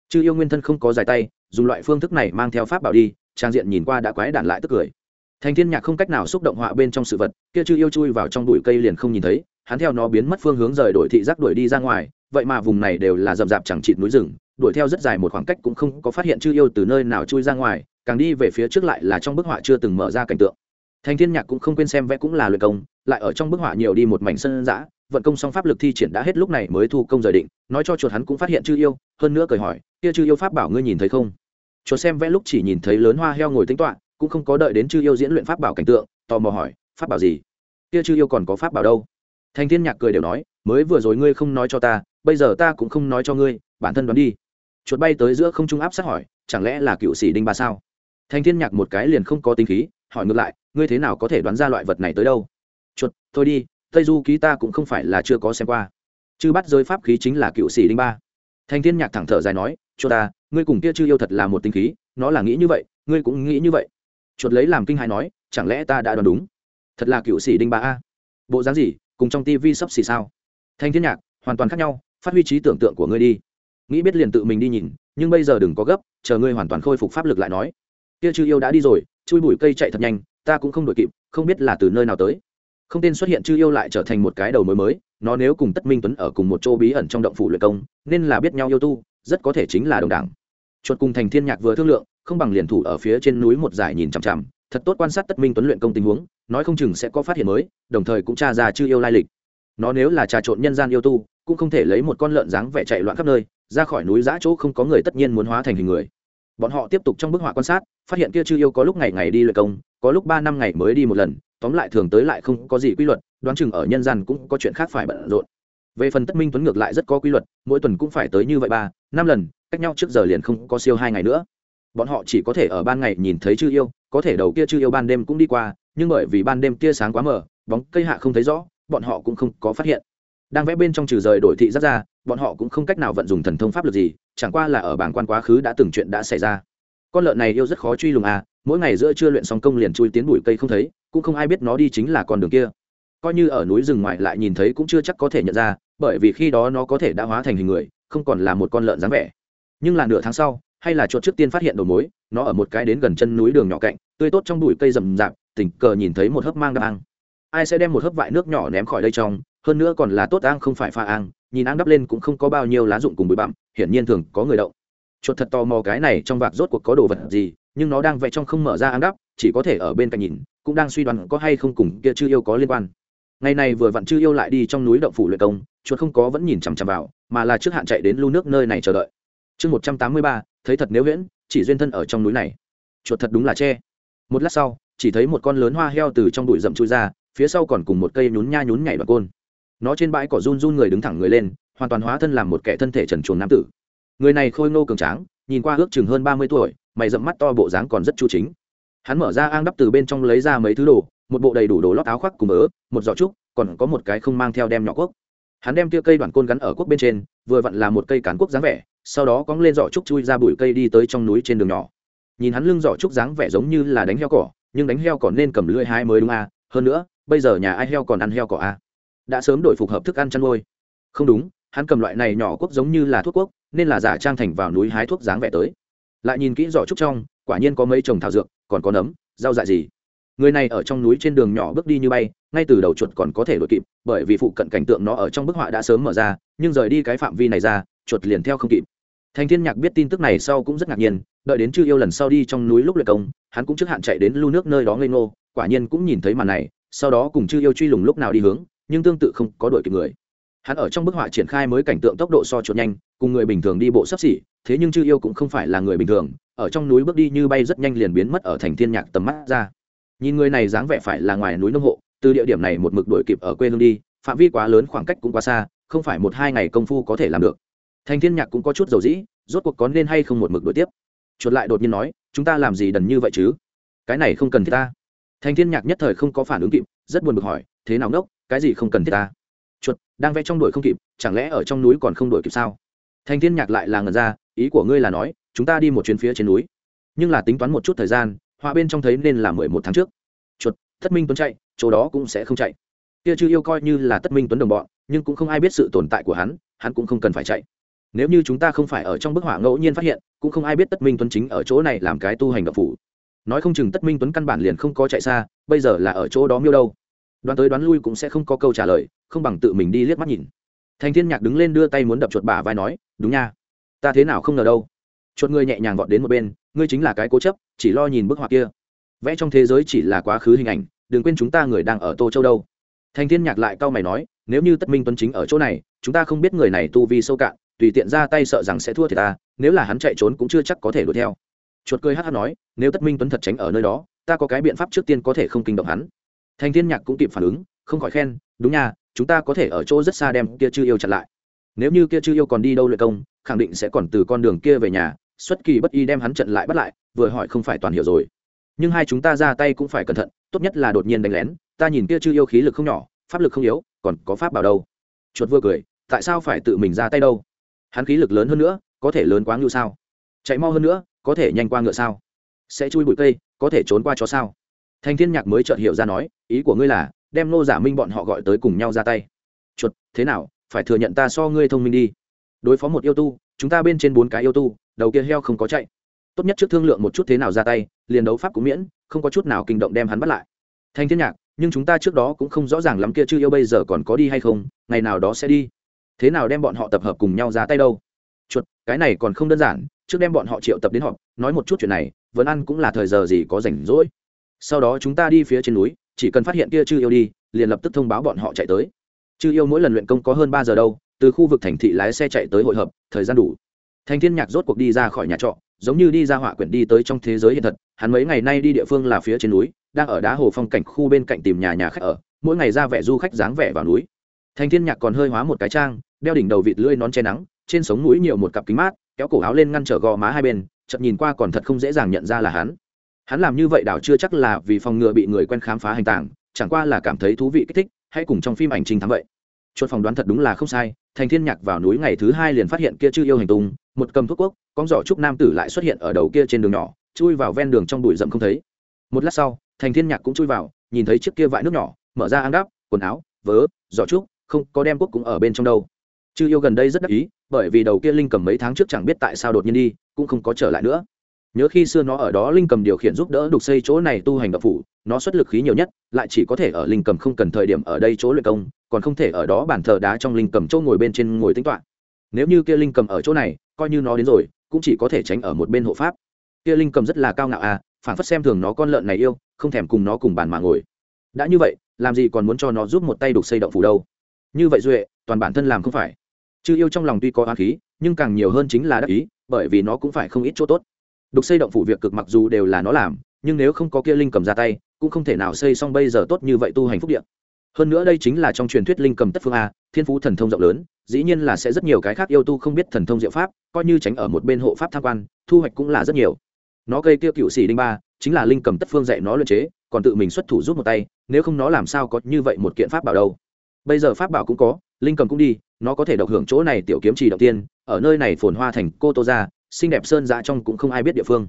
Chư yêu nguyên thân không có dài tay, dùng loại phương thức này mang theo pháp bảo đi, trang diện nhìn qua đã quái đản lại tức cười. Thành thiên nhạc không cách nào xúc động họa bên trong sự vật, kia chư yêu chui vào trong bụi cây liền không nhìn thấy hắn theo nó biến mất phương hướng rời đổi thị giác đuổi đi ra ngoài, vậy mà vùng này đều là rậm rạp chẳng chịt núi rừng, đuổi theo rất dài một khoảng cách cũng không có phát hiện chư yêu từ nơi nào chui ra ngoài, càng đi về phía trước lại là trong bức họa chưa từng mở ra cảnh tượng. Thành thiên nhạc cũng không quên xem vẽ cũng là luyện công, lại ở trong bức họa nhiều đi một mảnh sân dã, vận công song pháp lực thi triển đã hết lúc này mới thu công rời định, nói cho chuột hắn cũng phát hiện chư yêu, hơn nữa cười hỏi, kia chư yêu pháp bảo ngươi nhìn thấy không? Chuột xem vẽ lúc chỉ nhìn thấy lớn hoa heo ngồi tính toạ cũng không có đợi đến chư yêu diễn luyện pháp bảo cảnh tượng, tò mò hỏi, pháp bảo gì? Kia chư yêu còn có pháp bảo đâu? Thành thiên nhạc cười đều nói, mới vừa rồi ngươi không nói cho ta, bây giờ ta cũng không nói cho ngươi, bản thân đoán đi. Chuột bay tới giữa không trung áp sát hỏi, chẳng lẽ là cựu sĩ đinh ba sao? Thành thiên nhạc một cái liền không có tính khí, hỏi ngược lại, ngươi thế nào có thể đoán ra loại vật này tới đâu? Chuột, thôi đi, tây du ký ta cũng không phải là chưa có xem qua. Chư bắt giới pháp khí chính là cựu sĩ đinh ba. Thành thiên nhạc thẳng thở dài nói, chuột ta ngươi cùng kia chưa yêu thật là một tính khí, nó là nghĩ như vậy, ngươi cũng nghĩ như vậy. Chuột lấy làm kinh hài nói, chẳng lẽ ta đã đoán đúng? Thật là cựu sĩ đinh ba a? Bộ dáng gì? Cùng trong tivi sắp xì sao? Thanh thiên nhạc, hoàn toàn khác nhau, phát huy trí tưởng tượng của ngươi đi. Nghĩ biết liền tự mình đi nhìn, nhưng bây giờ đừng có gấp, chờ ngươi hoàn toàn khôi phục pháp lực lại nói. Kia chư yêu đã đi rồi, chui bụi cây chạy thật nhanh, ta cũng không đội kịp, không biết là từ nơi nào tới. Không tên xuất hiện chư yêu lại trở thành một cái đầu mới mới, nó nếu cùng tất minh tuấn ở cùng một chỗ bí ẩn trong động phủ luyện công, nên là biết nhau yêu tu, rất có thể chính là đồng đảng chuột cùng thành thiên nhạc vừa thương lượng, không bằng liền thủ ở phía trên núi một giải nhìn chằm chằm thật tốt quan sát tất minh tuấn luyện công tình huống, nói không chừng sẽ có phát hiện mới, đồng thời cũng tra ra chư yêu lai lịch. Nó nếu là trà trộn nhân gian yêu tu, cũng không thể lấy một con lợn dáng vẻ chạy loạn khắp nơi, ra khỏi núi giã chỗ không có người tất nhiên muốn hóa thành hình người. Bọn họ tiếp tục trong bức họa quan sát, phát hiện kia chư yêu có lúc ngày ngày đi luyện công, có lúc ba năm ngày mới đi một lần, tóm lại thường tới lại không có gì quy luật, đoán chừng ở nhân gian cũng có chuyện khác phải bận rộn. Về phần tất minh tuấn ngược lại rất có quy luật, mỗi tuần cũng phải tới như vậy ba, năm lần, cách nhau trước giờ liền không có siêu hai ngày nữa bọn họ chỉ có thể ở ban ngày nhìn thấy chư yêu, có thể đầu kia chư yêu ban đêm cũng đi qua, nhưng bởi vì ban đêm tia sáng quá mờ, bóng cây hạ không thấy rõ, bọn họ cũng không có phát hiện. Đang vẽ bên trong trừ rời đổi thị rất ra, bọn họ cũng không cách nào vận dụng thần thông pháp luật gì, chẳng qua là ở bảng quan quá khứ đã từng chuyện đã xảy ra. Con lợn này yêu rất khó truy lùng à mỗi ngày giữa trưa luyện xong công liền chui tiến bụi cây không thấy, cũng không ai biết nó đi chính là con đường kia. Coi như ở núi rừng ngoại lại nhìn thấy cũng chưa chắc có thể nhận ra, bởi vì khi đó nó có thể đã hóa thành hình người, không còn là một con lợn dáng vẻ. Nhưng là nửa tháng sau hay là chuột trước tiên phát hiện đầu mối, nó ở một cái đến gần chân núi đường nhỏ cạnh, tươi tốt trong bụi cây rậm rạp, tình cờ nhìn thấy một hớp mang đang ai sẽ đem một hớp vại nước nhỏ ném khỏi đây trong, hơn nữa còn là tốt ang không phải pha ang nhìn ang đắp lên cũng không có bao nhiêu lá dụng cùng bụi bặm, hiển nhiên thường có người động. Chuột thật tò mò cái này trong vạc rốt cuộc có đồ vật gì, nhưng nó đang vẽ trong không mở ra ang đắp, chỉ có thể ở bên cạnh nhìn, cũng đang suy đoán có hay không cùng kia chưa yêu có liên quan. Ngày này vừa vặn chưa yêu lại đi trong núi động phủ luyện công, chuột không có vẫn nhìn chằm chằm vào, mà là trước hạn chạy đến lưu nước nơi này chờ đợi chương một trăm tám mươi ba, thấy thật nếu viễn chỉ duyên thân ở trong núi này. Chuột thật đúng là che một lát sau, chỉ thấy một con lớn hoa heo từ trong bụi rậm chui ra, phía sau còn cùng một cây nhún nha nhún nhảy đoạn côn. Nó trên bãi cỏ run run người đứng thẳng người lên, hoàn toàn hóa thân làm một kẻ thân thể trần chuồng nam tử. Người này khôi ngô cường tráng, nhìn qua ước chừng hơn ba mươi tuổi, mày rậm mắt to bộ dáng còn rất chu chính. Hắn mở ra ang đắp từ bên trong lấy ra mấy thứ đồ, một bộ đầy đủ đồ lót áo khoác cùng ớ một giỏ trúc, còn có một cái không mang theo đem nhỏ cuốc. Hắn đem tia cây đoàn côn gắn ở cuốc bên trên, vừa vặn là một cây cán cuốc dáng vẻ sau đó cóng lên giỏ trúc chui ra bụi cây đi tới trong núi trên đường nhỏ. Nhìn hắn lưng giỏ trúc dáng vẻ giống như là đánh heo cỏ, nhưng đánh heo còn nên cầm lưỡi hai mới đúng à. hơn nữa, bây giờ nhà ai heo còn ăn heo cỏ à. đã sớm đổi phục hợp thức ăn chăn nuôi. Không đúng, hắn cầm loại này nhỏ quốc giống như là thuốc quốc nên là giả trang thành vào núi hái thuốc dáng vẻ tới. Lại nhìn kỹ giỏ trúc trong, quả nhiên có mấy trồng thảo dược, còn có nấm, rau dại gì. Người này ở trong núi trên đường nhỏ bước đi như bay, ngay từ đầu chuột còn có thể đuổi kịp, bởi vì phụ cận cảnh tượng nó ở trong bức họa đã sớm mở ra, nhưng rời đi cái phạm vi này ra, chuột liền theo không kịp thành thiên nhạc biết tin tức này sau cũng rất ngạc nhiên, đợi đến chư yêu lần sau đi trong núi lúc luyện công, hắn cũng trước hạn chạy đến lưu nước nơi đó ngây ngô, quả nhiên cũng nhìn thấy màn này, sau đó cùng chư yêu truy lùng lúc nào đi hướng, nhưng tương tự không có đuổi kịp người. Hắn ở trong bức họa triển khai mới cảnh tượng tốc độ so chuột nhanh, cùng người bình thường đi bộ sắp xỉ, thế nhưng chư yêu cũng không phải là người bình thường, ở trong núi bước đi như bay rất nhanh liền biến mất ở thành thiên nhạc tầm mắt ra. Nhìn người này dáng vẻ phải là ngoài núi nông hộ, từ địa điểm này một mực đuổi kịp ở quê hương đi, phạm vi quá lớn khoảng cách cũng quá xa, không phải một hai ngày công phu có thể làm được thành thiên nhạc cũng có chút dầu dĩ, rốt cuộc có nên hay không một mực đuổi tiếp. Chuột lại đột nhiên nói, chúng ta làm gì đần như vậy chứ? Cái này không cần thiết ta. Thành thiên nhạc nhất thời không có phản ứng kịp, rất buồn bực hỏi, thế nào ngốc, cái gì không cần thiết ta? Chuột, đang vẽ trong đuổi không kịp, chẳng lẽ ở trong núi còn không đuổi kịp sao? Thành thiên nhạc lại là ngần ra, ý của ngươi là nói, chúng ta đi một chuyến phía trên núi, nhưng là tính toán một chút thời gian, họa bên trong thấy nên là mười một tháng trước. Chuột, thất minh tuấn chạy, chỗ đó cũng sẽ không chạy. Kia chưa yêu coi như là tất minh tuấn đồng bọn, nhưng cũng không ai biết sự tồn tại của hắn hắn cũng không cần phải chạy nếu như chúng ta không phải ở trong bức họa ngẫu nhiên phát hiện, cũng không ai biết tất minh tuấn chính ở chỗ này làm cái tu hành độc phủ. Nói không chừng tất minh tuấn căn bản liền không có chạy xa, bây giờ là ở chỗ đó miêu đâu. Đoán tới đoán lui cũng sẽ không có câu trả lời, không bằng tự mình đi liếc mắt nhìn. Thành thiên nhạc đứng lên đưa tay muốn đập chuột bả vai nói, đúng nha. Ta thế nào không ngờ đâu. Chuột ngươi nhẹ nhàng vọt đến một bên, ngươi chính là cái cố chấp, chỉ lo nhìn bức họa kia. Vẽ trong thế giới chỉ là quá khứ hình ảnh, đừng quên chúng ta người đang ở tô châu đâu. Thành thiên nhạc lại cau mày nói, nếu như tất minh tuấn chính ở chỗ này, chúng ta không biết người này tu vi sâu cạn tùy tiện ra tay sợ rằng sẽ thua thì ta, nếu là hắn chạy trốn cũng chưa chắc có thể đuổi theo. Chuột cười hát hát nói, nếu tất minh tuấn thật tránh ở nơi đó, ta có cái biện pháp trước tiên có thể không kinh động hắn. Thành thiên nhạc cũng kịp phản ứng, không khỏi khen, đúng nha, chúng ta có thể ở chỗ rất xa đem kia chư yêu chặn lại. Nếu như kia chư yêu còn đi đâu luyện công, khẳng định sẽ còn từ con đường kia về nhà, xuất kỳ bất y đem hắn trận lại bắt lại, vừa hỏi không phải toàn hiểu rồi. Nhưng hai chúng ta ra tay cũng phải cẩn thận, tốt nhất là đột nhiên đánh lén, ta nhìn kia chư yêu khí lực không nhỏ, pháp lực không yếu, còn có pháp bảo đâu. Chuột vừa cười, tại sao phải tự mình ra tay đâu? Hắn khí lực lớn hơn nữa, có thể lớn quá ngưu sao? Chạy mau hơn nữa, có thể nhanh qua ngựa sao? Sẽ chui bụi cây, có thể trốn qua chó sao? Thanh thiên nhạc mới chợt hiểu ra nói, ý của ngươi là, đem nô giả dạ minh bọn họ gọi tới cùng nhau ra tay. Chuột, thế nào, phải thừa nhận ta so ngươi thông minh đi. Đối phó một yêu tu, chúng ta bên trên bốn cái yêu tu, đầu kia heo không có chạy. Tốt nhất trước thương lượng một chút thế nào ra tay, liền đấu pháp cũng miễn, không có chút nào kinh động đem hắn bắt lại. Thanh thiên nhạc, nhưng chúng ta trước đó cũng không rõ ràng lắm kia chưa yêu bây giờ còn có đi hay không, ngày nào đó sẽ đi thế nào đem bọn họ tập hợp cùng nhau ra tay đâu? Chuột, cái này còn không đơn giản, trước đem bọn họ triệu tập đến họp, nói một chút chuyện này vẫn ăn cũng là thời giờ gì có rảnh rỗi. Sau đó chúng ta đi phía trên núi, chỉ cần phát hiện kia chư yêu đi, liền lập tức thông báo bọn họ chạy tới. Chư yêu mỗi lần luyện công có hơn ba giờ đâu, từ khu vực thành thị lái xe chạy tới hội hợp, thời gian đủ. Thành thiên nhạc rốt cuộc đi ra khỏi nhà trọ, giống như đi ra họa quyển đi tới trong thế giới hiện thật, hắn mấy ngày nay đi địa phương là phía trên núi, đang ở đá hồ phong cảnh khu bên cạnh tìm nhà nhà khách ở, mỗi ngày ra vẻ du khách dáng vẻ vào núi. Thành thiên nhạc còn hơi hóa một cái trang đeo đỉnh đầu vịt lưỡi nón che nắng, trên sống mũi nhiều một cặp kính mát, kéo cổ áo lên ngăn trở gò má hai bên chậm nhìn qua còn thật không dễ dàng nhận ra là hắn. Hắn làm như vậy đảo chưa chắc là vì phòng ngừa bị người quen khám phá hành tảng chẳng qua là cảm thấy thú vị kích thích hay cùng trong phim ảnh trình thắng vậy. Chuột phòng đoán thật đúng là không sai, thành thiên nhạc vào núi ngày thứ hai liền phát hiện kia chưa yêu hành tung, một cầm thuốc quốc, con giỏ trúc nam tử lại xuất hiện ở đầu kia trên đường nhỏ, chui vào ven đường trong bụi rậm không thấy. Một lát sau, thành thiên nhạc cũng chui vào, nhìn thấy chiếc kia vại nước nhỏ, mở ra áng đắp, quần áo, vớ, giỏ trúc, không có đem quốc cũng ở bên trong đâu chư yêu gần đây rất đắc ý, bởi vì đầu kia linh cầm mấy tháng trước chẳng biết tại sao đột nhiên đi, cũng không có trở lại nữa. Nhớ khi xưa nó ở đó linh cầm điều khiển giúp đỡ đục xây chỗ này tu hành đạo phủ, nó xuất lực khí nhiều nhất, lại chỉ có thể ở linh cầm không cần thời điểm ở đây chỗ luyện công, còn không thể ở đó bàn thờ đá trong linh cầm chỗ ngồi bên trên ngồi tính toán. Nếu như kia linh cầm ở chỗ này, coi như nó đến rồi, cũng chỉ có thể tránh ở một bên hộ pháp. Kia linh cầm rất là cao ngạo à phản phất xem thường nó con lợn này yêu, không thèm cùng nó cùng bàn mà ngồi. Đã như vậy, làm gì còn muốn cho nó giúp một tay đục xây động phủ đâu? Như vậy duệ, toàn bản thân làm không phải chư yêu trong lòng tuy có oán khí, nhưng càng nhiều hơn chính là đắc ý, bởi vì nó cũng phải không ít chỗ tốt. Đục xây động phủ việc cực mặc dù đều là nó làm, nhưng nếu không có kia linh cầm ra tay, cũng không thể nào xây xong bây giờ tốt như vậy tu hành phúc điện hơn nữa đây chính là trong truyền thuyết linh cầm tất phương a, thiên phú thần thông rộng lớn, dĩ nhiên là sẽ rất nhiều cái khác yêu tu không biết thần thông diệu pháp, coi như tránh ở một bên hộ pháp tham quan, thu hoạch cũng là rất nhiều. Nó cây kia cựu sĩ đinh ba, chính là linh cầm tất phương dạy nó luyện chế, còn tự mình xuất thủ giúp một tay, nếu không nó làm sao có như vậy một kiện pháp bảo đâu. Bây giờ pháp bảo cũng có linh cầm cũng đi, nó có thể độc hưởng chỗ này tiểu kiếm trì đầu tiên, ở nơi này phồn hoa thành cô tô ra xinh đẹp sơn dã trong cũng không ai biết địa phương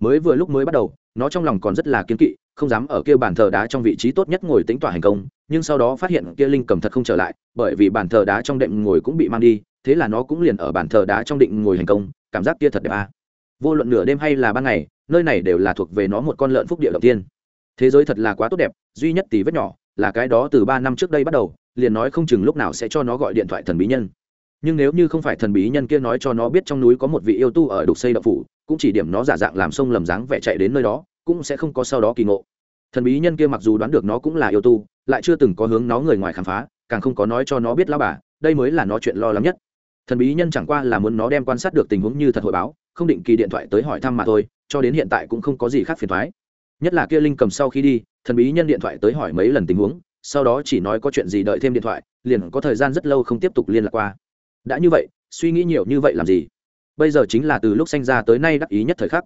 mới vừa lúc mới bắt đầu, nó trong lòng còn rất là kiên kỵ, không dám ở kia bàn thờ đá trong vị trí tốt nhất ngồi tính tỏa hành công, nhưng sau đó phát hiện kia linh cầm thật không trở lại, bởi vì bàn thờ đá trong đệm ngồi cũng bị mang đi, thế là nó cũng liền ở bàn thờ đá trong định ngồi hành công, cảm giác kia thật đẹp à. vô luận nửa đêm hay là ban ngày, nơi này đều là thuộc về nó một con lợn phúc địa đầu tiên thế giới thật là quá tốt đẹp, duy nhất tí vết nhỏ là cái đó từ ba năm trước đây bắt đầu liền nói không chừng lúc nào sẽ cho nó gọi điện thoại thần bí nhân. Nhưng nếu như không phải thần bí nhân kia nói cho nó biết trong núi có một vị yêu tu ở đục xây đậu phủ, cũng chỉ điểm nó giả dạng làm sông lầm dáng vẻ chạy đến nơi đó, cũng sẽ không có sau đó kỳ ngộ. Thần bí nhân kia mặc dù đoán được nó cũng là yêu tu, lại chưa từng có hướng nó người ngoài khám phá, càng không có nói cho nó biết lao bà, đây mới là nó chuyện lo lắng nhất. Thần bí nhân chẳng qua là muốn nó đem quan sát được tình huống như thật hội báo, không định kỳ điện thoại tới hỏi thăm mà thôi, cho đến hiện tại cũng không có gì khác phiền thoái nhất là kia linh cầm sau khi đi, thần bí nhân điện thoại tới hỏi mấy lần tình huống sau đó chỉ nói có chuyện gì đợi thêm điện thoại, liền có thời gian rất lâu không tiếp tục liên lạc qua. Đã như vậy, suy nghĩ nhiều như vậy làm gì? Bây giờ chính là từ lúc sanh ra tới nay đắc ý nhất thời khắc.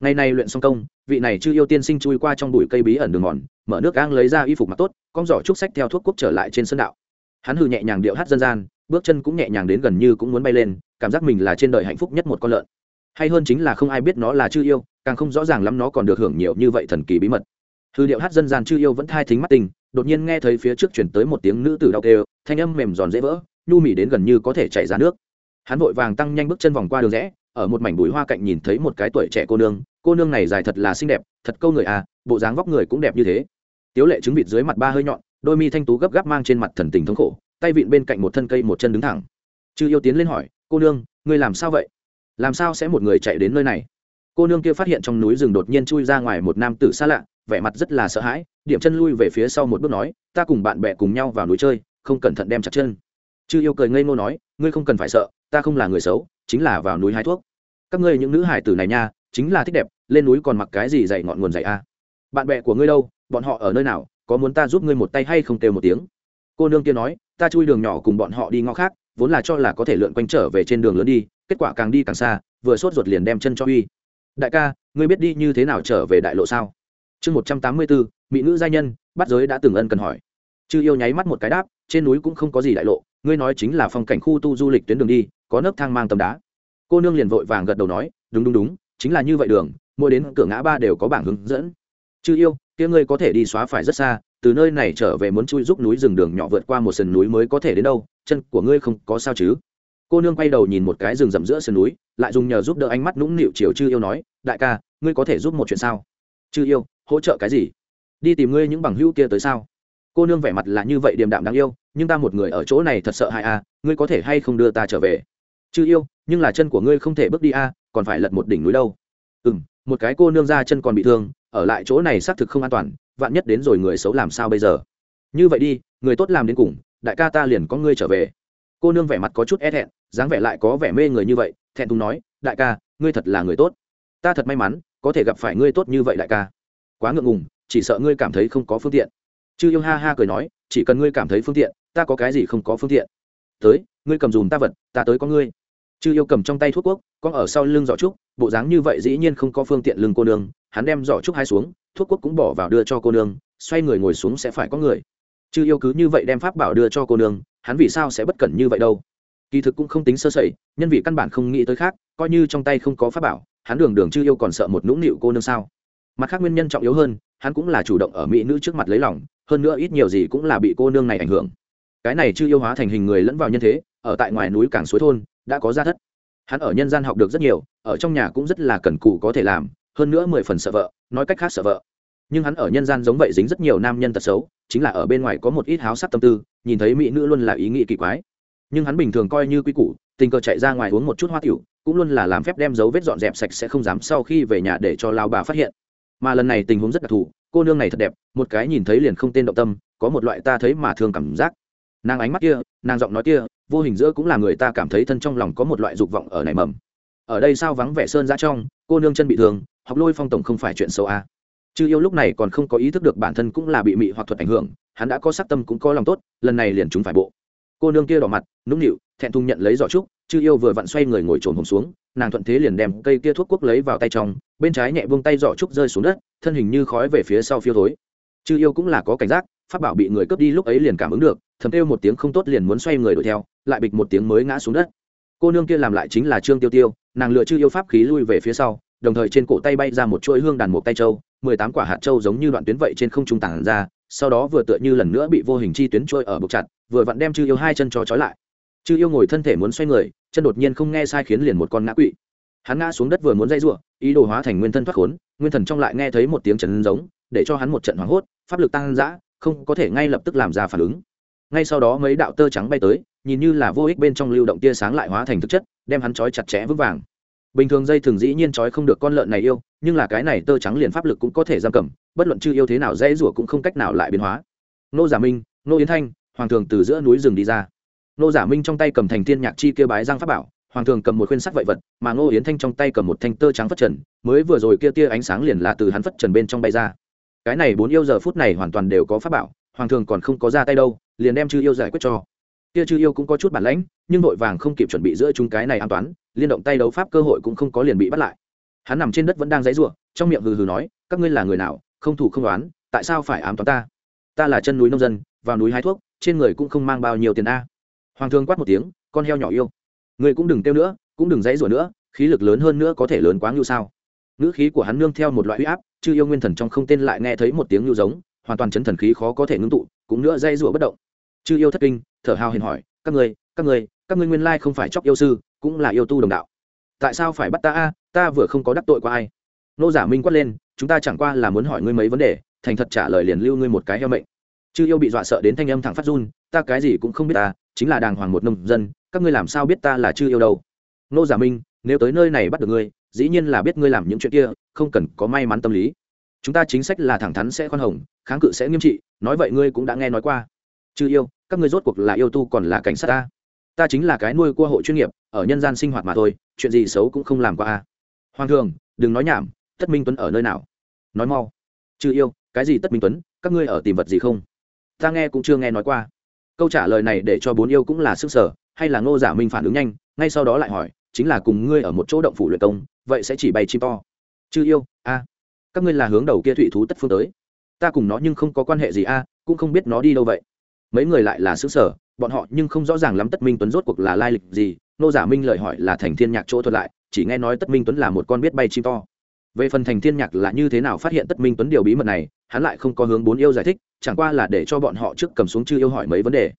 Ngày nay luyện xong công, vị này chưa yêu tiên sinh chui qua trong bụi cây bí ẩn đường mòn, mở nước gang lấy ra y phục mặc tốt, con giỏ trúc sách theo thuốc quốc trở lại trên sân đạo. Hắn hừ nhẹ nhàng điệu hát dân gian, bước chân cũng nhẹ nhàng đến gần như cũng muốn bay lên, cảm giác mình là trên đời hạnh phúc nhất một con lợn. Hay hơn chính là không ai biết nó là chư yêu, càng không rõ ràng lắm nó còn được hưởng nhiều như vậy thần kỳ bí mật hư điệu hát dân gian chư yêu vẫn thai thính mắt tình, đột nhiên nghe thấy phía trước chuyển tới một tiếng nữ tử đau kêu, thanh âm mềm giòn dễ vỡ, nhu mỉ đến gần như có thể chảy ra nước. Hắn vội vàng tăng nhanh bước chân vòng qua đường rẽ, ở một mảnh bụi hoa cạnh nhìn thấy một cái tuổi trẻ cô nương cô nương này dài thật là xinh đẹp, thật câu người à bộ dáng vóc người cũng đẹp như thế. Tiếu lệ trứng vịt dưới mặt ba hơi nhọn, đôi mi thanh tú gấp gáp mang trên mặt thần tình thống khổ, tay vịn bên cạnh một thân cây một chân đứng thẳng. Chư yêu tiến lên hỏi, cô nương, ngươi làm sao vậy? Làm sao sẽ một người chạy đến nơi này? Cô nương kia phát hiện trong núi rừng đột nhiên chui ra ngoài một nam tử xa lạ vẻ mặt rất là sợ hãi, điểm chân lui về phía sau một bước nói, ta cùng bạn bè cùng nhau vào núi chơi, không cẩn thận đem chặt chân. Chư yêu cười ngây ngô nói, ngươi không cần phải sợ, ta không là người xấu, chính là vào núi hái thuốc. Các ngươi những nữ hải tử này nha, chính là thích đẹp, lên núi còn mặc cái gì dày ngọn nguồn dày a? Bạn bè của ngươi đâu, bọn họ ở nơi nào, có muốn ta giúp ngươi một tay hay không kêu một tiếng? Cô nương kia nói, ta chui đường nhỏ cùng bọn họ đi ngõ khác, vốn là cho là có thể lượn quanh trở về trên đường lớn đi, kết quả càng đi càng xa, vừa sốt ruột liền đem chân cho uy. Đại ca, ngươi biết đi như thế nào trở về đại lộ sao? Chương một trăm tám mươi bốn mỹ nữ gia nhân, bắt giới đã từng ân cần hỏi. Chư yêu nháy mắt một cái đáp, trên núi cũng không có gì đại lộ, ngươi nói chính là phong cảnh khu tu du lịch tuyến đường đi, có nấc thang mang tầm đá. Cô nương liền vội vàng gật đầu nói, đúng đúng đúng, chính là như vậy đường, mỗi đến cửa ngã ba đều có bảng hướng dẫn. Chư yêu, kia ngươi có thể đi xóa phải rất xa, từ nơi này trở về muốn chui giúp núi rừng đường nhỏ vượt qua một sườn núi mới có thể đến đâu, chân của ngươi không có sao chứ? Cô nương quay đầu nhìn một cái rừng rậm giữa sườn núi, lại dùng nhờ giúp đỡ ánh mắt nũng nịu chiều chư yêu nói, đại ca, ngươi có thể giúp một chuyện sao? Chư yêu hỗ trợ cái gì? Đi tìm ngươi những bằng hữu kia tới sao? Cô nương vẻ mặt là như vậy điềm đạm đáng yêu, nhưng ta một người ở chỗ này thật sợ hại a ngươi có thể hay không đưa ta trở về? Chứ yêu, nhưng là chân của ngươi không thể bước đi a còn phải lật một đỉnh núi đâu. Ừ m một cái cô nương ra chân còn bị thương, ở lại chỗ này xác thực không an toàn, vạn nhất đến rồi người xấu làm sao bây giờ? Như vậy đi, người tốt làm đến cùng, đại ca ta liền có ngươi trở về. Cô nương vẻ mặt có chút e thẹn, dáng vẻ lại có vẻ mê người như vậy, thẹn thùng nói, đại ca, ngươi thật là người tốt. Ta thật may mắn, có thể gặp phải ngươi tốt như vậy đại ca quá ngượng ngùng, chỉ sợ ngươi cảm thấy không có phương tiện. Chư yêu ha ha cười nói, chỉ cần ngươi cảm thấy phương tiện, ta có cái gì không có phương tiện. Tới, ngươi cầm dùm ta vật, ta tới có ngươi. Chư yêu cầm trong tay thuốc quốc con ở sau lưng giỏ trúc, bộ dáng như vậy dĩ nhiên không có phương tiện lưng cô nương. Hắn đem giỏ trúc hai xuống, thuốc quốc cũng bỏ vào đưa cho cô nương, xoay người ngồi xuống sẽ phải có người. Chư yêu cứ như vậy đem pháp bảo đưa cho cô nương, hắn vì sao sẽ bất cẩn như vậy đâu? Kỳ thực cũng không tính sơ sẩy, nhân vì căn bản không nghĩ tới khác, coi như trong tay không có pháp bảo, hắn đường đường chư yêu còn sợ một nũng nịu cô nương sao? Mặt khác nguyên nhân trọng yếu hơn, hắn cũng là chủ động ở mỹ nữ trước mặt lấy lòng, hơn nữa ít nhiều gì cũng là bị cô nương này ảnh hưởng. Cái này chưa yêu hóa thành hình người lẫn vào nhân thế, ở tại ngoài núi cảng suối thôn, đã có gia thất. Hắn ở nhân gian học được rất nhiều, ở trong nhà cũng rất là cần cù có thể làm, hơn nữa mười phần sợ vợ, nói cách khác sợ vợ. Nhưng hắn ở nhân gian giống vậy dính rất nhiều nam nhân tật xấu, chính là ở bên ngoài có một ít háo sắc tâm tư, nhìn thấy mỹ nữ luôn là ý nghĩ kỳ quái. Nhưng hắn bình thường coi như quy củ, tình cờ chạy ra ngoài uống một chút hoa tiểu, cũng luôn là làm phép đem dấu vết dọn dẹp sạch sẽ không dám sau khi về nhà để cho lao bà phát hiện mà lần này tình huống rất đặc thù, cô nương này thật đẹp, một cái nhìn thấy liền không tên động tâm, có một loại ta thấy mà thương cảm giác. Nàng ánh mắt kia, nàng giọng nói kia, vô hình giữa cũng là người ta cảm thấy thân trong lòng có một loại dục vọng ở nảy mầm. Ở đây sao vắng vẻ sơn ra trong, cô nương chân bị thương, học lôi phong tổng không phải chuyện xấu a à. chư yêu lúc này còn không có ý thức được bản thân cũng là bị mị hoặc thuật ảnh hưởng, hắn đã có sắc tâm cũng có lòng tốt, lần này liền chúng phải bộ. Cô nương kia đỏ mặt, nũng nịu, thẹn thùng nhận lấy giỏ trúc, chư yêu vừa vặn xoay người ngồi trồn hồng xuống, nàng thuận thế liền đem cây kia thuốc quốc lấy vào tay trong bên trái nhẹ buông tay giỏ trúc rơi xuống đất, thân hình như khói về phía sau phiêu thối. Chư yêu cũng là có cảnh giác phát bảo bị người cướp đi lúc ấy liền cảm ứng được, thầm kêu một tiếng không tốt liền muốn xoay người đuổi theo, lại bịch một tiếng mới ngã xuống đất. Cô nương kia làm lại chính là trương tiêu tiêu, nàng lựa chư yêu pháp khí lui về phía sau, đồng thời trên cổ tay bay ra một chuỗi hương đàn một tay châu, mười tám quả hạt châu giống như đoạn tuyến vậy trên không trung tảng ra, sau đó vừa tựa như lần nữa bị vô hình chi tuyến trôi ở bục chặt, vừa vặn đem chư yêu hai chân cho trói lại. Chư yêu ngồi thân thể muốn xoay người, chân đột nhiên không nghe sai khiến liền một con ngã quỵ hắn ngã xuống đất vừa muốn dây giụa ý đồ hóa thành nguyên thân thoát khốn, nguyên thần trong lại nghe thấy một tiếng trần giống, để cho hắn một trận hoảng hốt, pháp lực tăng dã, không có thể ngay lập tức làm ra phản ứng. Ngay sau đó mấy đạo tơ trắng bay tới, nhìn như là vô ích bên trong lưu động tia sáng lại hóa thành thực chất, đem hắn trói chặt chẽ vững vàng. Bình thường dây thường dĩ nhiên trói không được con lợn này yêu, nhưng là cái này tơ trắng liền pháp lực cũng có thể giam cầm, bất luận chư yêu thế nào dễ rủa cũng không cách nào lại biến hóa. Nô giả minh, nô yến thanh, hoàng thường từ giữa núi rừng đi ra. Nô giả minh trong tay cầm thành thiên nhạc chi kêu bái giang pháp bảo hoàng thường cầm một khuyên sắt vậy vật, mà ngô yến thanh trong tay cầm một thanh tơ trắng phất trần, mới vừa rồi kia tia ánh sáng liền là từ hắn phất trần bên trong bay ra. Cái này bốn yêu giờ phút này hoàn toàn đều có pháp bảo, hoàng thường còn không có ra tay đâu, liền đem chư yêu giải quyết cho. Kia chư yêu cũng có chút bản lãnh, nhưng vội vàng không kịp chuẩn bị giữa chúng cái này an toán, liên động tay đấu pháp cơ hội cũng không có liền bị bắt lại. Hắn nằm trên đất vẫn đang dãy ruộng trong miệng hừ hừ nói, các ngươi là người nào, không thủ không đoán, tại sao phải ám toán ta? Ta là chân núi nông dân, vào núi hái thuốc, trên người cũng không mang bao nhiêu tiền a. Hoàng thương quát một tiếng, con heo nhỏ yêu người cũng đừng kêu nữa, cũng đừng dãy rủa nữa, khí lực lớn hơn nữa có thể lớn quá ngưu sao. Ngữ khí của hắn nương theo một loại huy áp, chư yêu nguyên thần trong không tên lại nghe thấy một tiếng ngưu giống, hoàn toàn chấn thần khí khó có thể ngưng tụ, cũng nữa dây rủa bất động. Chư yêu thất kinh, thở hào hiền hỏi, các người các người các ngươi nguyên lai không phải chóc yêu sư, cũng là yêu tu đồng đạo. Tại sao phải bắt ta a? Ta vừa không có đắc tội qua ai. Nô giả minh quát lên, chúng ta chẳng qua là muốn hỏi ngươi mấy vấn đề, thành thật trả lời liền lưu ngươi một cái heo mệnh. Chư yêu bị dọa sợ đến thanh âm thẳng phát run, ta cái gì cũng không biết ta, chính là đàng hoàng một nông dân các ngươi làm sao biết ta là chư yêu đâu? Nô giả minh, nếu tới nơi này bắt được ngươi, dĩ nhiên là biết ngươi làm những chuyện kia, không cần có may mắn tâm lý. Chúng ta chính sách là thẳng thắn sẽ khoan hồng, kháng cự sẽ nghiêm trị, nói vậy ngươi cũng đã nghe nói qua. Chư yêu, các ngươi rốt cuộc là yêu tu còn là cảnh sát ta? Ta chính là cái nuôi cua hộ chuyên nghiệp, ở nhân gian sinh hoạt mà thôi, chuyện gì xấu cũng không làm qua a. Hoàng thường, đừng nói nhảm, tất minh tuấn ở nơi nào? Nói mau. Chư yêu, cái gì tất minh tuấn, các ngươi ở tìm vật gì không? Ta nghe cũng chưa nghe nói qua. Câu trả lời này để cho bốn yêu cũng là sức sở hay là ngô giả minh phản ứng nhanh, ngay sau đó lại hỏi, chính là cùng ngươi ở một chỗ động phủ luyện công, vậy sẽ chỉ bay chim to. Chư yêu, a, các ngươi là hướng đầu kia thụy thú tất phương tới. Ta cùng nó nhưng không có quan hệ gì, a, cũng không biết nó đi đâu vậy. Mấy người lại là xứ sở bọn họ nhưng không rõ ràng lắm tất minh tuấn rốt cuộc là lai lịch gì nô giả minh lời hỏi là thành thiên nhạc chỗ thuật lại, chỉ nghe nói tất minh tuấn là một con biết bay chim to. Về phần thành thiên nhạc là như thế nào phát hiện tất minh tuấn điều bí mật này, hắn lại không có hướng bốn yêu giải thích, chẳng qua là để cho bọn họ trước cầm xuống chư yêu hỏi mấy vấn đề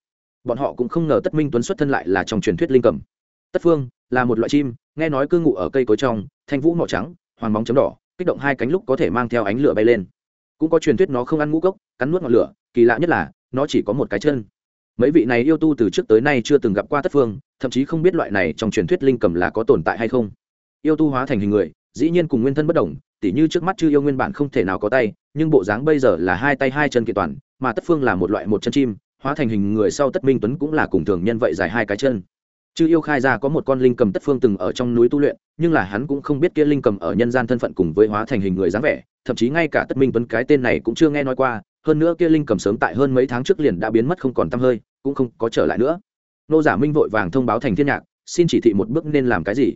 bọn họ cũng không ngờ tất minh tuấn xuất thân lại là trong truyền thuyết linh cầm. Tất phương là một loại chim, nghe nói cư ngụ ở cây cối trong, thanh vũ màu trắng, hoàng bóng chấm đỏ, kích động hai cánh lúc có thể mang theo ánh lửa bay lên. Cũng có truyền thuyết nó không ăn ngũ cốc, cắn nuốt ngọn lửa, kỳ lạ nhất là, nó chỉ có một cái chân. Mấy vị này yêu tu từ trước tới nay chưa từng gặp qua tất phương, thậm chí không biết loại này trong truyền thuyết linh cầm là có tồn tại hay không. Yêu tu hóa thành hình người, dĩ nhiên cùng nguyên thân bất đồng, tỉ như trước mắt chư yêu nguyên bản không thể nào có tay, nhưng bộ dáng bây giờ là hai tay hai chân kiện toàn, mà tất phương là một loại một chân chim hóa thành hình người sau tất minh tuấn cũng là cùng thường nhân vậy dài hai cái chân. Chư yêu khai ra có một con linh cầm tất phương từng ở trong núi tu luyện, nhưng là hắn cũng không biết kia linh cầm ở nhân gian thân phận cùng với hóa thành hình người dáng vẻ, thậm chí ngay cả tất minh tuấn cái tên này cũng chưa nghe nói qua, hơn nữa kia linh cầm sớm tại hơn mấy tháng trước liền đã biến mất không còn t hơi, cũng không có trở lại nữa. Nô giả minh vội vàng thông báo thành thiên nhạc, xin chỉ thị một bước nên làm cái gì?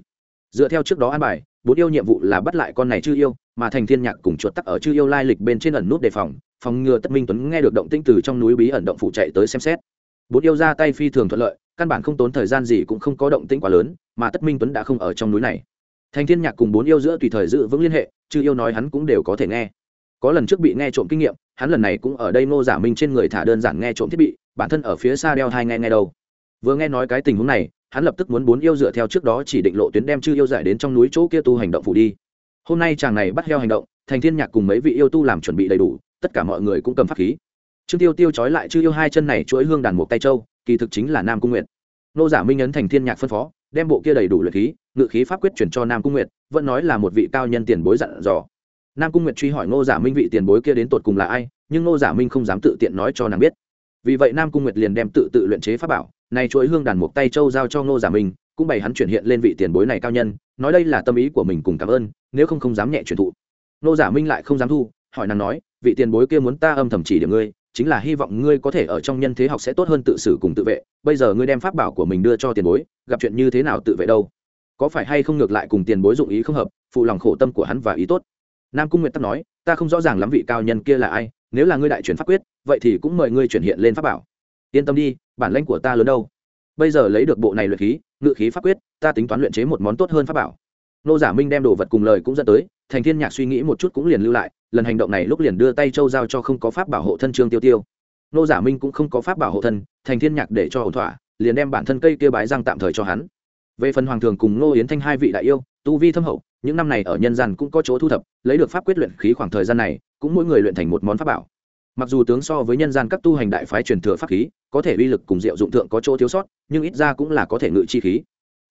Dựa theo trước đó an bài, bốn yêu nhiệm vụ là bắt lại con này chư yêu, mà thành thiên nhạc cùng chuột tắc ở chư yêu lai lịch bên trên ẩn nút đề phòng phòng ngừa tất minh tuấn nghe được động tĩnh từ trong núi bí ẩn động phụ chạy tới xem xét. Bốn yêu ra tay phi thường thuận lợi, căn bản không tốn thời gian gì cũng không có động tĩnh quá lớn, mà tất minh tuấn đã không ở trong núi này. Thành thiên nhạc cùng bốn yêu giữa tùy thời giữ vững liên hệ, chư yêu nói hắn cũng đều có thể nghe. Có lần trước bị nghe trộm kinh nghiệm, hắn lần này cũng ở đây ngô giả minh trên người thả đơn giản nghe trộm thiết bị, bản thân ở phía xa đeo hai nghe nghe đâu. Vừa nghe nói cái tình huống này hắn lập tức muốn bốn yêu dựa theo trước đó chỉ định lộ tuyến đem chư yêu giải đến trong núi chỗ kia tu hành động phủ đi. Hôm nay chàng này bắt heo hành động, thành thiên nhạc cùng mấy vị yêu tu làm chuẩn bị đầy đủ, tất cả mọi người cũng cầm pháp khí. Trương tiêu tiêu trói lại chư yêu hai chân này chuỗi hương đàn một tay châu, kỳ thực chính là nam cung nguyệt. Nô giả minh ấn thành thiên nhạc phân phó, đem bộ kia đầy đủ luyện khí, ngự khí pháp quyết chuyển cho nam cung nguyệt, vẫn nói là một vị cao nhân tiền bối dặn dò. Nam cung nguyệt truy hỏi nô giả minh vị tiền bối kia đến tột cùng là ai, nhưng nô giả minh không dám tự tiện nói cho nàng biết vì vậy nam cung nguyệt liền đem tự tự luyện chế pháp bảo, nay chuỗi hương đàn một tay châu giao cho ngô giả minh, cũng bày hắn chuyển hiện lên vị tiền bối này cao nhân, nói đây là tâm ý của mình cùng cảm ơn, nếu không không dám nhẹ truyền thụ. Ngô giả minh lại không dám thu, hỏi nàng nói, vị tiền bối kia muốn ta âm thầm chỉ điểm ngươi, chính là hy vọng ngươi có thể ở trong nhân thế học sẽ tốt hơn tự xử cùng tự vệ, bây giờ ngươi đem pháp bảo của mình đưa cho tiền bối, gặp chuyện như thế nào tự vệ đâu? Có phải hay không ngược lại cùng tiền bối dụng ý không hợp, phụ lòng khổ tâm của hắn và ý tốt? Nam cung nguyệt tắc nói, ta không rõ ràng lắm vị cao nhân kia là ai, nếu là ngươi đại chuyển pháp quyết vậy thì cũng mời ngươi chuyển hiện lên pháp bảo. Yên tâm đi, bản lãnh của ta lớn đâu. Bây giờ lấy được bộ này luyện khí, ngự khí pháp quyết, ta tính toán luyện chế một món tốt hơn pháp bảo. Nô giả minh đem đồ vật cùng lời cũng dẫn tới, thành thiên nhạc suy nghĩ một chút cũng liền lưu lại, lần hành động này lúc liền đưa tay châu giao cho không có pháp bảo hộ thân trương tiêu tiêu. Nô giả minh cũng không có pháp bảo hộ thân, thành thiên nhạc để cho ổn thỏa, liền đem bản thân cây kia bái răng tạm thời cho hắn. Về phần hoàng thường cùng nô yến thanh hai vị đại yêu, tu vi thâm hậu, những năm này ở nhân gian cũng có chỗ thu thập, lấy được pháp quyết luyện khí khoảng thời gian này, cũng mỗi người luyện thành một món pháp bảo mặc dù tướng so với nhân gian các tu hành đại phái truyền thừa pháp khí, có thể uy lực cùng diệu dụng thượng có chỗ thiếu sót, nhưng ít ra cũng là có thể ngự chi khí.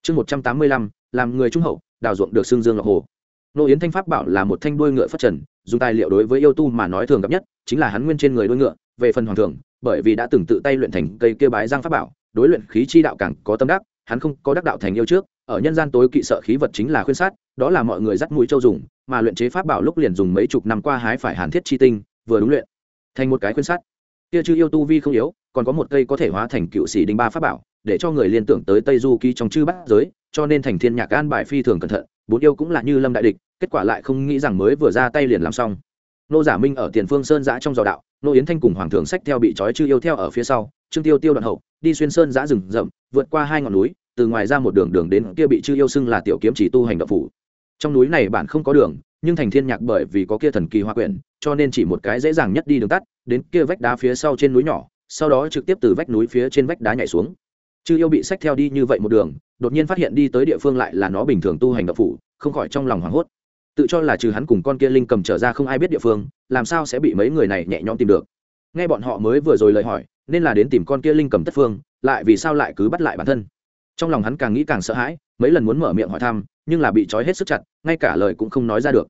Chương một trăm tám mươi lăm, làm người trung hậu, đào ruộng được xương dương ngọc hồ. Nô yến thanh pháp bảo là một thanh đuôi ngựa phát trần, dùng tài liệu đối với yêu tu mà nói thường gặp nhất, chính là hắn nguyên trên người đuôi ngựa, về phần hoàng thường bởi vì đã từng tự tay luyện thành cây kia bái giang pháp bảo, đối luyện khí chi đạo càng có tâm đắc, hắn không có đắc đạo thành yêu trước, ở nhân gian tối kỵ sợ khí vật chính là khuyên sát, đó là mọi người dắt mũi châu dùng, mà luyện chế pháp bảo lúc liền dùng mấy chục năm qua hái phải hàn thiết chi tinh, vừa đúng luyện thành một cái khuyên sắt. kia chư yêu tu vi không yếu, còn có một cây có thể hóa thành cựu sĩ đinh ba pháp bảo, để cho người liên tưởng tới tây du ký trong chư bát giới, cho nên thành thiên nhạc an bài phi thường cẩn thận, bốn yêu cũng là như lâm đại địch, kết quả lại không nghĩ rằng mới vừa ra tay liền làm xong nô giả minh ở tiền phương sơn giã trong dò đạo, nô yến thanh cùng hoàng thường sách theo bị trói chư yêu theo ở phía sau, trương tiêu tiêu đoạn hậu, đi xuyên sơn giã rừng rậm, vượt qua hai ngọn núi, từ ngoài ra một đường đường đến kia bị chư yêu xưng là tiểu kiếm chỉ tu hành động phủ trong núi này bản không có đường nhưng thành thiên nhạc bởi vì có kia thần kỳ hoa quyển, cho nên chỉ một cái dễ dàng nhất đi đường tắt, đến kia vách đá phía sau trên núi nhỏ, sau đó trực tiếp từ vách núi phía trên vách đá nhảy xuống. Chư yêu bị sách theo đi như vậy một đường, đột nhiên phát hiện đi tới địa phương lại là nó bình thường tu hành độc phủ, không khỏi trong lòng hoảng hốt. Tự cho là trừ hắn cùng con kia linh cầm trở ra không ai biết địa phương, làm sao sẽ bị mấy người này nhẹ nhõm tìm được. Nghe bọn họ mới vừa rồi lời hỏi, nên là đến tìm con kia linh cầm tất phương, lại vì sao lại cứ bắt lại bản thân. Trong lòng hắn càng nghĩ càng sợ hãi, mấy lần muốn mở miệng hỏi thăm, nhưng là bị trói hết sức chặt, ngay cả lời cũng không nói ra được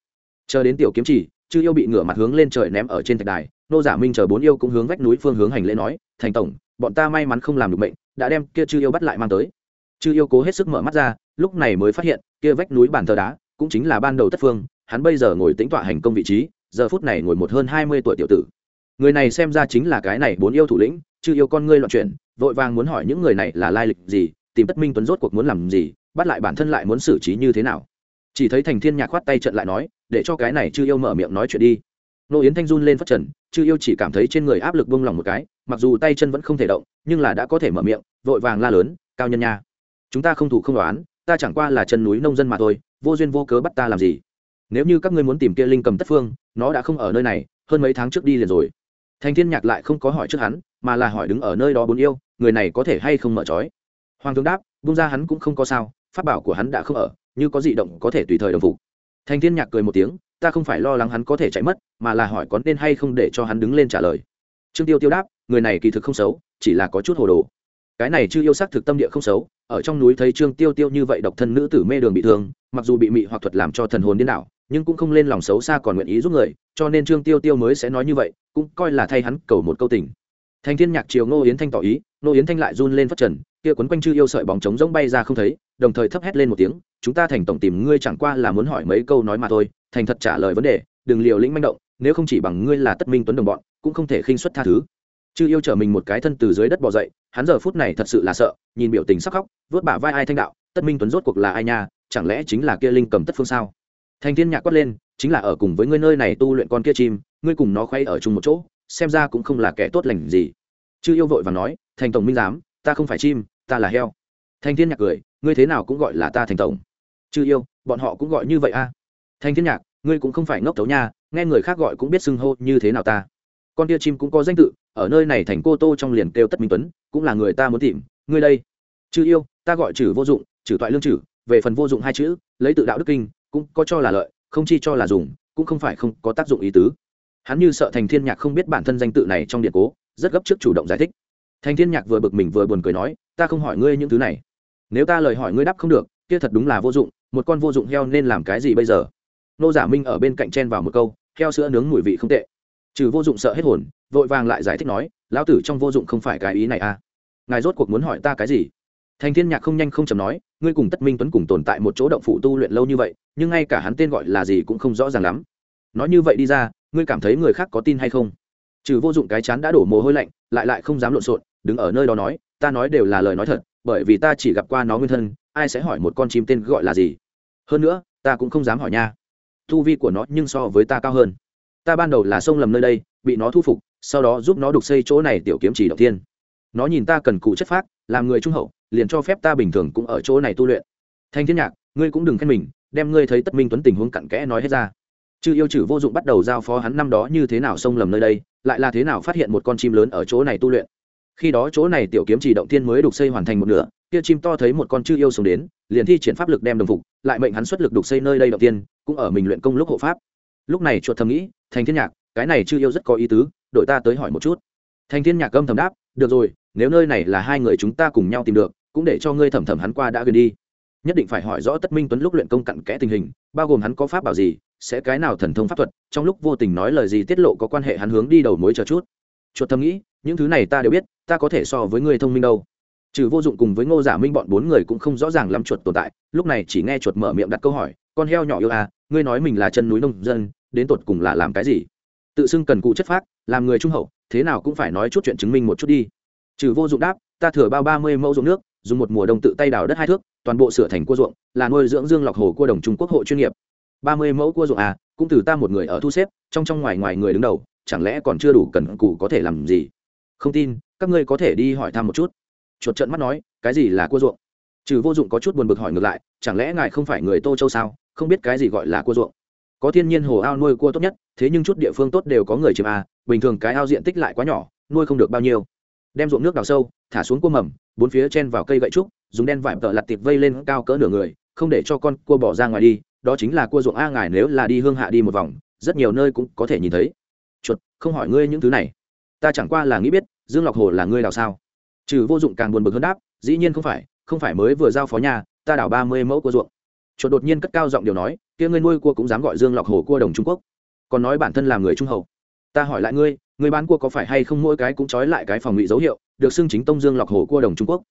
chờ đến tiểu kiếm chỉ, chư yêu bị ngửa mặt hướng lên trời ném ở trên thạch đài, nô giả minh chờ bốn yêu cũng hướng vách núi phương hướng hành lễ nói, thành tổng, bọn ta may mắn không làm được bệnh đã đem kia chư yêu bắt lại mang tới. Chư yêu cố hết sức mở mắt ra, lúc này mới phát hiện, kia vách núi bàn thờ đá cũng chính là ban đầu tất phương, hắn bây giờ ngồi tĩnh tọa hành công vị trí, giờ phút này ngồi một hơn hai mươi tuổi tiểu tử. Người này xem ra chính là cái này bốn yêu thủ lĩnh, chư yêu con ngươi loạn chuyển, vội vàng muốn hỏi những người này là lai lịch gì, tìm tất minh tuấn rốt cuộc muốn làm gì, bắt lại bản thân lại muốn xử trí như thế nào. Chỉ thấy thành thiên nhạc khoát tay trận lại nói để cho cái này chư yêu mở miệng nói chuyện đi. Nô yến thanh run lên phát trần, chư yêu chỉ cảm thấy trên người áp lực bông lòng một cái, mặc dù tay chân vẫn không thể động, nhưng là đã có thể mở miệng, vội vàng la lớn, cao nhân nha, chúng ta không thủ không đoán, ta chẳng qua là chân núi nông dân mà thôi, vô duyên vô cớ bắt ta làm gì? Nếu như các ngươi muốn tìm kia linh cầm tất phương, nó đã không ở nơi này, hơn mấy tháng trước đi liền rồi. Thành thiên nhạc lại không có hỏi trước hắn, mà là hỏi đứng ở nơi đó bốn yêu, người này có thể hay không mở trói? Hoàng thương đáp bung ra hắn cũng không có sao, pháp bảo của hắn đã không ở, như có dị động có thể tùy thời đồng phục thành thiên nhạc cười một tiếng, ta không phải lo lắng hắn có thể chạy mất, mà là hỏi có nên hay không để cho hắn đứng lên trả lời. Trương tiêu tiêu đáp, người này kỳ thực không xấu, chỉ là có chút hồ đồ. Cái này chưa yêu sắc thực tâm địa không xấu, ở trong núi thấy trương tiêu tiêu như vậy độc thân nữ tử mê đường bị thương, mặc dù bị mị hoặc thuật làm cho thần hồn điên đảo, nhưng cũng không lên lòng xấu xa còn nguyện ý giúp người, cho nên trương tiêu tiêu mới sẽ nói như vậy, cũng coi là thay hắn cầu một câu tình. Thành thiên nhạc chiều ngô yến thanh tỏ ý, ngô yến thanh lại run lên phát trần kia quấn quanh chư yêu sợi bóng trống rỗng bay ra không thấy, đồng thời thấp hét lên một tiếng, chúng ta thành tổng tìm ngươi chẳng qua là muốn hỏi mấy câu nói mà thôi, thành thật trả lời vấn đề, đừng liều lĩnh manh động, nếu không chỉ bằng ngươi là tất minh tuấn đồng bọn, cũng không thể khinh xuất tha thứ. Chư yêu trở mình một cái thân từ dưới đất bò dậy, hắn giờ phút này thật sự là sợ, nhìn biểu tình sắc khóc, vớt bả vai ai thanh đạo, tất minh tuấn rốt cuộc là ai nha, chẳng lẽ chính là kia linh cầm tất phương sao? Thành thiên nhạc quát lên, chính là ở cùng với ngươi nơi này tu luyện con kia chim, ngươi cùng nó khoe ở chung một chỗ, xem ra cũng không là kẻ tốt lành gì. Chư yêu vội và nói, thành tổng minh giám, ta không phải chim ta là heo. Thanh thiên nhạc cười, ngươi thế nào cũng gọi là ta thành tổng. Chư yêu, bọn họ cũng gọi như vậy a. À? thiên nhạc, ngươi cũng không phải ngốc thấu nha, nghe người khác gọi cũng biết xưng hô như thế nào ta. Con tia chim cũng có danh tự, ở nơi này thành cô tô trong liền kêu tất minh tuấn, cũng là người ta muốn tìm. Ngươi đây. Chư yêu, ta gọi trừ vô dụng trừ toại lương trừ về phần vô dụng hai chữ, lấy tự đạo đức kinh, cũng có cho là lợi, không chi cho là dùng, cũng không phải không có tác dụng ý tứ. Hắn như sợ thành thiên nhạc không biết bản thân danh tự này trong điện cố, rất gấp trước chủ động giải thích thành thiên nhạc vừa bực mình vừa buồn cười nói, ta không hỏi ngươi những thứ này. Nếu ta lời hỏi ngươi đáp không được, kia thật đúng là vô dụng, một con vô dụng heo nên làm cái gì bây giờ? Nô giả minh ở bên cạnh chen vào một câu, heo sữa nướng mùi vị không tệ. Trừ vô dụng sợ hết hồn, vội vàng lại giải thích nói, lão tử trong vô dụng không phải cái ý này à? Ngài rốt cuộc muốn hỏi ta cái gì? Thành thiên nhạc không nhanh không chầm nói, ngươi cùng tất minh tuấn cùng tồn tại một chỗ động phủ tu luyện lâu như vậy, nhưng ngay cả hắn tên gọi là gì cũng không rõ ràng lắm. Nói như vậy đi ra, ngươi cảm thấy người khác có tin hay không? Trừ vô dụng cái chán đã đổ mồ hôi lạnh, lại lại không dám lộn xộn đứng ở nơi đó nói, ta nói đều là lời nói thật, bởi vì ta chỉ gặp qua nó nguyên thân, ai sẽ hỏi một con chim tên gọi là gì? Hơn nữa, ta cũng không dám hỏi nha. Thu vi của nó nhưng so với ta cao hơn. Ta ban đầu là sông lầm nơi đây, bị nó thu phục, sau đó giúp nó đục xây chỗ này tiểu kiếm chỉ đầu tiên. Nó nhìn ta cần cụ chất phác, làm người trung hậu, liền cho phép ta bình thường cũng ở chỗ này tu luyện. Thanh thiên nhạc, ngươi cũng đừng khen mình, đem ngươi thấy tất minh tuấn tình huống cặn kẽ nói hết ra. Chư yêu chử vô dụng bắt đầu giao phó hắn năm đó như thế nào sông lầm nơi đây, lại là thế nào phát hiện một con chim lớn ở chỗ này tu luyện khi đó chỗ này tiểu kiếm chỉ động thiên mới đục xây hoàn thành một nửa, kia chim to thấy một con chư yêu xuống đến, liền thi triển pháp lực đem đồng phục, lại mệnh hắn xuất lực đục xây nơi đây động tiên cũng ở mình luyện công lúc hộ pháp. Lúc này chuột thầm nghĩ, thành thiên nhạc, cái này chư yêu rất có ý tứ đội ta tới hỏi một chút. Thành thiên nhạc âm thầm đáp, được rồi, nếu nơi này là hai người chúng ta cùng nhau tìm được, cũng để cho ngươi thẩm thẩm hắn qua đã gần đi. Nhất định phải hỏi rõ tất minh tuấn lúc luyện công cặn kẽ tình hình, bao gồm hắn có pháp bảo gì, sẽ cái nào thần thông pháp thuật, trong lúc vô tình nói lời gì tiết lộ có quan hệ hắn hướng đi đầu mối chờ chút. Chuột thầm nghĩ, những thứ này ta đều biết ta có thể so với người thông minh đâu. Trừ vô dụng cùng với ngô giả minh bọn bốn người cũng không rõ ràng lắm chuột tồn tại, lúc này chỉ nghe chuột mở miệng đặt câu hỏi, con heo nhỏ yêu à ngươi nói mình là chân núi nông dân, đến tột cùng là làm cái gì? Tự xưng cần cụ chất phác, làm người trung hậu, thế nào cũng phải nói chút chuyện chứng minh một chút đi. Trừ vô dụng đáp, ta thừa bao ba mươi mẫu ruộng nước, dùng một mùa đông tự tay đào đất hai thước, toàn bộ sửa thành cua ruộng, là nuôi dưỡng dương lọc hồ cua đồng trung quốc hộ chuyên nghiệp. Ba mươi mẫu cua ruộng à cũng từ ta một người ở thu xếp, trong trong ngoài ngoài người đứng đầu, chẳng lẽ còn chưa đủ cần cụ có thể làm gì? Không tin, các ngươi có thể đi hỏi thăm một chút. Chuột trận mắt nói, cái gì là cua ruộng? Trừ vô dụng có chút buồn bực hỏi ngược lại, chẳng lẽ ngài không phải người tô châu sao? Không biết cái gì gọi là cua ruộng. Có thiên nhiên hồ ao nuôi cua tốt nhất, thế nhưng chút địa phương tốt đều có người chiếm à bình thường cái ao diện tích lại quá nhỏ, nuôi không được bao nhiêu. Đem ruộng nước đào sâu, thả xuống cua mầm, bốn phía chen vào cây gậy trúc, dùng đen vải tợ lặt tiệp vây lên cao cỡ nửa người, không để cho con cua bỏ ra ngoài đi, đó chính là cua ruộng a, ngài nếu là đi hương hạ đi một vòng, rất nhiều nơi cũng có thể nhìn thấy. Chuột, không hỏi ngươi những thứ này. Ta chẳng qua là nghĩ biết dương lọc hồ là ngươi đào sao? Trừ vô dụng càng buồn bực hơn đáp, dĩ nhiên không phải không phải mới vừa giao phó nhà, ta đào ba mươi mẫu cua ruộng. Chuột đột nhiên cất cao giọng điều nói, kia ngươi nuôi cua cũng dám gọi dương lọc hồ cua đồng trung quốc. Còn nói bản thân là người trung hậu. Ta hỏi lại ngươi người bán cua có phải hay không mỗi cái cũng trói lại cái phòng ngụy dấu hiệu, được xưng chính tông dương lọc hồ cua đồng trung quốc?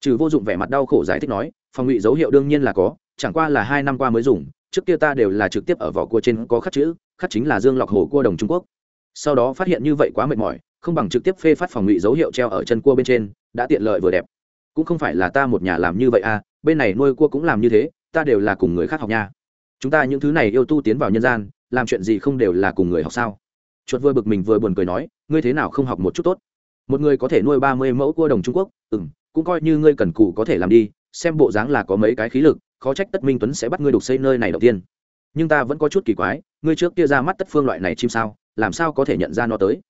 Trừ vô dụng vẻ mặt đau khổ giải thích nói, phòng ngụy dấu hiệu đương nhiên là có, chẳng qua là hai năm qua mới dùng, trước kia ta đều là trực tiếp ở vỏ cua trên có khắc chữ, khắc chính là dương lọc hồ cua đồng trung quốc. Sau đó phát hiện như vậy quá mệt mỏi không bằng trực tiếp phê phát phòng ngụy dấu hiệu treo ở chân cua bên trên, đã tiện lợi vừa đẹp. Cũng không phải là ta một nhà làm như vậy à bên này nuôi cua cũng làm như thế, ta đều là cùng người khác học nha. Chúng ta những thứ này yêu tu tiến vào nhân gian, làm chuyện gì không đều là cùng người học sao? Chuột vừa bực mình vừa buồn cười nói, ngươi thế nào không học một chút tốt? Một người có thể nuôi ba mươi mẫu cua đồng trung quốc ừ m cũng coi như ngươi cần cù có thể làm đi, xem bộ dáng là có mấy cái khí lực, khó trách tất minh tuấn sẽ bắt ngươi đục xây nơi này đầu tiên. Nhưng ta vẫn có chút kỳ quái, ngươi trước kia ra mắt tất phương loại này chim sao, làm sao có thể nhận ra nó tới?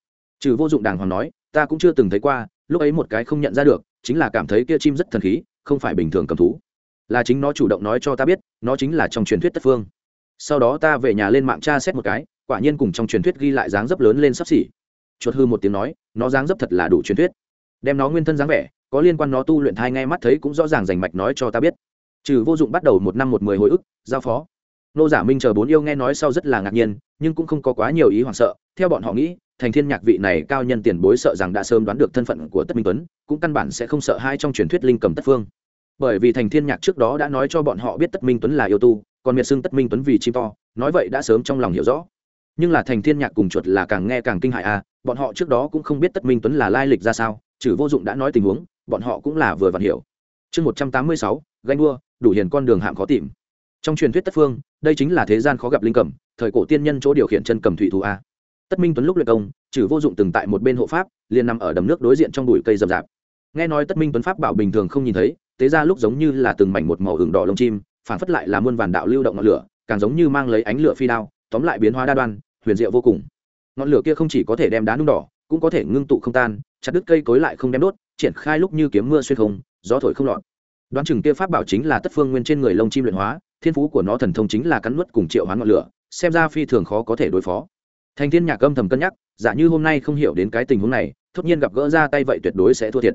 Trừ vô dụng đàng hoàng nói, ta cũng chưa từng thấy qua, lúc ấy một cái không nhận ra được, chính là cảm thấy kia chim rất thần khí, không phải bình thường cầm thú. Là chính nó chủ động nói cho ta biết, nó chính là trong truyền thuyết tất phương. Sau đó ta về nhà lên mạng tra xét một cái, quả nhiên cùng trong truyền thuyết ghi lại dáng dấp lớn lên sắp xỉ. Chuột hư một tiếng nói, nó dáng dấp thật là đủ truyền thuyết. Đem nó nguyên thân dáng vẻ, có liên quan nó tu luyện thai ngay mắt thấy cũng rõ ràng rành mạch nói cho ta biết. Trừ vô dụng bắt đầu một năm một mười hồi ức, giao phó. Nô giả minh chờ bốn yêu nghe nói sau rất là ngạc nhiên, nhưng cũng không có quá nhiều ý hoảng sợ, theo bọn họ nghĩ thành thiên nhạc vị này cao nhân tiền bối sợ rằng đã sớm đoán được thân phận của tất minh tuấn, cũng căn bản sẽ không sợ hai trong truyền thuyết linh cầm tất phương. Bởi vì thành thiên nhạc trước đó đã nói cho bọn họ biết tất minh tuấn là yêu tu, còn miệt xưng tất minh tuấn vì chim to, nói vậy đã sớm trong lòng hiểu rõ. Nhưng là thành thiên nhạc cùng chuột là càng nghe càng kinh hại à bọn họ trước đó cũng không biết tất minh tuấn là lai lịch ra sao, trừ vô dụng đã nói tình huống, bọn họ cũng là vừa vặn hiểu. Chương một trăm tám mươi sáu, ganh đua, đủ hiền con đường hạm khó tìm. Trong truyền thuyết tất phương, đây chính là thế gian khó gặp linh cầm, thời cổ tiên nhân chỗ điều khiển chân cầm thủy thủ a tất minh tuấn lúc luyện công, trừ vô dụng từng tại một bên hộ pháp, liền nằm ở đầm nước đối diện trong bụi cây rậm rạp. Nghe nói tất minh tuấn pháp bảo bình thường không nhìn thấy tế ra lúc giống như là từng mảnh một màu hừng đỏ lông chim, phản phất lại là muôn vàn đạo lưu động ngọn lửa, càng giống như mang lấy ánh lửa phi đao, tóm lại biến hóa đa đoan, huyền diệu vô cùng. Ngọn lửa kia không chỉ có thể đem đá nung đỏ, cũng có thể ngưng tụ không tan, chặt đứt cây cối lại không đem đốt, triển khai lúc như kiếm mưa xuyên không, gió thổi không lọt. Đoán chừng kia pháp bảo chính là tất phương nguyên trên người lông chim luyện hóa, thiên phú của nó thần thông chính là cắn nuốt cùng triệu hoán ngọn lửa, xem ra phi thường khó có thể đối phó thành thiên nhạc âm thầm cân nhắc, giả như hôm nay không hiểu đến cái tình huống này, thốt nhiên gặp gỡ ra tay vậy tuyệt đối sẽ thua thiệt.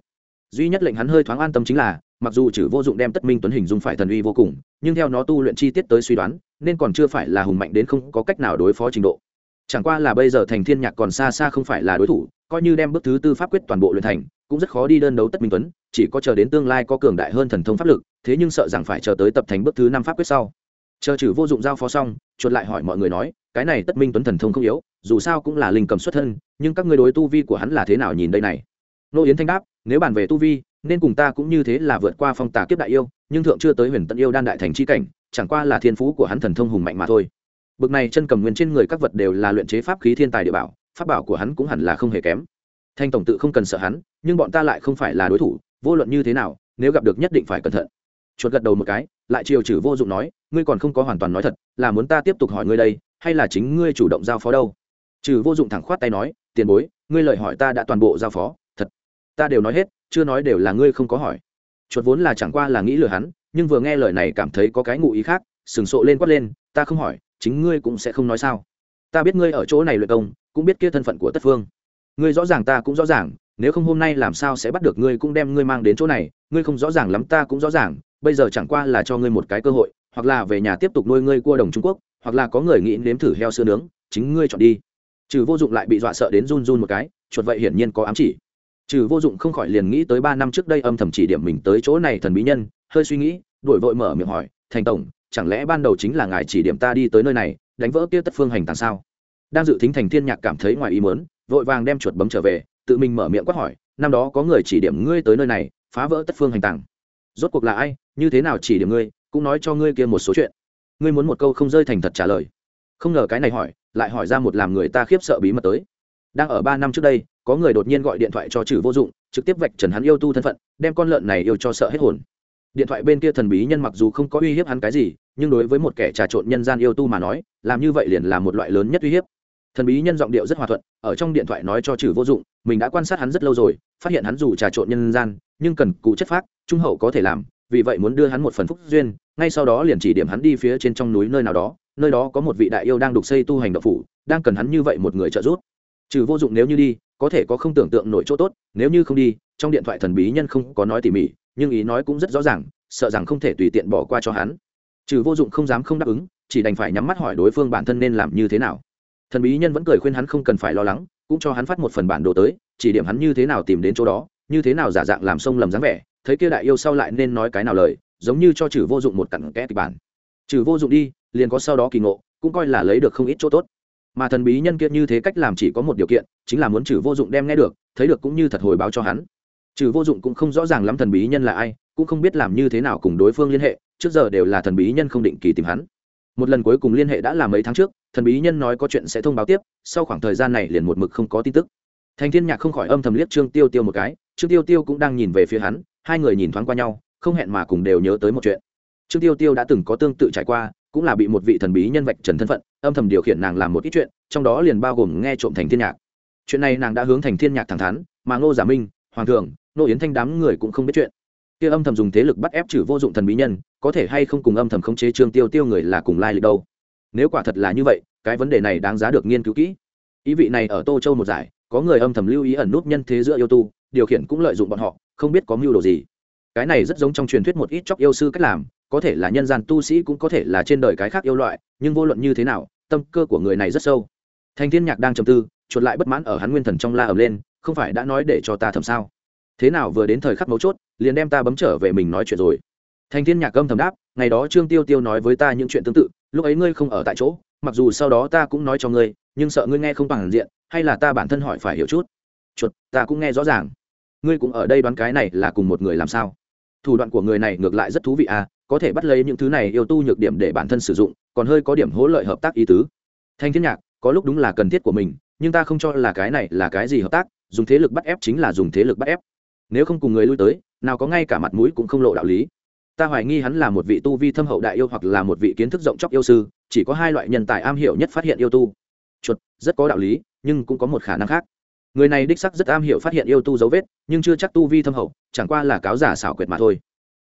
Duy nhất lệnh hắn hơi thoáng an tâm chính là, mặc dù chử vô dụng đem tất minh tuấn hình dung phải thần uy vô cùng, nhưng theo nó tu luyện chi tiết tới suy đoán, nên còn chưa phải là hùng mạnh đến không có cách nào đối phó trình độ. Chẳng qua là bây giờ thành thiên nhạc còn xa xa không phải là đối thủ, coi như đem bước thứ tư pháp quyết toàn bộ luyện thành, cũng rất khó đi đơn đấu tất minh tuấn, chỉ có chờ đến tương lai có cường đại hơn thần thông pháp lực, thế nhưng sợ rằng phải chờ tới tập thành bước thứ năm pháp quyết sau. Chờ trừ vô dụng giao phó xong, chuột lại hỏi mọi người nói cái này tất minh tuấn thần thông không yếu, dù sao cũng là linh cầm xuất thân, nhưng các người đối tu vi của hắn là thế nào nhìn đây này? Nô yến thanh đáp, nếu bàn về tu vi, nên cùng ta cũng như thế là vượt qua phong tà kiếp đại yêu, nhưng thượng chưa tới huyền tận yêu đan đại thành c h i cảnh, chẳng qua là thiên phú của hắn thần thông hùng mạnh mà thôi. Bực này chân cầm nguyên trên người các vật đều là luyện chế pháp khí thiên tài địa bảo, pháp bảo của hắn cũng hẳn là không hề kém. Thanh tổng tự không cần sợ hắn, nhưng bọn ta lại không phải là đối thủ, vô luận như thế nào, nếu gặp được nhất định phải cẩn thận. Chuột gật đầu một cái, lại chiều chử vô dụng nói, ngươi còn không có hoàn toàn nói thật, là muốn ta tiếp tục hỏi ngươi đây hay là chính ngươi chủ động giao phó đâu? Trừ vô dụng thẳng khoát tay nói, tiền bối, ngươi lời hỏi ta đã toàn bộ giao phó, thật. Ta đều nói hết, chưa nói đều là ngươi không có hỏi. Chuột vốn là chẳng qua là nghĩ lừa hắn, nhưng vừa nghe lời này cảm thấy có cái ngụ ý khác, sừng sộ lên quát lên, ta không hỏi, chính ngươi cũng sẽ không nói sao? Ta biết ngươi ở chỗ này luyện công, cũng biết kia thân phận của tất phương. Ngươi rõ ràng ta cũng rõ ràng, nếu không hôm nay làm sao sẽ bắt được ngươi cũng đem ngươi mang đến chỗ này, ngươi không rõ ràng lắm ta cũng rõ ràng, bây giờ chẳng qua là cho ngươi một cái cơ hội, hoặc là về nhà tiếp tục nuôi ngươi cua đồng trung quốc hoặc là có người nghĩ nếm thử heo sữa nướng, chính ngươi chọn đi. Trừ vô dụng lại bị dọa sợ đến run run một cái, chuột vậy hiển nhiên có ám chỉ. Trừ vô dụng không khỏi liền nghĩ tới ba năm trước đây âm thầm chỉ điểm mình tới chỗ này thần bí nhân, hơi suy nghĩ, đuổi vội mở miệng hỏi, thành tổng, chẳng lẽ ban đầu chính là ngài chỉ điểm ta đi tới nơi này, đánh vỡ kia tất phương hành tàng sao? Đang dự tính thành thiên nhạc cảm thấy ngoài ý muốn, vội vàng đem chuột bấm trở về, tự mình mở miệng quát hỏi, năm đó có người chỉ điểm ngươi tới nơi này, phá vỡ tất phương hành tàng. Rốt cuộc là ai, như thế nào chỉ điểm ngươi, cũng nói cho ngươi kia một số chuyện ngươi muốn một câu không rơi thành thật trả lời. Không ngờ cái này hỏi, lại hỏi ra một làm người ta khiếp sợ bí mật tới. Đang ở ba năm trước đây, có người đột nhiên gọi điện thoại cho trừ vô dụng, trực tiếp vạch trần hắn yêu tu thân phận, đem con lợn này yêu cho sợ hết hồn. Điện thoại bên kia thần bí nhân mặc dù không có uy hiếp hắn cái gì, nhưng đối với một kẻ trà trộn nhân gian yêu tu mà nói, làm như vậy liền là một loại lớn nhất uy hiếp. Thần bí nhân giọng điệu rất hòa thuận, ở trong điện thoại nói cho trừ vô dụng, mình đã quan sát hắn rất lâu rồi, phát hiện hắn dù trà trộn nhân gian, nhưng cần cụ chất phác, trung hậu có thể làm vì vậy muốn đưa hắn một phần phúc duyên, ngay sau đó liền chỉ điểm hắn đi phía trên trong núi nơi nào đó, nơi đó có một vị đại yêu đang đục xây tu hành độc phủ, đang cần hắn như vậy một người trợ giúp. Trừ vô dụng nếu như đi, có thể có không tưởng tượng nổi chỗ tốt, nếu như không đi, trong điện thoại thần bí nhân không có nói tỉ mỉ, nhưng ý nói cũng rất rõ ràng, sợ rằng không thể tùy tiện bỏ qua cho hắn. Trừ vô dụng không dám không đáp ứng, chỉ đành phải nhắm mắt hỏi đối phương bản thân nên làm như thế nào. Thần bí nhân vẫn cười khuyên hắn không cần phải lo lắng, cũng cho hắn phát một phần bản đồ tới, chỉ điểm hắn như thế nào tìm đến chỗ đó, như thế nào giả dạng làm sông lầm dáng vẻ thấy kia đại yêu sau lại nên nói cái nào lời, giống như cho trừ vô dụng một cặn kẽ kịch bản. Trừ vô dụng đi, liền có sau đó kỳ ngộ, cũng coi là lấy được không ít chỗ tốt. Mà thần bí nhân kia như thế cách làm chỉ có một điều kiện, chính là muốn trừ vô dụng đem nghe được, thấy được cũng như thật hồi báo cho hắn. Trừ vô dụng cũng không rõ ràng lắm thần bí nhân là ai, cũng không biết làm như thế nào cùng đối phương liên hệ, trước giờ đều là thần bí nhân không định kỳ tìm hắn. Một lần cuối cùng liên hệ đã là mấy tháng trước, thần bí nhân nói có chuyện sẽ thông báo tiếp, sau khoảng thời gian này liền một mực không có tin tức. Thành thiên nhạc không khỏi âm thầm liếc trương tiêu tiêu một cái, trương tiêu tiêu cũng đang nhìn về phía hắn hai người nhìn thoáng qua nhau, không hẹn mà cùng đều nhớ tới một chuyện. Trương tiêu tiêu đã từng có tương tự trải qua, cũng là bị một vị thần bí nhân vạch trần thân phận, âm thầm điều khiển nàng làm một ít chuyện, trong đó liền bao gồm nghe trộm thành thiên nhạc. Chuyện này nàng đã hướng thành thiên nhạc thẳng thắn, mà ngô giả minh, hoàng thượng nô yến thanh đám người cũng không biết chuyện. Kia âm thầm dùng thế lực bắt ép trừ vô dụng thần bí nhân, có thể hay không cùng âm thầm khống chế trương tiêu tiêu người là cùng lai lịch đâu? Nếu quả thật là như vậy, cái vấn đề này đáng giá được nghiên cứu kỹ. Ý vị này ở tô châu một giải, có người âm thầm lưu ý ẩn nút nhân thế giữa yêu tu, điều khiển cũng lợi dụng bọn họ không biết có mưu đồ gì. Cái này rất giống trong truyền thuyết một ít chóc yêu sư cách làm, có thể là nhân gian tu sĩ cũng có thể là trên đời cái khác yêu loại, nhưng vô luận như thế nào, tâm cơ của người này rất sâu. Thanh thiên nhạc đang trầm tư, chuột lại bất mãn ở hắn nguyên thần trong la ầm lên, không phải đã nói để cho ta thầm sao? Thế nào vừa đến thời khắc mấu chốt, liền đem ta bấm trở về mình nói chuyện rồi. Thanh thiên nhạc âm thầm đáp, ngày đó trương tiêu tiêu nói với ta những chuyện tương tự, lúc ấy ngươi không ở tại chỗ, mặc dù sau đó ta cũng nói cho ngươi, nhưng sợ ngươi nghe không bằng diện, hay là ta bản thân hỏi phải hiểu chút. Chuột, ta cũng nghe rõ ràng ngươi cũng ở đây đoán cái này là cùng một người làm sao? Thủ đoạn của người này ngược lại rất thú vị à có thể bắt lấy những thứ này yêu tu nhược điểm để bản thân sử dụng, còn hơi có điểm hỗ lợi hợp tác ý tứ. Thanh thiên nhạc, có lúc đúng là cần thiết của mình, nhưng ta không cho là cái này là cái gì hợp tác, dùng thế lực bắt ép chính là dùng thế lực bắt ép. Nếu không cùng người lui tới, nào có ngay cả mặt mũi cũng không lộ đạo lý. Ta hoài nghi hắn là một vị tu vi thâm hậu đại yêu hoặc là một vị kiến thức rộng chóc yêu sư, chỉ có hai loại nhân tài am hiểu nhất phát hiện yêu tu. Chuột, rất có đạo lý, nhưng cũng có một khả năng khác người này đích sắc rất am hiểu phát hiện yêu tu dấu vết, nhưng chưa chắc tu vi thâm hậu, chẳng qua là cáo giả xảo quyệt mà thôi.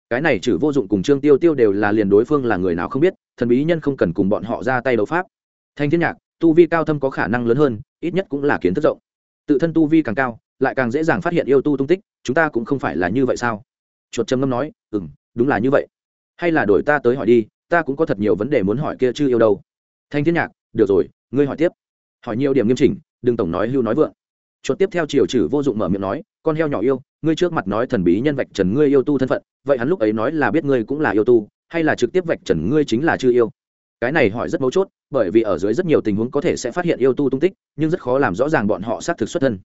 Cái này trừ vô dụng cùng trương tiêu tiêu đều là liền đối phương là người nào không biết, thần bí nhân không cần cùng bọn họ ra tay đấu pháp. Thanh thiên nhạc, tu vi cao thâm có khả năng lớn hơn, ít nhất cũng là kiến thức rộng. Tự thân tu vi càng cao, lại càng dễ dàng phát hiện yêu tu tung tích, chúng ta cũng không phải là như vậy sao? Chuột trầm ngâm nói ừ m đúng là như vậy. Hay là đổi ta tới hỏi đi, ta cũng có thật nhiều vấn đề muốn hỏi kia chưa yêu đâu. Thanh thiên nhạc, được rồi, ngươi hỏi tiếp. Hỏi nhiều điểm nghiêm chỉnh, đừng tổng nói hưu nói vượng chuột tiếp theo chiều trừ vô dụng mở miệng nói, con heo nhỏ yêu, ngươi trước mặt nói thần bí nhân vạch trần ngươi yêu tu thân phận, vậy hắn lúc ấy nói là biết ngươi cũng là yêu tu, hay là trực tiếp vạch trần ngươi chính là chưa yêu? Cái này hỏi rất mấu chốt, bởi vì ở dưới rất nhiều tình huống có thể sẽ phát hiện yêu tu tung tích, nhưng rất khó làm rõ ràng bọn họ xác thực xuất thân.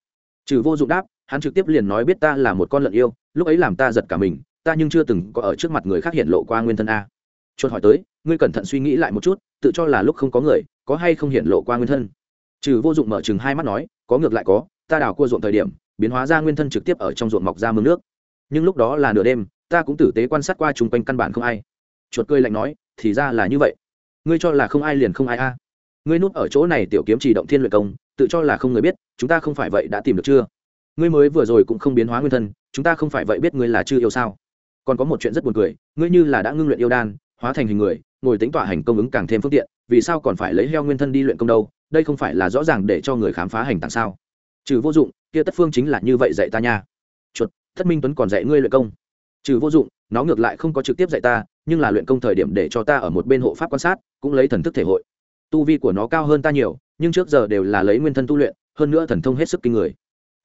Trừ vô dụng đáp, hắn trực tiếp liền nói biết ta là một con lợn yêu, lúc ấy làm ta giật cả mình, ta nhưng chưa từng có ở trước mặt người khác hiện lộ qua nguyên thân a. Chuột hỏi tới, ngươi cẩn thận suy nghĩ lại một chút, tự cho là lúc không có người, có hay không hiện lộ qua nguyên thân? Trừ vô dụng mở chừng hai mắt nói, có ngược lại có ta đào cua ruộng thời điểm, biến hóa ra nguyên thân trực tiếp ở trong ruộng mọc ra mương nước. Nhưng lúc đó là nửa đêm, ta cũng tử tế quan sát qua chung quanh căn bản không ai. Chuột cười lạnh nói, thì ra là như vậy. Ngươi cho là không ai liền không ai a. Ngươi núp ở chỗ này tiểu kiếm chỉ động thiên luyện công, tự cho là không người biết, chúng ta không phải vậy đã tìm được chưa? Ngươi mới vừa rồi cũng không biến hóa nguyên thân, chúng ta không phải vậy biết ngươi là chưa yêu sao? Còn có một chuyện rất buồn cười, ngươi như là đã ngưng luyện yêu đan, hóa thành hình người, ngồi tính tọa hành công ứng càng thêm phương tiện, vì sao còn phải lấy heo nguyên thân đi luyện công đâu? Đây không phải là rõ ràng để cho người khám phá hành tặng sao? Trừ vô dụng, kia tất phương chính là như vậy dạy ta nha. Chuột, thất minh tuấn còn dạy ngươi luyện công. Trừ vô dụng, nó ngược lại không có trực tiếp dạy ta, nhưng là luyện công thời điểm để cho ta ở một bên hộ pháp quan sát, cũng lấy thần thức thể hội. Tu vi của nó cao hơn ta nhiều, nhưng trước giờ đều là lấy nguyên thân tu luyện, hơn nữa thần thông hết sức kinh người.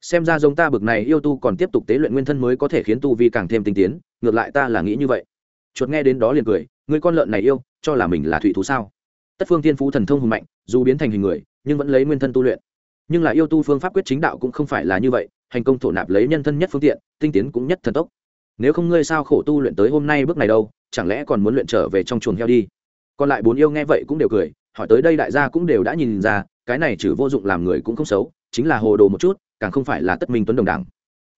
Xem ra giống ta bực này yêu tu còn tiếp tục tế luyện nguyên thân mới có thể khiến tu vi càng thêm tinh tiến, ngược lại ta là nghĩ như vậy. Chuột nghe đến đó liền cười người con lợn này yêu, cho là mình là thủy thú sao? Tất phương tiên phú thần thông hùng mạnh, dù biến thành hình người, nhưng vẫn lấy nguyên thân tu luyện nhưng là yêu tu phương pháp quyết chính đạo cũng không phải là như vậy, hành công thổ nạp lấy nhân thân nhất phương tiện, tinh tiến cũng nhất thần tốc. Nếu không ngươi sao khổ tu luyện tới hôm nay bước này đâu, chẳng lẽ còn muốn luyện trở về trong chuồng heo đi? Còn lại bốn yêu nghe vậy cũng đều cười, hỏi tới đây đại gia cũng đều đã nhìn ra, cái này trừ vô dụng làm người cũng không xấu, chính là hồ đồ một chút, càng không phải là tất minh tuấn đồng đẳng.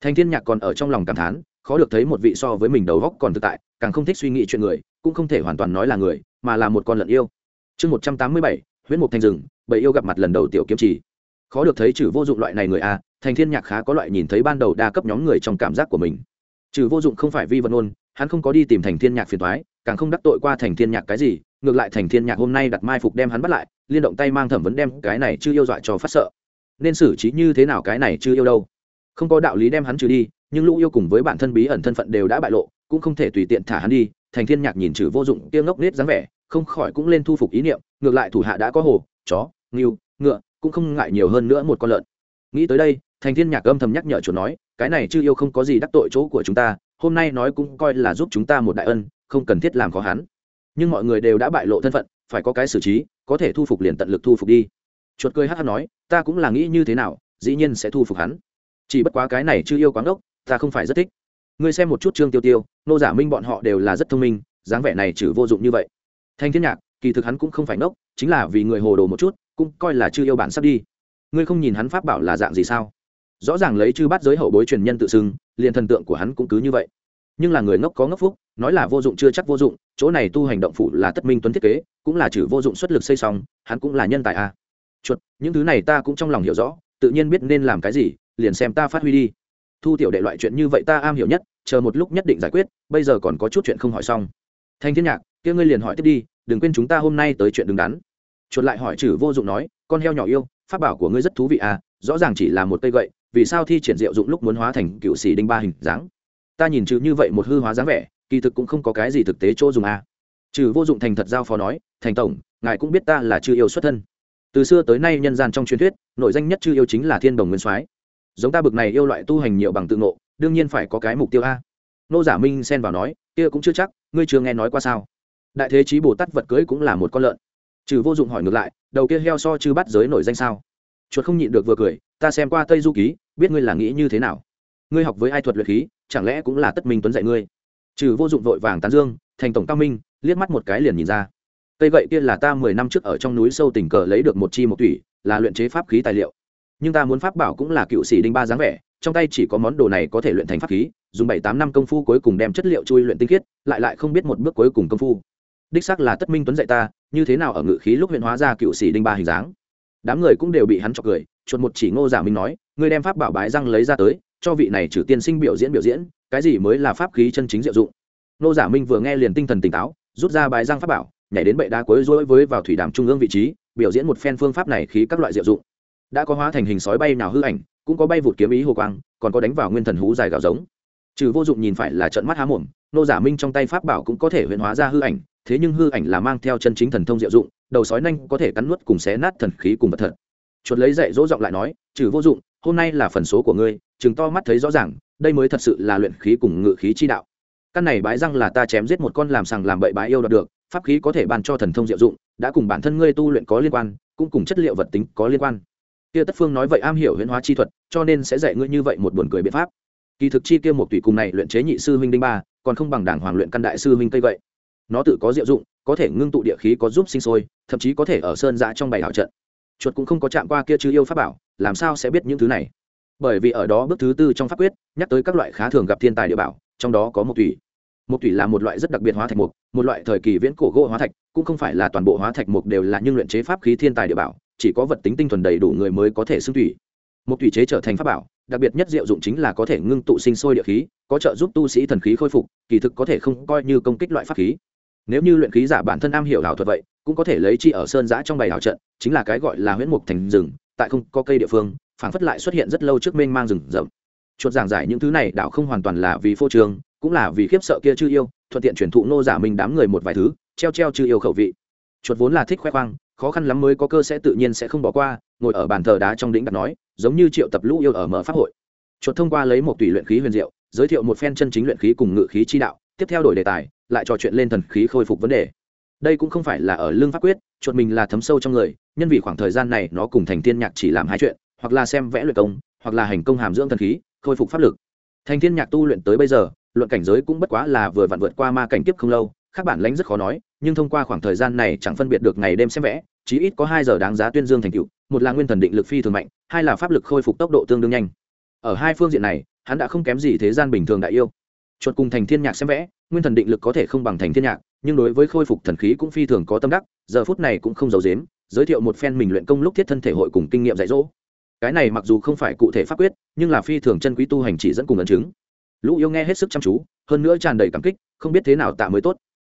Thành thiên nhạc còn ở trong lòng cảm thán, khó được thấy một vị so với mình đầu góc còn thực tại, càng không thích suy nghĩ chuyện người, cũng không thể hoàn toàn nói là người, mà là một con lợn yêu. Chương một trăm tám mươi bảy, huyễn mục thanh rừng bầy yêu gặp mặt lần đầu tiểu kiếm chỉ khó được thấy trừ vô dụng loại này người a thành thiên nhạc khá có loại nhìn thấy ban đầu đa cấp nhóm người trong cảm giác của mình. Trừ vô dụng không phải vi vật ngôn, hắn không có đi tìm thành thiên nhạc phiền thoái càng không đắc tội qua thành thiên nhạc cái gì, ngược lại thành thiên nhạc hôm nay đặt mai phục đem hắn bắt lại, liên động tay mang thẩm vấn đem cái này chưa yêu dọa cho phát sợ. Nên xử trí như thế nào cái này chưa yêu đâu? Không có đạo lý đem hắn trừ đi, nhưng lũ yêu cùng với bản thân bí ẩn thân phận đều đã bại lộ, cũng không thể tùy tiện thả hắn đi, thành thiên nhạc nhìn trừ vô dụng kia ngốc nết dáng vẻ, không khỏi cũng lên thu phục ý niệm, ngược lại thủ hạ đã có hồ, chó, ngưu, ngựa cũng không ngại nhiều hơn nữa một con lợn. Nghĩ tới đây, thành thiên nhạc âm thầm nhắc nhở chuột nói, cái này chưa yêu không có gì đắc tội chỗ của chúng ta, hôm nay nói cũng coi là giúp chúng ta một đại ân, không cần thiết làm khó hắn. Nhưng mọi người đều đã bại lộ thân phận, phải có cái xử trí, có thể thu phục liền tận lực thu phục đi. Chuột cười hát hát nói, ta cũng là nghĩ như thế nào, dĩ nhiên sẽ thu phục hắn. Chỉ bất quá cái này chưa yêu quán ốc ta không phải rất thích. Ngươi xem một chút trương tiêu tiêu, nô giả minh bọn họ đều là rất thông minh, dáng vẻ này trừ vô dụng như vậy. Thanh thiên nhạc, kỳ thực hắn cũng không phải ngốc, chính là vì người hồ đồ một chút cũng coi là chưa yêu bản sắp đi. Ngươi không nhìn hắn pháp bảo là dạng gì sao? Rõ ràng lấy chư bắt giới hậu bối truyền nhân tự xưng, liền thần tượng của hắn cũng cứ như vậy. Nhưng là người ngốc có ngốc phúc, nói là vô dụng chưa chắc vô dụng, chỗ này tu hành động phủ là tất minh tuấn thiết kế, cũng là chữ vô dụng xuất lực xây xong, hắn cũng là nhân tài a. À. chuột, những thứ này ta cũng trong lòng hiểu rõ, tự nhiên biết nên làm cái gì, liền xem ta phát huy đi. Thu tiểu đệ loại chuyện như vậy ta am hiểu nhất, chờ một lúc nhất định giải quyết, bây giờ còn có chút chuyện không hỏi xong. Thanh thiên nhạc, kia ngươi liền hỏi tiếp đi, đừng quên chúng ta hôm nay tới chuyện đứng đắn chuột lại hỏi chử vô dụng nói, con heo nhỏ yêu, pháp bảo của ngươi rất thú vị à rõ ràng chỉ là một cây gậy, vì sao thi triển diệu dụng lúc muốn hóa thành cựu xỉ đinh ba hình dáng? Ta nhìn trừ như vậy một hư hóa dáng vẻ, kỳ thực cũng không có cái gì thực tế chỗ dùng à. Trừ vô dụng thành thật giao phó nói, thành tổng, ngài cũng biết ta là chư yêu xuất thân. Từ xưa tới nay nhân gian trong truyền thuyết, nội danh nhất chư yêu chính là thiên đồng nguyên soái. Giống ta bực này yêu loại tu hành nhiều bằng tự ngộ, đương nhiên phải có cái mục tiêu a. Nô giả minh xen vào nói, kia cũng chưa chắc, ngươi chưa nghe nói qua sao? Đại thế chí bồ tát vật cưới cũng là một con lợn trừ vô dụng hỏi ngược lại, đầu kia heo so chứ bắt giới nổi danh sao? Chuột không nhịn được vừa cười, ta xem qua tây du ký, biết ngươi là nghĩ như thế nào. Ngươi học với ai thuật luyện khí, chẳng lẽ cũng là tất minh tuấn dạy ngươi? Trừ vô dụng vội vàng tán dương, thành tổng cao minh, liếc mắt một cái liền nhìn ra. Cây gậy kia là ta mười năm trước ở trong núi sâu tình cờ lấy được một chi một tủy, là luyện chế pháp khí tài liệu. Nhưng ta muốn pháp bảo cũng là cựu sĩ đinh ba dáng vẻ, trong tay chỉ có món đồ này có thể luyện thành pháp khí, dùng bảy tám năm công phu cuối cùng đem chất liệu chui luyện tinh khiết, lại lại không biết một bước cuối cùng công phu đích xác là tất minh tuấn dạy ta, như thế nào ở ngự khí lúc huyện hóa ra cựu sĩ đinh ba hình dáng. Đám người cũng đều bị hắn chọc cười, chuột một chỉ ngô giả minh nói, ngươi đem pháp bảo bái răng lấy ra tới, cho vị này trừ tiên sinh biểu diễn biểu diễn, cái gì mới là pháp khí chân chính diệu dụng. Ngô giả minh vừa nghe liền tinh thần tỉnh táo, rút ra bái răng pháp bảo, nhảy đến bệ đá cuối rối với vào thủy đàm trung ương vị trí, biểu diễn một phen phương pháp này khí các loại diệu dụng. Đã có hóa thành hình sói bay nào hư ảnh, cũng có bay vụt kiếm ý hồ quang, còn có đánh vào nguyên thần hú dài gạo giống. Trừ vô dụng nhìn phải là trận mắt há mồm nô giả minh trong tay pháp bảo cũng có thể huyễn hóa ra hư ảnh thế nhưng hư ảnh là mang theo chân chính thần thông diệu dụng, đầu sói nhanh có thể cắn nuốt cùng xé nát thần khí cùng vật thật. Chuột lấy dạy dỗ giọng lại nói, trừ vô dụng, hôm nay là phần số của ngươi, chừng to mắt thấy rõ ràng, đây mới thật sự là luyện khí cùng ngự khí chi đạo. Căn này bái răng là ta chém giết một con làm sằng làm bậy bái yêu đoạt được, pháp khí có thể ban cho thần thông diệu dụng, đã cùng bản thân ngươi tu luyện có liên quan, cũng cùng chất liệu vật tính có liên quan. Kia tất phương nói vậy am hiểu huyễn hóa chi thuật, cho nên sẽ dạy ngươi như vậy một buồn cười biện pháp. Kỳ thực chi kia một tùy cùng này luyện chế nhị sư huynh đinh ba, còn không bằng đảng hoàng luyện căn đại sư huynh cây vậy nó tự có diệu dụng, có thể ngưng tụ địa khí có giúp sinh sôi, thậm chí có thể ở sơn giã trong bày hảo trận. Chuột cũng không có chạm qua kia chứ yêu pháp bảo, làm sao sẽ biết những thứ này? Bởi vì ở đó bước thứ tư trong pháp quyết, nhắc tới các loại khá thường gặp thiên tài địa bảo, trong đó có một thủy. một thủy là một loại rất đặc biệt hóa thạch mục, một loại thời kỳ viễn cổ gỗ hóa thạch, cũng không phải là toàn bộ hóa thạch mục đều là những luyện chế pháp khí thiên tài địa bảo, chỉ có vật tính tinh thuần đầy đủ người mới có thể xưng thủy một thủy chế trở thành pháp bảo, đặc biệt nhất diệu dụng chính là có thể ngưng tụ sinh sôi địa khí, có trợ giúp tu sĩ thần khí khôi phục, kỳ thực có thể không coi như công kích loại pháp khí nếu như luyện khí giả bản thân am hiểu ảo thuật vậy, cũng có thể lấy chi ở sơn giã trong bày ảo trận, chính là cái gọi là huyễn mục thành rừng, tại không có cây địa phương, phảng phất lại xuất hiện rất lâu trước mênh mang rừng rậm. Chuột giảng giải những thứ này đạo không hoàn toàn là vì phô trường cũng là vì khiếp sợ kia chư yêu, thuận tiện truyền thụ nô giả mình đám người một vài thứ, treo treo chư yêu khẩu vị. Chuột vốn là thích khoe khoang, khó khăn lắm mới có cơ sẽ tự nhiên sẽ không bỏ qua, ngồi ở bàn thờ đá trong đỉnh đặt nói, giống như triệu tập lũ yêu ở mở pháp hội. Chuột thông qua lấy một tùy luyện khí huyền diệu, giới thiệu một phen chân chính luyện khí cùng ngự khí chi đạo, tiếp theo đổi đề tài lại trò chuyện lên thần khí khôi phục vấn đề. Đây cũng không phải là ở lương pháp quyết, chuột mình là thấm sâu trong người, nhân vì khoảng thời gian này nó cùng thành thiên nhạc chỉ làm hai chuyện, hoặc là xem vẽ luyện công, hoặc là hành công hàm dưỡng thần khí, khôi phục pháp lực. Thành thiên nhạc tu luyện tới bây giờ, luận cảnh giới cũng bất quá là vừa vặn vượt qua ma cảnh kiếp không lâu các bản lãnh rất khó nói, nhưng thông qua khoảng thời gian này chẳng phân biệt được ngày đêm xem vẽ, chí ít có hai giờ đáng giá tuyên dương thành tựu, một là nguyên thần định lực phi thường mạnh, hai là pháp lực khôi phục tốc độ tương đương nhanh. Ở hai phương diện này, hắn đã không kém gì thế gian bình thường đại yêu chuột cùng thành thiên nhạc xem vẽ, nguyên thần định lực có thể không bằng thành thiên nhạc, nhưng đối với khôi phục thần khí cũng phi thường có tâm đắc, giờ phút này cũng không giấu dếm giới thiệu một phen mình luyện công lúc thiết thân thể hội cùng kinh nghiệm dạy dỗ. Cái này mặc dù không phải cụ thể pháp quyết, nhưng là phi thường chân quý tu hành chỉ dẫn cùng ấn chứng. Lũ yêu nghe hết sức chăm chú, hơn nữa tràn đầy cảm kích, không biết thế nào tạ mới tốt.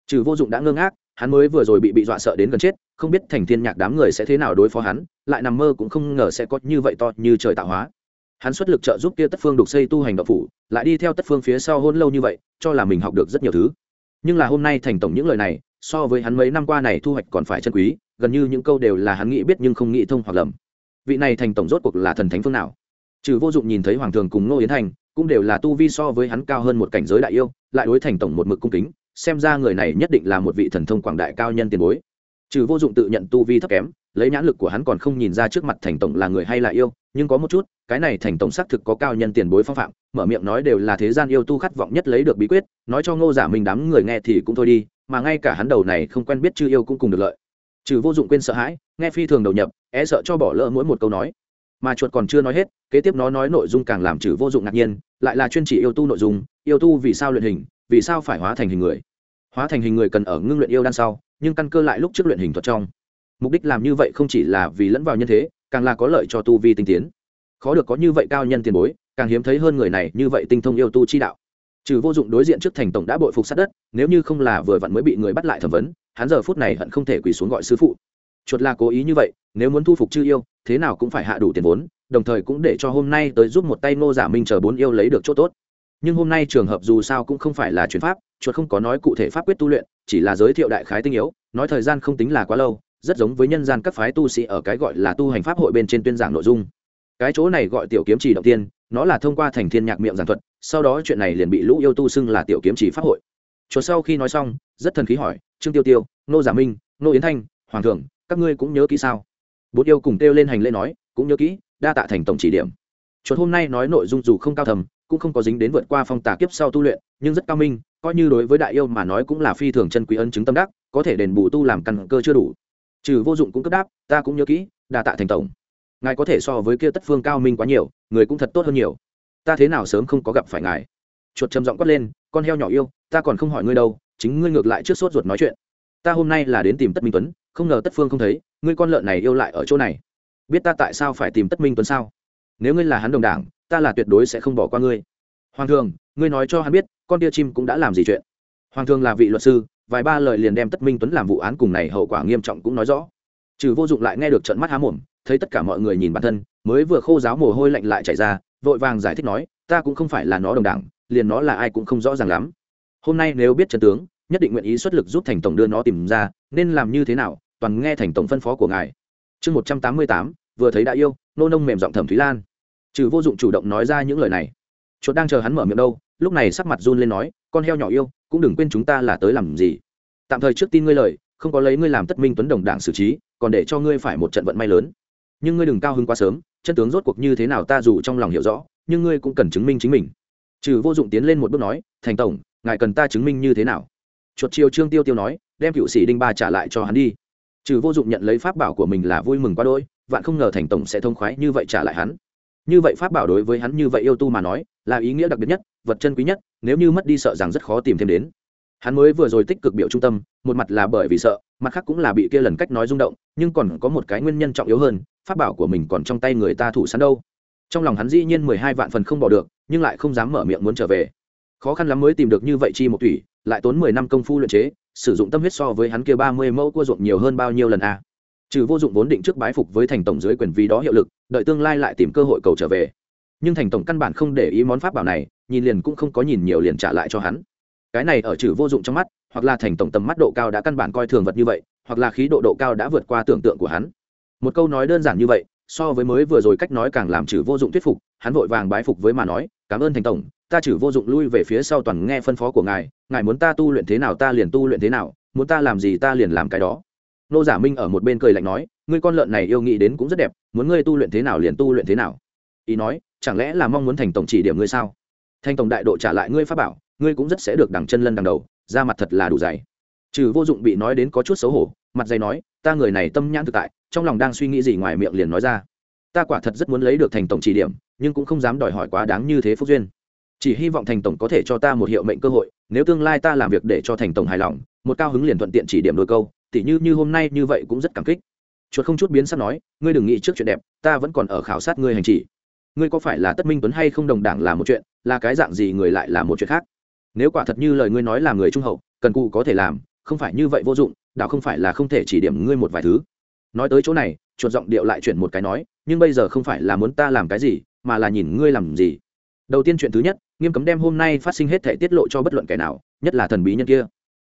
Trừ vô dụng đã ngơ ngác, hắn mới vừa rồi bị bị dọa sợ đến gần chết, không biết thành thiên nhạc đám người sẽ thế nào đối phó hắn, lại nằm mơ cũng không ngờ sẽ có như vậy to như trời tạo hóa hắn xuất lực trợ giúp kia tất phương đục xây tu hành đạo phủ, lại đi theo tất phương phía sau hôn lâu như vậy, cho là mình học được rất nhiều thứ. Nhưng là hôm nay thành tổng những lời này, so với hắn mấy năm qua này thu hoạch còn phải chân quý, gần như những câu đều là hắn nghĩ biết nhưng không nghĩ thông hoặc lầm. Vị này thành tổng rốt cuộc là thần thánh phương nào? Trừ vô dụng nhìn thấy hoàng thường cùng Ngô yến thành, cũng đều là tu vi so với hắn cao hơn một cảnh giới đại yêu, lại đối thành tổng một mực cung kính, xem ra người này nhất định là một vị thần thông quảng đại cao nhân tiền bối. Trừ vô dụng tự nhận tu vi thấp kém lấy nhãn lực của hắn còn không nhìn ra trước mặt thành tổng là người hay là yêu, nhưng có một chút, cái này thành tổng xác thực có cao nhân tiền bối phong phạm, mở miệng nói đều là thế gian yêu tu khát vọng nhất lấy được bí quyết, nói cho ngô giả mình đám người nghe thì cũng thôi đi, mà ngay cả hắn đầu này không quen biết chư yêu cũng cùng được lợi. Trừ vô dụng quên sợ hãi, nghe phi thường đầu nhập e sợ cho bỏ lỡ mỗi một câu nói. Mà chuột còn chưa nói hết, kế tiếp nó nói nội dung càng làm trừ vô dụng ngạc nhiên, lại là chuyên chỉ yêu tu nội dung, yêu tu vì sao luyện hình, vì sao phải hóa thành hình người. Hóa thành hình người cần ở ngưng luyện yêu đan sau, nhưng căn cơ lại lúc trước luyện hình thuật trong mục đích làm như vậy không chỉ là vì lẫn vào nhân thế, càng là có lợi cho tu vi tinh tiến. Khó được có như vậy cao nhân tiền bối, càng hiếm thấy hơn người này như vậy tinh thông yêu tu chi đạo. Trừ vô dụng đối diện trước thành tổng đã bội phục sát đất, nếu như không là vừa vặn mới bị người bắt lại thẩm vấn, hắn giờ phút này hận không thể quỳ xuống gọi sư phụ. Chuột là cố ý như vậy, nếu muốn thu phục chư yêu, thế nào cũng phải hạ đủ tiền vốn, đồng thời cũng để cho hôm nay tới giúp một tay ngô giả minh chờ bốn yêu lấy được chỗ tốt. Nhưng hôm nay trường hợp dù sao cũng không phải là chuyển pháp, chuột không có nói cụ thể pháp quyết tu luyện, chỉ là giới thiệu đại khái tinh yếu, nói thời gian không tính là quá lâu rất giống với nhân gian các phái tu sĩ ở cái gọi là tu hành pháp hội bên trên tuyên giảng nội dung. Cái chỗ này gọi tiểu kiếm chỉ động tiên, nó là thông qua thành thiên nhạc miệng giảng thuật, sau đó chuyện này liền bị lũ yêu tu xưng là tiểu kiếm chỉ pháp hội. Chuột sau khi nói xong, rất thần khí hỏi, trương tiêu tiêu nô giả minh nô yến thanh, hoàng thượng, các ngươi cũng nhớ kỹ sao? Bốn yêu cùng kêu lên hành lễ nói, cũng nhớ kỹ, đa tạ thành tổng chỉ điểm. Chuột hôm nay nói nội dung dù không cao thầm, cũng không có dính đến vượt qua phong tà kiếp sau tu luyện, nhưng rất cao minh, coi như đối với đại yêu mà nói cũng là phi thường chân quý ân chứng tâm đắc, có thể đền bù tu làm căn cơ chưa đủ trừ vô dụng cũng cấp đáp, ta cũng nhớ kỹ đa tạ thành tổng. Ngài có thể so với kia tất phương cao minh quá nhiều, người cũng thật tốt hơn nhiều. Ta thế nào sớm không có gặp phải ngài? Chuột trầm giọng quát lên, con heo nhỏ yêu, ta còn không hỏi ngươi đâu, chính ngươi ngược lại trước sốt ruột nói chuyện. Ta hôm nay là đến tìm tất minh tuấn, không ngờ tất phương không thấy, ngươi con lợn này yêu lại ở chỗ này. Biết ta tại sao phải tìm tất minh tuấn sao? Nếu ngươi là hắn đồng đảng, ta là tuyệt đối sẽ không bỏ qua ngươi. Hoàng thường, ngươi nói cho hắn biết, con tia chim cũng đã làm gì chuyện? Hoàng thường là vị luật sư vài ba lời liền đem tất minh tuấn làm vụ án cùng này hậu quả nghiêm trọng cũng nói rõ. Trừ vô dụng lại nghe được trận mắt há mồm, thấy tất cả mọi người nhìn bản thân, mới vừa khô giáo mồ hôi lạnh lại chảy ra, vội vàng giải thích nói, ta cũng không phải là nó đồng đảng, liền nó là ai cũng không rõ ràng lắm. Hôm nay nếu biết trận tướng, nhất định nguyện ý xuất lực giúp thành tổng đưa nó tìm ra, nên làm như thế nào, toàn nghe thành tổng phân phó của ngài. Chương một trăm tám mươi tám, vừa thấy đã yêu, nô nông mềm giọng thẩm thúy lan. Trừ vô dụng chủ động nói ra những lời này. Chuột đang chờ hắn mở miệng đâu, lúc này sắc mặt run lên nói, con heo nhỏ yêu cũng đừng quên chúng ta là tới làm gì. Tạm thời trước tin ngươi lời, không có lấy ngươi làm tất minh tuấn đồng đảng xử trí, còn để cho ngươi phải một trận vận may lớn. Nhưng ngươi đừng cao hứng quá sớm, chân tướng rốt cuộc như thế nào ta dù trong lòng hiểu rõ, nhưng ngươi cũng cần chứng minh chính mình. Trừ vô dụng tiến lên một bước nói, thành tổng, ngài cần ta chứng minh như thế nào? Chuột chiêu trương tiêu tiêu nói, đem cựu sĩ đinh ba trả lại cho hắn đi. Trừ vô dụng nhận lấy pháp bảo của mình là vui mừng quá đôi vạn không ngờ thành tổng sẽ thông khoái như vậy trả lại hắn như vậy pháp bảo đối với hắn như vậy yêu tu mà nói, là ý nghĩa đặc biệt nhất, vật chân quý nhất, nếu như mất đi sợ rằng rất khó tìm thêm đến. Hắn mới vừa rồi tích cực biểu trung tâm, một mặt là bởi vì sợ, mặt khác cũng là bị kia lần cách nói rung động, nhưng còn có một cái nguyên nhân trọng yếu hơn, pháp bảo của mình còn trong tay người ta thủ sẵn đâu. Trong lòng hắn dĩ nhiên mười hai vạn phần không bỏ được, nhưng lại không dám mở miệng muốn trở về. Khó khăn lắm mới tìm được như vậy chi một thủy lại tốn mười năm công phu luyện chế, sử dụng tâm huyết so với hắn kia ba mươi mẫu cua ruộng nhiều hơn bao nhiêu lần a à trừ vô dụng vốn định trước bái phục với thành tổng dưới quyền vì đó hiệu lực, đợi tương lai lại tìm cơ hội cầu trở về. Nhưng thành tổng căn bản không để ý món pháp bảo này, nhìn liền cũng không có nhìn nhiều liền trả lại cho hắn. Cái này ở trừ vô dụng trong mắt, hoặc là thành tổng tầm mắt độ cao đã căn bản coi thường vật như vậy, hoặc là khí độ độ cao đã vượt qua tưởng tượng của hắn. Một câu nói đơn giản như vậy, so với mới vừa rồi cách nói càng làm trừ vô dụng thuyết phục, hắn vội vàng bái phục với mà nói, cảm ơn thành tổng, ta trừ vô dụng lui về phía sau toàn nghe phân phó của ngài ngài muốn ta tu luyện thế nào ta liền tu luyện thế nào, muốn ta làm gì ta liền làm cái đó nô giả minh ở một bên cười lạnh nói, ngươi con lợn này yêu nghĩ đến cũng rất đẹp, muốn ngươi tu luyện thế nào liền tu luyện thế nào. Ý nói, chẳng lẽ là mong muốn thành tổng chỉ điểm ngươi sao? Thành tổng đại độ trả lại ngươi pháp bảo, ngươi cũng rất sẽ được đằng chân lân đằng đầu ra mặt thật là đủ dày. Trừ vô dụng bị nói đến có chút xấu hổ, mặt dày nói, ta người này tâm nhãn thực tại, trong lòng đang suy nghĩ gì ngoài miệng liền nói ra. Ta quả thật rất muốn lấy được thành tổng chỉ điểm, nhưng cũng không dám đòi hỏi quá đáng như thế phúc duyên. Chỉ hy vọng thành tổng có thể cho ta một hiệu mệnh cơ hội, nếu tương lai ta làm việc để cho thành tổng hài lòng, một cao hứng liền thuận tiện chỉ điểm đôi câu tỉ như như hôm nay như vậy cũng rất cảm kích. Chuột không chút biến sắc nói, ngươi đừng nghĩ trước chuyện đẹp, ta vẫn còn ở khảo sát ngươi hành chỉ. Ngươi có phải là tất minh tuấn hay không đồng đảng là một chuyện, là cái dạng gì người lại là một chuyện khác? Nếu quả thật như lời ngươi nói là người trung hậu, cần cụ có thể làm, không phải như vậy vô dụng, đạo không phải là không thể chỉ điểm ngươi một vài thứ. Nói tới chỗ này, chuột giọng điệu lại chuyển một cái nói, nhưng bây giờ không phải là muốn ta làm cái gì, mà là nhìn ngươi làm gì? Đầu tiên chuyện thứ nhất, nghiêm cấm đem hôm nay phát sinh hết thể tiết lộ cho bất luận kẻ nào, nhất là thần bí nhân kia.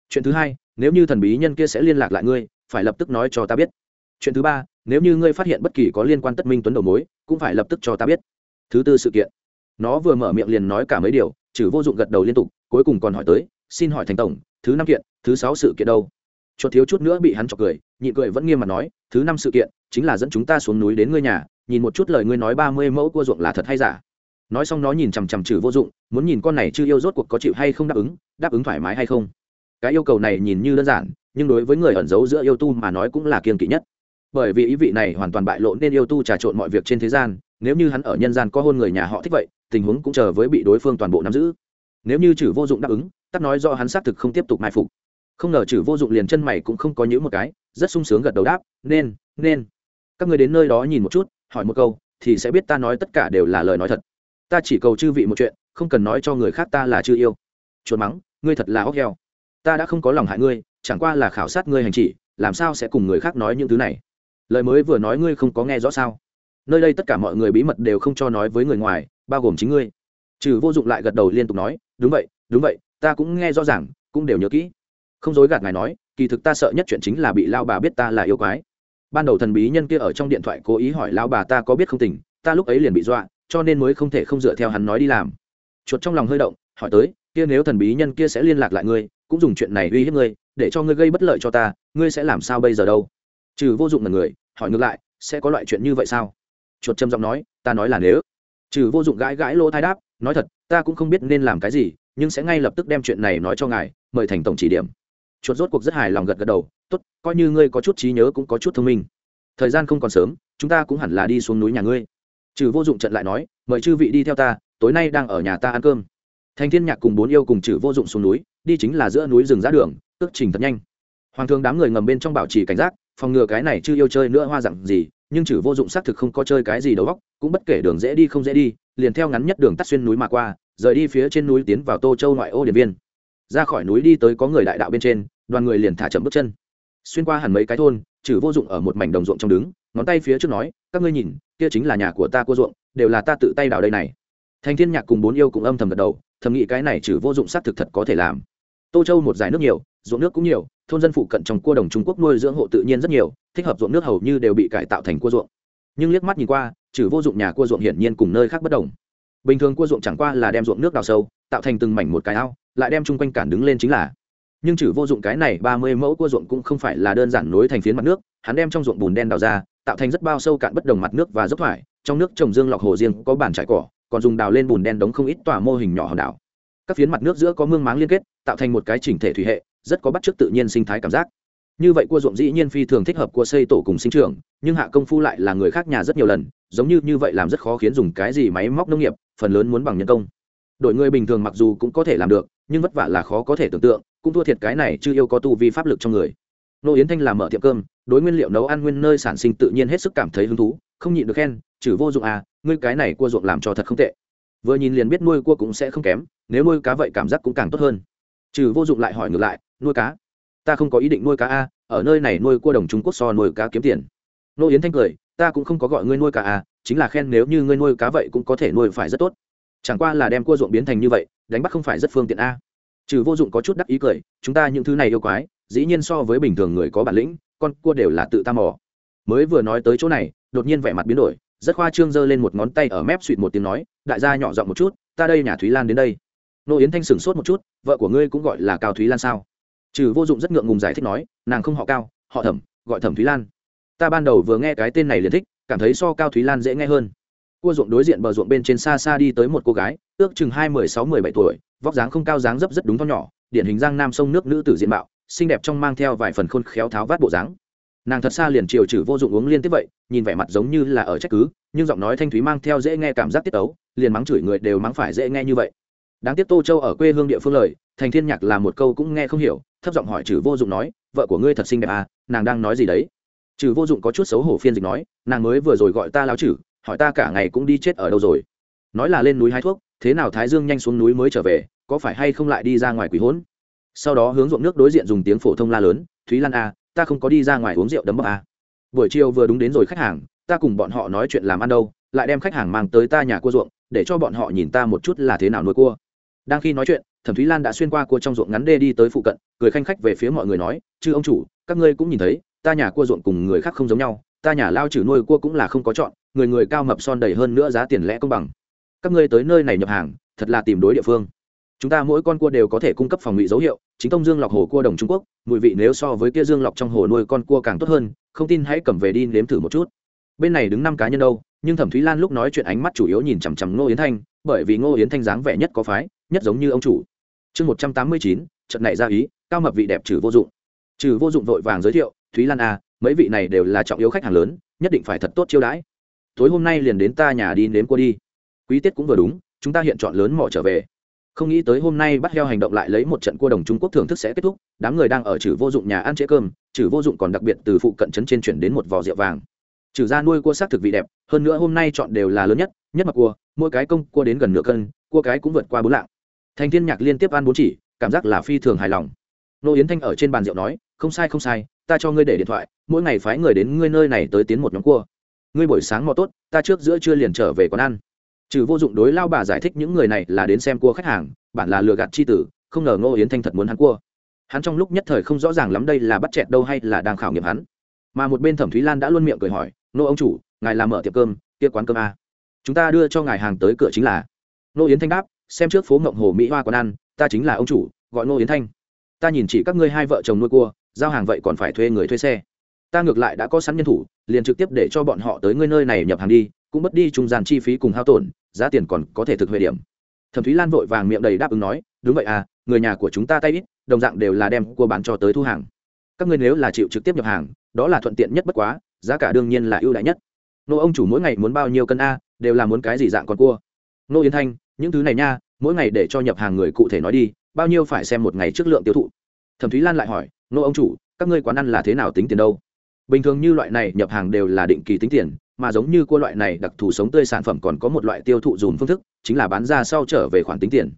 Chuyện thứ hai nếu như thần bí nhân kia sẽ liên lạc lại ngươi, phải lập tức nói cho ta biết. Chuyện thứ ba, nếu như ngươi phát hiện bất kỳ có liên quan tất minh tuấn đầu mối, cũng phải lập tức cho ta biết. Thứ tư sự kiện. Nó vừa mở miệng liền nói cả mấy điều, trừ vô dụng gật đầu liên tục, cuối cùng còn hỏi tới, xin hỏi thành tổng, thứ năm kiện, thứ sáu sự kiện đâu? Chuột thiếu chút nữa bị hắn chọc cười nhịn cười vẫn nghiêm mặt nói, thứ năm sự kiện, chính là dẫn chúng ta xuống núi đến ngươi nhà, nhìn một chút lời ngươi nói ba mươi mẫu cua ruộng là thật hay giả. Nói xong nó nhìn chằm chằm trừ vô dụng, muốn nhìn con này chưa yêu rốt cuộc có chịu hay không đáp ứng đáp ứng thoải mái hay không cái yêu cầu này nhìn như đơn giản, nhưng đối với người ẩn giấu giữa yêu tu mà nói cũng là kiên kỵ nhất. Bởi vì ý vị này hoàn toàn bại lộ nên yêu tu trà trộn mọi việc trên thế gian, nếu như hắn ở nhân gian có hôn người nhà họ thích vậy, tình huống cũng chờ với bị đối phương toàn bộ nắm giữ. Nếu như chử vô dụng đáp ứng tắt nói do hắn xác thực không tiếp tục mai phục. Không ngờ chử vô dụng liền chân mày cũng không có nhữ một cái, rất sung sướng gật đầu đáp, nên nên. Các người đến nơi đó nhìn một chút, hỏi một câu, thì sẽ biết ta nói tất cả đều là lời nói thật. Ta chỉ cầu chư vị một chuyện, không cần nói cho người khác ta là chư yêu. Chuột mắng, ngươi thật là óc heo ta đã không có lòng hại ngươi, chẳng qua là khảo sát ngươi hành chỉ, làm sao sẽ cùng người khác nói những thứ này? Lời mới vừa nói ngươi không có nghe rõ sao? Nơi đây tất cả mọi người bí mật đều không cho nói với người ngoài, bao gồm chính ngươi. Trừ vô dụng lại gật đầu liên tục nói, đúng vậy đúng vậy, ta cũng nghe rõ ràng, cũng đều nhớ kỹ. Không dối gạt ngài nói, kỳ thực ta sợ nhất chuyện chính là bị lao bà biết ta là yêu quái. Ban đầu thần bí nhân kia ở trong điện thoại cố ý hỏi lao bà ta có biết không tỉnh ta lúc ấy liền bị dọa, cho nên mới không thể không dựa theo hắn nói đi làm. Chuột trong lòng hơi động, hỏi tới, kia nếu thần bí nhân kia sẽ liên lạc lại ngươi cũng dùng chuyện này uy hiếp ngươi, để cho ngươi gây bất lợi cho ta, ngươi sẽ làm sao bây giờ đâu? Trừ vô dụng là người, hỏi ngược lại, sẽ có loại chuyện như vậy sao? Chuột trầm giọng nói, ta nói là nếu. Trừ vô dụng gãi gãi lỗ thai đáp, nói thật, ta cũng không biết nên làm cái gì, nhưng sẽ ngay lập tức đem chuyện này nói cho ngài, mời thành tổng chỉ điểm. Chuột rốt cuộc rất hài lòng gật gật đầu, tốt, coi như ngươi có chút trí nhớ cũng có chút thông minh. Thời gian không còn sớm, chúng ta cũng hẳn là đi xuống núi nhà ngươi. Trừ vô dụng trận lại nói, mời chư vị đi theo ta, tối nay đang ở nhà ta ăn cơm thành thiên nhạc cùng bốn yêu cùng chử vô dụng xuống núi, đi chính là giữa núi rừng giá đường, tức trình thật nhanh. Hoàng thương đám người ngầm bên trong bảo trì cảnh giác, phòng ngừa cái này chưa yêu chơi nữa hoa dặn gì, nhưng chử vô dụng xác thực không có chơi cái gì đầu góc cũng bất kể đường dễ đi không dễ đi, liền theo ngắn nhất đường tắt xuyên núi mà qua, rời đi phía trên núi tiến vào tô châu ngoại ô điện viên ra khỏi núi đi tới có người đại đạo bên trên, đoàn người liền thả chậm bước chân. Xuyên qua hẳn mấy cái thôn chử vô dụng ở một mảnh đồng ruộng trong đứng, ngón tay phía trước nói, các ngươi nhìn, kia chính là nhà của ta cô ruộng, đều là ta tự tay đào đây này thành thiên nhạc cùng bốn yêu cũng âm thầm gật đầu, thầm nghĩ cái này trừ vô dụng xác thực thật có thể làm. Tô châu một giải nước nhiều, ruộng nước cũng nhiều, thôn dân phụ cận trong cua đồng trung quốc nuôi dưỡng hộ tự nhiên rất nhiều, thích hợp ruộng nước hầu như đều bị cải tạo thành cua ruộng. Nhưng liếc mắt nhìn qua, trừ vô dụng nhà cua ruộng hiển nhiên cùng nơi khác bất đồng. Bình thường cua ruộng chẳng qua là đem ruộng nước đào sâu, tạo thành từng mảnh một cái ao, lại đem chung quanh cản đứng lên chính là. Nhưng trừ vô dụng cái này, ba mươi mẫu cua ruộng cũng không phải là đơn giản nối thành phiến mặt nước, hắn đem trong ruộng bùn đen đào ra, tạo thành rất bao sâu cạn bất đồng mặt nước và dốc thoải trong nước trồng dương lọc hồ riêng, có bản trải cỏ còn dùng đào lên bùn đen đống không ít tòa mô hình nhỏ hòn đảo. Các phiến mặt nước giữa có mương máng liên kết, tạo thành một cái chỉnh thể thủy hệ, rất có bắt chước tự nhiên sinh thái cảm giác. Như vậy cua ruộng dĩ nhiên phi thường thích hợp cua xây tổ cùng sinh trưởng, nhưng hạ công phu lại là người khác nhà rất nhiều lần, giống như như vậy làm rất khó khiến dùng cái gì máy móc nông nghiệp, phần lớn muốn bằng nhân công. Đội người bình thường mặc dù cũng có thể làm được, nhưng vất vả là khó có thể tưởng tượng, cũng thua thiệt cái này chưa yêu có tu vi pháp lực trong người. Nô yến thanh làm mở tiệm cơm, đối nguyên liệu nấu ăn nguyên nơi sản sinh tự nhiên hết sức cảm thấy hứng thú, không nhịn được khen chử vô dụng à ngươi cái này cua ruộng làm cho thật không tệ. Vừa nhìn liền biết nuôi cua cũng sẽ không kém, nếu nuôi cá vậy cảm giác cũng càng tốt hơn. Trừ vô dụng lại hỏi ngược lại, nuôi cá? Ta không có ý định nuôi cá a, ở nơi này nuôi cua đồng trung quốc so nuôi cá kiếm tiền. Nô yến thanh cười, ta cũng không có gọi ngươi nuôi cá a chính là khen nếu như ngươi nuôi cá vậy cũng có thể nuôi phải rất tốt. Chẳng qua là đem cua ruộng biến thành như vậy, đánh bắt không phải rất phương tiện a. Trừ vô dụng có chút đắc ý cười, chúng ta những thứ này yêu quái, dĩ nhiên so với bình thường người có bản lĩnh, con cua đều là tự ta mò. Mới vừa nói tới chỗ này, đột nhiên vẻ mặt biến đổi rất khoa trương giơ lên một ngón tay ở mép suỵt một tiếng nói, đại gia nhỏ giọng một chút, ta đây nhà thúy lan đến đây. Nô yến thanh sửng sốt một chút, vợ của ngươi cũng gọi là cao thúy lan sao? Trừ vô dụng rất ngượng ngùng giải thích nói, nàng không họ cao, họ thẩm, gọi thẩm thúy lan. Ta ban đầu vừa nghe cái tên này liền thích, cảm thấy so cao thúy lan dễ nghe hơn. Cua ruộng đối diện bờ ruộng bên trên xa xa đi tới một cô gái, ước chừng hai mười sáu, mười bảy tuổi, vóc dáng không cao dáng dấp rất đúng to nhỏ, điển hình giang nam sông nước nữ tử diện mạo, xinh đẹp trong mang theo vài phần khôn khéo tháo vát bộ dáng nàng thật xa liền chiều trừ vô dụng uống liên tiếp vậy, nhìn vẻ mặt giống như là ở trách cứ, nhưng giọng nói thanh thúy mang theo dễ nghe cảm giác tiết ấu, liền mắng chửi người đều mắng phải dễ nghe như vậy. Đáng tiếc tô châu ở quê hương địa phương lời, thành thiên nhạc là một câu cũng nghe không hiểu, thấp giọng hỏi trừ vô dụng nói, vợ của ngươi thật xinh đẹp à nàng đang nói gì đấy? Trừ vô dụng có chút xấu hổ phiên dịch nói, nàng mới vừa rồi gọi ta lao chử hỏi ta cả ngày cũng đi chết ở đâu rồi? Nói là lên núi hái thuốc, thế nào thái dương nhanh xuống núi mới trở về, có phải hay không lại đi ra ngoài quỷ hỗn sau đó hướng ruộng nước đối diện dùng tiếng phổ thông la lớn, thúy lan a ta không có đi ra ngoài uống rượu đấm bọc à. buổi chiều vừa đúng đến rồi khách hàng, ta cùng bọn họ nói chuyện làm ăn đâu, lại đem khách hàng mang tới ta nhà cua ruộng, để cho bọn họ nhìn ta một chút là thế nào nuôi cua. Đang khi nói chuyện, thẩm thúy lan đã xuyên qua cua trong ruộng ngắn đê đi tới phụ cận, cười khanh khách về phía mọi người nói chứ ông chủ, các ngươi cũng nhìn thấy, ta nhà cua ruộng cùng người khác không giống nhau, ta nhà lao trừ nuôi cua cũng là không có chọn, người người cao mập son đầy hơn nữa giá tiền lẽ công bằng. Các ngươi tới nơi này nhập hàng, thật là tìm đối địa phương chúng ta mỗi con cua đều có thể cung cấp phòng ngụy dấu hiệu chính tông dương lọc hồ cua đồng trung quốc mùi vị nếu so với kia dương lọc trong hồ nuôi con cua càng tốt hơn không tin hãy cầm về đi nếm thử một chút. Bên này đứng năm cá nhân đâu nhưng thẩm thúy lan lúc nói chuyện ánh mắt chủ yếu nhìn chằm chằm ngô yến thanh bởi vì ngô yến thanh dáng vẻ nhất có phái nhất giống như ông chủ. Chương một trăm tám mươi chín trận này ra ý cao mập vị đẹp trừ vô dụng. Trừ vô dụng vội vàng giới thiệu thúy lan a à, mấy vị này đều là trọng yếu khách hàng lớn nhất định phải thật tốt chiêu đãi. Tối hôm nay liền đến ta nhà đi nếm cua đi. Quý tiết cũng vừa đúng chúng ta hiện chọn lớn mỏ trở về không nghĩ tới hôm nay bắt heo hành động lại lấy một trận cua đồng trung quốc thưởng thức sẽ kết thúc, đám người đang ở chử vô dụng nhà ăn trễ cơm chử vô dụng còn đặc biệt từ phụ cận trấn trên chuyển đến một vò rượu vàng. Trừ ra nuôi cua xác thực vị đẹp, hơn nữa hôm nay chọn đều là lớn nhất nhất mặt cua, mỗi cái công cua đến gần nửa cân, cua cái cũng vượt qua bốn lạng. Thành thiên nhạc liên tiếp ăn bốn chỉ, cảm giác là phi thường hài lòng. Nô yến thanh ở trên bàn rượu nói, không sai không sai, ta cho ngươi để điện thoại, mỗi ngày phái người đến ngươi nơi này tới tiến một nhóm cua. Ngươi buổi sáng mò tốt, ta trước giữa trưa liền trở về quán ăn trừ vô dụng đối lao bà giải thích những người này là đến xem cua khách hàng, bản là lừa gạt chi tử, không ngờ ngô yến thanh thật muốn hắn cua. Hắn trong lúc nhất thời không rõ ràng lắm đây là bắt chẹt đâu hay là đang khảo nghiệm hắn. Mà một bên thẩm thúy lan đã luôn miệng cười hỏi nô ông chủ, ngài làm mở tiệm cơm, kia quán cơm a? Chúng ta đưa cho ngài hàng tới cửa chính là. Nô yến thanh đáp, xem trước phố ngộng hồ mỹ hoa quán ăn, ta chính là ông chủ, gọi nô yến thanh. Ta nhìn chỉ các ngươi hai vợ chồng nuôi cua, giao hàng vậy còn phải thuê người thuê xe. Ta ngược lại đã có sẵn nhân thủ, liền trực tiếp để cho bọn họ tới ngươi nơi này nhập hàng đi cũng mất đi trung gian chi phí cùng hao tổn, giá tiền còn có thể thực huệ điểm. Thẩm thúy lan vội vàng miệng đầy đáp ứng nói, đúng vậy à người nhà của chúng ta tay ít, đồng dạng đều là đem cua bán cho tới thu hàng. Các ngươi nếu là chịu trực tiếp nhập hàng, đó là thuận tiện nhất bất quá, giá cả đương nhiên là ưu đãi nhất. Nô ông chủ mỗi ngày muốn bao nhiêu cân a, đều là muốn cái gì dạng con cua? Nô yến thanh, những thứ này nha, mỗi ngày để cho nhập hàng người cụ thể nói đi, bao nhiêu phải xem một ngày trước lượng tiêu thụ. Thẩm thúy lan lại hỏi, nô ông chủ, các ngươi quán ăn là thế nào tính tiền đâu? Bình thường như loại này nhập hàng đều là định kỳ tính tiền mà giống như cua loại này đặc thù sống tươi sản phẩm còn có một loại tiêu thụ dùng phương thức, chính là bán ra sau trở về khoản tính tiền.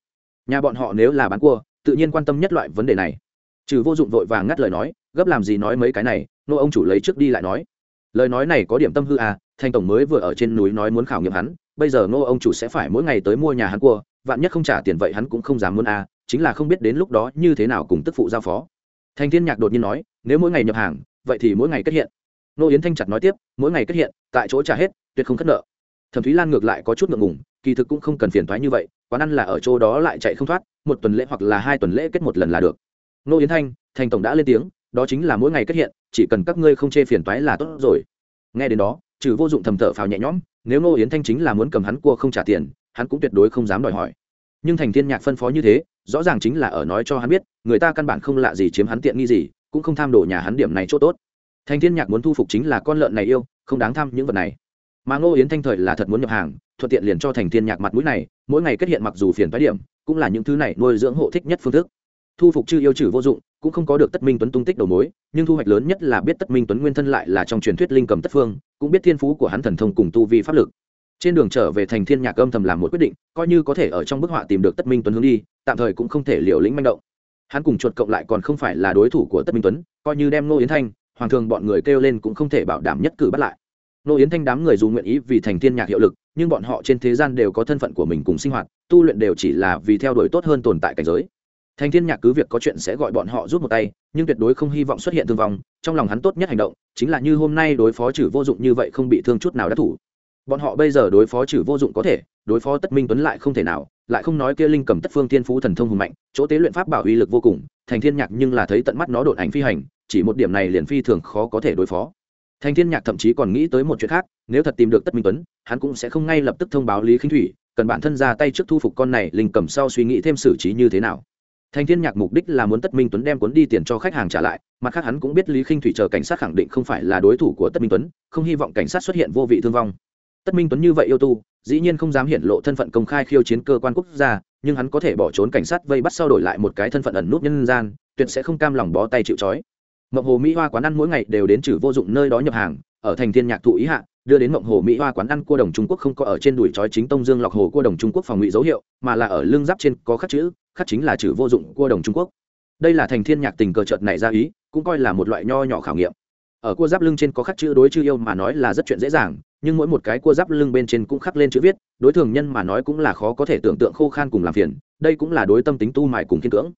Nhà bọn họ nếu là bán cua, tự nhiên quan tâm nhất loại vấn đề này. Trừ vô dụng vội vàng ngắt lời nói, gấp làm gì nói mấy cái này, nô ông chủ lấy trước đi lại nói. Lời nói này có điểm tâm hư à thanh tổng mới vừa ở trên núi nói muốn khảo nghiệm hắn, bây giờ nô ông chủ sẽ phải mỗi ngày tới mua nhà hắn cua, vạn nhất không trả tiền vậy hắn cũng không dám muốn à chính là không biết đến lúc đó như thế nào cùng tức phụ giao phó. Thanh thiên nhạc đột nhiên nói, nếu mỗi ngày nhập hàng, vậy thì mỗi ngày kết hiện nô yến thanh chặt nói tiếp, mỗi ngày kết hiện, tại chỗ trả hết, tuyệt không khất nợ. Thẩm thúy lan ngược lại có chút ngượng ngùng, kỳ thực cũng không cần phiền thoái như vậy, quán ăn là ở chỗ đó lại chạy không thoát, một tuần lễ hoặc là hai tuần lễ kết một lần là được. Nô yến thanh, thành tổng đã lên tiếng, đó chính là mỗi ngày kết hiện, chỉ cần các ngươi không chê phiền toái là tốt rồi. Nghe đến đó, trừ vô dụng thầm thở phào nhẹ nhõm, nếu nô yến thanh chính là muốn cầm hắn cua không trả tiền, hắn cũng tuyệt đối không dám đòi hỏi. Nhưng thành thiên nhạc phân phó như thế, rõ ràng chính là ở nói cho hắn biết, người ta căn bản không lạ gì chiếm hắn tiện nghi gì, cũng không tham đồ nhà hắn điểm này chỗ tốt. Thanh thiên nhạc muốn thu phục chính là con lợn này yêu, không đáng tham những vật này. Mà ngô yến thanh thời là thật muốn nhập hàng, thuận tiện liền cho thành thiên nhạc mặt mũi này, mỗi ngày kết hiện mặc dù phiền phái điểm, cũng là những thứ này nuôi dưỡng hộ thích nhất phương thức. Thu phục chư yêu trừ vô dụng, cũng không có được tất minh tuấn tung tích đầu mối, nhưng thu hoạch lớn nhất là biết tất minh tuấn nguyên thân lại là trong truyền thuyết linh cầm tất phương, cũng biết thiên phú của hắn thần thông cùng tu vi pháp lực. Trên đường trở về thành thiên nhạc âm thầm làm một quyết định, coi như có thể ở trong bức họa tìm được tất minh tuấn hướng đi, tạm thời cũng không thể liều lĩnh manh động. Hắn cùng chuột cộng lại còn không phải là đối thủ của tất minh tuấn, coi như đem Ngô yến thanh hoàng thường bọn người kêu lên cũng không thể bảo đảm nhất cử bắt lại. Nô yến thanh đám người dù nguyện ý vì thành thiên nhạc hiệu lực, nhưng bọn họ trên thế gian đều có thân phận của mình cùng sinh hoạt, tu luyện đều chỉ là vì theo đuổi tốt hơn tồn tại cảnh giới. Thành thiên nhạc cứ việc có chuyện sẽ gọi bọn họ giúp một tay, nhưng tuyệt đối không hy vọng xuất hiện thương vong, trong lòng hắn tốt nhất hành động chính là như hôm nay đối phó trừ vô dụng như vậy không bị thương chút nào đã thủ. Bọn họ bây giờ đối phó trừ vô dụng có thể, đối phó tất minh tuấn lại không thể nào, lại không nói kia linh cầm tất phương Thiên phú thần thông hùng mạnh, chỗ tế luyện pháp bảo uy lực vô cùng, thành thiên nhạc nhưng là thấy tận mắt nó đột ảnh phi hành chỉ một điểm này liền phi thường khó có thể đối phó. Thành thiên nhạc thậm chí còn nghĩ tới một chuyện khác, nếu thật tìm được tất minh tuấn, hắn cũng sẽ không ngay lập tức thông báo lý khinh thủy, cần bản thân ra tay trước thu phục con này, linh cầm sau suy nghĩ thêm xử trí như thế nào. Thành thiên nhạc mục đích là muốn tất minh tuấn đem cuốn đi tiền cho khách hàng trả lại, mặt khác hắn cũng biết lý khinh thủy chờ cảnh sát khẳng định không phải là đối thủ của tất minh tuấn, không hy vọng cảnh sát xuất hiện vô vị thương vong. Tất minh tuấn như vậy yêu tu, dĩ nhiên không dám hiện lộ thân phận công khai khiêu chiến cơ quan quốc gia, nhưng hắn có thể bỏ trốn cảnh sát vây bắt sau đổi lại một cái thân phận ẩn nút nhân gian, tuyệt sẽ không cam lòng bó tay chịu trói mộng hồ mỹ hoa quán ăn mỗi ngày đều đến trừ vô dụng nơi đó nhập hàng, ở thành thiên nhạc thụ ý hạ, đưa đến mộng hồ mỹ hoa quán ăn cua đồng trung quốc không có ở trên đùi trói chính tông dương lọc hồ cua đồng trung quốc phòng ngụy dấu hiệu, mà là ở lưng giáp trên có khắc chữ, khắc chính là chữ vô dụng cua đồng trung quốc. Đây là thành thiên nhạc tình cờ chợt này ra ý, cũng coi là một loại nho nhỏ khảo nghiệm. Ở cua giáp lưng trên có khắc chữ đối chư yêu mà nói là rất chuyện dễ dàng, nhưng mỗi một cái cua giáp lưng bên trên cũng khắc lên chữ viết, đối thường nhân mà nói cũng là khó có thể tưởng tượng khô khan cùng làm phiền, đây cũng là đối tâm tính tu mài cùng kiên cưỡng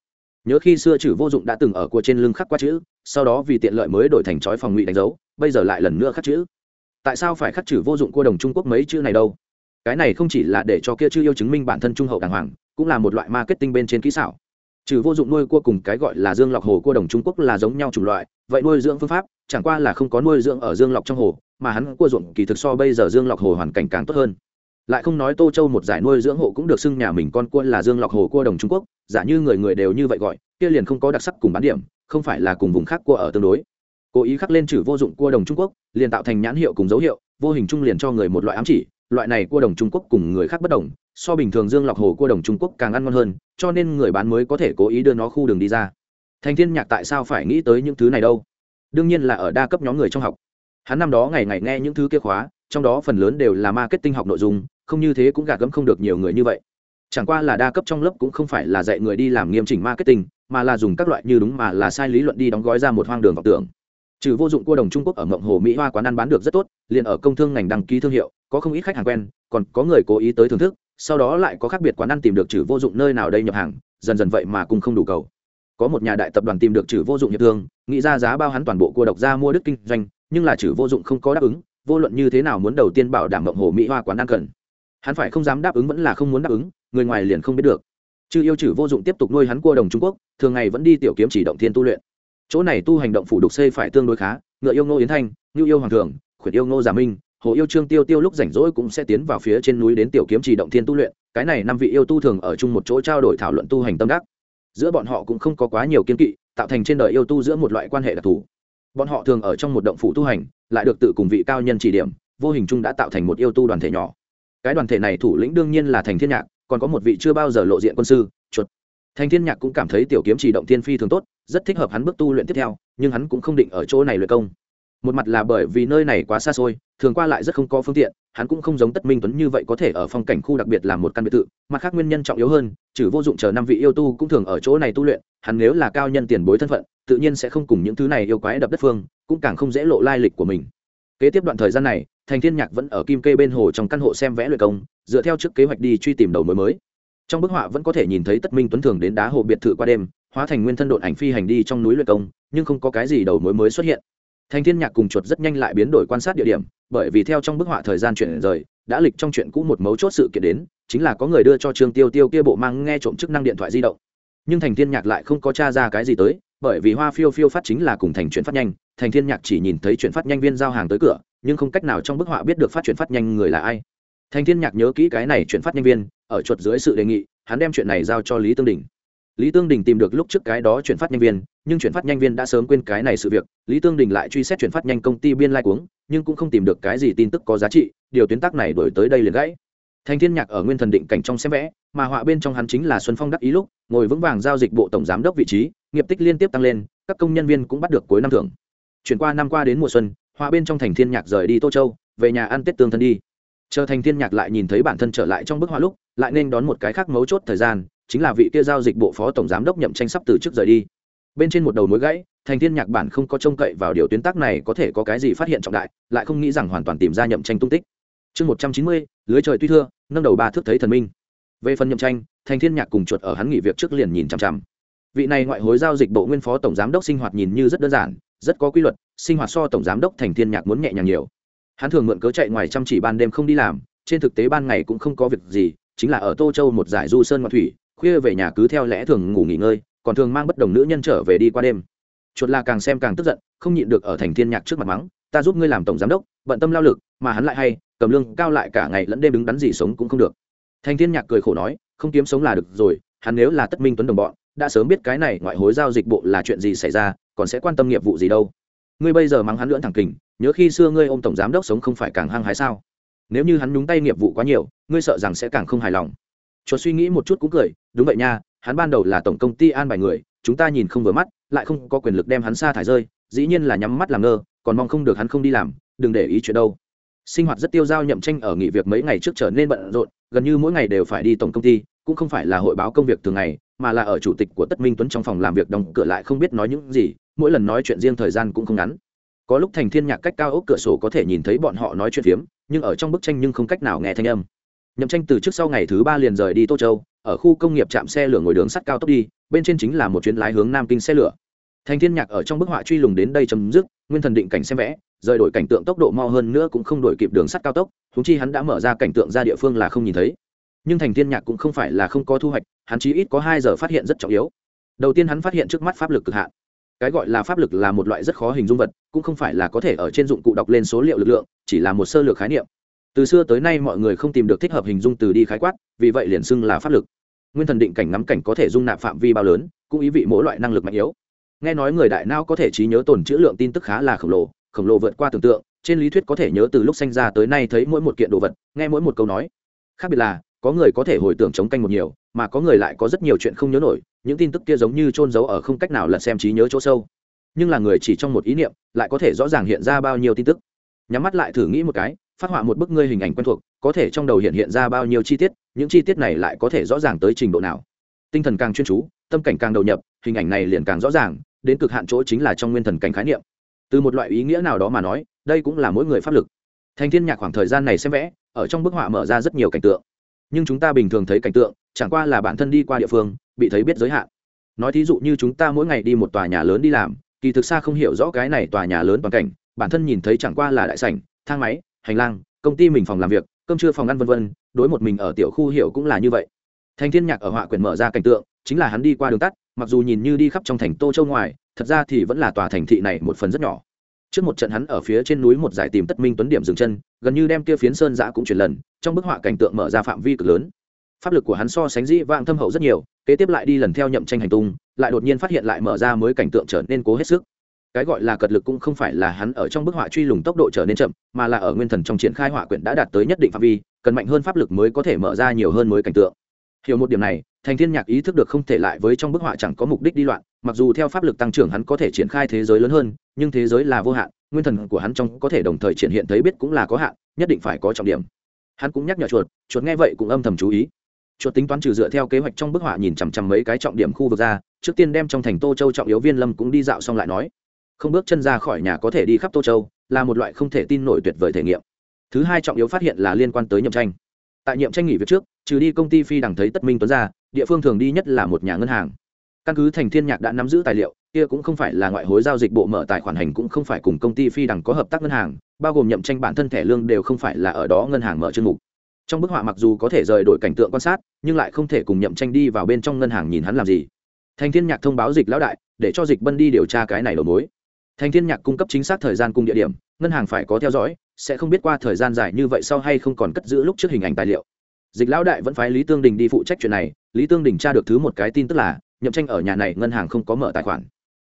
nhớ khi xưa chữ vô dụng đã từng ở cua trên lưng khắc qua chữ, sau đó vì tiện lợi mới đổi thành chói phòng ngụy đánh dấu, bây giờ lại lần nữa khắc chữ. Tại sao phải khắc chữ vô dụng cua đồng trung quốc mấy chữ này đâu? Cái này không chỉ là để cho kia chữ yêu chứng minh bản thân trung hậu đàng hoàng, cũng là một loại marketing bên trên kỹ xảo. Trừ vô dụng nuôi cua cùng cái gọi là dương lọc hồ cua đồng trung quốc là giống nhau chủng loại, vậy nuôi dưỡng phương pháp, chẳng qua là không có nuôi dưỡng ở dương lọc trong hồ, mà hắn cua ruộng kỳ thực so bây giờ dương lọc hồ hoàn cảnh càng tốt hơn lại không nói tô châu một giải nuôi dưỡng hộ cũng được xưng nhà mình con cua là dương lọc hồ cua đồng trung quốc, giả như người người đều như vậy gọi, kia liền không có đặc sắc cùng bán điểm, không phải là cùng vùng khác cua ở tương đối. Cố ý khắc lên chữ vô dụng cua đồng trung quốc, liền tạo thành nhãn hiệu cùng dấu hiệu, vô hình chung liền cho người một loại ám chỉ, loại này cua đồng trung quốc cùng người khác bất đồng, so bình thường dương lọc hồ cua đồng trung quốc càng ăn ngon hơn, cho nên người bán mới có thể cố ý đưa nó khu đường đi ra. Thành thiên nhạc tại sao phải nghĩ tới những thứ này đâu? Đương nhiên là ở đa cấp nhóm người trong học. Hắn năm đó ngày ngày nghe những thứ kia khóa, trong đó phần lớn đều là marketing học nội dung không như thế cũng gạt gẫm không được nhiều người như vậy. Chẳng qua là đa cấp trong lớp cũng không phải là dạy người đi làm nghiêm chỉnh marketing, mà là dùng các loại như đúng mà là sai lý luận đi đóng gói ra một hoang đường vọng tưởng. Trừ vô dụng cua đồng trung quốc ở mộng hồ, mỹ hoa quán ăn bán được rất tốt, liền ở công thương ngành đăng ký thương hiệu, có không ít khách hàng quen, còn có người cố ý tới thưởng thức, sau đó lại có khác biệt quán ăn tìm được trừ vô dụng nơi nào đây nhập hàng, dần dần vậy mà cũng không đủ cầu. Có một nhà đại tập đoàn tìm được trừ vô dụng hiệp thương, nghĩ ra giá bao hắn toàn bộ cua độc ra mua đức kinh doanh, nhưng là trừ vô dụng không có đáp ứng, vô luận như thế nào muốn đầu tiên bảo đảm mộng hồ, mỹ hoa quán ăn cần hắn phải không dám đáp ứng vẫn là không muốn đáp ứng, người ngoài liền không biết được. Chư yêu chử vô dụng tiếp tục nuôi hắn cua đồng trung quốc, thường ngày vẫn đi tiểu kiếm chỉ động thiên tu luyện. Chỗ này tu hành động phủ đục xây phải tương đối khá, ngựa yêu ngô yến thanh, ngưu yêu hoàng thường, khuyển yêu ngô giả minh, hồ yêu trương tiêu tiêu lúc rảnh rỗi cũng sẽ tiến vào phía trên núi đến tiểu kiếm chỉ động thiên tu luyện, cái này năm vị yêu tu thường ở chung một chỗ trao đổi thảo luận tu hành tâm đắc. Giữa bọn họ cũng không có quá nhiều kiên kỵ, tạo thành trên đời yêu tu giữa một loại quan hệ đặc thù. Bọn họ thường ở trong một động phủ tu hành, lại được tự cùng vị cao nhân chỉ điểm, vô hình chung đã tạo thành một yêu tu đoàn thể nhỏ cái đoàn thể này thủ lĩnh đương nhiên là thành thiên nhạc, còn có một vị chưa bao giờ lộ diện quân sư, chuột. Thành thiên nhạc cũng cảm thấy tiểu kiếm chỉ động thiên phi thường tốt, rất thích hợp hắn bước tu luyện tiếp theo, nhưng hắn cũng không định ở chỗ này luyện công. Một mặt là bởi vì nơi này quá xa xôi, thường qua lại rất không có phương tiện, hắn cũng không giống tất minh tuấn như vậy có thể ở phong cảnh khu đặc biệt làm một căn biệt thự, mặt khác nguyên nhân trọng yếu hơn, trừ vô dụng chờ năm vị yêu tu cũng thường ở chỗ này tu luyện, hắn nếu là cao nhân tiền bối thân phận, tự nhiên sẽ không cùng những thứ này yêu quái đập đất phương, cũng càng không dễ lộ lai lịch của mình. Kế tiếp đoạn thời gian này thành thiên nhạc vẫn ở kim kê bên hồ trong căn hộ xem vẽ luyện công, dựa theo trước kế hoạch đi truy tìm đầu mối mới. Trong bức họa vẫn có thể nhìn thấy tất minh tuấn thường đến đá hồ biệt thự qua đêm, hóa thành nguyên thân độn ảnh phi hành đi trong núi luyện công, nhưng không có cái gì đầu mối mới xuất hiện. Thành thiên nhạc cùng chuột rất nhanh lại biến đổi quan sát địa điểm, bởi vì theo trong bức họa thời gian chuyển rời, đã lịch trong chuyện cũ một mấu chốt sự kiện đến, chính là có người đưa cho trương tiêu tiêu kia bộ mang nghe trộm chức năng điện thoại di động. Nhưng thành thiên nhạc lại không có tra ra cái gì tới, bởi vì hoa phiêu phiêu phát chính là cùng thành chuyển phát nhanh, thành thiên nhạc chỉ nhìn thấy chuyển phát nhanh viên giao hàng tới cửa nhưng không cách nào trong bức họa biết được phát chuyển phát nhanh người là ai. Thành thiên nhạc nhớ kỹ cái này chuyển phát nhanh viên, ở chuột dưới sự đề nghị, hắn đem chuyện này giao cho lý tương đình. Lý tương đình tìm được lúc trước cái đó chuyển phát nhanh viên, nhưng chuyển phát nhanh viên đã sớm quên cái này sự việc, lý tương đình lại truy xét chuyển phát nhanh công ty biên lai cuống, nhưng cũng không tìm được cái gì tin tức có giá trị, điều tuyến tác này đổi tới đây liền gãy. Thành thiên nhạc ở nguyên thần định cảnh trong xem vẽ, mà họa bên trong hắn chính là xuân phong đắc ý lúc, ngồi vững vàng giao dịch bộ tổng giám đốc vị trí, nghiệp tích liên tiếp tăng lên, các công nhân viên cũng bắt được cuối năm thưởng. Chuyển qua năm qua đến mùa xuân Hòa bên trong thành thiên nhạc rời đi tô châu, về nhà ăn tết tương thân đi. Chờ thành thiên nhạc lại nhìn thấy bản thân trở lại trong bức họa lúc, lại nên đón một cái khác mấu chốt thời gian, chính là vị kia giao dịch bộ phó tổng giám đốc nhậm tranh sắp từ trước rời đi. Bên trên một đầu mối gãy, thành thiên nhạc bản không có trông cậy vào điều tuyến tác này có thể có cái gì phát hiện trọng đại, lại không nghĩ rằng hoàn toàn tìm ra nhậm tranh tung tích. Chương một trăm chín mươi, lưới trời tuy thưa, nâng đầu ba thước thấy thần minh. Về phần nhậm tranh, thành thiên nhạc cùng chuột ở hắn nghỉ việc trước liền nhìn chằm chằm. Vị này ngoại hối giao dịch bộ nguyên phó tổng giám đốc sinh hoạt nhìn như rất đơn giản rất có quy luật, sinh hoạt so tổng giám đốc thành thiên nhạc muốn nhẹ nhàng nhiều. Hắn thường mượn cớ chạy ngoài chăm chỉ ban đêm không đi làm, trên thực tế ban ngày cũng không có việc gì, chính là ở tô châu một giải du sơn ngoại thủy, khuya về nhà cứ theo lẽ thường ngủ nghỉ ngơi, còn thường mang bất đồng nữ nhân trở về đi qua đêm. Chuột là càng xem càng tức giận, không nhịn được ở thành thiên nhạc trước mặt mắng, ta giúp ngươi làm tổng giám đốc, bận tâm lao lực, mà hắn lại hay, cầm lương cao lại cả ngày lẫn đêm đứng đắn gì sống cũng không được. Thành thiên nhạc cười khổ nói, không kiếm sống là được rồi, hắn nếu là tất minh tuấn đồng bọn, đã sớm biết cái này ngoại hối giao dịch bộ là chuyện gì xảy ra còn sẽ quan tâm nghiệp vụ gì đâu. Ngươi bây giờ mắng hắn lưỡn thẳng kình, nhớ khi xưa ngươi ôm tổng giám đốc sống không phải càng hăng hái sao? Nếu như hắn nhúng tay nghiệp vụ quá nhiều, ngươi sợ rằng sẽ càng không hài lòng. Chuột suy nghĩ một chút cũng cười, đúng vậy nha, hắn ban đầu là tổng công ty an bài người, chúng ta nhìn không vừa mắt, lại không có quyền lực đem hắn sa thải rơi, dĩ nhiên là nhắm mắt làm ngơ, còn mong không được hắn không đi làm, đừng để ý chuyện đâu. Sinh hoạt rất tiêu dao nhậm tranh ở nghỉ việc mấy ngày trước trở nên bận rộn, gần như mỗi ngày đều phải đi tổng công ty, cũng không phải là hội báo công việc thường ngày mà là ở chủ tịch của tất minh tuấn trong phòng làm việc đóng cửa lại không biết nói những gì, mỗi lần nói chuyện riêng thời gian cũng không ngắn. Có lúc thành thiên nhạc cách cao ốc cửa sổ có thể nhìn thấy bọn họ nói chuyện phiếm, nhưng ở trong bức tranh nhưng không cách nào nghe thanh âm. Nhậm tranh từ trước sau ngày thứ ba liền rời đi tô châu, ở khu công nghiệp trạm xe lửa ngồi đường sắt cao tốc đi, bên trên chính là một chuyến lái hướng nam kinh xe lửa. Thành thiên nhạc ở trong bức họa truy lùng đến đây chấm dứt, nguyên thần định cảnh xem vẽ, rời đổi cảnh tượng tốc độ mau hơn nữa cũng không đổi kịp đường sắt cao tốc thúng chi hắn đã mở ra cảnh tượng ra địa phương là không nhìn thấy nhưng thành thiên nhạc cũng không phải là không có thu hoạch, hắn chí ít có hai giờ phát hiện rất trọng yếu. Đầu tiên hắn phát hiện trước mắt pháp lực cực hạn. Cái gọi là pháp lực là một loại rất khó hình dung vật, cũng không phải là có thể ở trên dụng cụ đọc lên số liệu lực lượng, chỉ là một sơ lược khái niệm. Từ xưa tới nay mọi người không tìm được thích hợp hình dung từ đi khái quát, vì vậy liền xưng là pháp lực. Nguyên thần định cảnh ngắm cảnh có thể dung nạp phạm vi bao lớn, cũng ý vị mỗi loại năng lực mạnh yếu. Nghe nói người đại não có thể trí nhớ tồn trữ lượng tin tức khá là khổng lồ khổng lồ vượt qua tưởng tượng, trên lý thuyết có thể nhớ từ lúc sinh ra tới nay thấy mỗi một kiện đồ vật, nghe mỗi một câu nói. Khác biệt là có người có thể hồi tưởng chống canh một nhiều, mà có người lại có rất nhiều chuyện không nhớ nổi, những tin tức kia giống như trôn giấu ở không cách nào lật xem trí nhớ chỗ sâu. Nhưng là người chỉ trong một ý niệm, lại có thể rõ ràng hiện ra bao nhiêu tin tức. Nhắm mắt lại thử nghĩ một cái, phát họa một bức ngươi hình ảnh quen thuộc, có thể trong đầu hiện hiện ra bao nhiêu chi tiết, những chi tiết này lại có thể rõ ràng tới trình độ nào. Tinh thần càng chuyên chú, tâm cảnh càng đầu nhập, hình ảnh này liền càng rõ ràng, đến cực hạn chỗ chính là trong nguyên thần cảnh khái niệm. Từ một loại ý nghĩa nào đó mà nói, đây cũng là mỗi người pháp lực. Thành thiên nhạc khoảng thời gian này xem vẽ, ở trong bức họa mở ra rất nhiều cảnh tượng nhưng chúng ta bình thường thấy cảnh tượng, chẳng qua là bản thân đi qua địa phương, bị thấy biết giới hạn. Nói thí dụ như chúng ta mỗi ngày đi một tòa nhà lớn đi làm, kỳ thực xa không hiểu rõ cái này tòa nhà lớn toàn cảnh, bản thân nhìn thấy chẳng qua là đại sảnh, thang máy, hành lang, công ty mình phòng làm việc, cơm trưa phòng ăn vân vân, đối một mình ở tiểu khu hiểu cũng là như vậy. Thành thiên nhạc ở họa quyển mở ra cảnh tượng, chính là hắn đi qua đường tắt, mặc dù nhìn như đi khắp trong thành tô châu ngoài, thật ra thì vẫn là tòa thành thị này một phần rất nhỏ trước một trận hắn ở phía trên núi một giải tìm tất minh tuấn điểm dừng chân, gần như đem kia phiến sơn giã cũng chuyển lần, trong bức họa cảnh tượng mở ra phạm vi cực lớn. Pháp lực của hắn so sánh dĩ vang thâm hậu rất nhiều, kế tiếp lại đi lần theo nhậm tranh hành tung, lại đột nhiên phát hiện lại mở ra mới cảnh tượng trở nên cố hết sức. Cái gọi là cật lực cũng không phải là hắn ở trong bức họa truy lùng tốc độ trở nên chậm, mà là ở nguyên thần trong triển khai họa quyển đã đạt tới nhất định phạm vi, cần mạnh hơn pháp lực mới có thể mở ra nhiều hơn mới cảnh tượng hiểu một điểm này, thành thiên nhạc ý thức được không thể lại với trong bức họa chẳng có mục đích đi loạn, mặc dù theo pháp lực tăng trưởng hắn có thể triển khai thế giới lớn hơn, nhưng thế giới là vô hạn, nguyên thần của hắn trong có thể đồng thời triển hiện thấy biết cũng là có hạn, nhất định phải có trọng điểm. Hắn cũng nhắc nhở chuột chuột nghe vậy cũng âm thầm chú ý. Chuột tính toán trừ dựa theo kế hoạch trong bức họa nhìn chằm chằm mấy cái trọng điểm khu vực ra, trước tiên đem trong thành tô châu trọng yếu viên lâm cũng đi dạo xong lại nói. Không bước chân ra khỏi nhà có thể đi khắp tô châu, là một loại không thể tin nổi tuyệt vời thể nghiệm. Thứ hai trọng yếu phát hiện là liên quan tới nhậm tranh. Tại nhiệm tranh nghỉ việc trước trừ đi công ty phi đằng thấy tất minh tuấn ra, địa phương thường đi nhất là một nhà ngân hàng. Căn cứ thành thiên nhạc đã nắm giữ tài liệu, kia cũng không phải là ngoại hối giao dịch bộ mở tài khoản hành cũng không phải cùng công ty phi đằng có hợp tác ngân hàng, bao gồm nhậm tranh bản thân thẻ lương đều không phải là ở đó ngân hàng mở chương mục. Trong bức họa mặc dù có thể rời đổi cảnh tượng quan sát, nhưng lại không thể cùng nhậm tranh đi vào bên trong ngân hàng nhìn hắn làm gì. Thành thiên nhạc thông báo dịch lão đại, để cho dịch bân đi điều tra cái này đầu mối. Thành thiên nhạc cung cấp chính xác thời gian cùng địa điểm, ngân hàng phải có theo dõi, sẽ không biết qua thời gian dài như vậy sau hay không còn cất giữ lúc trước hình ảnh tài liệu dịch lão đại vẫn phái lý tương đình đi phụ trách chuyện này, lý tương đình tra được thứ một cái tin tức là, nhậm tranh ở nhà này ngân hàng không có mở tài khoản.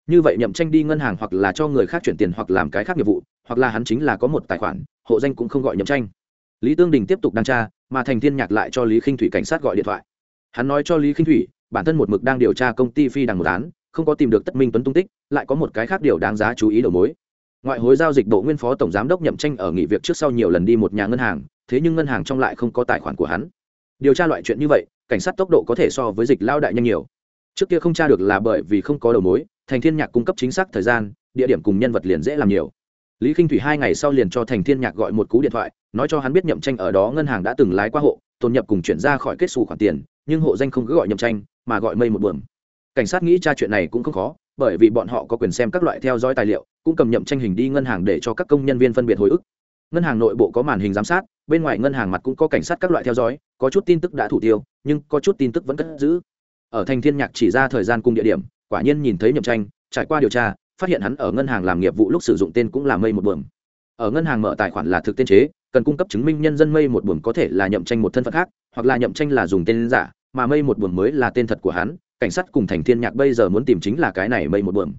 Như vậy nhậm tranh đi ngân hàng hoặc là cho người khác chuyển tiền hoặc làm cái khác nghiệp vụ, hoặc là hắn chính là có một tài khoản, hộ danh cũng không gọi nhậm tranh. Lý tương đình tiếp tục đăng tra, mà thành thiên nhạc lại cho lý khinh thủy cảnh sát gọi điện thoại. Hắn nói cho lý khinh thủy, bản thân một mực đang điều tra công ty phi đằng một án, không có tìm được tất minh tuấn tung tích, lại có một cái khác điều đáng giá chú ý đầu mối. Ngoại hối giao dịch bộ nguyên phó tổng giám đốc nhậm tranh ở nghỉ việc trước sau nhiều lần đi một nhà ngân hàng thế nhưng ngân hàng trong lại không có tài khoản của hắn. Điều tra loại chuyện như vậy, cảnh sát tốc độ có thể so với dịch lao đại nhanh nhiều. Trước kia không tra được là bởi vì không có đầu mối, thành thiên nhạc cung cấp chính xác thời gian, địa điểm cùng nhân vật liền dễ làm nhiều. Lý k i n h thủy hai ngày sau liền cho thành thiên nhạc gọi một cú điện thoại, nói cho hắn biết nhậm tranh ở đó ngân hàng đã từng lái qua hộ, tồn nhập cùng chuyển ra khỏi kết xù khoản tiền, nhưng hộ danh không cứ gọi nhậm tranh, mà gọi mây một buồm. Cảnh sát nghĩ tra chuyện này cũng không khó, bởi vì bọn họ có quyền xem các loại theo dõi tài liệu, cũng cầm nhậm tranh hình đi ngân hàng để cho các công nhân viên phân biệt hồi ức. Ngân hàng nội bộ có màn hình giám sát bên ngoài ngân hàng mặt cũng có cảnh sát các loại theo dõi, có chút tin tức đã thủ tiêu, nhưng có chút tin tức vẫn cất giữ ở thành thiên nhạc chỉ ra thời gian cùng địa điểm, quả nhiên nhìn thấy nhậm tranh, trải qua điều tra, phát hiện hắn ở ngân hàng làm nghiệp vụ lúc sử dụng tên cũng là mây một Buồng. ở ngân hàng mở tài khoản là thực tên chế, cần cung cấp chứng minh nhân dân mây một Buồng có thể là nhậm tranh một thân phận khác, hoặc là nhậm tranh là dùng tên giả, mà mây một Buồng mới là tên thật của hắn cảnh sát cùng thành thiên nhạc bây giờ muốn tìm chính là cái này mây một Buồng.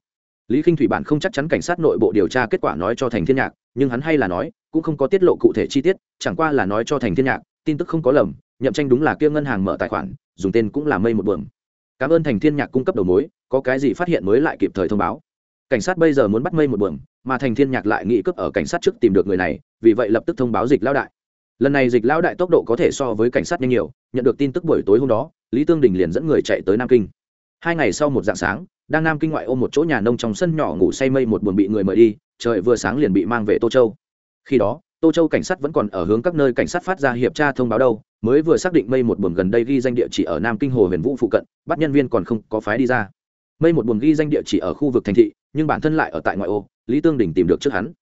lý k i n h thủy bản không chắc chắn cảnh sát nội bộ điều tra kết quả nói cho thành thiên nhạc, nhưng hắn hay là nói cũng không có tiết lộ cụ thể chi tiết, chẳng qua là nói cho thành thiên nhạc, tin tức không có lầm, nhậm tranh đúng là kia ngân hàng mở tài khoản, dùng tên cũng là mây một buồm. Cảm ơn thành thiên nhạc cung cấp đầu mối, có cái gì phát hiện mới lại kịp thời thông báo. Cảnh sát bây giờ muốn bắt mây một buồm, mà thành thiên nhạc lại nghĩ cướp ở cảnh sát trước tìm được người này, vì vậy lập tức thông báo dịch lão đại. Lần này dịch lão đại tốc độ có thể so với cảnh sát nhanh nhiều, nhận được tin tức buổi tối hôm đó, lý tương đình liền dẫn người chạy tới nam kinh. Hai ngày sau một dạng sáng, đang nam kinh ngoại ôm một chỗ nhà nông trong sân nhỏ ngủ say mây một buồn bị người mời đi, trời vừa sáng liền bị mang về tô châu khi đó, tô châu cảnh sát vẫn còn ở hướng các nơi cảnh sát phát ra hiệp tra thông báo đâu, mới vừa xác định mây một buồn gần đây ghi danh địa chỉ ở nam kinh hồ huyền vũ phụ cận, bắt nhân viên còn không có phái đi ra. Mây một buồn ghi danh địa chỉ ở khu vực thành thị, nhưng bản thân lại ở tại ngoại ô, lý tương đình tìm được trước hắn.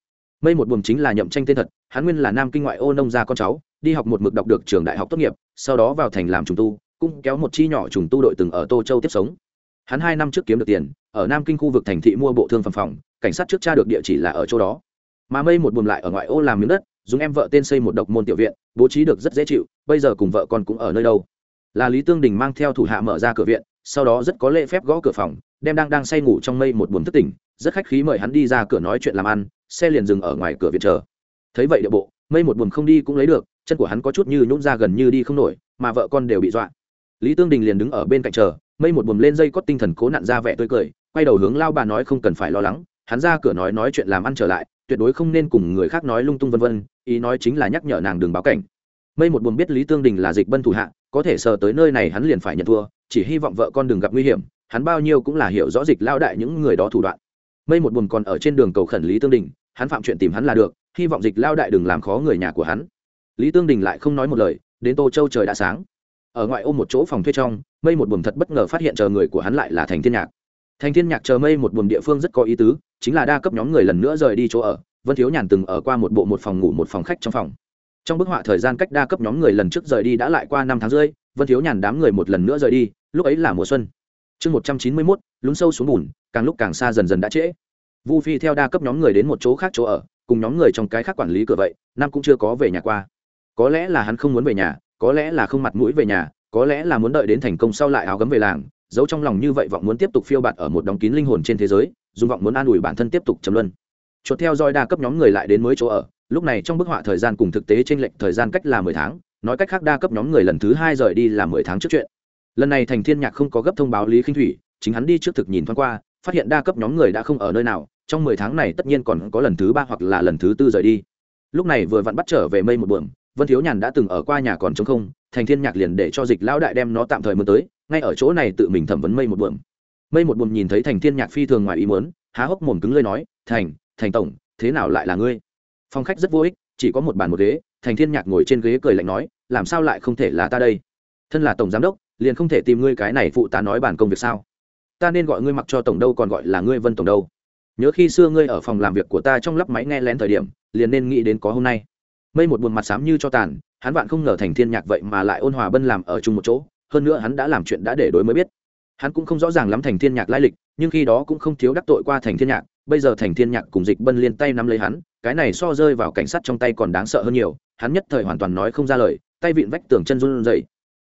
Mây một buồn chính là nhậm tranh tên thật, hắn nguyên là nam kinh ngoại ô nông gia con cháu, đi học một mực đọc được trường đại học tốt nghiệp, sau đó vào thành làm trùng tu, cũng kéo một chi nhỏ trùng tu đội từng ở tô châu tiếp sống. Hắn hai năm trước kiếm được tiền, ở nam kinh khu vực thành thị mua bộ thương phẩm phòng, cảnh sát trước tra được địa chỉ là ở chỗ đó mà mây một buồn lại ở ngoại ô làm miếng đất, dùng em vợ tên xây một độc môn tiểu viện, bố trí được rất dễ chịu, bây giờ cùng vợ con cũng ở nơi đâu. Là lý tương đình mang theo thủ hạ mở ra cửa viện, sau đó rất có lễ phép gõ cửa phòng, đem đang đang say ngủ trong mây một buồn thất tỉnh, rất khách khí mời hắn đi ra cửa nói chuyện làm ăn, xe liền dừng ở ngoài cửa viện chờ. Thấy vậy địa bộ, mây một buồn không đi cũng lấy được, chân của hắn có chút như nhún ra gần như đi không nổi, mà vợ con đều bị dọa. Lý tương đình liền đứng ở bên cạnh chờ, mây một buồm lên dây cót tinh thần cố nặn ra vẻ tươi cười, quay đầu hướng lao bà nói không cần phải lo lắng, hắn ra cửa nói nói chuyện làm ăn trở lại tuyệt đối không nên cùng người khác nói lung tung vân vân, ý nói chính là nhắc nhở nàng đừng báo cảnh. Mây một buồn biết lý tương đình là dịch bân thủ hạ, có thể sờ tới nơi này hắn liền phải nhận thua, chỉ hy vọng vợ con đừng gặp nguy hiểm, hắn bao nhiêu cũng là hiểu rõ dịch lao đại những người đó thủ đoạn. Mây một buồn còn ở trên đường cầu khẩn lý tương đình, hắn phạm chuyện tìm hắn là được, hy vọng dịch lao đại đừng làm khó người nhà của hắn. Lý tương đình lại không nói một lời, đến tô châu trời đã sáng. Ở ngoại ô một chỗ phòng thuê trong, mây một buồn thật bất ngờ phát hiện chờ người của hắn lại là thành thiên nhạc thành thiên nhạc chờ mây một buồng địa phương rất có ý tứ, chính là đa cấp nhóm người lần nữa rời đi chỗ ở, vân thiếu nhàn từng ở qua một bộ một phòng ngủ một phòng khách trong phòng. Trong bức họa thời gian cách đa cấp nhóm người lần trước rời đi đã lại qua năm tháng rưỡi, vân thiếu nhàn đám người một lần nữa rời đi, lúc ấy là mùa xuân. Chương một trăm chín mươi mốt, lún sâu xuống bùn, càng lúc càng xa dần dần đã trễ. Vu phi theo đa cấp nhóm người đến một chỗ khác chỗ ở, cùng nhóm người trong cái khác quản lý cửa vậy nam cũng chưa có về nhà qua. Có lẽ là hắn không muốn về nhà, có lẽ là không mặt mũi về nhà, có lẽ là muốn đợi đến thành công sau lại áo gấm về làng giấu trong lòng như vậy vọng muốn tiếp tục phiêu bạt ở một đóng kín linh hồn trên thế giới, dùng vọng muốn an ủi bản thân tiếp tục chấm luân. Chuột theo dõi đa cấp nhóm người lại đến mới chỗ ở, lúc này trong bức họa thời gian cùng thực tế trên lệnh thời gian cách là mười tháng, nói cách khác đa cấp nhóm người lần thứ hai rời đi là mười tháng trước chuyện. Lần này thành thiên nhạc không có gấp thông báo lý khinh thủy, chính hắn đi trước thực nhìn thoáng qua, phát hiện đa cấp nhóm người đã không ở nơi nào, trong mười tháng này tất nhiên còn có lần thứ ba hoặc là lần thứ tư rời đi. Lúc này vừa vặn bắt trở về mây một buồng, vân thiếu nhàn đã từng ở qua nhà còn trống không, thành thiên nhạc liền để cho dịch lão đại đem nó tạm thời mưa tới ngay ở chỗ này tự mình thẩm vấn mây một buồm. Mây một buồm nhìn thấy thành thiên nhạc phi thường ngoài ý muốn, há hốc mồm cứng lơi nói, thành thành tổng, thế nào lại là ngươi? Phong khách rất vô ích, chỉ có một bàn một ghế, thành thiên nhạc ngồi trên ghế cười lạnh nói, làm sao lại không thể là ta đây? Thân là tổng giám đốc, liền không thể tìm ngươi cái này phụ ta nói bàn công việc sao? Ta nên gọi ngươi mặc cho tổng đâu còn gọi là ngươi vân tổng đâu. Nhớ khi xưa ngươi ở phòng làm việc của ta trong lắp máy nghe lén thời điểm, liền nên nghĩ đến có hôm nay. Mây một buồn mặt xám như cho tàn, hắn bạn không ngờ thành thiên nhạc vậy mà lại ôn hòa bân làm ở chung một chỗ hơn nữa hắn đã làm chuyện đã để đối mới biết hắn cũng không rõ ràng lắm thành thiên nhạc lai lịch, nhưng khi đó cũng không thiếu đắc tội qua thành thiên nhạc, bây giờ thành thiên nhạc cùng dịch bân liên tay nắm lấy hắn, cái này so rơi vào cảnh sát trong tay còn đáng sợ hơn nhiều, hắn nhất thời hoàn toàn nói không ra lời, tay vịn vách tường chân run rẩy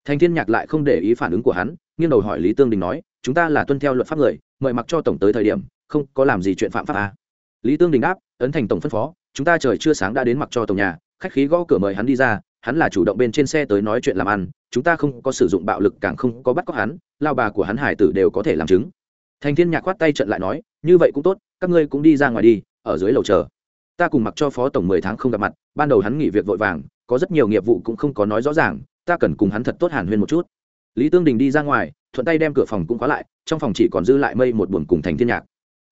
thành thiên nhạc lại không để ý phản ứng của hắn, nghiêng đầu hỏi lý tương đình nói, chúng ta là tuân theo luật pháp người, mời mặc cho tổng tới thời điểm, không có làm gì chuyện phạm pháp à. lý tương đình đáp, ấn thành tổng phân phó, chúng ta trời chưa sáng đã đến mặc cho tổng nhà, khách khí gõ cửa mời hắn đi ra hắn là chủ động bên trên xe tới nói chuyện làm ăn, chúng ta không có sử dụng bạo lực càng không có bắt cóc hắn, lao bà của hắn hải tử đều có thể làm chứng. Thành thiên nhạc khoát tay trận lại nói, như vậy cũng tốt, các ngươi cũng đi ra ngoài đi, ở dưới lầu chờ. Ta cùng mặc cho phó tổng mười tháng không gặp mặt, ban đầu hắn nghỉ việc vội vàng, có rất nhiều nghiệp vụ cũng không có nói rõ ràng, ta cần cùng hắn thật tốt hàn huyên một chút. Lý tương đình đi ra ngoài, thuận tay đem cửa phòng cũng khóa lại, trong phòng chỉ còn dư lại mây một buồn cùng thành thiên nhạc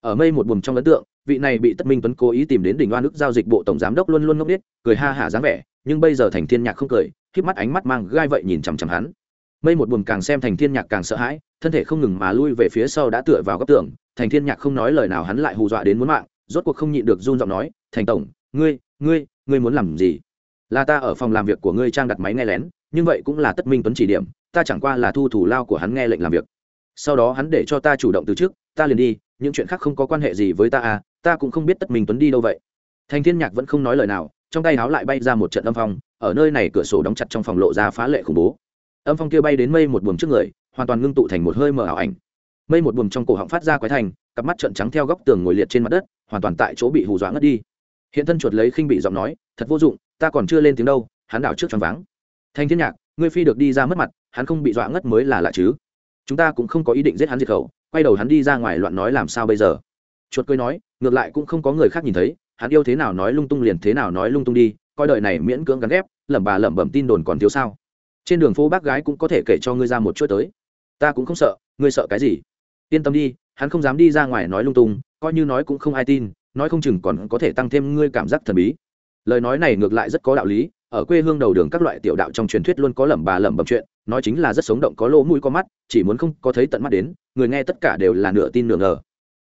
ở mây một buồng trong ấn tượng, vị này bị tất minh tuấn cố ý tìm đến đỉnh oan ức giao dịch bộ tổng giám đốc luôn luôn ngốc biết cười ha hả dáng vẻ, nhưng bây giờ thành thiên nhạc không cười khiếp mắt ánh mắt mang gai vậy nhìn chằm chằm hắn. Mây một buồng càng xem thành thiên nhạc càng sợ hãi, thân thể không ngừng mà lui về phía sau đã tựa vào góc tường, thành thiên nhạc không nói lời nào hắn lại hù dọa đến muốn mạng, rốt cuộc không nhịn được run giọng nói, thành tổng, ngươi ngươi ngươi muốn làm gì? Là ta ở phòng làm việc của ngươi trang đặt máy nghe lén, nhưng vậy cũng là tất minh tuấn chỉ điểm, ta chẳng qua là thu thủ lao của hắn nghe lệnh làm việc. Sau đó hắn để cho ta chủ động từ trước ta liền đi những chuyện khác không có quan hệ gì với ta à ta cũng không biết tất mình tuấn đi đâu vậy. Thành thiên nhạc vẫn không nói lời nào, trong tay háo lại bay ra một trận âm phong, ở nơi này cửa sổ đóng chặt trong phòng lộ ra phá lệ khủng bố. Âm phong kia bay đến mây một buồng trước người, hoàn toàn ngưng tụ thành một hơi mờ ảo ảnh. Mây một buồng trong cổ họng phát ra quái thành, cặp mắt trợn trắng theo góc tường ngồi liệt trên mặt đất, hoàn toàn tại chỗ bị hù dọa ngất đi. Hiện thân chuột lấy khinh bị giọng nói, thật vô dụng, ta còn chưa lên tiếng đâu, hắn đảo trước choáng váng. Thanh thiên nhạc, ngươi phi được đi ra mất mặt, hắn không bị dọa ngất mới là lạ chứ. Chúng ta cũng không có ý định giết hắn diệt khẩu quay đầu hắn đi ra ngoài loạn nói làm sao bây giờ? Chuột cười nói, ngược lại cũng không có người khác nhìn thấy, hắn yêu thế nào nói lung tung liền thế nào nói lung tung đi, coi đời này miễn cưỡng gắn ghép, lẩm bà lẩm bẩm tin đồn còn thiếu sao? Trên đường phố bác gái cũng có thể kể cho ngươi ra một chuỗi tới. Ta cũng không sợ, ngươi sợ cái gì? Yên tâm đi, hắn không dám đi ra ngoài nói lung tung, coi như nói cũng không ai tin, nói không chừng còn có thể tăng thêm ngươi cảm giác thần bí. Lời nói này ngược lại rất có đạo lý, ở quê hương đầu đường các loại tiểu đạo trong truyền thuyết luôn có lẩm bà lẩm bẩm chuyện, nói chính là rất sống động, có lỗ mũi có mắt, chỉ muốn không có thấy tận mắt đến người nghe tất cả đều là nửa tin nửa ngờ.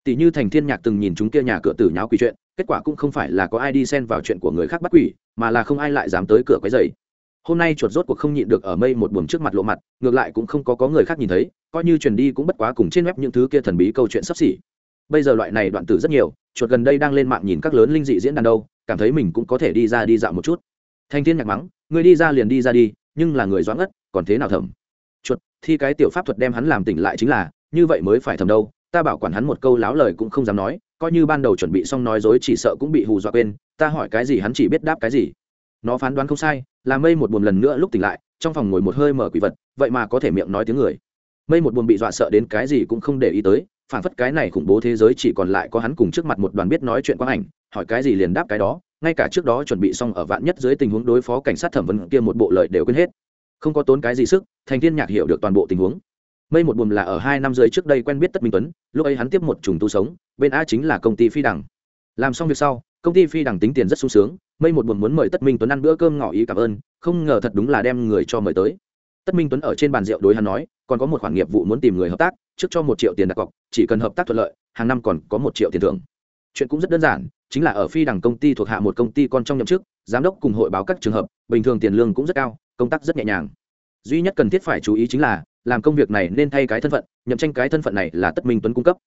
Tỷ như thành thiên nhạc từng nhìn chúng kia nhà cửa tử nháo quỷ chuyện, kết quả cũng không phải là có ai đi xen vào chuyện của người khác bắt quỷ, mà là không ai lại dám tới cửa quấy rầy. Hôm nay chuột rốt cuộc không nhịn được ở mây một buồng trước mặt lộ mặt, ngược lại cũng không có có người khác nhìn thấy, coi như truyền đi cũng bất quá cùng trên web những thứ kia thần bí câu chuyện sắp xỉ. Bây giờ loại này đoạn tử rất nhiều, chuột gần đây đang lên mạng nhìn các lớn linh dị diễn đàn đâu, cảm thấy mình cũng có thể đi ra đi dạo một chút. Thanh thiên nhạc mắng người đi ra liền đi ra đi, nhưng là người doãn ngất, còn thế nào thầm? Chuột, thi cái tiểu pháp thuật đem hắn làm tỉnh lại chính là như vậy mới phải thầm đâu, ta bảo quản hắn một câu láo lời cũng không dám nói, coi như ban đầu chuẩn bị xong nói dối chỉ sợ cũng bị hù dọa quên, ta hỏi cái gì hắn chỉ biết đáp cái gì. Nó phán đoán không sai, là mây một buồn lần nữa lúc tỉnh lại, trong phòng ngồi một hơi mở quỷ vật, vậy mà có thể miệng nói tiếng người. Mây một buồn bị dọa sợ đến cái gì cũng không để ý tới phản phất cái này khủng bố thế giới chỉ còn lại có hắn cùng trước mặt một đoàn biết nói chuyện quang ảnh, hỏi cái gì liền đáp cái đó, ngay cả trước đó chuẩn bị xong ở vạn nhất dưới tình huống đối phó cảnh sát thẩm vấn kia một bộ lời đều quên hết. Không có tốn cái gì sức, thành thiên nhạc hiểu được toàn bộ tình huống mây một buồm là ở hai năm dưới trước đây quen biết tất minh tuấn, lúc ấy hắn tiếp một trùng tu sống, bên a chính là công ty phi đằng làm xong việc sau, công ty phi đằng tính tiền rất sung sướng, mây một buồm muốn mời tất minh tuấn ăn bữa cơm ngỏ ý cảm ơn, không ngờ thật đúng là đem người cho mời tới. Tất minh tuấn ở trên bàn rượu đối hắn nói, còn có một khoản nghiệp vụ muốn tìm người hợp tác, trước cho một triệu tiền đặt cọc, chỉ cần hợp tác thuận lợi, hàng năm còn có một triệu tiền thưởng. Chuyện cũng rất đơn giản, chính là ở phi đằng công ty thuộc hạ một công ty con trong nhậm chức, giám đốc cùng hội báo các trường hợp, bình thường tiền lương cũng rất cao, công tác rất nhẹ nhàng. Duy nhất cần thiết phải chú ý chính là làm công việc này nên thay cái thân phận, nhậm tranh cái thân phận này là tất minh tuấn cung cấp.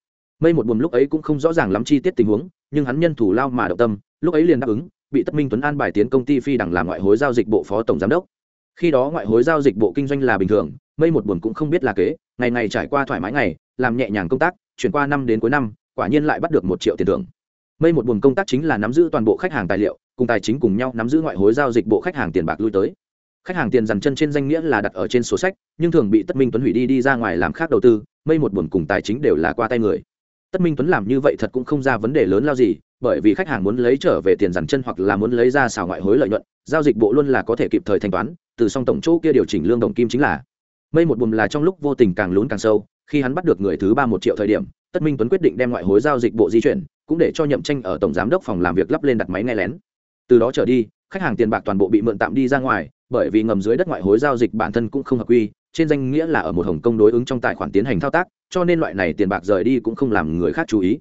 Mây một buồn lúc ấy cũng không rõ ràng lắm chi tiết tình huống, nhưng hắn nhân thủ lao mà động tâm, lúc ấy liền đáp ứng, bị tất minh tuấn an bài tiến công ty phi đằng làm ngoại hối giao dịch bộ phó tổng giám đốc. Khi đó ngoại hối giao dịch bộ kinh doanh là bình thường, mây một buồn cũng không biết là kế, ngày ngày trải qua thoải mái ngày, làm nhẹ nhàng công tác, chuyển qua năm đến cuối năm, quả nhiên lại bắt được một triệu tiền thưởng. Mây một buồn công tác chính là nắm giữ toàn bộ khách hàng tài liệu, cùng tài chính cùng nhau nắm giữ ngoại hối giao dịch bộ khách hàng tiền bạc lui tới khách hàng tiền dằn chân trên danh nghĩa là đặt ở trên sổ sách, nhưng thường bị tất minh tuấn hủy đi đi ra ngoài làm khác đầu tư, mây một buồn cùng tài chính đều là qua tay người. Tất minh tuấn làm như vậy thật cũng không ra vấn đề lớn lao gì, bởi vì khách hàng muốn lấy trở về tiền dằn chân hoặc là muốn lấy ra xào ngoại hối lợi nhuận, giao dịch bộ luôn là có thể kịp thời thanh toán, từ song tổng chỗ kia điều chỉnh lương đồng kim chính là. Mây một buồn là trong lúc vô tình càng lún càng sâu, khi hắn bắt được người thứ ba một triệu thời điểm, tất minh tuấn quyết định đem ngoại hối giao dịch bộ di chuyển, cũng để cho nhậm tranh ở tổng giám đốc phòng làm việc lắp lên đặt máy nghe lén. Từ đó trở đi khách hàng tiền bạc toàn bộ bị mượn tạm đi ra ngoài, bởi vì ngầm dưới đất ngoại hối giao dịch bản thân cũng không hợp quy, trên danh nghĩa là ở một hồng công đối ứng trong tài khoản tiến hành thao tác, cho nên loại này tiền bạc rời đi cũng không làm người khác chú ý.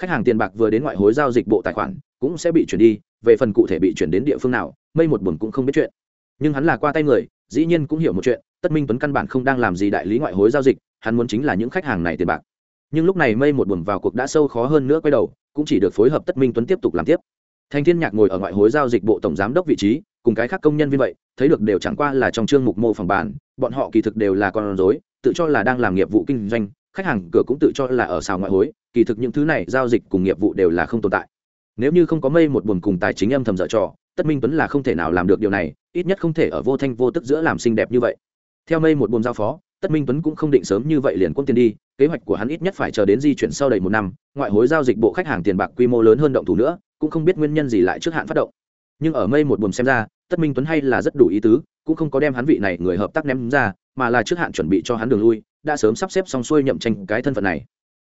Khách hàng tiền bạc vừa đến ngoại hối giao dịch bộ tài khoản, cũng sẽ bị chuyển đi, về phần cụ thể bị chuyển đến địa phương nào, mây một buồn cũng không biết chuyện. Nhưng hắn là qua tay người, dĩ nhiên cũng hiểu một chuyện, tất minh tuấn căn bản không đang làm gì đại lý ngoại hối giao dịch, hắn muốn chính là những khách hàng này tiền bạc. Nhưng lúc này mây một buồn vào cuộc đã sâu khó hơn nữa quay đầu, cũng chỉ được phối hợp tất minh tuấn tiếp tục làm tiếp thành thiên nhạc ngồi ở ngoại hối giao dịch bộ tổng giám đốc vị trí, cùng cái khác công nhân viên vậy, thấy được đều chẳng qua là trong chương mục mô phòng bàn bọn họ kỳ thực đều là con rối, tự cho là đang làm nghiệp vụ kinh doanh, khách hàng cửa cũng tự cho là ở xào ngoại hối, kỳ thực những thứ này giao dịch cùng nghiệp vụ đều là không tồn tại. Nếu như không có mây một buồn cùng tài chính âm thầm dở trò, tất minh tuấn là không thể nào làm được điều này, ít nhất không thể ở vô thanh vô tức giữa làm xinh đẹp như vậy. Theo mây một buồn giao phó, tất minh tuấn cũng không định sớm như vậy liền quân tiền đi, kế hoạch của hắn ít nhất phải chờ đến di chuyển sau đầy một năm, ngoại hối giao dịch bộ khách hàng tiền bạc quy mô lớn hơn động thủ nữa cũng không biết nguyên nhân gì lại trước hạn phát động. Nhưng ở mây một buồn xem ra, tất minh tuấn hay là rất đủ ý tứ, cũng không có đem hắn vị này người hợp tác ném ra, mà là trước hạn chuẩn bị cho hắn đường lui, đã sớm sắp xếp xong xuôi nhậm tranh cái thân phận này.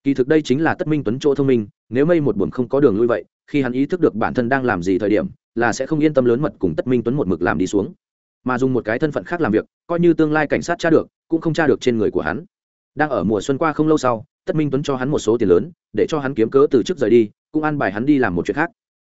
Kỳ thực đây chính là tất minh tuấn chỗ thông minh, nếu mây một buồn không có đường lui vậy, khi hắn ý thức được bản thân đang làm gì thời điểm, là sẽ không yên tâm lớn mật cùng tất minh tuấn một mực làm đi xuống. Mà dùng một cái thân phận khác làm việc, coi như tương lai cảnh sát tra được, cũng không tra được trên người của hắn. Đang ở mùa xuân qua không lâu sau, tất minh tuấn cho hắn một số tiền lớn, để cho hắn kiếm cớ từ chức rời đi cũng an bài hắn đi làm một chuyện khác.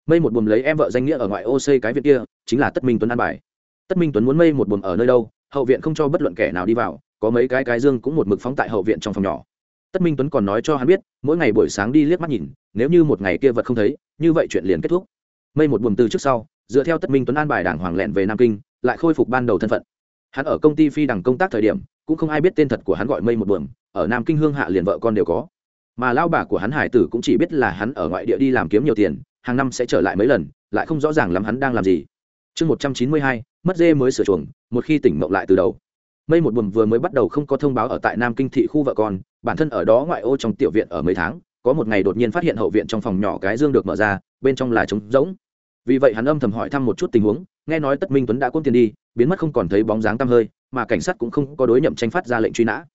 Mây một buồm lấy em vợ danh nghĩa ở ngoại ô xây cái viện kia, chính là tất minh tuấn an bài. Tất minh tuấn muốn mây một buồm ở nơi đâu, hậu viện không cho bất luận kẻ nào đi vào, có mấy cái cái dương cũng một mực phóng tại hậu viện trong phòng nhỏ. Tất minh tuấn còn nói cho hắn biết, mỗi ngày buổi sáng đi liếc mắt nhìn, nếu như một ngày kia vật không thấy, như vậy chuyện liền kết thúc. Mây một buồm từ trước sau, dựa theo tất minh tuấn an bài đảng hoàng lẹn về nam kinh, lại khôi phục ban đầu thân phận. Hắn ở công ty phi đằng công tác thời điểm, cũng không ai biết tên thật của hắn gọi mây một buồm, ở nam kinh hương hạ liền vợ con đều có mà lao bà của hắn hải tử cũng chỉ biết là hắn ở ngoại địa đi làm kiếm nhiều tiền, hàng năm sẽ trở lại mấy lần, lại không rõ ràng lắm hắn đang làm gì. Chương một trăm chín mươi hai, mất dê mới sửa chuồng, một khi tỉnh mộng lại từ đầu. Mây một buồm vừa mới bắt đầu không có thông báo ở tại nam kinh thị khu vợ con, bản thân ở đó ngoại ô trong tiểu viện ở mấy tháng, có một ngày đột nhiên phát hiện hậu viện trong phòng nhỏ cái dương được mở ra, bên trong là trống rỗng. Vì vậy hắn âm thầm hỏi thăm một chút tình huống, nghe nói tất minh tuấn đã cuốn tiền đi, biến mất không còn thấy bóng dáng tăm hơi, mà cảnh sát cũng không có đối nhậm tranh phát ra lệnh truy nã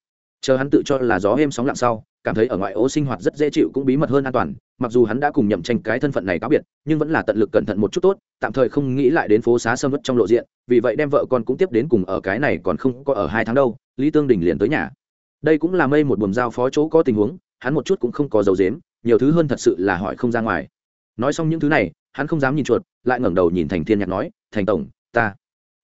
chờ hắn tự cho là gió êm sóng lặng sau, cảm thấy ở ngoại ô sinh hoạt rất dễ chịu cũng bí mật hơn an toàn, mặc dù hắn đã cùng nhậm tranh cái thân phận này cáo biệt, nhưng vẫn là tận lực cẩn thận một chút tốt, tạm thời không nghĩ lại đến phố xá sâm vất trong lộ diện, vì vậy đem vợ con cũng tiếp đến cùng ở cái này còn không có ở hai tháng đâu, lý tương đình liền tới nhà. Đây cũng là mây một buồm giao phó chỗ có tình huống, hắn một chút cũng không có dấu dếm, nhiều thứ hơn thật sự là hỏi không ra ngoài. Nói xong những thứ này, hắn không dám nhìn chuột, lại ngẩng đầu nhìn thành thiên nhạc nói, thành tổng, ta.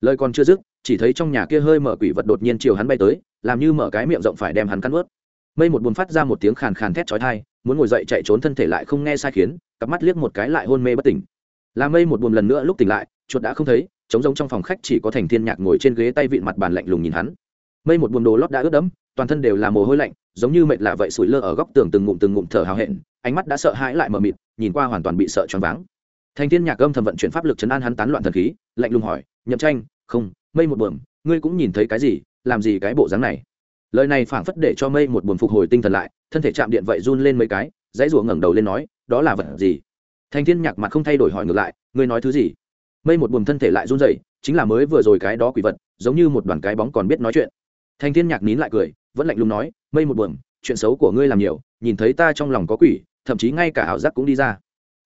Lời còn chưa dứt, chỉ thấy trong nhà kia hơi mở quỷ vật đột nhiên chiều hắn bay tới làm như mở cái miệng rộng phải đem hắn cắn ướt. Mây một buồn phát ra một tiếng khàn khàn thét chói tai, muốn ngồi dậy chạy trốn thân thể lại không nghe sai khiến, cặp mắt liếc một cái lại hôn mê bất tỉnh. Là mây một buồn lần nữa lúc tỉnh lại, chuột đã không thấy, trống rỗng trong phòng khách chỉ có thành thiên nhạc ngồi trên ghế tay vịn mặt bàn lạnh lùng nhìn hắn. Mây một buồn đồ lót đã ướt đẫm, toàn thân đều là mồ hôi lạnh, giống như mệt lạ vậy sủi lơ ở góc tường từng ngụm từng ngụm thở hào hẹn, ánh mắt đã sợ hãi lại mờ mịt, nhìn qua hoàn toàn bị sợ choáng váng. Thành thiên nhạc âm thầm vận chuyển pháp lực chấn an hắn tán loạn thần khí, lạnh lùng hỏi, nhậm tranh, không, mây một buồn, ngươi cũng nhìn thấy cái gì? Làm gì cái bộ dáng này? Lời này phảng phất để cho mây một buồn phục hồi tinh thần lại, thân thể chạm điện vậy run lên mấy cái, dãy rủa ngẩng đầu lên nói, đó là vật gì? Thanh thiên nhạc mặt không thay đổi hỏi ngược lại, ngươi nói thứ gì? Mây một buồn thân thể lại run rẩy, chính là mới vừa rồi cái đó quỷ vật, giống như một đoàn cái bóng còn biết nói chuyện. Thanh thiên nhạc nín lại cười, vẫn lạnh lùng nói, mây một buồn, chuyện xấu của ngươi làm nhiều, nhìn thấy ta trong lòng có quỷ, thậm chí ngay cả ảo giác cũng đi ra.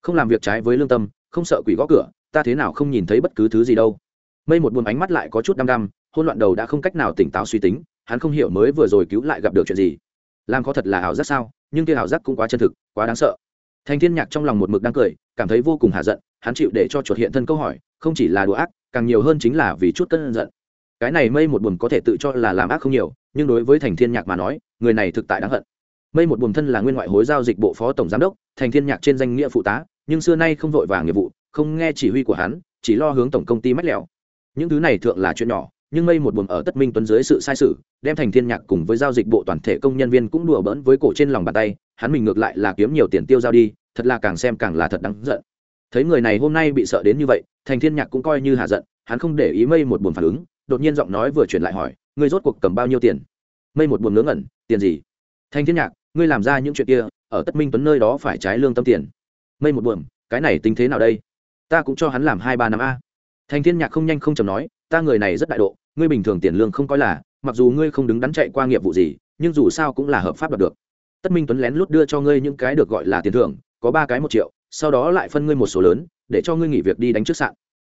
Không làm việc trái với lương tâm, không sợ quỷ gõ cửa, ta thế nào không nhìn thấy bất cứ thứ gì đâu. Mây một buồn ánh mắt lại có chút đăm đăm hôn loạn đầu đã không cách nào tỉnh táo suy tính, hắn không hiểu mới vừa rồi cứu lại gặp được chuyện gì. Làm khó thật là ảo giác sao, nhưng kia ảo giác cũng quá chân thực, quá đáng sợ. Thành thiên nhạc trong lòng một mực đang cười, cảm thấy vô cùng hạ giận, hắn chịu để cho chuột hiện thân câu hỏi, không chỉ là đùa ác, càng nhiều hơn chính là vì chút cơn giận. Cái này mây một buồn có thể tự cho là làm ác không nhiều, nhưng đối với thành thiên nhạc mà nói, người này thực tại đáng hận. Mây một buồn thân là nguyên ngoại hối giao dịch bộ phó tổng giám đốc thành thiên nhạc trên danh nghĩa phụ tá, nhưng xưa nay không vội vàng nghiệp vụ, không nghe chỉ huy của hắn, chỉ lo hướng tổng công ty mách lẹo. những thứ này thượng là chuyện nhỏ nhưng mây một buồm ở tất minh tuấn dưới sự sai sự đem thành thiên nhạc cùng với giao dịch bộ toàn thể công nhân viên cũng đùa bỡn với cổ trên lòng bàn tay, hắn mình ngược lại là kiếm nhiều tiền tiêu giao đi, thật là càng xem càng là thật đáng giận. Thấy người này hôm nay bị sợ đến như vậy, thành thiên nhạc cũng coi như hạ giận, hắn không để ý mây một buồn phản ứng, đột nhiên giọng nói vừa chuyển lại hỏi, ngươi rốt cuộc cầm bao nhiêu tiền? Mây một buồn ngớ ngẩn, tiền gì? Thành thiên nhạc, ngươi làm ra những chuyện kia, ở tất minh tuấn nơi đó phải trái lương tâm tiền. Mây một buồn cái này tính thế nào đây? Ta cũng cho hắn làm hai ba năm a. Thành thiên nhạc không nhanh không chầm nói ta người này rất đại độ, ngươi bình thường tiền lương không coi là, mặc dù ngươi không đứng đắn chạy qua nghiệp vụ gì, nhưng dù sao cũng là hợp pháp đạt được. Tất minh tuấn lén lút đưa cho ngươi những cái được gọi là tiền thưởng, có ba cái một triệu, sau đó lại phân ngươi một số lớn, để cho ngươi nghỉ việc đi đánh trước sạn.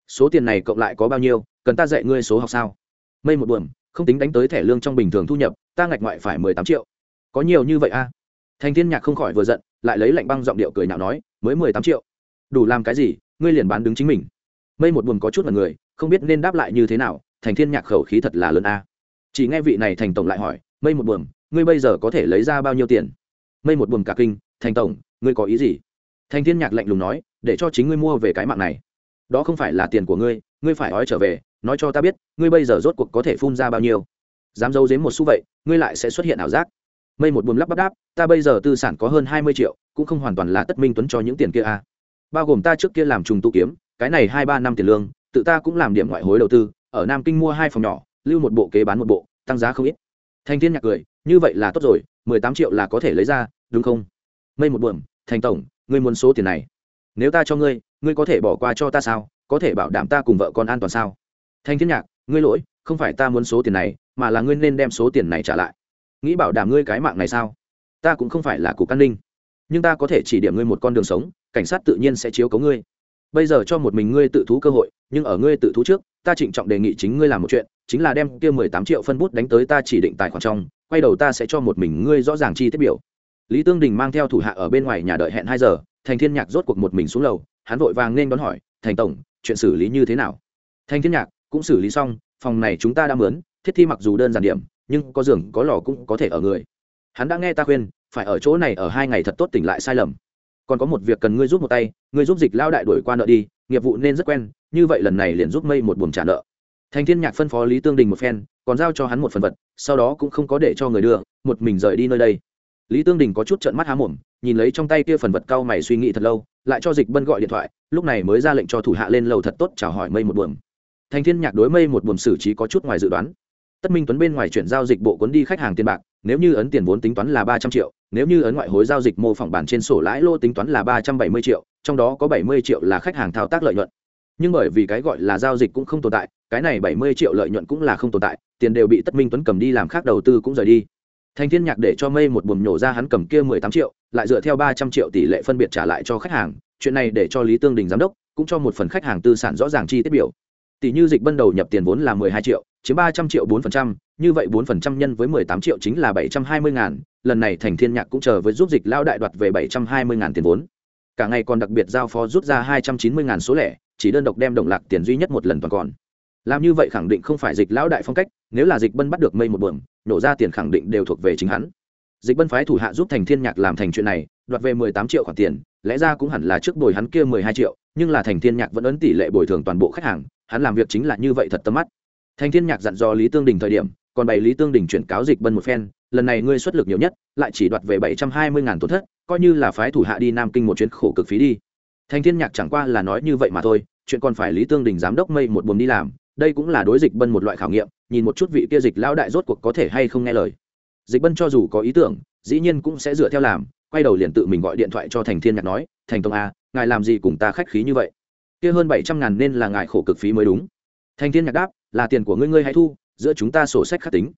Số tiền này cộng lại có bao nhiêu, cần ta dạy ngươi số học sao? Mây một buồm không tính đánh tới thẻ lương trong bình thường thu nhập, ta ngạch ngoại phải mười tám triệu. Có nhiều như vậy a à? thành thiên nhạc không khỏi vừa giận, lại lấy lạnh băng giọng điệu cười nhạo nói, mới mười tám triệu. Đủ làm cái gì, ngươi liền bán đứng chính mình. Mây một buồm có chút là người không biết nên đáp lại như thế nào, thành thiên nhạc khẩu khí thật là lớn a. Chỉ nghe vị này thành tổng lại hỏi, mây một buồm, ngươi bây giờ có thể lấy ra bao nhiêu tiền? Mây một buồm cả kinh, thành tổng, ngươi có ý gì? Thành thiên nhạc lạnh lùng nói, để cho chính ngươi mua về cái mạng này. Đó không phải là tiền của ngươi ngươi phải nói trở về, nói cho ta biết, ngươi bây giờ rốt cuộc có thể phun ra bao nhiêu. Dám giấu dếm một xu vậy, ngươi lại sẽ xuất hiện ảo giác. Mây một buồm lắp bắp đáp, ta bây giờ tư sản có hơn hai mươi triệu, cũng không hoàn toàn là tất minh tuấn cho những tiền kia a. À. bao gồm ta trước kia làm trùng tu kiếm, cái này hai ba năm tiền lương tự ta cũng làm điểm ngoại hối đầu tư, ở nam kinh mua hai phòng nhỏ, lưu một bộ kế bán một bộ, tăng giá không ít. Thành thiên nhạc cười, như vậy là tốt rồi, mười tám triệu là có thể lấy ra, đúng không? Mây một buồm, thành tổng, ngươi muốn số tiền này. Nếu ta cho ngươi ngươi có thể bỏ qua cho ta sao? Có thể bảo đảm ta cùng vợ con an toàn sao? Thanh thiên nhạc, ngươi lỗi, không phải ta muốn số tiền này, mà là ngươi nên đem số tiền này trả lại. Nghĩ bảo đảm ngươi cái mạng này sao? Ta cũng không phải là cục an ninh, nhưng ta có thể chỉ điểm ngươi một con đường sống, cảnh sát tự nhiên sẽ chiếu cấu ngươi bây giờ cho một mình ngươi tự thú cơ hội, nhưng ở ngươi tự thú trước, ta trịnh trọng đề nghị chính ngươi làm một chuyện, chính là đem kia mười tám triệu phân bút đánh tới ta chỉ định tài khoản trong, quay đầu ta sẽ cho một mình ngươi rõ ràng chi tiết biểu. Lý tương đình mang theo thủ hạ ở bên ngoài nhà đợi hẹn hai giờ, thành thiên nhạc rốt cuộc một mình xuống lầu, hắn vội vàng nên đón hỏi, thành tổng, chuyện xử lý như thế nào? Thành thiên nhạc, cũng xử lý xong, phòng này chúng ta đã mướn, thiết thi mặc dù đơn giản điểm, nhưng có giường, có lò cũng có thể ở người. Hắn đã nghe ta khuyên, phải ở chỗ này ở hai ngày thật tốt tỉnh lại sai lầm còn có một việc cần ngươi giúp một tay, ngươi giúp dịch lao đại đuổi qua nợ đi, nghiệp vụ nên rất quen, như vậy lần này liền giúp mây một buồng trả nợ. Thành thiên nhạc phân phó lý tương đình một phen, còn giao cho hắn một phần vật, sau đó cũng không có để cho người đưa, một mình rời đi nơi đây. Lý tương đình có chút trận mắt há mồm, nhìn lấy trong tay kia phần vật cao mày suy nghĩ thật lâu, lại cho dịch bân gọi điện thoại, lúc này mới ra lệnh cho thủ hạ lên lầu thật tốt chào hỏi mây một buồng. thành thiên nhạc đối mây một buồng xử trí có chút ngoài dự đoán. Tất minh tuấn bên ngoài chuyển giao dịch bộ cuốn đi khách hàng tiền bạc, nếu như ấn tiền vốn tính toán là ba trăm triệu nếu như ấn ngoại hối giao dịch mô phỏng bản trên sổ lãi lô tính toán là ba trăm bảy mươi triệu, trong đó có bảy mươi triệu là khách hàng thao tác lợi nhuận. Nhưng bởi vì cái gọi là giao dịch cũng không tồn tại, cái này bảy mươi triệu lợi nhuận cũng là không tồn tại, tiền đều bị tất minh tuấn cầm đi làm khác đầu tư cũng rời đi. Thành thiên nhạc để cho mây một buồm nhổ ra hắn cầm kia mười tám triệu, lại dựa theo ba trăm triệu tỷ lệ phân biệt trả lại cho khách hàng, chuyện này để cho lý tương đình giám đốc cũng cho một phần khách hàng tư sản rõ ràng chi tiết biểu tỷ như dịch ban đầu nhập tiền vốn là mười hai triệu, chiếm ba trăm triệu bốn phần trăm, như vậy bốn phần trăm nhân với mười tám triệu chính là bảy trăm hai mươi ngàn, lần này thành thiên nhạc cũng chờ với giúp dịch lao đại đoạt về bảy trăm hai mươi ngàn tiền vốn. Cả ngày còn đặc biệt giao phó rút ra hai trăm chín mươi ngàn số lẻ, chỉ đơn độc đem động lạc tiền duy nhất một lần toàn còn. Làm như vậy khẳng định không phải dịch lão đại phong cách, nếu là dịch bân bắt được mây một buồng nổ ra tiền khẳng định đều thuộc về chính hắn. Dịch bân phái thủ hạ giúp thành thiên nhạc làm thành chuyện này, đoạt về mười tám triệu khoản tiền, lẽ ra cũng hẳn là trước bồi hắn kia mười hai triệu, nhưng là thành thiên nhạc vẫn ấn tỷ lệ bồi thường toàn bộ khách hàng hắn làm việc chính là như vậy thật tâm mắt. Thành thiên nhạc dặn dò lý tương đình thời điểm, còn bày lý tương đình chuyển cáo dịch bân một phen, lần này ngươi xuất lực nhiều nhất, lại chỉ đoạt về bảy trăm hai mươi ngàn tổn thất, coi như là phái thủ hạ đi nam kinh một chuyến khổ cực phí đi. Thành thiên nhạc chẳng qua là nói như vậy mà thôi, chuyện còn phải lý tương đình giám đốc mây một buồn đi làm, đây cũng là đối dịch bân một loại khảo nghiệm, nhìn một chút vị kia dịch lão đại rốt cuộc có thể hay không nghe lời. Dịch bân cho dù có ý tưởng, dĩ nhiên cũng sẽ dựa theo làm, quay đầu liền tự mình gọi điện thoại cho thành thiên nhạc nói, thành tông a, ngài làm gì cùng ta khách khí như vậy? Kia hơn bảy trăm ngàn nên là ngài khổ cực phí mới đúng. Thành thiên nhạc đáp, là tiền của ngươi ngươi hãy thu, giữa chúng ta sổ sách khắc tính.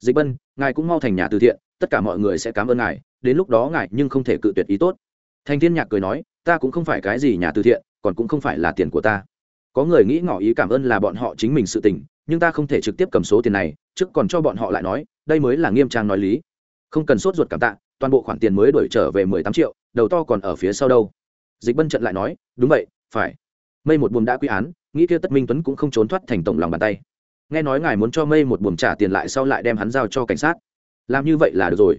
Dịch bân, ngài cũng mau thành nhà từ thiện, tất cả mọi người sẽ cảm ơn ngài, đến lúc đó ngài nhưng không thể cự tuyệt ý tốt. Thành thiên nhạc cười nói, ta cũng không phải cái gì nhà từ thiện, còn cũng không phải là tiền của ta. Có người nghĩ ngỏ ý cảm ơn là bọn họ chính mình sự tình, nhưng ta không thể trực tiếp cầm số tiền này, trước còn cho bọn họ lại nói, đây mới là nghiêm trang nói lý. Không cần sốt ruột cảm tạ, toàn bộ khoản tiền mới đổi trở về mười tám triệu, đầu to còn ở phía sau đâu. Dịch bân trận lại nói, đúng vậy, phải mây một buồm đã quy án, nghĩ kia tất minh tuấn cũng không trốn thoát thành tổng lòng bàn tay. Nghe nói ngài muốn cho mây một buồm trả tiền lại sau lại đem hắn giao cho cảnh sát. Làm như vậy là được rồi.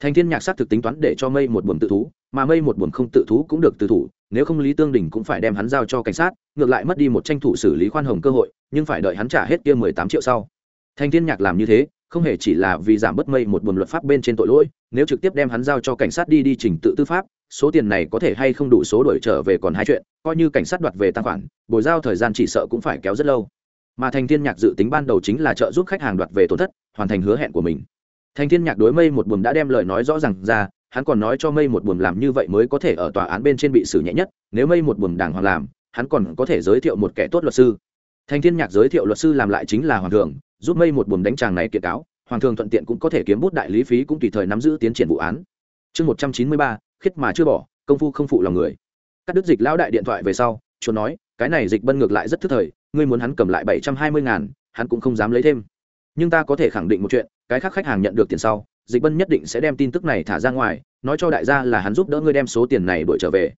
Thành thiên nhạc sát thực tính toán để cho mây một buồm tự thú, mà mây một buồm không tự thú cũng được tự thủ, nếu không lý tương đình cũng phải đem hắn giao cho cảnh sát, ngược lại mất đi một tranh thủ xử lý khoan hồng cơ hội, nhưng phải đợi hắn trả hết kia mười tám triệu sau. Thành thiên nhạc làm như thế, không hề chỉ là vì giảm bớt mây một buồn luật pháp bên trên tội lỗi, nếu trực tiếp đem hắn giao cho cảnh sát đi đi trình tự tư pháp số tiền này có thể hay không đủ số đổi trở về còn hai chuyện, coi như cảnh sát đoạt về tài khoản, bồi giao thời gian chỉ sợ cũng phải kéo rất lâu. Mà thành thiên nhạc dự tính ban đầu chính là trợ giúp khách hàng đoạt về tổn thất, hoàn thành hứa hẹn của mình. Thành thiên nhạc đối mây một buồm đã đem lời nói rõ ràng ra, hắn còn nói cho mây một buồm làm như vậy mới có thể ở tòa án bên trên bị xử nhẹ nhất, nếu mây một buồm đàng hoàng làm, hắn còn có thể giới thiệu một kẻ tốt luật sư. Thành thiên nhạc giới thiệu luật sư làm lại chính là hoàng thượng giúp mây một buồm đánh tràng này kiện cáo, hoàng thường thuận tiện cũng có thể kiếm bút đại lý phí cũng tùy thời nắm giữ tiến triển vụ án. Chương một trăm chín mươi ba khiết mà chưa bỏ, công phu không phụ lòng người. Cắt đứt dịch lão đại điện thoại về sau, chuột nói, cái này dịch bân ngược lại rất thức thời, ngươi muốn hắn cầm lại bảy trăm hai mươi ngàn, hắn cũng không dám lấy thêm. Nhưng ta có thể khẳng định một chuyện, cái khác khách hàng nhận được tiền sau, dịch bân nhất định sẽ đem tin tức này thả ra ngoài, nói cho đại gia là hắn giúp đỡ ngươi đem số tiền này đuổi trở về.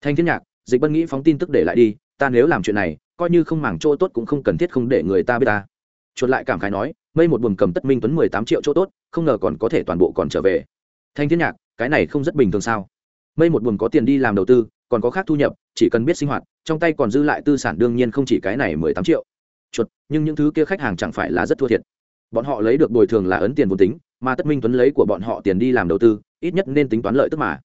Thanh thiên nhạc, dịch bân nghĩ phóng tin tức để lại đi, ta nếu làm chuyện này, coi như không màng chỗ tốt cũng không cần thiết không để người ta biết ta. Chuột lại cảm khái nói, mây một buồng cầm tất minh tuấn mười tám triệu chỗ tốt, không ngờ còn có thể toàn bộ còn trở về. Thanh thiên nhạc, cái này không rất bình thường sao? Mây một buồn có tiền đi làm đầu tư, còn có khác thu nhập, chỉ cần biết sinh hoạt, trong tay còn dư lại tư sản đương nhiên không chỉ cái này mười tám triệu. Chuột, nhưng những thứ kia khách hàng chẳng phải là rất thua thiệt. Bọn họ lấy được bồi thường là ấn tiền vốn tính, mà tất minh tuấn lấy của bọn họ tiền đi làm đầu tư, ít nhất nên tính toán lợi tức mà.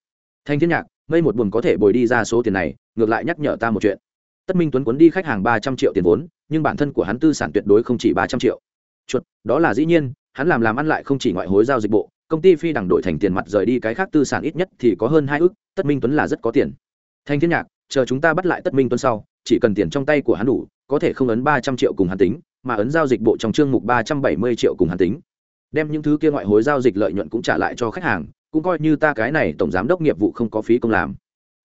Thanh thiên nhạc, mây một buồn có thể bồi đi ra số tiền này, ngược lại nhắc nhở ta một chuyện. Tất minh tuấn cuốn đi khách hàng ba trăm triệu tiền vốn, nhưng bản thân của hắn tư sản tuyệt đối không chỉ ba trăm triệu. Chuột, đó là dĩ nhiên, hắn làm làm ăn lại không chỉ ngoại hối giao dịch bộ công ty phi đẳng đổi thành tiền mặt rời đi cái khác tư sản ít nhất thì có hơn hai ước, tất minh tuấn là rất có tiền. Thanh thiên nhạc, chờ chúng ta bắt lại tất minh tuấn sau, chỉ cần tiền trong tay của hắn đủ, có thể không ấn ba trăm triệu cùng hắn tính, mà ấn giao dịch bộ trong chương mục ba trăm bảy mươi triệu cùng hắn tính. Đem những thứ kia ngoại hối giao dịch lợi nhuận cũng trả lại cho khách hàng, cũng coi như ta cái này tổng giám đốc nghiệp vụ không có phí công làm.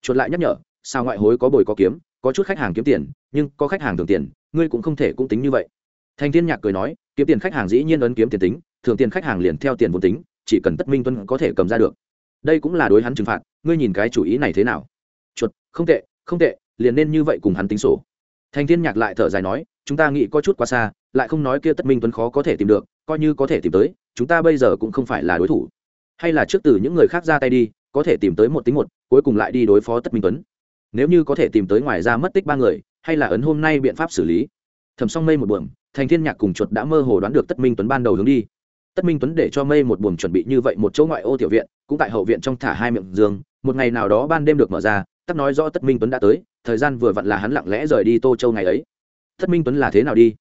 Chuột lại nhắc nhở, sao ngoại hối có bồi có kiếm, có chút khách hàng kiếm tiền, nhưng có khách hàng thường tiền, ngươi cũng không thể cũng tính như vậy. Thanh thiên nhạc cười nói, kiếm tiền khách hàng dĩ nhiên ấn kiếm tiền tính thường tiền khách hàng liền theo tiền vốn tính chỉ cần tất minh tuân có thể cầm ra được. Đây cũng là đối hắn trừng phạt, ngươi nhìn cái chủ ý này thế nào? Chuột, không tệ không tệ, liền nên như vậy cùng hắn tính sổ. Thành thiên nhạc lại thở dài nói, chúng ta nghĩ có chút quá xa, lại không nói kia tất minh tuấn khó có thể tìm được, coi như có thể tìm tới, chúng ta bây giờ cũng không phải là đối thủ. Hay là trước từ những người khác ra tay đi, có thể tìm tới một tính một, cuối cùng lại đi đối phó tất minh tuấn. Nếu như có thể tìm tới ngoài ra mất tích ba người, hay là ấn hôm nay biện pháp xử lý. Thầm xong mây một buồng, thành thiên nhạc cùng chuột đã mơ hồ đoán được tất minh tuấn ban đầu hướng đi tất minh tuấn để cho mây một buồng chuẩn bị như vậy một chỗ ngoại ô tiểu viện, cũng tại hậu viện trong thả hai miệng giường, một ngày nào đó ban đêm được mở ra, tắc nói rõ tất minh tuấn đã tới, thời gian vừa vặn là hắn lặng lẽ rời đi tô châu ngày ấy. Tất minh tuấn là thế nào đi?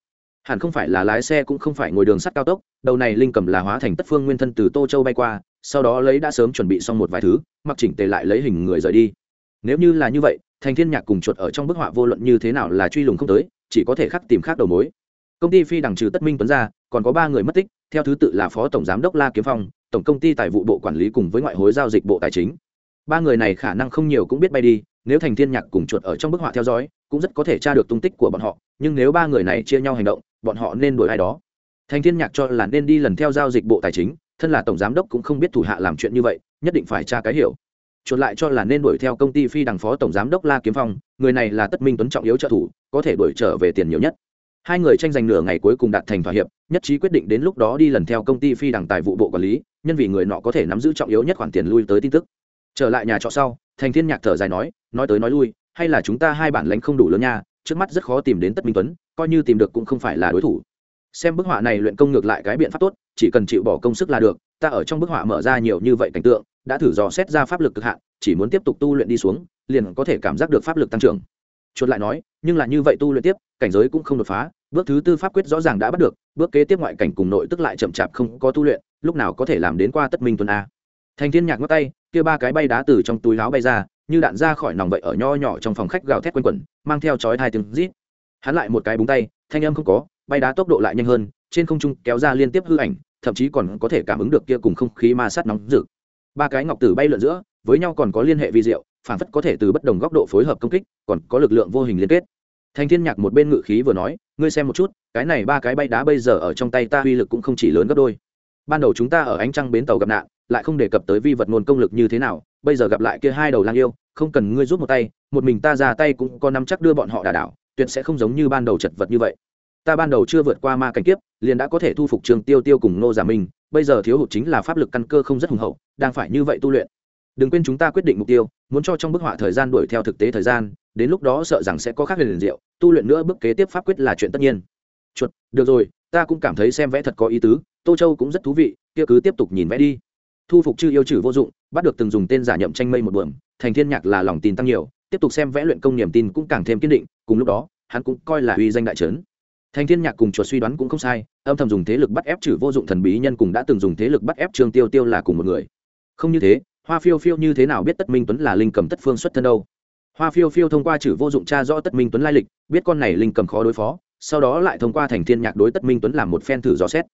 Hẳn không phải là lái xe cũng không phải ngồi đường sắt cao tốc, đầu này linh cầm là hóa thành tất phương nguyên thân từ tô châu bay qua, sau đó lấy đã sớm chuẩn bị xong một vài thứ, mặc chỉnh tề lại lấy hình người rời đi. Nếu như là như vậy, thành thiên nhạc cùng chuột ở trong bức họa vô luận như thế nào là truy lùng không tới, chỉ có thể khắc tìm khác đầu mối công ty phi đằng trừ tất minh tuấn ra, còn có ba người mất tích, theo thứ tự là phó tổng giám đốc la kiếm phong, tổng công ty tài vụ bộ quản lý cùng với ngoại hối giao dịch bộ tài chính. Ba người này khả năng không nhiều cũng biết bay đi, nếu thành thiên nhạc cùng chuột ở trong bức họa theo dõi, cũng rất có thể tra được tung tích của bọn họ, nhưng nếu ba người này chia nhau hành động, bọn họ nên đuổi ai đó? Thành thiên nhạc cho là nên đi lần theo giao dịch bộ tài chính, thân là tổng giám đốc cũng không biết thủ hạ làm chuyện như vậy, nhất định phải tra cái hiểu. Chuột lại cho là nên đuổi theo công ty phi đằng phó tổng giám đốc la kiếm phong, người này là tất minh tuấn trọng yếu trợ thủ, có thể đuổi trở về tiền nhiều nhất hai người tranh giành nửa ngày cuối cùng đạt thành thỏa hiệp, nhất trí quyết định đến lúc đó đi lần theo công ty phi đằng tài vụ bộ quản lý, nhân vì người nọ có thể nắm giữ trọng yếu nhất khoản tiền lui tới tin tức. Trở lại nhà trọ sau, thành thiên nhạc thở dài nói nói tới nói lui, hay là chúng ta hai bản lãnh không đủ lớn nha, trước mắt rất khó tìm đến tất minh tuấn, coi như tìm được cũng không phải là đối thủ. Xem bức họa này luyện công ngược lại cái biện pháp tốt, chỉ cần chịu bỏ công sức là được, ta ở trong bức họa mở ra nhiều như vậy cảnh tượng, đã thử dò xét ra pháp lực cực hạn, chỉ muốn tiếp tục tu luyện đi xuống, liền có thể cảm giác được pháp lực tăng trưởng chuột lại nói, nhưng là như vậy tu luyện tiếp, cảnh giới cũng không đột phá, bước thứ tư pháp quyết rõ ràng đã bắt được, bước kế tiếp ngoại cảnh cùng nội tức lại chậm chạp không có tu luyện, lúc nào có thể làm đến qua tất minh tuần a. Thành thiên nhạc ngắt tay, kia ba cái bay đá từ trong túi láo bay ra, như đạn ra khỏi nòng vậy ở nho nhỏ trong phòng khách gào thét quanh quẩn, mang theo chói thai tiếng rít. Hắn lại một cái búng tay, thanh âm không có, bay đá tốc độ lại nhanh hơn, trên không trung kéo ra liên tiếp hư ảnh, thậm chí còn có thể cảm ứng được kia cùng không khí ma sát nóng rực. Ba cái ngọc tử bay lượn giữa, với nhau còn có liên hệ vi diệu phản phất có thể từ bất đồng góc độ phối hợp công kích, còn có lực lượng vô hình liên kết. Thanh thiên nhạc một bên ngự khí vừa nói, ngươi xem một chút, cái này ba cái bay đá bây giờ ở trong tay ta uy lực cũng không chỉ lớn gấp đôi. Ban đầu chúng ta ở ánh trăng bến tàu gặp nạn, lại không đề cập tới vi vật nguồn công lực như thế nào, bây giờ gặp lại kia hai đầu lang yêu, không cần ngươi rút một tay, một mình ta ra tay cũng có nắm chắc đưa bọn họ đả đảo, tuyệt sẽ không giống như ban đầu chật vật như vậy. Ta ban đầu chưa vượt qua ma cảnh kiếp, liền đã có thể thu phục trường tiêu tiêu cùng nô giả minh, bây giờ thiếu hụt chính là pháp lực căn cơ không rất hùng hậu, đang phải như vậy tu luyện đừng quên chúng ta quyết định mục tiêu, muốn cho trong bức họa thời gian đuổi theo thực tế thời gian, đến lúc đó sợ rằng sẽ có khác liền diệu, tu luyện nữa bước kế tiếp pháp quyết là chuyện tất nhiên. Chuột, được rồi, ta cũng cảm thấy xem vẽ thật có ý tứ, tô châu cũng rất thú vị, kia cứ tiếp tục nhìn vẽ đi. Thu phục chư yêu trừ vô dụng, bắt được từng dùng tên giả nhậm tranh mây một bờm thành thiên nhạc là lòng tin tăng nhiều, tiếp tục xem vẽ luyện công niềm tin cũng càng thêm kiên định, cùng lúc đó, hắn cũng coi là uy danh đại trấn. Thành thiên nhạc cùng chuột suy đoán cũng không sai, âm thầm dùng thế lực bắt ép trừ vô dụng thần bí nhân cùng đã từng dùng thế lực bắt ép trương tiêu tiêu là cùng một người. Không như thế hoa phiêu phiêu như thế nào biết tất minh tuấn là linh cầm tất phương xuất thân đâu? Hoa phiêu phiêu thông qua chử vô dụng cha rõ tất minh tuấn lai lịch, biết con này linh cầm khó đối phó, sau đó lại thông qua thành thiên nhạc đối tất minh tuấn làm một phen thử dò xét.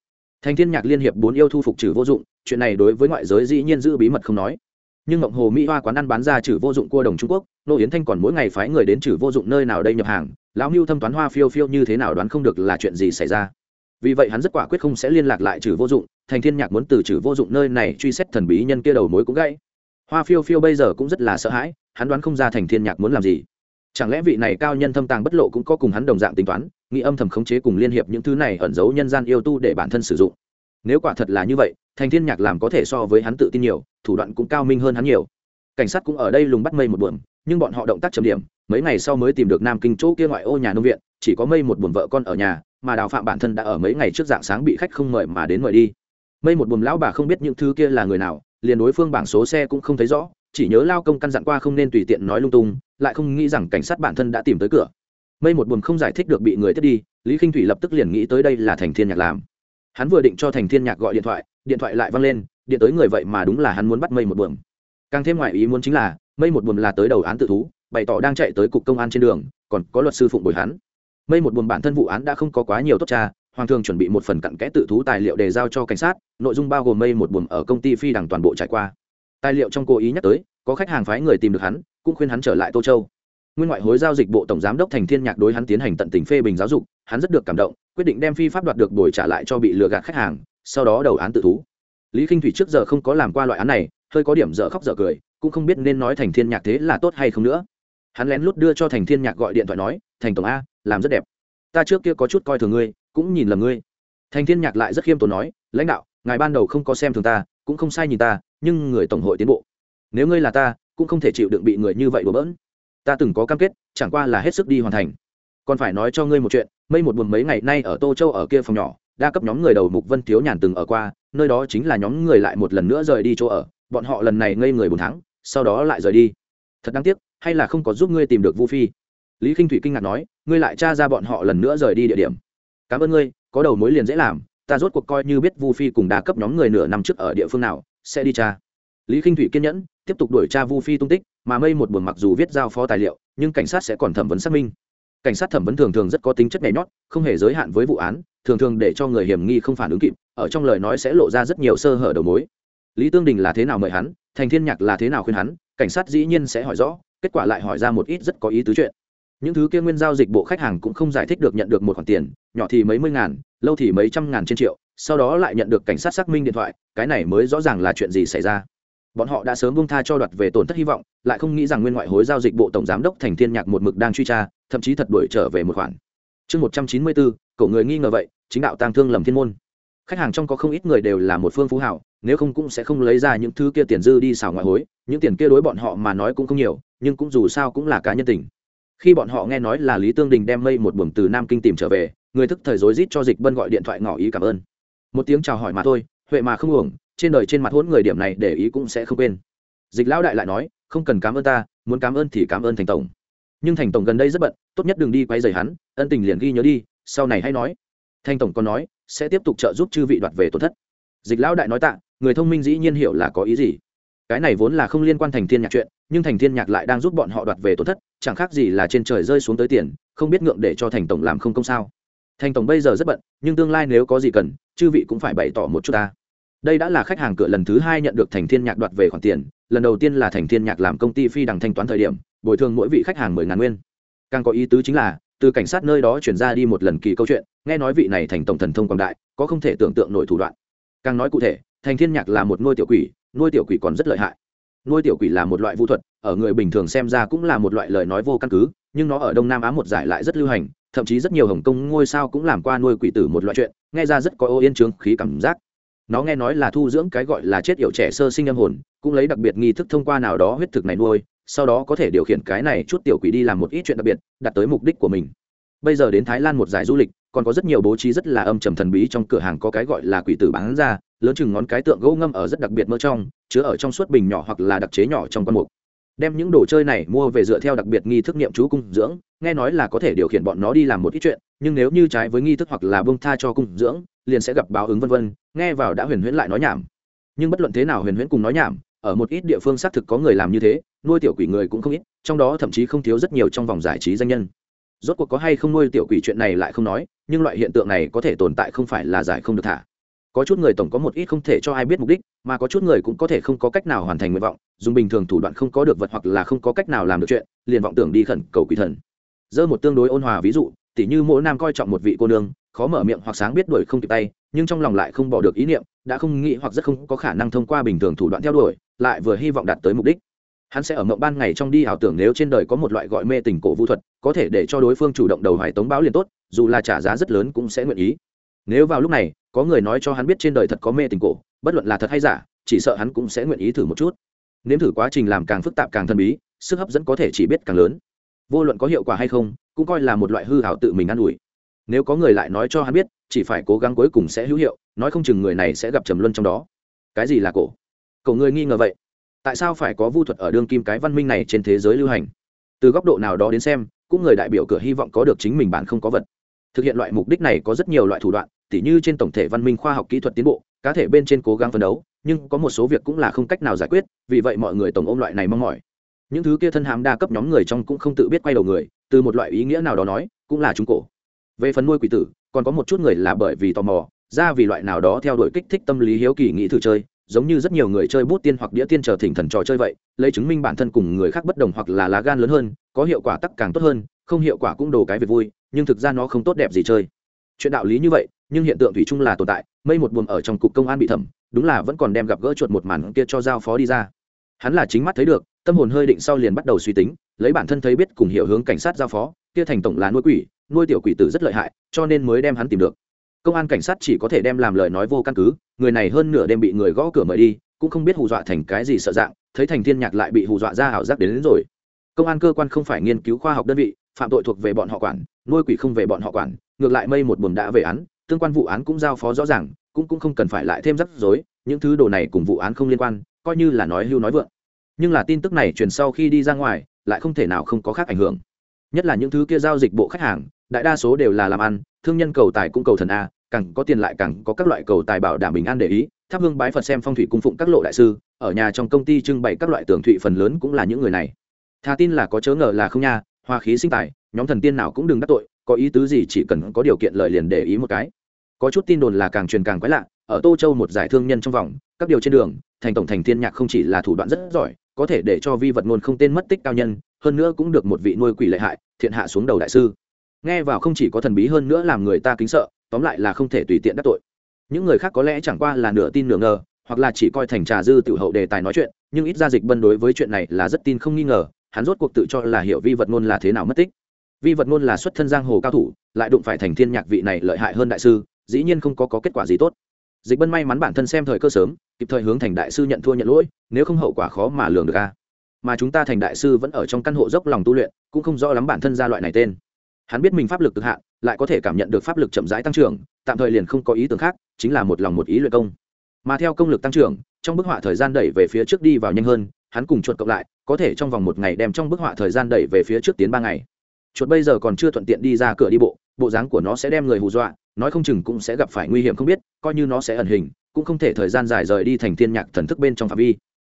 Thành thiên nhạc liên hiệp bốn yêu thu phục trừ vô dụng, chuyện này đối với ngoại giới dĩ nhiên giữ bí mật không nói. Nhưng ngọc hồ mỹ hoa quán ăn bán ra trừ vô dụng cua đồng trung quốc, nô yến thanh còn mỗi ngày phái người đến trừ vô dụng nơi nào đây nhập hàng, lão mưu thâm toán hoa phiêu phiêu như thế nào đoán không được là chuyện gì xảy ra. Vì vậy hắn rất quả quyết không sẽ liên lạc lại trừ vô dụng thành thiên nhạc muốn từ trừ vô dụng nơi này truy xét thần bí nhân kia đầu mối cũng gãy. Hoa phiêu phiêu bây giờ cũng rất là sợ hãi, hắn đoán không ra thành thiên nhạc muốn làm gì. Chẳng lẽ vị này cao nhân thâm tàng bất lộ cũng có cùng hắn đồng dạng tính toán, nghĩ âm thầm khống chế cùng liên hiệp những thứ này ẩn giấu nhân gian yêu tu để bản thân sử dụng? Nếu quả thật là như vậy, thành thiên nhạc làm có thể so với hắn tự tin nhiều, thủ đoạn cũng cao minh hơn hắn nhiều. Cảnh sát cũng ở đây lùng bắt mây một buồng nhưng bọn họ động tác chậm điểm, mấy ngày sau mới tìm được nam kinh chỗ kia ngoại ô nhà nông viện, chỉ có mây một buồn vợ con ở nhà, mà đào phạm bản thân đã ở mấy ngày trước dạng sáng bị khách không mời mà đến mời đi mây một buồm lão bà không biết những thứ kia là người nào, liền đối phương bảng số xe cũng không thấy rõ, chỉ nhớ lao công căn dặn qua không nên tùy tiện nói lung tung, lại không nghĩ rằng cảnh sát bản thân đã tìm tới cửa. Mây một buồm không giải thích được bị người tiếp đi, lý k i n h thủy lập tức liền nghĩ tới đây là thành thiên nhạc làm. Hắn vừa định cho thành thiên nhạc gọi điện thoại điện thoại lại văng lên, điện tới người vậy mà đúng là hắn muốn bắt mây một buồm. Càng thêm ngoại ý muốn chính là, mây một buồm là tới đầu án tự thú, bày tỏ đang chạy tới cục công an trên đường, còn có luật sư phụng bồi hắn. Mây một buồm bản thân vụ án đã không có quá nhiều tốt cha hoàng thường chuẩn bị một phần cặn kẽ tự thú tài liệu để giao cho cảnh sát, nội dung bao gồm mây một buồng ở công ty phi đằng toàn bộ trải qua. Tài liệu trong cố ý nhắc tới, có khách hàng phái người tìm được hắn, cũng khuyên hắn trở lại tô châu. Nguyên ngoại hối giao dịch bộ tổng giám đốc thành thiên nhạc đối hắn tiến hành tận tình phê bình giáo dục, hắn rất được cảm động, quyết định đem phi pháp đoạt được đổi trả lại cho bị lừa gạt khách hàng, sau đó đầu án tự thú. Lý k i n h thủy trước giờ không có làm qua loại án này, hơi có điểm dở khóc dở cười, cũng không biết nên nói thành thiên nhạc thế là tốt hay không nữa. Hắn lén lút đưa cho thành thiên nhạc gọi điện thoại nói, thành tổng a, làm rất đẹp ta trước kia có chút coi thường ngươi, cũng nhìn lầm ngươi. Thành thiên nhạc lại rất khiêm tốn nói, lãnh đạo, ngài ban đầu không có xem thường ta, cũng không sai nhìn ta, nhưng người tổng hội tiến bộ. Nếu ngươi là ta, cũng không thể chịu đựng bị người như vậy đùa bỡn. Ta từng có cam kết, chẳng qua là hết sức đi hoàn thành. Còn phải nói cho ngươi một chuyện, mây một buồn mấy ngày nay ở tô châu ở kia phòng nhỏ, đa cấp nhóm người đầu mục vân thiếu nhàn từng ở qua, nơi đó chính là nhóm người lại một lần nữa rời đi chỗ ở. Bọn họ lần này ngây người bốn tháng, sau đó lại rời đi. Thật đáng tiếc, hay là không có giúp ngươi tìm được vu phi lý k i n h thủy kinh ngạc nói, ngươi lại tra ra bọn họ lần nữa rời đi địa điểm. Cảm ơn ngươi, có đầu mối liền dễ làm, ta rốt cuộc coi như biết vu phi cùng đa cấp nhóm người nửa năm trước ở địa phương nào, sẽ đi tra. Lý k i n h thủy kiên nhẫn, tiếp tục đuổi tra vu phi tung tích, mà mây một buồn mặc dù viết giao phó tài liệu, nhưng cảnh sát sẽ còn thẩm vấn xác minh. Cảnh sát thẩm vấn thường thường rất có tính chất nhảy nhót, không hề giới hạn với vụ án, thường thường để cho người hiểm nghi không phản ứng kịp, ở trong lời nói sẽ lộ ra rất nhiều sơ hở đầu mối. Lý tương đình là thế nào mời hắn, thành thiên nhạc là thế nào khuyên hắn, cảnh sát dĩ nhiên sẽ hỏi rõ, kết quả lại hỏi ra một ít rất có ý tứ chuyện những thứ kia nguyên giao dịch bộ khách hàng cũng không giải thích được nhận được một khoản tiền, nhỏ thì mấy mươi ngàn, lâu thì mấy trăm ngàn trên triệu, sau đó lại nhận được cảnh sát xác minh điện thoại, cái này mới rõ ràng là chuyện gì xảy ra. Bọn họ đã sớm bung tha cho đoạt về tổn thất hy vọng, lại không nghĩ rằng nguyên ngoại hối giao dịch bộ tổng giám đốc thành thiên nhạc một mực đang truy tra, thậm chí thật đuổi trở về một khoản. Chương một trăm chín mươi bốn, cậu người nghi ngờ vậy, chính đạo tang thương lầm thiên môn. Khách hàng trong có không ít người đều là một phương phú hảo, nếu không cũng sẽ không lấy ra những thứ kia tiền dư đi xảo ngoại hối, những tiền kia đối bọn họ mà nói cũng không nhiều, nhưng cũng dù sao cũng là cá nhân tình khi bọn họ nghe nói là lý tương đình đem mây một buồng từ nam kinh tìm trở về, người thức thời rối rít cho dịch bân gọi điện thoại ngỏ ý cảm ơn. Một tiếng chào hỏi mà thôi, huệ mà không uổng, trên đời trên mặt hỗn người điểm này để ý cũng sẽ không quên. Dịch lão đại lại nói, không cần cảm ơn ta, muốn cảm ơn thì cảm ơn thành tổng. Nhưng thành tổng gần đây rất bận, tốt nhất đừng đi quay dày hắn, ân tình liền ghi nhớ đi, sau này hay nói. Thành tổng còn nói, sẽ tiếp tục trợ giúp chư vị đoạt về tổn thất. Dịch lão đại nói tạ, người thông minh dĩ nhiên hiểu là có ý gì. Cái này vốn là không liên quan thành thiên nhạc chuyện nhưng thành thiên nhạc lại đang giúp bọn họ đoạt về tổn thất, chẳng khác gì là trên trời rơi xuống tới tiền, không biết ngượng để cho thành tổng làm không công sao. Thành tổng bây giờ rất bận, nhưng tương lai nếu có gì cần, chư vị cũng phải bày tỏ một chút ta. Đây đã là khách hàng cửa lần thứ hai nhận được thành thiên nhạc đoạt về khoản tiền, lần đầu tiên là thành thiên nhạc làm công ty phi đằng thanh toán thời điểm, bồi thường mỗi vị khách hàng mười ngàn nguyên. Càng có ý tứ chính là, từ cảnh sát nơi đó chuyển ra đi một lần kỳ câu chuyện, nghe nói vị này thành tổng thần thông quảng đại, có không thể tưởng tượng nổi thủ đoạn. Càng nói cụ thể, thành thiên nhạc là một ngôi tiểu quỷ, nuôi tiểu quỷ còn rất lợi hại nuôi tiểu quỷ là một loại vũ thuật, ở người bình thường xem ra cũng là một loại lời nói vô căn cứ, nhưng nó ở đông nam á một giải lại rất lưu hành, thậm chí rất nhiều hồng kông ngôi sao cũng làm qua nuôi quỷ tử một loại chuyện, nghe ra rất có ô yên trướng khí cảm giác. Nó nghe nói là thu dưỡng cái gọi là chết yểu trẻ sơ sinh âm hồn, cũng lấy đặc biệt nghi thức thông qua nào đó huyết thực này nuôi, sau đó có thể điều khiển cái này chút tiểu quỷ đi làm một ít chuyện đặc biệt đặt tới mục đích của mình bây giờ đến thái lan một giải du lịch, còn có rất nhiều bố trí rất là âm trầm thần bí trong cửa hàng có cái gọi là quỷ tử bán ra, lớn chừng ngón cái tượng gỗ ngâm ở rất đặc biệt mơ trong, chứa ở trong suốt bình nhỏ hoặc là đặc chế nhỏ trong con mục. Đem những đồ chơi này mua về dựa theo đặc biệt nghi thức niệm chú cung dưỡng, nghe nói là có thể điều khiển bọn nó đi làm một ít chuyện, nhưng nếu như trái với nghi thức hoặc là bông tha cho cung dưỡng, liền sẽ gặp báo ứng vân vân, nghe vào đã huyền huyễn lại nói nhảm. Nhưng bất luận thế nào huyền huyễn cùng nói nhảm, ở một ít địa phương xác thực có người làm như thế, nuôi tiểu quỷ người cũng không ít, trong đó thậm chí không thiếu rất nhiều trong vòng giải trí danh nhân rốt cuộc có hay không nuôi tiểu quỷ chuyện này lại không nói, nhưng loại hiện tượng này có thể tồn tại không phải là giải không được thả. Có chút người tổng có một ít không thể cho ai biết mục đích, mà có chút người cũng có thể không có cách nào hoàn thành nguyện vọng, dùng bình thường thủ đoạn không có được vật hoặc là không có cách nào làm được chuyện, liền vọng tưởng đi khẩn cầu quỷ thần. Dơ một tương đối ôn hòa ví dụ, tỉ như mỗi nam coi trọng một vị cô nương, khó mở miệng hoặc sáng biết đuổi không kịp tay, nhưng trong lòng lại không bỏ được ý niệm, đã không nghĩ hoặc rất không có khả năng thông qua bình thường thủ đoạn theo đuổi, lại vừa hy vọng đạt tới mục đích hắn sẽ ở mộng ban ngày trong đi ảo tưởng nếu trên đời có một loại gọi mê tình cổ vũ thuật, có thể để cho đối phương chủ động đầu hoài tống báo liền tốt, dù là trả giá rất lớn cũng sẽ nguyện ý. Nếu vào lúc này, có người nói cho hắn biết trên đời thật có mê tình cổ, bất luận là thật hay giả, chỉ sợ hắn cũng sẽ nguyện ý thử một chút. Nếm thử quá trình làm càng phức tạp càng thần bí, sức hấp dẫn có thể chỉ biết càng lớn. Vô luận có hiệu quả hay không, cũng coi là một loại hư hảo tự mình ă n ủi. Nếu có người lại nói cho hắn biết, chỉ phải cố gắng cuối cùng sẽ hữu hiệu, nói không chừng người này sẽ gặp trầm luân trong đó. Cái gì là cổ? Cậu người nghi ngờ vậy tại sao phải có vu thuật ở đương kim cái văn minh này trên thế giới lưu hành? Từ góc độ nào đó đến xem, cũng người đại biểu cửa hy vọng có được chính mình bản không có vật. Thực hiện loại mục đích này có rất nhiều loại thủ đoạn, tỉ như trên tổng thể văn minh khoa học kỹ thuật tiến bộ, cá thể bên trên cố gắng phấn đấu, nhưng có một số việc cũng là không cách nào giải quyết, vì vậy mọi người tổng ôm loại này mong mỏi. Những thứ kia thân hàm đa cấp nhóm người trong cũng không tự biết quay đầu người, từ một loại ý nghĩa nào đó nói, cũng là chúng cổ. Về phần nuôi quỷ tử, còn có một chút người là bởi vì tò mò, ra vì loại nào đó theo đuổi kích thích tâm lý hiếu kỳ nghĩ thử chơi giống như rất nhiều người chơi bút tiên hoặc đĩa tiên chờ thỉnh thần trò chơi vậy, lấy chứng minh bản thân cùng người khác bất đồng hoặc là lá gan lớn hơn, có hiệu quả tắc càng tốt hơn, không hiệu quả cũng đồ cái việc vui, nhưng thực ra nó không tốt đẹp gì chơi. Chuyện đạo lý như vậy, nhưng hiện tượng thủy chung là tồn tại, mây một buồm ở trong cục công an bị thẩm, đúng là vẫn còn đem gặp gỡ chuột một màn kia cho giao phó đi ra. Hắn là chính mắt thấy được, tâm hồn hơi định sau liền bắt đầu suy tính, lấy bản thân thấy biết cùng hiểu hướng cảnh sát giao phó, kia thành tổng là nuôi quỷ, nuôi tiểu quỷ tử rất lợi hại, cho nên mới đem hắn tìm được. Công an cảnh sát chỉ có thể đem làm lời nói vô căn cứ người này hơn nửa đêm bị người gõ cửa mời đi cũng không biết hù dọa thành cái gì sợ dạng thấy thành thiên nhạc lại bị hù dọa ra ảo giác đến, đến rồi. Công an cơ quan không phải nghiên cứu khoa học đơn vị phạm tội thuộc về bọn họ quản nuôi quỷ không về bọn họ quản ngược lại mây một buồm đã về án tương quan vụ án cũng giao phó rõ ràng cũng cũng không cần phải lại thêm rắc rối những thứ đồ này cùng vụ án không liên quan coi như là nói hưu nói vượng. Nhưng là tin tức này truyền sau khi đi ra ngoài lại không thể nào không có khác ảnh hưởng. Nhất là những thứ kia giao dịch bộ khách hàng đại đa số đều là làm ăn thương nhân cầu tài cũng cầu thần a càng có tiền lại càng có các loại cầu tài bảo đảm bình an để ý, thắp hương bái phật xem phong thủy cung phụng các lộ đại sư, ở nhà trong công ty trưng bày các loại tường thụy phần lớn cũng là những người này. Thà tin là có chớ ngờ là không nha, hoa khí sinh tài, nhóm thần tiên nào cũng đừng đắc tội, có ý tứ gì chỉ cần có điều kiện lời liền để ý một cái. Có chút tin đồn là càng truyền càng quái lạ, ở tô châu một giải thương nhân trong vòng, các điều trên đường, thành tổng thành thiên nhạc không chỉ là thủ đoạn rất giỏi, có thể để cho vi vật ngôn không tên mất tích cao nhân, hơn nữa cũng được một vị nuôi quỷ lợi hại, thiện hạ xuống đầu đại sư. Nghe vào không chỉ có thần bí hơn nữa làm người ta kính sợ tóm lại là không thể tùy tiện đắc tội. Những người khác có lẽ chẳng qua là nửa tin nửa ngờ hoặc là chỉ coi thành trà dư tiểu hậu đề tài nói chuyện nhưng ít ra dịch bân đối với chuyện này là rất tin không nghi ngờ hắn rốt cuộc tự cho là hiểu vi vật ngôn là thế nào mất tích. Vi vật ngôn là xuất thân giang hồ cao thủ lại đụng phải thành thiên nhạc vị này lợi hại hơn đại sư dĩ nhiên không có, có kết quả gì tốt. Dịch bân may mắn bản thân xem thời cơ sớm kịp thời hướng thành đại sư nhận thua nhận lỗi nếu không hậu quả khó mà lường được a. Mà chúng ta thành đại sư vẫn ở trong căn hộ dốc lòng tu luyện cũng không rõ lắm bản thân ra loại này tên hắn biết mình pháp lực cực hạn, lại có thể cảm nhận được pháp lực chậm rãi tăng trưởng, tạm thời liền không có ý tưởng khác, chính là một lòng một ý luyện công. Mà theo công lực tăng trưởng, trong bức họa thời gian đẩy về phía trước đi vào nhanh hơn, hắn cùng chuột cộng lại, có thể trong vòng một ngày đem trong bức họa thời gian đẩy về phía trước tiến ba ngày. Chuột bây giờ còn chưa thuận tiện đi ra cửa đi bộ bộ dáng của nó sẽ đem người hù dọa, nói không chừng cũng sẽ gặp phải nguy hiểm không biết, coi như nó sẽ ẩn hình, cũng không thể thời gian dài rời đi thành thiên nhạc thần thức bên trong phạm vi.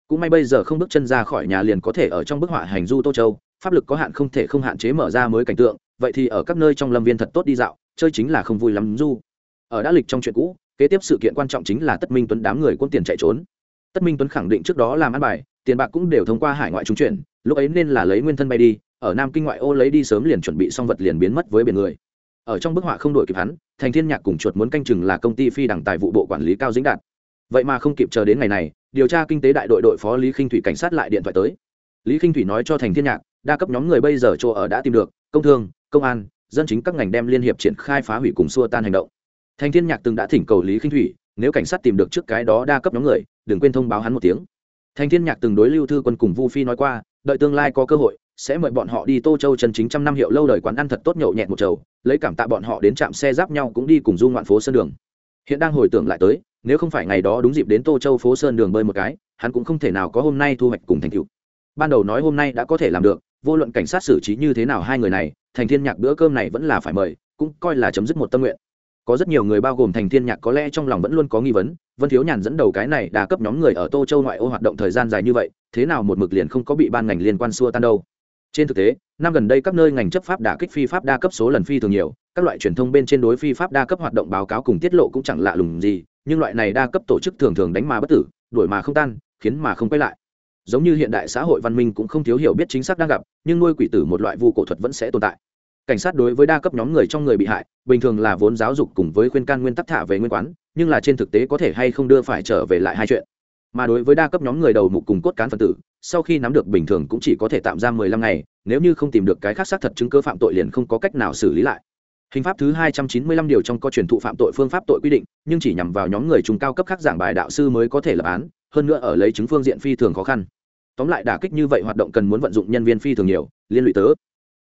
Cũng may bây giờ không bước chân ra khỏi nhà liền có thể ở trong bức họa hành du tô châu, pháp lực có hạn không thể không hạn chế mở ra mới cảnh tượng vậy thì ở các nơi trong lâm viên thật tốt đi dạo, chơi chính là không vui lắm du. Ở đã lịch trong chuyện cũ, kế tiếp sự kiện quan trọng chính là tất minh tuấn đám người quân tiền chạy trốn. Tất minh tuấn khẳng định trước đó làm ăn bài, tiền bạc cũng đều thông qua hải ngoại trung chuyển, lúc ấy nên là lấy nguyên thân bay đi, ở nam kinh ngoại ô lấy đi sớm liền chuẩn bị xong vật liền biến mất với biển người. Ở trong bức họa không đổi kịp hắn, thành thiên nhạc cùng chuột muốn canh chừng là công ty phi đẳng tài vụ bộ quản lý cao dĩnh đạt. Vậy mà không kịp chờ đến ngày này, điều tra kinh tế đại đội đội phó lý khinh thủy cảnh sát lại điện thoại tới. Lý khinh thủy nói cho thành thiên nhạc, đa cấp nhóm người bây giờ chỗ ở đã tìm được công thương, công an, dân chính các ngành đem liên hiệp triển khai phá hủy cùng xua tan hành động. Thành thiên nhạc từng đã thỉnh cầu lý khinh thủy, nếu cảnh sát tìm được trước cái đó đa cấp nhóm người, đừng quên thông báo hắn một tiếng. Thành thiên nhạc từng đối lưu thư quân cùng vu phi nói qua, đợi tương lai có cơ hội, sẽ mời bọn họ đi tô châu chân chính trăm năm hiệu lâu đời quán ăn thật tốt nhậu nhẹt một chầu, lấy cảm tạ bọn họ đến trạm xe giáp nhau cũng đi cùng du ngoạn phố sơn đường. Hiện đang hồi tưởng lại tới, nếu không phải ngày đó đúng dịp đến tô châu phố sơn đường bơi một cái, hắn cũng không thể nào có hôm nay thu hoạch cùng thành tựu. Ban đầu nói hôm nay đã có thể làm được vô luận cảnh sát xử trí như thế nào hai người này, thành thiên nhạc bữa cơm này vẫn là phải mời, cũng coi là chấm dứt một tâm nguyện. Có rất nhiều người bao gồm thành thiên nhạc có lẽ trong lòng vẫn luôn có nghi vấn, vân thiếu nhàn dẫn đầu cái này đa cấp nhóm người ở tô châu ngoại ô hoạt động thời gian dài như vậy, thế nào một mực liền không có bị ban ngành liên quan xua tan đâu. Trên thực tế, năm gần đây các nơi ngành chấp pháp đã kích phi pháp đa cấp số lần phi thường nhiều, các loại truyền thông bên trên đối phi pháp đa cấp hoạt động báo cáo cùng tiết lộ cũng chẳng lạ lùng gì, nhưng loại này đa cấp tổ chức thường thường đánh mà bất tử, đuổi mà không tan, khiến mà không quay lại giống như hiện đại xã hội văn minh cũng không thiếu hiểu biết chính xác đang gặp, nhưng nuôi quỷ tử một loại vu cổ thuật vẫn sẽ tồn tại. Cảnh sát đối với đa cấp nhóm người trong người bị hại, bình thường là vốn giáo dục cùng với khuyên can nguyên tắc thả về nguyên quán, nhưng là trên thực tế có thể hay không đưa phải trở về lại hai chuyện. Mà đối với đa cấp nhóm người đầu mục cùng cốt cán phân tử, sau khi nắm được bình thường cũng chỉ có thể tạm giam mười lăm ngày, nếu như không tìm được cái khác xác thật chứng cứ phạm tội liền không có cách nào xử lý lại. Hình pháp thứ hai trăm chín mươi lăm điều trong có truyền thụ phạm tội phương pháp tội quy định, nhưng chỉ nhằm vào nhóm người trung cao cấp khác giảng bài đạo sư mới có thể lập án, hơn nữa ở lấy chứng phương diện phi thường khó khăn tóm lại đả kích như vậy hoạt động cần muốn vận dụng nhân viên phi thường nhiều, liên lụy tớ.